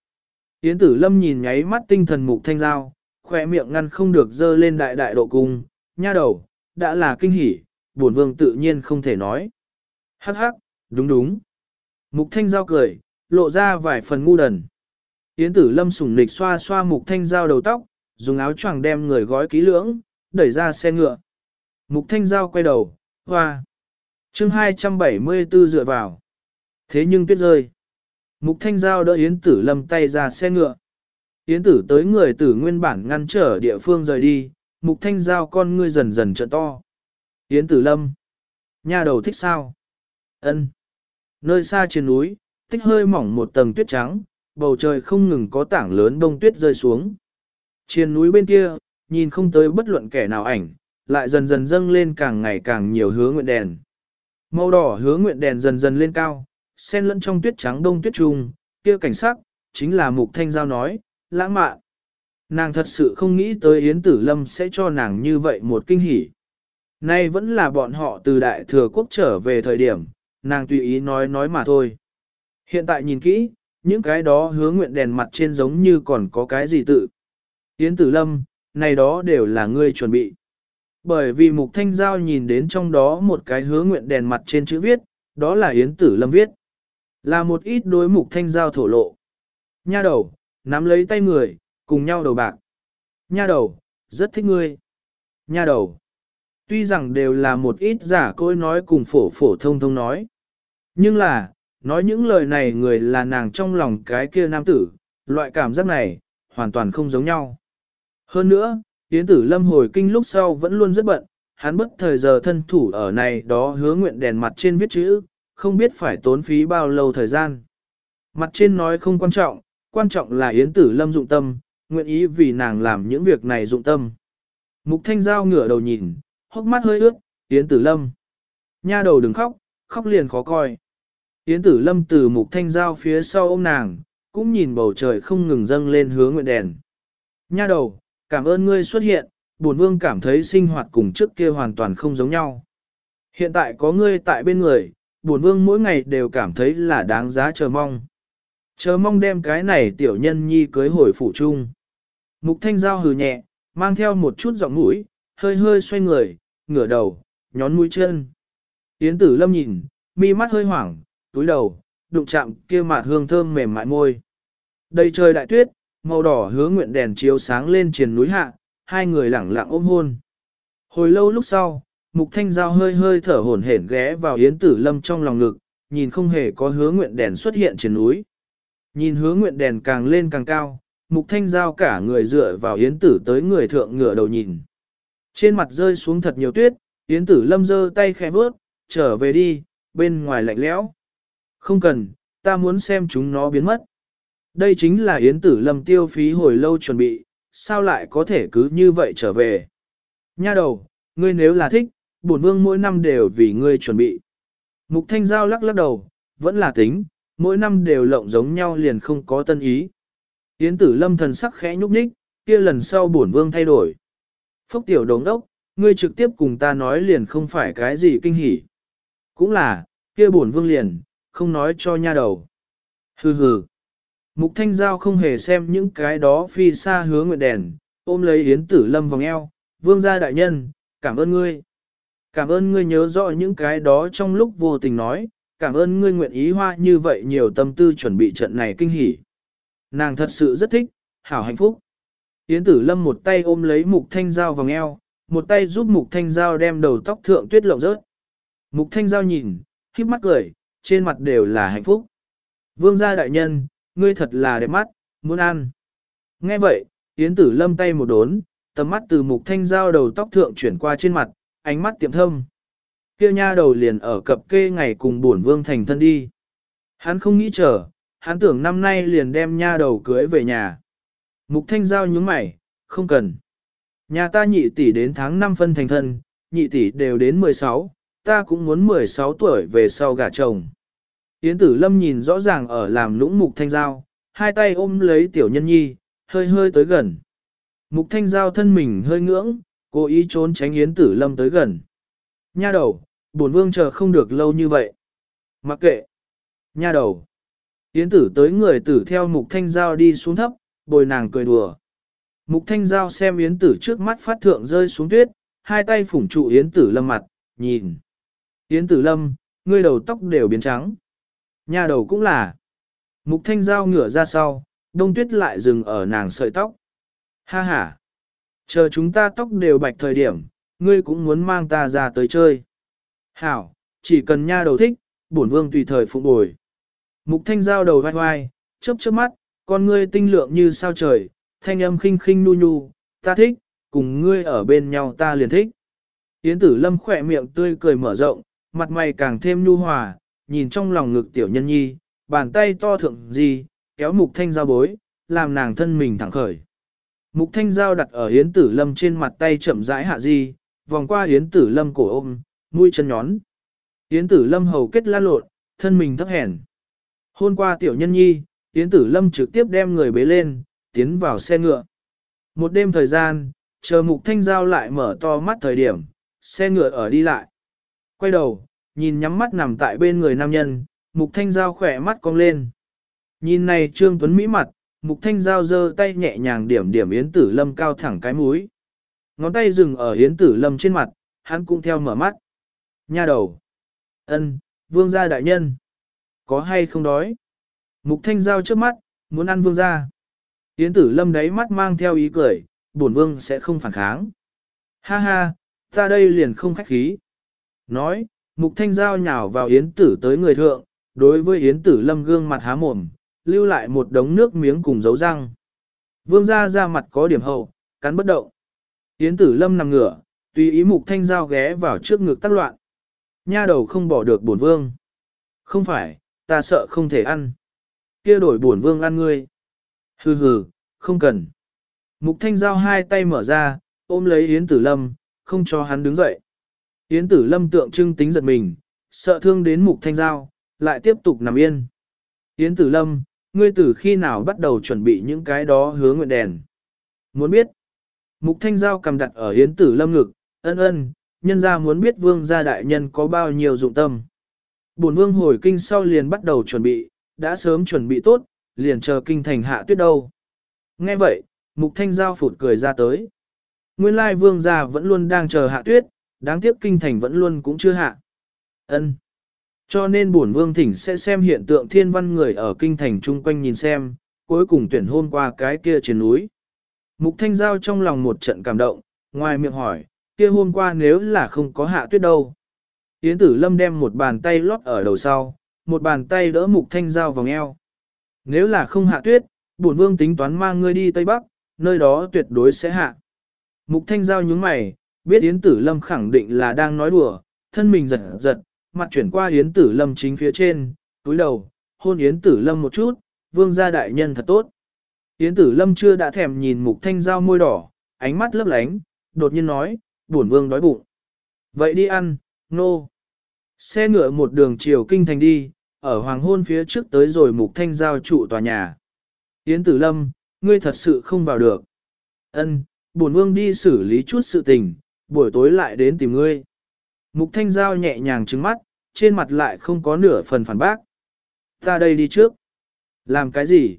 Yến Tử Lâm nhìn nháy mắt tinh thần Mục Thanh Giao, khỏe miệng ngăn không được dơ lên đại đại độ cung, nha đầu, đã là kinh hỉ, bổn vương tự nhiên không thể nói. Hắc hắc, đúng đúng. Mục Thanh Giao cười, lộ ra vài phần ngu đần. Yến Tử Lâm sủng nịch xoa xoa Mục Thanh Giao đầu tóc, dùng áo choàng đem người gói kỹ lưỡng, đẩy ra xe ngựa. Mục Thanh Giao quay đầu, hoa. chương 274 dựa vào. Thế nhưng tuyết rơi. Mục Thanh Giao đỡ Yến Tử Lâm tay ra xe ngựa. Yến Tử tới người tử nguyên bản ngăn trở địa phương rời đi, Mục Thanh Giao con ngươi dần dần trợ to. Yến Tử Lâm. Nhà đầu thích sao? Ân. Nơi xa trên núi, tích hơi mỏng một tầng tuyết trắng, bầu trời không ngừng có tảng lớn đông tuyết rơi xuống. Trên núi bên kia, nhìn không tới bất luận kẻ nào ảnh, lại dần dần dâng lên càng ngày càng nhiều hứa nguyện đèn. Màu đỏ hứa nguyện đèn dần dần lên cao, xen lẫn trong tuyết trắng đông tuyết trùng. kia cảnh sắc, chính là Mục Thanh Giao nói, lãng mạn. Nàng thật sự không nghĩ tới Yến Tử Lâm sẽ cho nàng như vậy một kinh hỉ. Nay vẫn là bọn họ từ Đại Thừa Quốc trở về thời điểm, nàng tùy ý nói nói mà thôi. Hiện tại nhìn kỹ, những cái đó hứa nguyện đèn mặt trên giống như còn có cái gì tự. Yến Tử Lâm, này đó đều là ngươi chuẩn bị. Bởi vì Mục Thanh Giao nhìn đến trong đó một cái hứa nguyện đèn mặt trên chữ viết, đó là Yến Tử Lâm viết. Là một ít đối Mục Thanh Giao thổ lộ. Nha đầu, nắm lấy tay người, cùng nhau đầu bạc. Nha đầu, rất thích ngươi. Nha đầu. Tuy rằng đều là một ít giả côi nói cùng phổ phổ thông thông nói. Nhưng là, nói những lời này người là nàng trong lòng cái kia nam tử, loại cảm giác này, hoàn toàn không giống nhau. Hơn nữa, Yến tử lâm hồi kinh lúc sau vẫn luôn rất bận, hắn bất thời giờ thân thủ ở này đó hứa nguyện đèn mặt trên viết chữ, không biết phải tốn phí bao lâu thời gian. Mặt trên nói không quan trọng, quan trọng là Yến tử lâm dụng tâm, nguyện ý vì nàng làm những việc này dụng tâm. Mục thanh giao ngửa đầu nhìn, hốc mắt hơi ướt, Yến tử lâm. Nha đầu đừng khóc, khóc liền khó coi. Yến tử lâm từ mục thanh giao phía sau ôm nàng, cũng nhìn bầu trời không ngừng dâng lên hướng nguyện đèn. Nha đầu, cảm ơn ngươi xuất hiện, buồn vương cảm thấy sinh hoạt cùng trước kia hoàn toàn không giống nhau. Hiện tại có ngươi tại bên người, buồn vương mỗi ngày đều cảm thấy là đáng giá chờ mong. Chờ mong đem cái này tiểu nhân nhi cưới hồi phủ chung. Mục thanh giao hừ nhẹ, mang theo một chút giọng mũi, hơi hơi xoay người, ngửa đầu, nhón mũi chân. Yến tử lâm nhìn, mi mắt hơi hoảng, túi đầu, đụng chạm kia mạt hương thơm mềm mại môi. Đầy trời đại tuyết, màu đỏ hứa nguyện đèn chiếu sáng lên triền núi hạ, hai người lẳng lặng ôm hôn. Hồi lâu lúc sau, Mục Thanh Giao hơi hơi thở hổn hển ghé vào Yến Tử Lâm trong lòng ngực, nhìn không hề có hứa nguyện đèn xuất hiện trên núi. Nhìn hứa nguyện đèn càng lên càng cao, Mục Thanh Giao cả người dựa vào Yến Tử tới người thượng ngửa đầu nhìn. Trên mặt rơi xuống thật nhiều tuyết, Yến Tử Lâm giơ tay khẽ bước, trở về đi, bên ngoài lạnh lẽo. Không cần, ta muốn xem chúng nó biến mất. Đây chính là Yến Tử Lâm tiêu phí hồi lâu chuẩn bị, sao lại có thể cứ như vậy trở về. Nha đầu, ngươi nếu là thích, bổn vương mỗi năm đều vì ngươi chuẩn bị. Mục Thanh Giao lắc lắc đầu, vẫn là tính, mỗi năm đều lộng giống nhau liền không có tân ý. Yến Tử Lâm thần sắc khẽ nhúc nhích, kia lần sau bổn vương thay đổi. Phúc tiểu đồng đốc, ngươi trực tiếp cùng ta nói liền không phải cái gì kinh hỉ. Cũng là, kia bổn vương liền, không nói cho nha đầu. Hừ hừ. Mục Thanh Giao không hề xem những cái đó phi xa hứa nguyện đèn, ôm lấy Yến Tử Lâm vòng eo, vương gia đại nhân, cảm ơn ngươi. Cảm ơn ngươi nhớ rõ những cái đó trong lúc vô tình nói, cảm ơn ngươi nguyện ý hoa như vậy nhiều tâm tư chuẩn bị trận này kinh hỉ. Nàng thật sự rất thích, hảo hạnh phúc. Yến Tử Lâm một tay ôm lấy Mục Thanh Giao vòng eo, một tay giúp Mục Thanh Giao đem đầu tóc thượng tuyết lộng rớt. Mục Thanh Giao nhìn, khiếp mắt cười, trên mặt đều là hạnh phúc. Vương gia đại nhân, ngươi thật là đẹp mắt, muốn ăn. Nghe vậy, Yến Tử Lâm tay một đốn, tầm mắt từ Mục Thanh Giao đầu tóc thượng chuyển qua trên mặt, ánh mắt tiệm thâm. Kia nha đầu liền ở cập kê ngày cùng buồn vương thành thân đi. Hắn không nghĩ chờ, hắn tưởng năm nay liền đem nha đầu cưới về nhà. Mục Thanh Giao nhướng mày, không cần. Nhà ta nhị tỷ đến tháng 5 phân thành thân, nhị tỷ đều đến 16, ta cũng muốn 16 tuổi về sau gả chồng. Yến tử lâm nhìn rõ ràng ở làm lũng mục thanh giao, hai tay ôm lấy tiểu nhân nhi, hơi hơi tới gần. Mục thanh giao thân mình hơi ngưỡng, cố ý trốn tránh yến tử lâm tới gần. Nha đầu, bổn vương chờ không được lâu như vậy. Mặc kệ. Nha đầu. Yến tử tới người tử theo mục thanh giao đi xuống thấp, bồi nàng cười đùa. Mục thanh giao xem yến tử trước mắt phát thượng rơi xuống tuyết, hai tay phủng trụ yến tử lâm mặt, nhìn. Yến tử lâm, ngươi đầu tóc đều biến trắng. Nhà đầu cũng là. Mục thanh giao ngửa ra sau, đông tuyết lại dừng ở nàng sợi tóc. Ha ha. Chờ chúng ta tóc đều bạch thời điểm, ngươi cũng muốn mang ta ra tới chơi. Hảo, chỉ cần nha đầu thích, bổn vương tùy thời phụng bồi. Mục thanh giao đầu vai vai, chớp chớp mắt, con ngươi tinh lượng như sao trời, thanh âm khinh khinh nu nhu, ta thích, cùng ngươi ở bên nhau ta liền thích. Yến tử lâm khỏe miệng tươi cười mở rộng, mặt mày càng thêm nhu hòa, nhìn trong lòng ngực tiểu nhân nhi, bàn tay to thượng gì, kéo mục thanh giao bối, làm nàng thân mình thẳng khởi. Mục thanh giao đặt ở Yến tử lâm trên mặt tay chậm rãi hạ di, vòng qua Yến tử lâm cổ ôm, mũi chân nhón. Yến tử lâm hầu kết la lộn, thân mình thấp hèn. Hôn qua tiểu nhân nhi, Yến tử lâm trực tiếp đem người bế lên, tiến vào xe ngựa. Một đêm thời gian, chờ mục thanh giao lại mở to mắt thời điểm, xe ngựa ở đi lại. Quay đầu, nhìn nhắm mắt nằm tại bên người nam nhân, mục thanh giao khỏe mắt cong lên. Nhìn này trương tuấn mỹ mặt, mục thanh giao giơ tay nhẹ nhàng điểm điểm yến tử lâm cao thẳng cái mũi. Ngón tay dừng ở yến tử lâm trên mặt, hắn cũng theo mở mắt. Nha đầu. ân, vương gia đại nhân. Có hay không đói? Mục thanh giao trước mắt, muốn ăn vương gia. Yến tử lâm đáy mắt mang theo ý cười, bổn vương sẽ không phản kháng. Ha ha, ta đây liền không khách khí. Nói, mục thanh giao nhào vào yến tử tới người thượng, đối với yến tử lâm gương mặt há mồm, lưu lại một đống nước miếng cùng dấu răng. Vương gia ra mặt có điểm hậu, cắn bất động. Yến tử lâm nằm ngửa, tùy ý mục thanh giao ghé vào trước ngực tác loạn. Nha đầu không bỏ được bổn vương. Không phải, ta sợ không thể ăn. kia đổi bổn vương ăn ngươi. Hừ hừ, không cần. Mục thanh giao hai tay mở ra, ôm lấy Yến tử lâm, không cho hắn đứng dậy. Yến tử lâm tượng trưng tính giật mình, sợ thương đến mục thanh giao, lại tiếp tục nằm yên. Yến tử lâm, ngươi từ khi nào bắt đầu chuẩn bị những cái đó hứa nguyện đèn? Muốn biết? Mục thanh giao cầm đặt ở Yến tử lâm ngực, ân ân, nhân ra muốn biết vương gia đại nhân có bao nhiêu dụng tâm. Bổn vương hồi kinh sau liền bắt đầu chuẩn bị, đã sớm chuẩn bị tốt, liền chờ kinh thành hạ tuyết đâu. Nghe vậy, mục thanh giao phụt cười ra tới. Nguyên lai vương gia vẫn luôn đang chờ hạ tuyết, đáng tiếc kinh thành vẫn luôn cũng chưa hạ. Ân. Cho nên bổn vương thỉnh sẽ xem hiện tượng thiên văn người ở kinh thành chung quanh nhìn xem, cuối cùng tuyển hôm qua cái kia trên núi. Mục Thanh Giao trong lòng một trận cảm động, ngoài miệng hỏi, kia hôm qua nếu là không có hạ tuyết đâu. Yến Tử Lâm đem một bàn tay lót ở đầu sau, một bàn tay đỡ Mục Thanh Giao vòng eo. Nếu là không hạ tuyết, bổn vương tính toán mang ngươi đi Tây Bắc, nơi đó tuyệt đối sẽ hạ. Mục Thanh Giao nhướng mày, biết Yến Tử Lâm khẳng định là đang nói đùa, thân mình giật giật, mặt chuyển qua Yến Tử Lâm chính phía trên, túi đầu, hôn Yến Tử Lâm một chút, vương gia đại nhân thật tốt. Yến Tử Lâm chưa đã thèm nhìn Mục Thanh Giao môi đỏ, ánh mắt lấp lánh, đột nhiên nói, bổn vương đói bụng. Vậy đi ăn, nô. No. Xe ngựa một đường chiều kinh thành đi, ở hoàng hôn phía trước tới rồi Mục Thanh Giao trụ tòa nhà. Yến Tử Lâm, ngươi thật sự không vào được. Ân, bổn vương đi xử lý chút sự tình, buổi tối lại đến tìm ngươi. Mục Thanh Giao nhẹ nhàng trứng mắt, trên mặt lại không có nửa phần phản bác. Ta đây đi trước. Làm cái gì?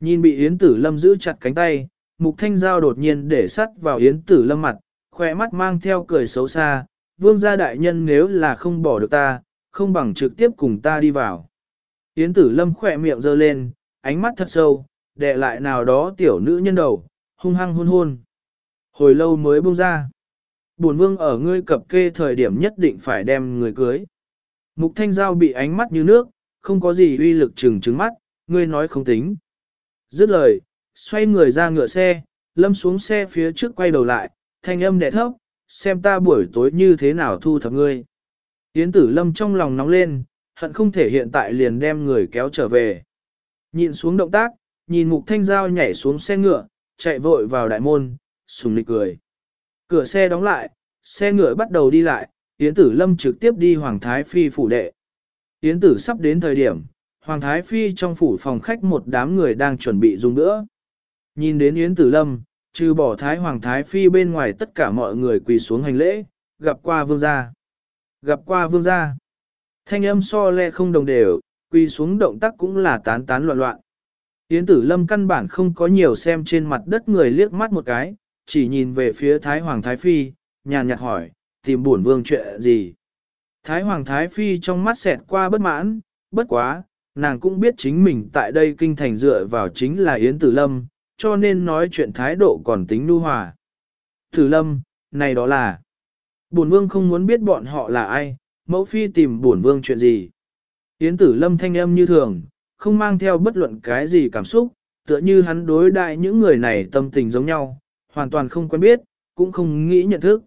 Nhìn bị Yến Tử Lâm giữ chặt cánh tay, Mục Thanh Giao đột nhiên để sắt vào Yến Tử Lâm mặt, khỏe mắt mang theo cười xấu xa. Vương gia đại nhân nếu là không bỏ được ta, không bằng trực tiếp cùng ta đi vào. Yến Tử Lâm khỏe miệng giơ lên, ánh mắt thật sâu, đè lại nào đó tiểu nữ nhân đầu, hung hăng hôn hôn. Hồi lâu mới buông ra. Bổn vương ở ngươi cập kê thời điểm nhất định phải đem người cưới. Mục thanh giao bị ánh mắt như nước, không có gì uy lực trừng trứng mắt, ngươi nói không tính. Dứt lời, xoay người ra ngựa xe, lâm xuống xe phía trước quay đầu lại, thanh âm đẻ thấp, xem ta buổi tối như thế nào thu thập ngươi. Yến tử lâm trong lòng nóng lên, hận không thể hiện tại liền đem người kéo trở về. Nhìn xuống động tác, nhìn mục thanh giao nhảy xuống xe ngựa, chạy vội vào đại môn, sùng lịch cười. Cửa xe đóng lại, xe ngựa bắt đầu đi lại, Yến Tử Lâm trực tiếp đi Hoàng Thái Phi phủ đệ. Yến Tử sắp đến thời điểm, Hoàng Thái Phi trong phủ phòng khách một đám người đang chuẩn bị dùng nữa. Nhìn đến Yến Tử Lâm, trừ bỏ Thái Hoàng Thái Phi bên ngoài tất cả mọi người quỳ xuống hành lễ, gặp qua vương gia. Gặp qua vương gia. Thanh âm so lẹ không đồng đều, quỳ xuống động tác cũng là tán tán loạn loạn. Yến Tử Lâm căn bản không có nhiều xem trên mặt đất người liếc mắt một cái, chỉ nhìn về phía Thái Hoàng Thái Phi, nhàn nhạt hỏi, tìm buồn vương chuyện gì. Thái Hoàng Thái Phi trong mắt xẹt qua bất mãn, bất quá, nàng cũng biết chính mình tại đây kinh thành dựa vào chính là Yến Tử Lâm, cho nên nói chuyện thái độ còn tính nu hòa. Tử Lâm, này đó là, buồn vương không muốn biết bọn họ là ai, mẫu phi tìm buồn vương chuyện gì. Yến Tử Lâm thanh âm như thường, không mang theo bất luận cái gì cảm xúc, tựa như hắn đối đại những người này tâm tình giống nhau, hoàn toàn không quen biết, cũng không nghĩ nhận thức.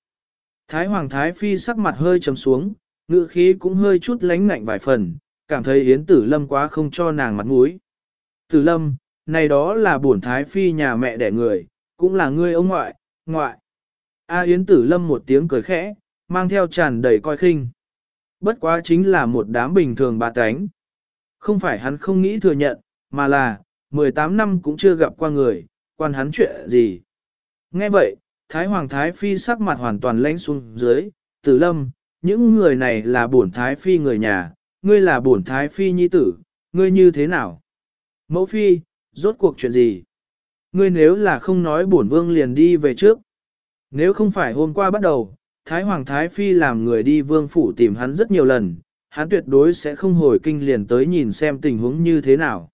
Thái Hoàng Thái Phi sắc mặt hơi trầm xuống, ngữ khí cũng hơi chút lánh ngạnh vài phần, cảm thấy Yến Tử Lâm quá không cho nàng mặt mũi. Tử Lâm, này đó là bổn Thái Phi nhà mẹ đẻ người, cũng là ngươi ông ngoại, ngoại. A Yến Tử Lâm một tiếng cười khẽ, mang theo tràn đầy coi khinh. Bất quá chính là một đám bình thường bà tánh. Không phải hắn không nghĩ thừa nhận, mà là, 18 năm cũng chưa gặp qua người, quan hắn chuyện gì. Nghe vậy, Thái Hoàng Thái Phi sắc mặt hoàn toàn lãnh xuống dưới, tử lâm, những người này là bổn Thái Phi người nhà, ngươi là bổn Thái Phi nhi tử, ngươi như thế nào? Mẫu Phi, rốt cuộc chuyện gì? Ngươi nếu là không nói bổn vương liền đi về trước. Nếu không phải hôm qua bắt đầu, Thái Hoàng Thái Phi làm người đi vương phủ tìm hắn rất nhiều lần, hắn tuyệt đối sẽ không hồi kinh liền tới nhìn xem tình huống như thế nào.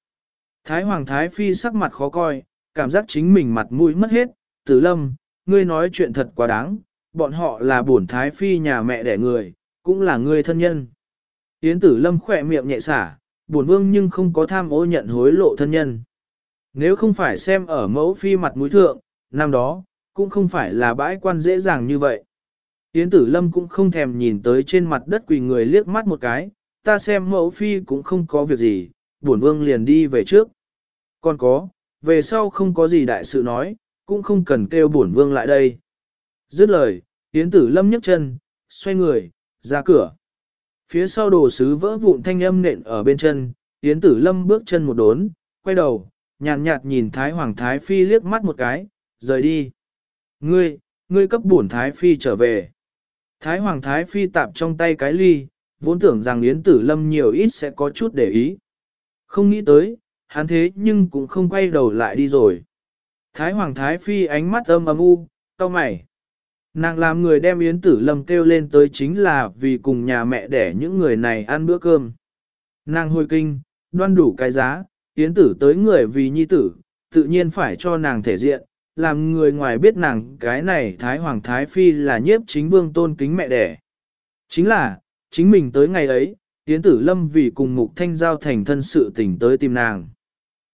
Thái Hoàng Thái Phi sắc mặt khó coi, cảm giác chính mình mặt mũi mất hết, tử lâm, ngươi nói chuyện thật quá đáng, bọn họ là bổn Thái Phi nhà mẹ đẻ người, cũng là ngươi thân nhân. Yến tử lâm khỏe miệng nhẹ xả, bổn vương nhưng không có tham ô nhận hối lộ thân nhân. Nếu không phải xem ở mẫu phi mặt mũi thượng, năm đó, cũng không phải là bãi quan dễ dàng như vậy. Yến tử lâm cũng không thèm nhìn tới trên mặt đất quỳ người liếc mắt một cái, ta xem mẫu phi cũng không có việc gì, bổn vương liền đi về trước. Còn có, về sau không có gì đại sự nói, cũng không cần kêu bổn vương lại đây. Dứt lời, Yến tử lâm nhấc chân, xoay người, ra cửa. Phía sau đồ sứ vỡ vụn thanh âm nện ở bên chân, Yến tử lâm bước chân một đốn, quay đầu, nhàn nhạt, nhạt nhìn Thái Hoàng Thái Phi liếc mắt một cái, rời đi. Ngươi, ngươi cấp bổn Thái Phi trở về. Thái Hoàng Thái Phi tạp trong tay cái ly, vốn tưởng rằng Yến Tử Lâm nhiều ít sẽ có chút để ý. Không nghĩ tới, hắn thế nhưng cũng không quay đầu lại đi rồi. Thái Hoàng Thái Phi ánh mắt âm âm u, cau mày. Nàng làm người đem Yến Tử Lâm kêu lên tới chính là vì cùng nhà mẹ để những người này ăn bữa cơm. Nàng hồi kinh, đoan đủ cái giá, Yến tử tới người vì nhi tử, tự nhiên phải cho nàng thể diện, làm người ngoài biết nàng cái này Thái Hoàng Thái Phi là nhiếp chính vương tôn kính mẹ đẻ. Chính là, chính mình tới ngày ấy, Yến tử lâm vì cùng mục thanh giao thành thân sự tình tới tìm nàng.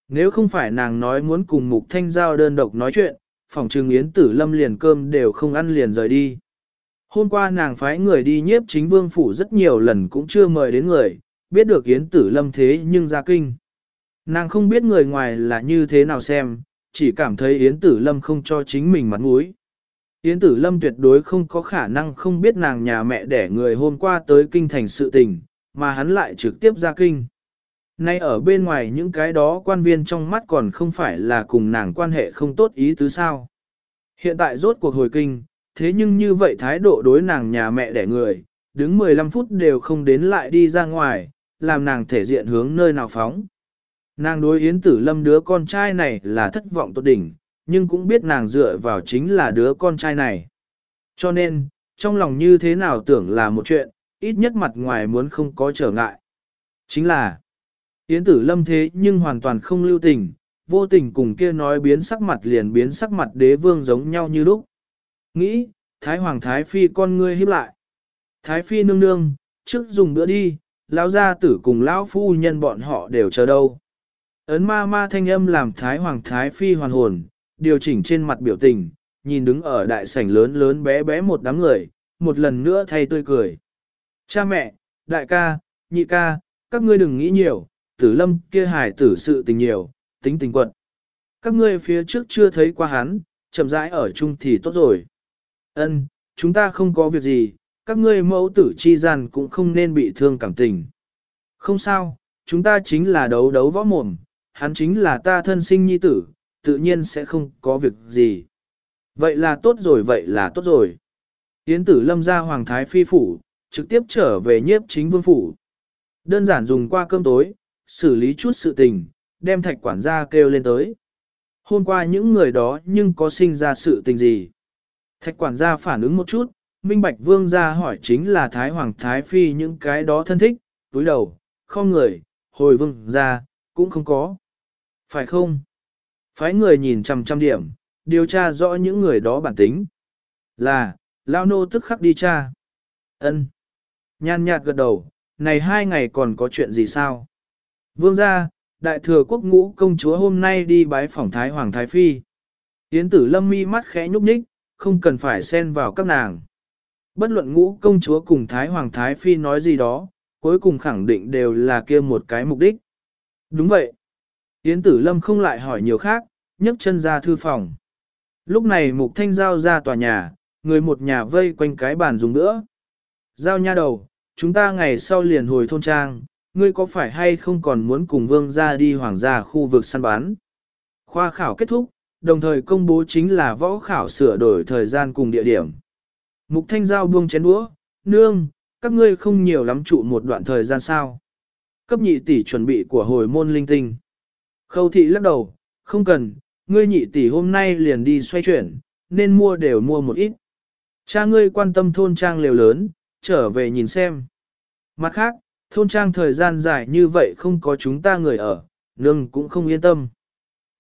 Nếu không phải nàng nói muốn cùng mục thanh giao đơn độc nói chuyện, phòng trừng Yến tử lâm liền cơm đều không ăn liền rời đi. Hôm qua nàng phái người đi nhiếp chính vương phủ rất nhiều lần cũng chưa mời đến người, biết được Yến tử lâm thế nhưng ra kinh. Nàng không biết người ngoài là như thế nào xem, chỉ cảm thấy Yến tử lâm không cho chính mình mặt mũi. Yến tử lâm tuyệt đối không có khả năng không biết nàng nhà mẹ đẻ người hôm qua tới kinh thành sự tình, mà hắn lại trực tiếp ra kinh. Nay ở bên ngoài những cái đó quan viên trong mắt còn không phải là cùng nàng quan hệ không tốt ý tứ sao. Hiện tại rốt cuộc hồi kinh, thế nhưng như vậy thái độ đối nàng nhà mẹ đẻ người, đứng 15 phút đều không đến lại đi ra ngoài, làm nàng thể diện hướng nơi nào phóng. Nàng đối Yến Tử Lâm đứa con trai này là thất vọng tốt đỉnh, nhưng cũng biết nàng dựa vào chính là đứa con trai này. Cho nên, trong lòng như thế nào tưởng là một chuyện, ít nhất mặt ngoài muốn không có trở ngại. Chính là, Yến Tử Lâm thế nhưng hoàn toàn không lưu tình, vô tình cùng kia nói biến sắc mặt liền biến sắc mặt đế vương giống nhau như lúc. Nghĩ, Thái Hoàng Thái Phi con ngươi híp lại. Thái Phi nương nương, trước dùng bữa đi, lão gia tử cùng lão phu nhân bọn họ đều chờ đâu. Ấn ma ma thanh âm làm Thái Hoàng Thái Phi hoàn hồn, điều chỉnh trên mặt biểu tình, nhìn đứng ở đại sảnh lớn lớn bé bé một đám người, một lần nữa thay tươi cười. Cha mẹ, đại ca, nhị ca, các ngươi đừng nghĩ nhiều, tử lâm kia hài tử sự tình nhiều, tính tình quận. Các ngươi phía trước chưa thấy qua hắn, chậm rãi ở chung thì tốt rồi. Ân, chúng ta không có việc gì, các ngươi mẫu tử chi gian cũng không nên bị thương cảm tình. Không sao, chúng ta chính là đấu đấu võ mồm, hắn chính là ta thân sinh nhi tử, tự nhiên sẽ không có việc gì. Vậy là tốt rồi, vậy là tốt rồi. Yến tử lâm ra hoàng thái phi phủ, trực tiếp trở về nhiếp chính vương phủ. Đơn giản dùng qua cơm tối, xử lý chút sự tình, đem thạch quản gia kêu lên tới. Hôm qua những người đó nhưng có sinh ra sự tình gì? Thạch quản gia phản ứng một chút, Minh Bạch Vương gia hỏi chính là Thái Hoàng Thái Phi những cái đó thân thích, túi đầu, không người, hồi vương gia, cũng không có. Phải không? Phái người nhìn trăm trăm điểm, điều tra rõ những người đó bản tính. Là, Lao Nô tức khắc đi tra. ân Nhan nhạt gật đầu, này hai ngày còn có chuyện gì sao? Vương gia, đại thừa quốc ngũ công chúa hôm nay đi bái phỏng Thái Hoàng Thái Phi. Yến tử lâm mi mắt khẽ nhúc nhích, không cần phải xen vào các nàng. Bất luận ngũ công chúa cùng Thái Hoàng Thái Phi nói gì đó, cuối cùng khẳng định đều là kia một cái mục đích. Đúng vậy. Yến tử lâm không lại hỏi nhiều khác, nhấc chân ra thư phòng. Lúc này mục thanh giao ra tòa nhà, người một nhà vây quanh cái bàn dùng nữa. Giao nha đầu, chúng ta ngày sau liền hồi thôn trang, ngươi có phải hay không còn muốn cùng vương ra đi hoàng gia khu vực săn bán. Khoa khảo kết thúc, đồng thời công bố chính là võ khảo sửa đổi thời gian cùng địa điểm. Mục thanh giao buông chén đũa, nương, các ngươi không nhiều lắm trụ một đoạn thời gian sao. Cấp nhị tỷ chuẩn bị của hồi môn linh tinh. Khâu thị lắc đầu, không cần, ngươi nhị tỷ hôm nay liền đi xoay chuyển, nên mua đều mua một ít. Cha ngươi quan tâm thôn trang liều lớn, trở về nhìn xem. Mặt khác, thôn trang thời gian dài như vậy không có chúng ta người ở, nương cũng không yên tâm.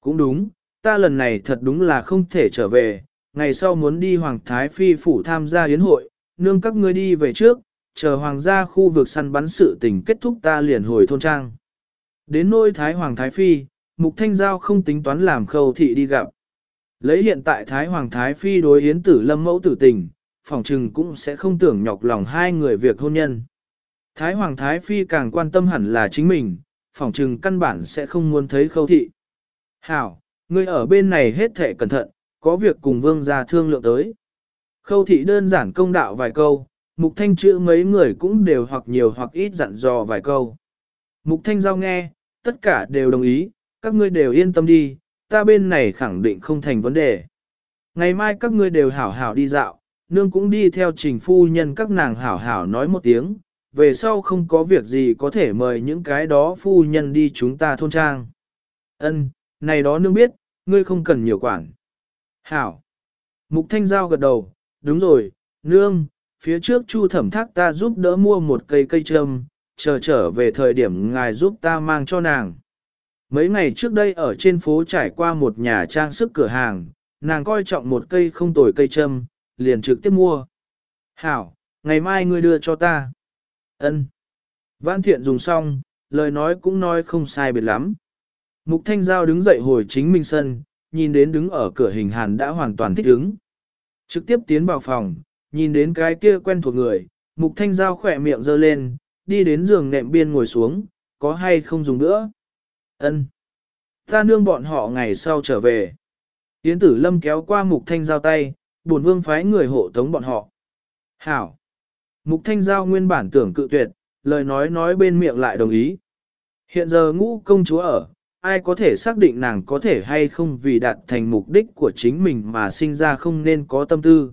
Cũng đúng, ta lần này thật đúng là không thể trở về, ngày sau muốn đi Hoàng Thái Phi phủ tham gia yến hội, nương các ngươi đi về trước, chờ Hoàng gia khu vực săn bắn sự tình kết thúc ta liền hồi thôn trang. Đến nôi Thái Hoàng Thái Phi, Mục Thanh Giao không tính toán làm khâu thị đi gặp. Lấy hiện tại Thái Hoàng Thái Phi đối yến tử lâm mẫu tử tình, phòng trừng cũng sẽ không tưởng nhọc lòng hai người việc hôn nhân. Thái Hoàng Thái Phi càng quan tâm hẳn là chính mình, phỏng trừng căn bản sẽ không muốn thấy khâu thị. Hảo, ngươi ở bên này hết thể cẩn thận, có việc cùng vương gia thương lượng tới. Khâu thị đơn giản công đạo vài câu, mục thanh chữ mấy người cũng đều hoặc nhiều hoặc ít dặn dò vài câu. Mục thanh giao nghe, tất cả đều đồng ý, các ngươi đều yên tâm đi, ta bên này khẳng định không thành vấn đề. Ngày mai các ngươi đều hảo hảo đi dạo, nương cũng đi theo trình phu nhân các nàng hảo hảo nói một tiếng, về sau không có việc gì có thể mời những cái đó phu nhân đi chúng ta thôn trang. Ân, này đó nương biết, ngươi không cần nhiều quản. Hảo. Mục Thanh Giao gật đầu, đúng rồi, nương, phía trước chu thẩm thác ta giúp đỡ mua một cây cây trâm, chờ trở về thời điểm ngài giúp ta mang cho nàng. Mấy ngày trước đây ở trên phố trải qua một nhà trang sức cửa hàng, nàng coi trọng một cây không tồi cây trâm, liền trực tiếp mua. Hảo, ngày mai ngươi đưa cho ta. Ân. Văn thiện dùng xong, lời nói cũng nói không sai biệt lắm. Mục Thanh Giao đứng dậy hồi chính minh sân, nhìn đến đứng ở cửa hình hàn đã hoàn toàn thích ứng. Trực tiếp tiến vào phòng, nhìn đến cái kia quen thuộc người, Mục Thanh Giao khỏe miệng giơ lên, đi đến giường nệm biên ngồi xuống, có hay không dùng nữa? Ân. Ta nương bọn họ ngày sau trở về. Yến tử lâm kéo qua Mục Thanh Giao tay, buồn vương phái người hộ tống bọn họ. Hảo. Mục Thanh Giao nguyên bản tưởng cự tuyệt, lời nói nói bên miệng lại đồng ý. Hiện giờ ngũ công chúa ở, ai có thể xác định nàng có thể hay không vì đạt thành mục đích của chính mình mà sinh ra không nên có tâm tư.